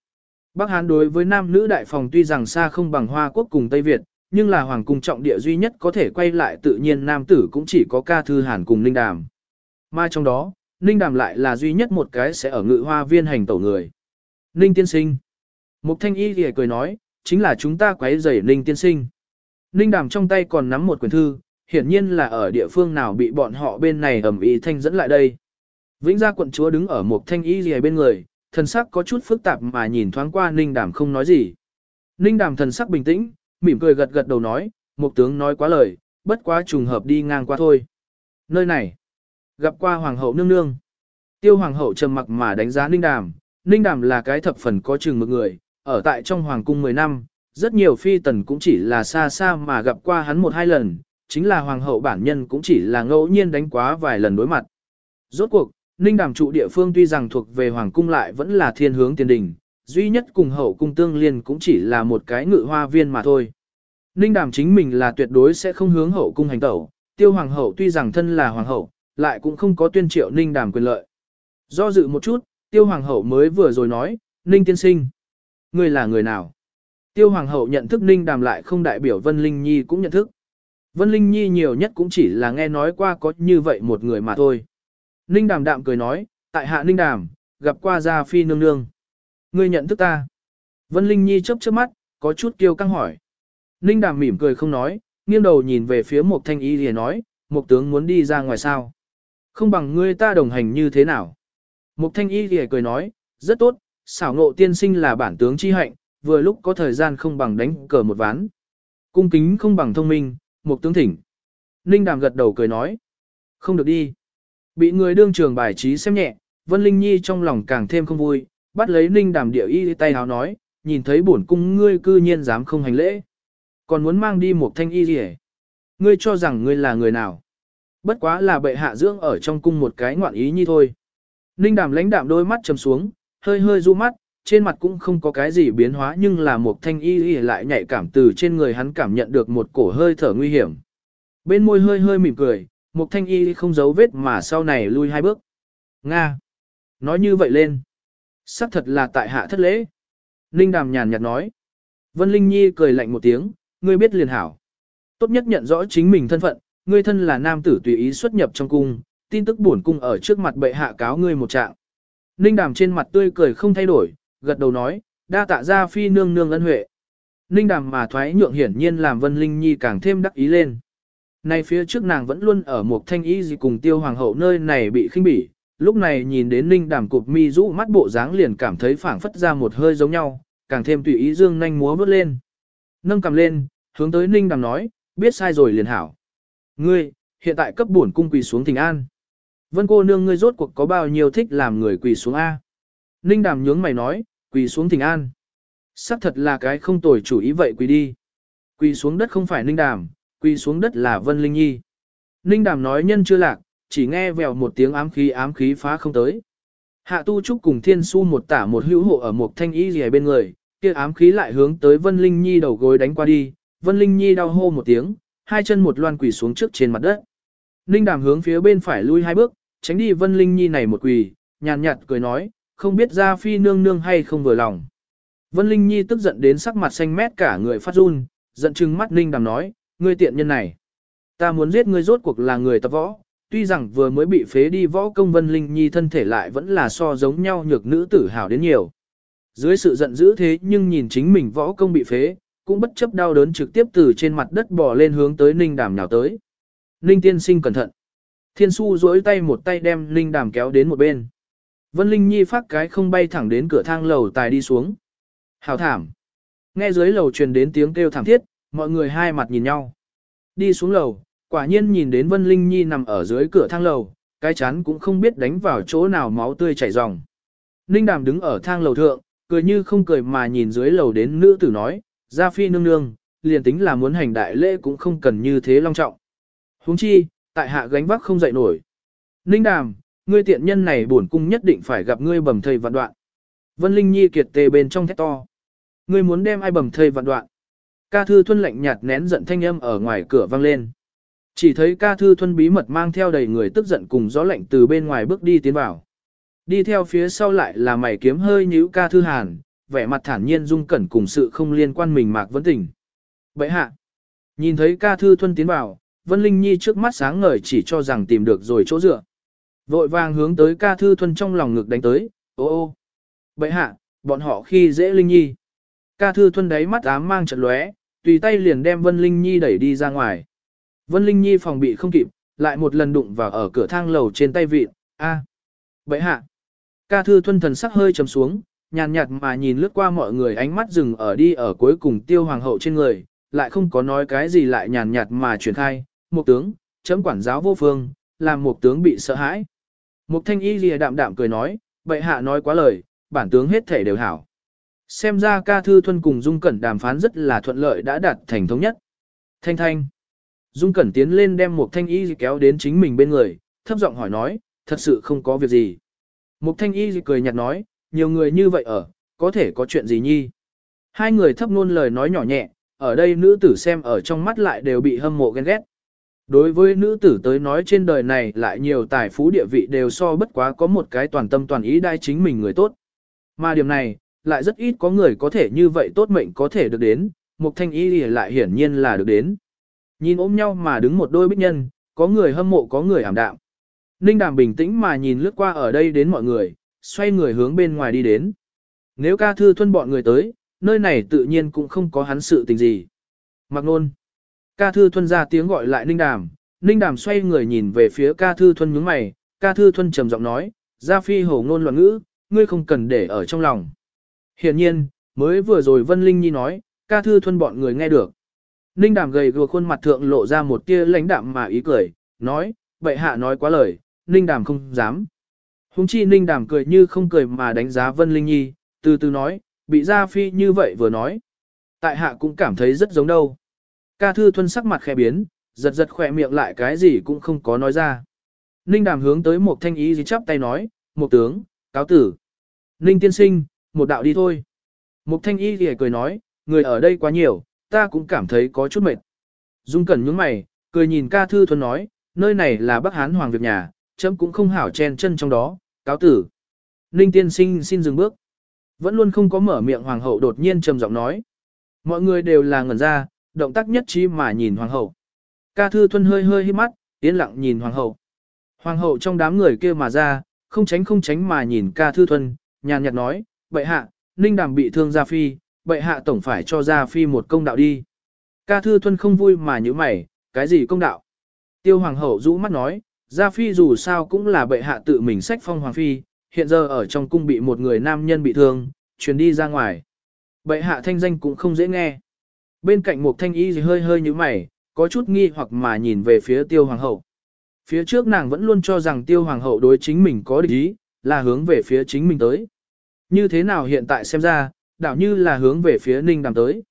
Bắc Hán đối với nam nữ đại phòng tuy rằng xa không bằng Hoa Quốc cùng Tây Việt, nhưng là hoàng cung trọng địa duy nhất có thể quay lại tự nhiên nam tử cũng chỉ có ca thư hàn cùng Ninh Đàm. Mà trong đó, Ninh Đàm lại là duy nhất một cái sẽ ở ngự hoa viên hành tẩu người. Ninh tiên sinh. Mục thanh y thì cười nói, chính là chúng ta quấy rầy Ninh tiên sinh. Ninh Đàm trong tay còn nắm một quyển thư, hiển nhiên là ở địa phương nào bị bọn họ bên này ẩm ý thanh dẫn lại đây. Vĩnh gia quận chúa đứng ở một thanh y gì bên người, thần sắc có chút phức tạp mà nhìn thoáng qua Ninh Đàm không nói gì. Ninh Đàm thần sắc bình tĩnh, mỉm cười gật gật đầu nói, một tướng nói quá lời, bất quá trùng hợp đi ngang qua thôi. Nơi này, gặp qua hoàng hậu nương nương. Tiêu hoàng hậu trầm mặc mà đánh giá Ninh Đàm, Ninh Đàm là cái thập phần có chừng một người, ở tại trong hoàng cung 10 năm, rất nhiều phi tần cũng chỉ là xa xa mà gặp qua hắn một hai lần, chính là hoàng hậu bản nhân cũng chỉ là ngẫu nhiên đánh quá vài lần đối mặt. Rốt cuộc, Ninh Đàm trụ địa phương tuy rằng thuộc về hoàng cung lại vẫn là thiên hướng tiền đình, duy nhất cùng hậu cung tương liên cũng chỉ là một cái ngự hoa viên mà thôi. Ninh Đàm chính mình là tuyệt đối sẽ không hướng hậu cung hành tẩu, tiêu hoàng hậu tuy rằng thân là hoàng hậu, lại cũng không có tuyên triệu Ninh Đàm quyền lợi. Do dự một chút, tiêu hoàng hậu mới vừa rồi nói, Ninh tiên sinh. Ngươi là người nào? Tiêu hoàng hậu nhận thức Ninh Đàm lại không đại biểu Vân Linh Nhi cũng nhận thức. Vân Linh Nhi nhiều nhất cũng chỉ là nghe nói qua có như vậy một người mà thôi. Ninh Đàm đạm cười nói, tại hạ Ninh Đàm, gặp qua Gia Phi nương nương. Ngươi nhận thức ta. Vân Linh Nhi chớp chớp mắt, có chút kiêu căng hỏi. Ninh Đàm mỉm cười không nói, nghiêng đầu nhìn về phía một thanh y thì nói, một tướng muốn đi ra ngoài sao. Không bằng ngươi ta đồng hành như thế nào. Một thanh y thì cười nói, rất tốt, xảo ngộ tiên sinh là bản tướng chi hạnh, vừa lúc có thời gian không bằng đánh cờ một ván. Cung kính không bằng thông minh, một tướng thỉnh. Ninh Đàm gật đầu cười nói, không được đi. Bị người đương trường bài trí xem nhẹ, Vân Linh Nhi trong lòng càng thêm không vui, bắt lấy Ninh Đàm địa y tay háo nói, nhìn thấy bổn cung ngươi cư nhiên dám không hành lễ. Còn muốn mang đi một thanh y gì Ngươi cho rằng ngươi là người nào? Bất quá là bệ hạ dưỡng ở trong cung một cái ngoạn ý như thôi. Ninh Đàm lãnh đạm đôi mắt trầm xuống, hơi hơi du mắt, trên mặt cũng không có cái gì biến hóa nhưng là một thanh y y lại nhạy cảm từ trên người hắn cảm nhận được một cổ hơi thở nguy hiểm. Bên môi hơi hơi mỉm cười, một thanh y không giấu vết mà sau này lui hai bước. Nga! Nói như vậy lên. Sắc thật là tại hạ thất lễ. Ninh đàm nhàn nhạt nói. Vân Linh Nhi cười lạnh một tiếng, ngươi biết liền hảo. Tốt nhất nhận rõ chính mình thân phận, ngươi thân là nam tử tùy ý xuất nhập trong cung, tin tức buồn cung ở trước mặt bệ hạ cáo ngươi một trạng. Ninh đàm trên mặt tươi cười không thay đổi, gật đầu nói, đa tạ ra phi nương nương ân huệ. Ninh đàm mà thoái nhượng hiển nhiên làm Vân Linh Nhi càng thêm đắc ý lên. Nay phía trước nàng vẫn luôn ở một thanh ý gì cùng tiêu hoàng hậu nơi này bị khinh bỉ, lúc này nhìn đến Ninh đàm cụp mi rũ mắt bộ dáng liền cảm thấy phảng phất ra một hơi giống nhau, càng thêm tùy ý dương nhanh múa bước lên. Nâng cầm lên, hướng tới Ninh đàm nói, biết sai rồi liền hảo. Ngươi, hiện tại cấp bổn cung quỳ xuống thỉnh an. Vân cô nương ngươi rốt cuộc có bao nhiêu thích làm người quỳ xuống A. Ninh đàm nhướng mày nói, quỳ xuống thỉnh an. Sắc thật là cái không tồi chủ ý vậy quỳ đi. Quỳ xuống đất không phải ninh đàm, quỳ xuống đất là Vân Linh Nhi. Ninh đàm nói nhân chưa lạc, chỉ nghe vèo một tiếng ám khí ám khí phá không tới. Hạ tu trúc cùng thiên su một tả một hữu hộ ở một thanh y gì bên người, kia ám khí lại hướng tới Vân Linh Nhi đầu gối đánh qua đi, Vân Linh Nhi đau hô một tiếng, hai chân một loan quỳ xuống trước trên mặt đất. Ninh Đàm hướng phía bên phải lui hai bước, tránh đi Vân Linh Nhi này một quỳ, nhàn nhạt cười nói, không biết ra phi nương nương hay không vừa lòng. Vân Linh Nhi tức giận đến sắc mặt xanh mét cả người phát run, giận chừng mắt Ninh Đàm nói, ngươi tiện nhân này. Ta muốn giết ngươi rốt cuộc là người tập võ, tuy rằng vừa mới bị phế đi võ công Vân Linh Nhi thân thể lại vẫn là so giống nhau nhược nữ tử hào đến nhiều. Dưới sự giận dữ thế nhưng nhìn chính mình võ công bị phế, cũng bất chấp đau đớn trực tiếp từ trên mặt đất bò lên hướng tới Ninh Đàm nhào tới. Ninh tiên sinh cẩn thận. Thiên su duỗi tay một tay đem Ninh Đàm kéo đến một bên. Vân Linh Nhi phát cái không bay thẳng đến cửa thang lầu tài đi xuống. Hào thảm. Nghe dưới lầu truyền đến tiếng kêu thảm thiết, mọi người hai mặt nhìn nhau. Đi xuống lầu, quả nhiên nhìn đến Vân Linh Nhi nằm ở dưới cửa thang lầu, cái chán cũng không biết đánh vào chỗ nào máu tươi chảy ròng. Ninh Đàm đứng ở thang lầu thượng, cười như không cười mà nhìn dưới lầu đến nữ tử nói, Gia Phi nương nương, liền tính là muốn hành đại lễ cũng không cần như thế long trọng. huống chi, tại hạ gánh vác không dậy nổi. Ninh Đàm, ngươi tiện nhân này bổn cung nhất định phải gặp ngươi bầm thầy vạn đoạn. Vân Linh Nhi kiệt tề bên trong thét to. Ngươi muốn đem ai bầm thầy vạn đoạn. Ca Thư Thuân lạnh nhạt nén giận thanh âm ở ngoài cửa vang lên. Chỉ thấy Ca Thư Thuân bí mật mang theo đầy người tức giận cùng gió lạnh từ bên ngoài bước đi tiến vào. Đi theo phía sau lại là mày kiếm hơi nhíu Ca Thư Hàn, vẻ mặt thản nhiên dung cẩn cùng sự không liên quan mình mạc vấn tình. Bậy hạ, nhìn thấy Ca Thư Thuân tiến vào, Vân Linh Nhi trước mắt sáng ngời chỉ cho rằng tìm được rồi chỗ dựa. Vội vàng hướng tới Ca Thư Thuân trong lòng ngực đánh tới, ô ô. Bậy hạ, bọn họ khi dễ Linh Nhi. Ca Thư Thuân đáy mắt ám mang trận lóe, tùy tay liền đem Vân Linh Nhi đẩy đi ra ngoài. Vân Linh Nhi phòng bị không kịp, lại một lần đụng vào ở cửa thang lầu trên tay vịt, a. Vậy hạ. Ca Thư Thuân thần sắc hơi trầm xuống, nhàn nhạt mà nhìn lướt qua mọi người ánh mắt dừng ở đi ở cuối cùng tiêu hoàng hậu trên người, lại không có nói cái gì lại nhàn nhạt mà truyền khai, một tướng, chấm quản giáo vô phương, làm một tướng bị sợ hãi. Mục thanh y lìa đạm đạm cười nói, bệ hạ nói quá lời, bản tướng hết thể đều hảo. Xem ra ca thư thuân cùng Dung Cẩn đàm phán rất là thuận lợi đã đạt thành thống nhất. Thanh thanh. Dung Cẩn tiến lên đem một thanh y kéo đến chính mình bên người, thấp giọng hỏi nói, thật sự không có việc gì. Mục thanh y cười nhạt nói, nhiều người như vậy ở, có thể có chuyện gì nhi. Hai người thấp ngôn lời nói nhỏ nhẹ, ở đây nữ tử xem ở trong mắt lại đều bị hâm mộ ghen ghét. Đối với nữ tử tới nói trên đời này lại nhiều tài phú địa vị đều so bất quá có một cái toàn tâm toàn ý đai chính mình người tốt. Mà điểm này, lại rất ít có người có thể như vậy tốt mệnh có thể được đến, một thanh y lại hiển nhiên là được đến. Nhìn ôm nhau mà đứng một đôi bích nhân, có người hâm mộ có người ảm đạm. Ninh đàm bình tĩnh mà nhìn lướt qua ở đây đến mọi người, xoay người hướng bên ngoài đi đến. Nếu ca thư thuân bọn người tới, nơi này tự nhiên cũng không có hắn sự tình gì. Mặc nôn. Ca thư thuân ra tiếng gọi lại Ninh Đàm, Ninh Đàm xoay người nhìn về phía ca thư thuân nhướng mày, ca thư thuân trầm giọng nói, ra phi hổ ngôn loạn ngữ, ngươi không cần để ở trong lòng. Hiện nhiên, mới vừa rồi Vân Linh Nhi nói, ca thư thuân bọn người nghe được. Ninh Đàm gầy gừa khuôn mặt thượng lộ ra một tia lãnh đạm mà ý cười, nói, bệ hạ nói quá lời, Ninh Đàm không dám. Hùng chi Ninh Đàm cười như không cười mà đánh giá Vân Linh Nhi, từ từ nói, bị Gia Phi như vậy vừa nói. Tại hạ cũng cảm thấy rất giống đâu. Ca Thư Thuân sắc mặt khẽ biến, giật giật khỏe miệng lại cái gì cũng không có nói ra. Ninh Đàm hướng tới một thanh ý gì chắp tay nói, một tướng, cáo tử. Ninh tiên sinh, một đạo đi thôi. Một thanh y thì cười nói, người ở đây quá nhiều, ta cũng cảm thấy có chút mệt. Dung Cẩn nhướng mày, cười nhìn ca thư thuần nói, nơi này là Bắc Hán Hoàng việc nhà, chấm cũng không hảo chen chân trong đó, cáo tử. Ninh tiên sinh xin dừng bước. Vẫn luôn không có mở miệng hoàng hậu đột nhiên trầm giọng nói. Mọi người đều là ngẩn ra, động tác nhất trí mà nhìn hoàng hậu. Ca thư thuần hơi hơi hít mắt, yên lặng nhìn hoàng hậu. Hoàng hậu trong đám người kia mà ra, không tránh không tránh mà nhìn ca thư thuần, nhàn nhạt nói, bệ hạ, ninh đàm bị thương gia phi, bệ hạ tổng phải cho gia phi một công đạo đi. Ca thư thuần không vui mà như mày, cái gì công đạo? Tiêu hoàng hậu rũ mắt nói, gia phi dù sao cũng là bệ hạ tự mình sách phong hoàng phi, hiện giờ ở trong cung bị một người nam nhân bị thương, truyền đi ra ngoài. Bệ hạ thanh danh cũng không dễ nghe. Bên cạnh một thanh y gì hơi hơi như mày, có chút nghi hoặc mà nhìn về phía tiêu hoàng hậu. Phía trước nàng vẫn luôn cho rằng tiêu hoàng hậu đối chính mình có địch ý, là hướng về phía chính mình tới. Như thế nào hiện tại xem ra, đảo như là hướng về phía ninh đàm tới.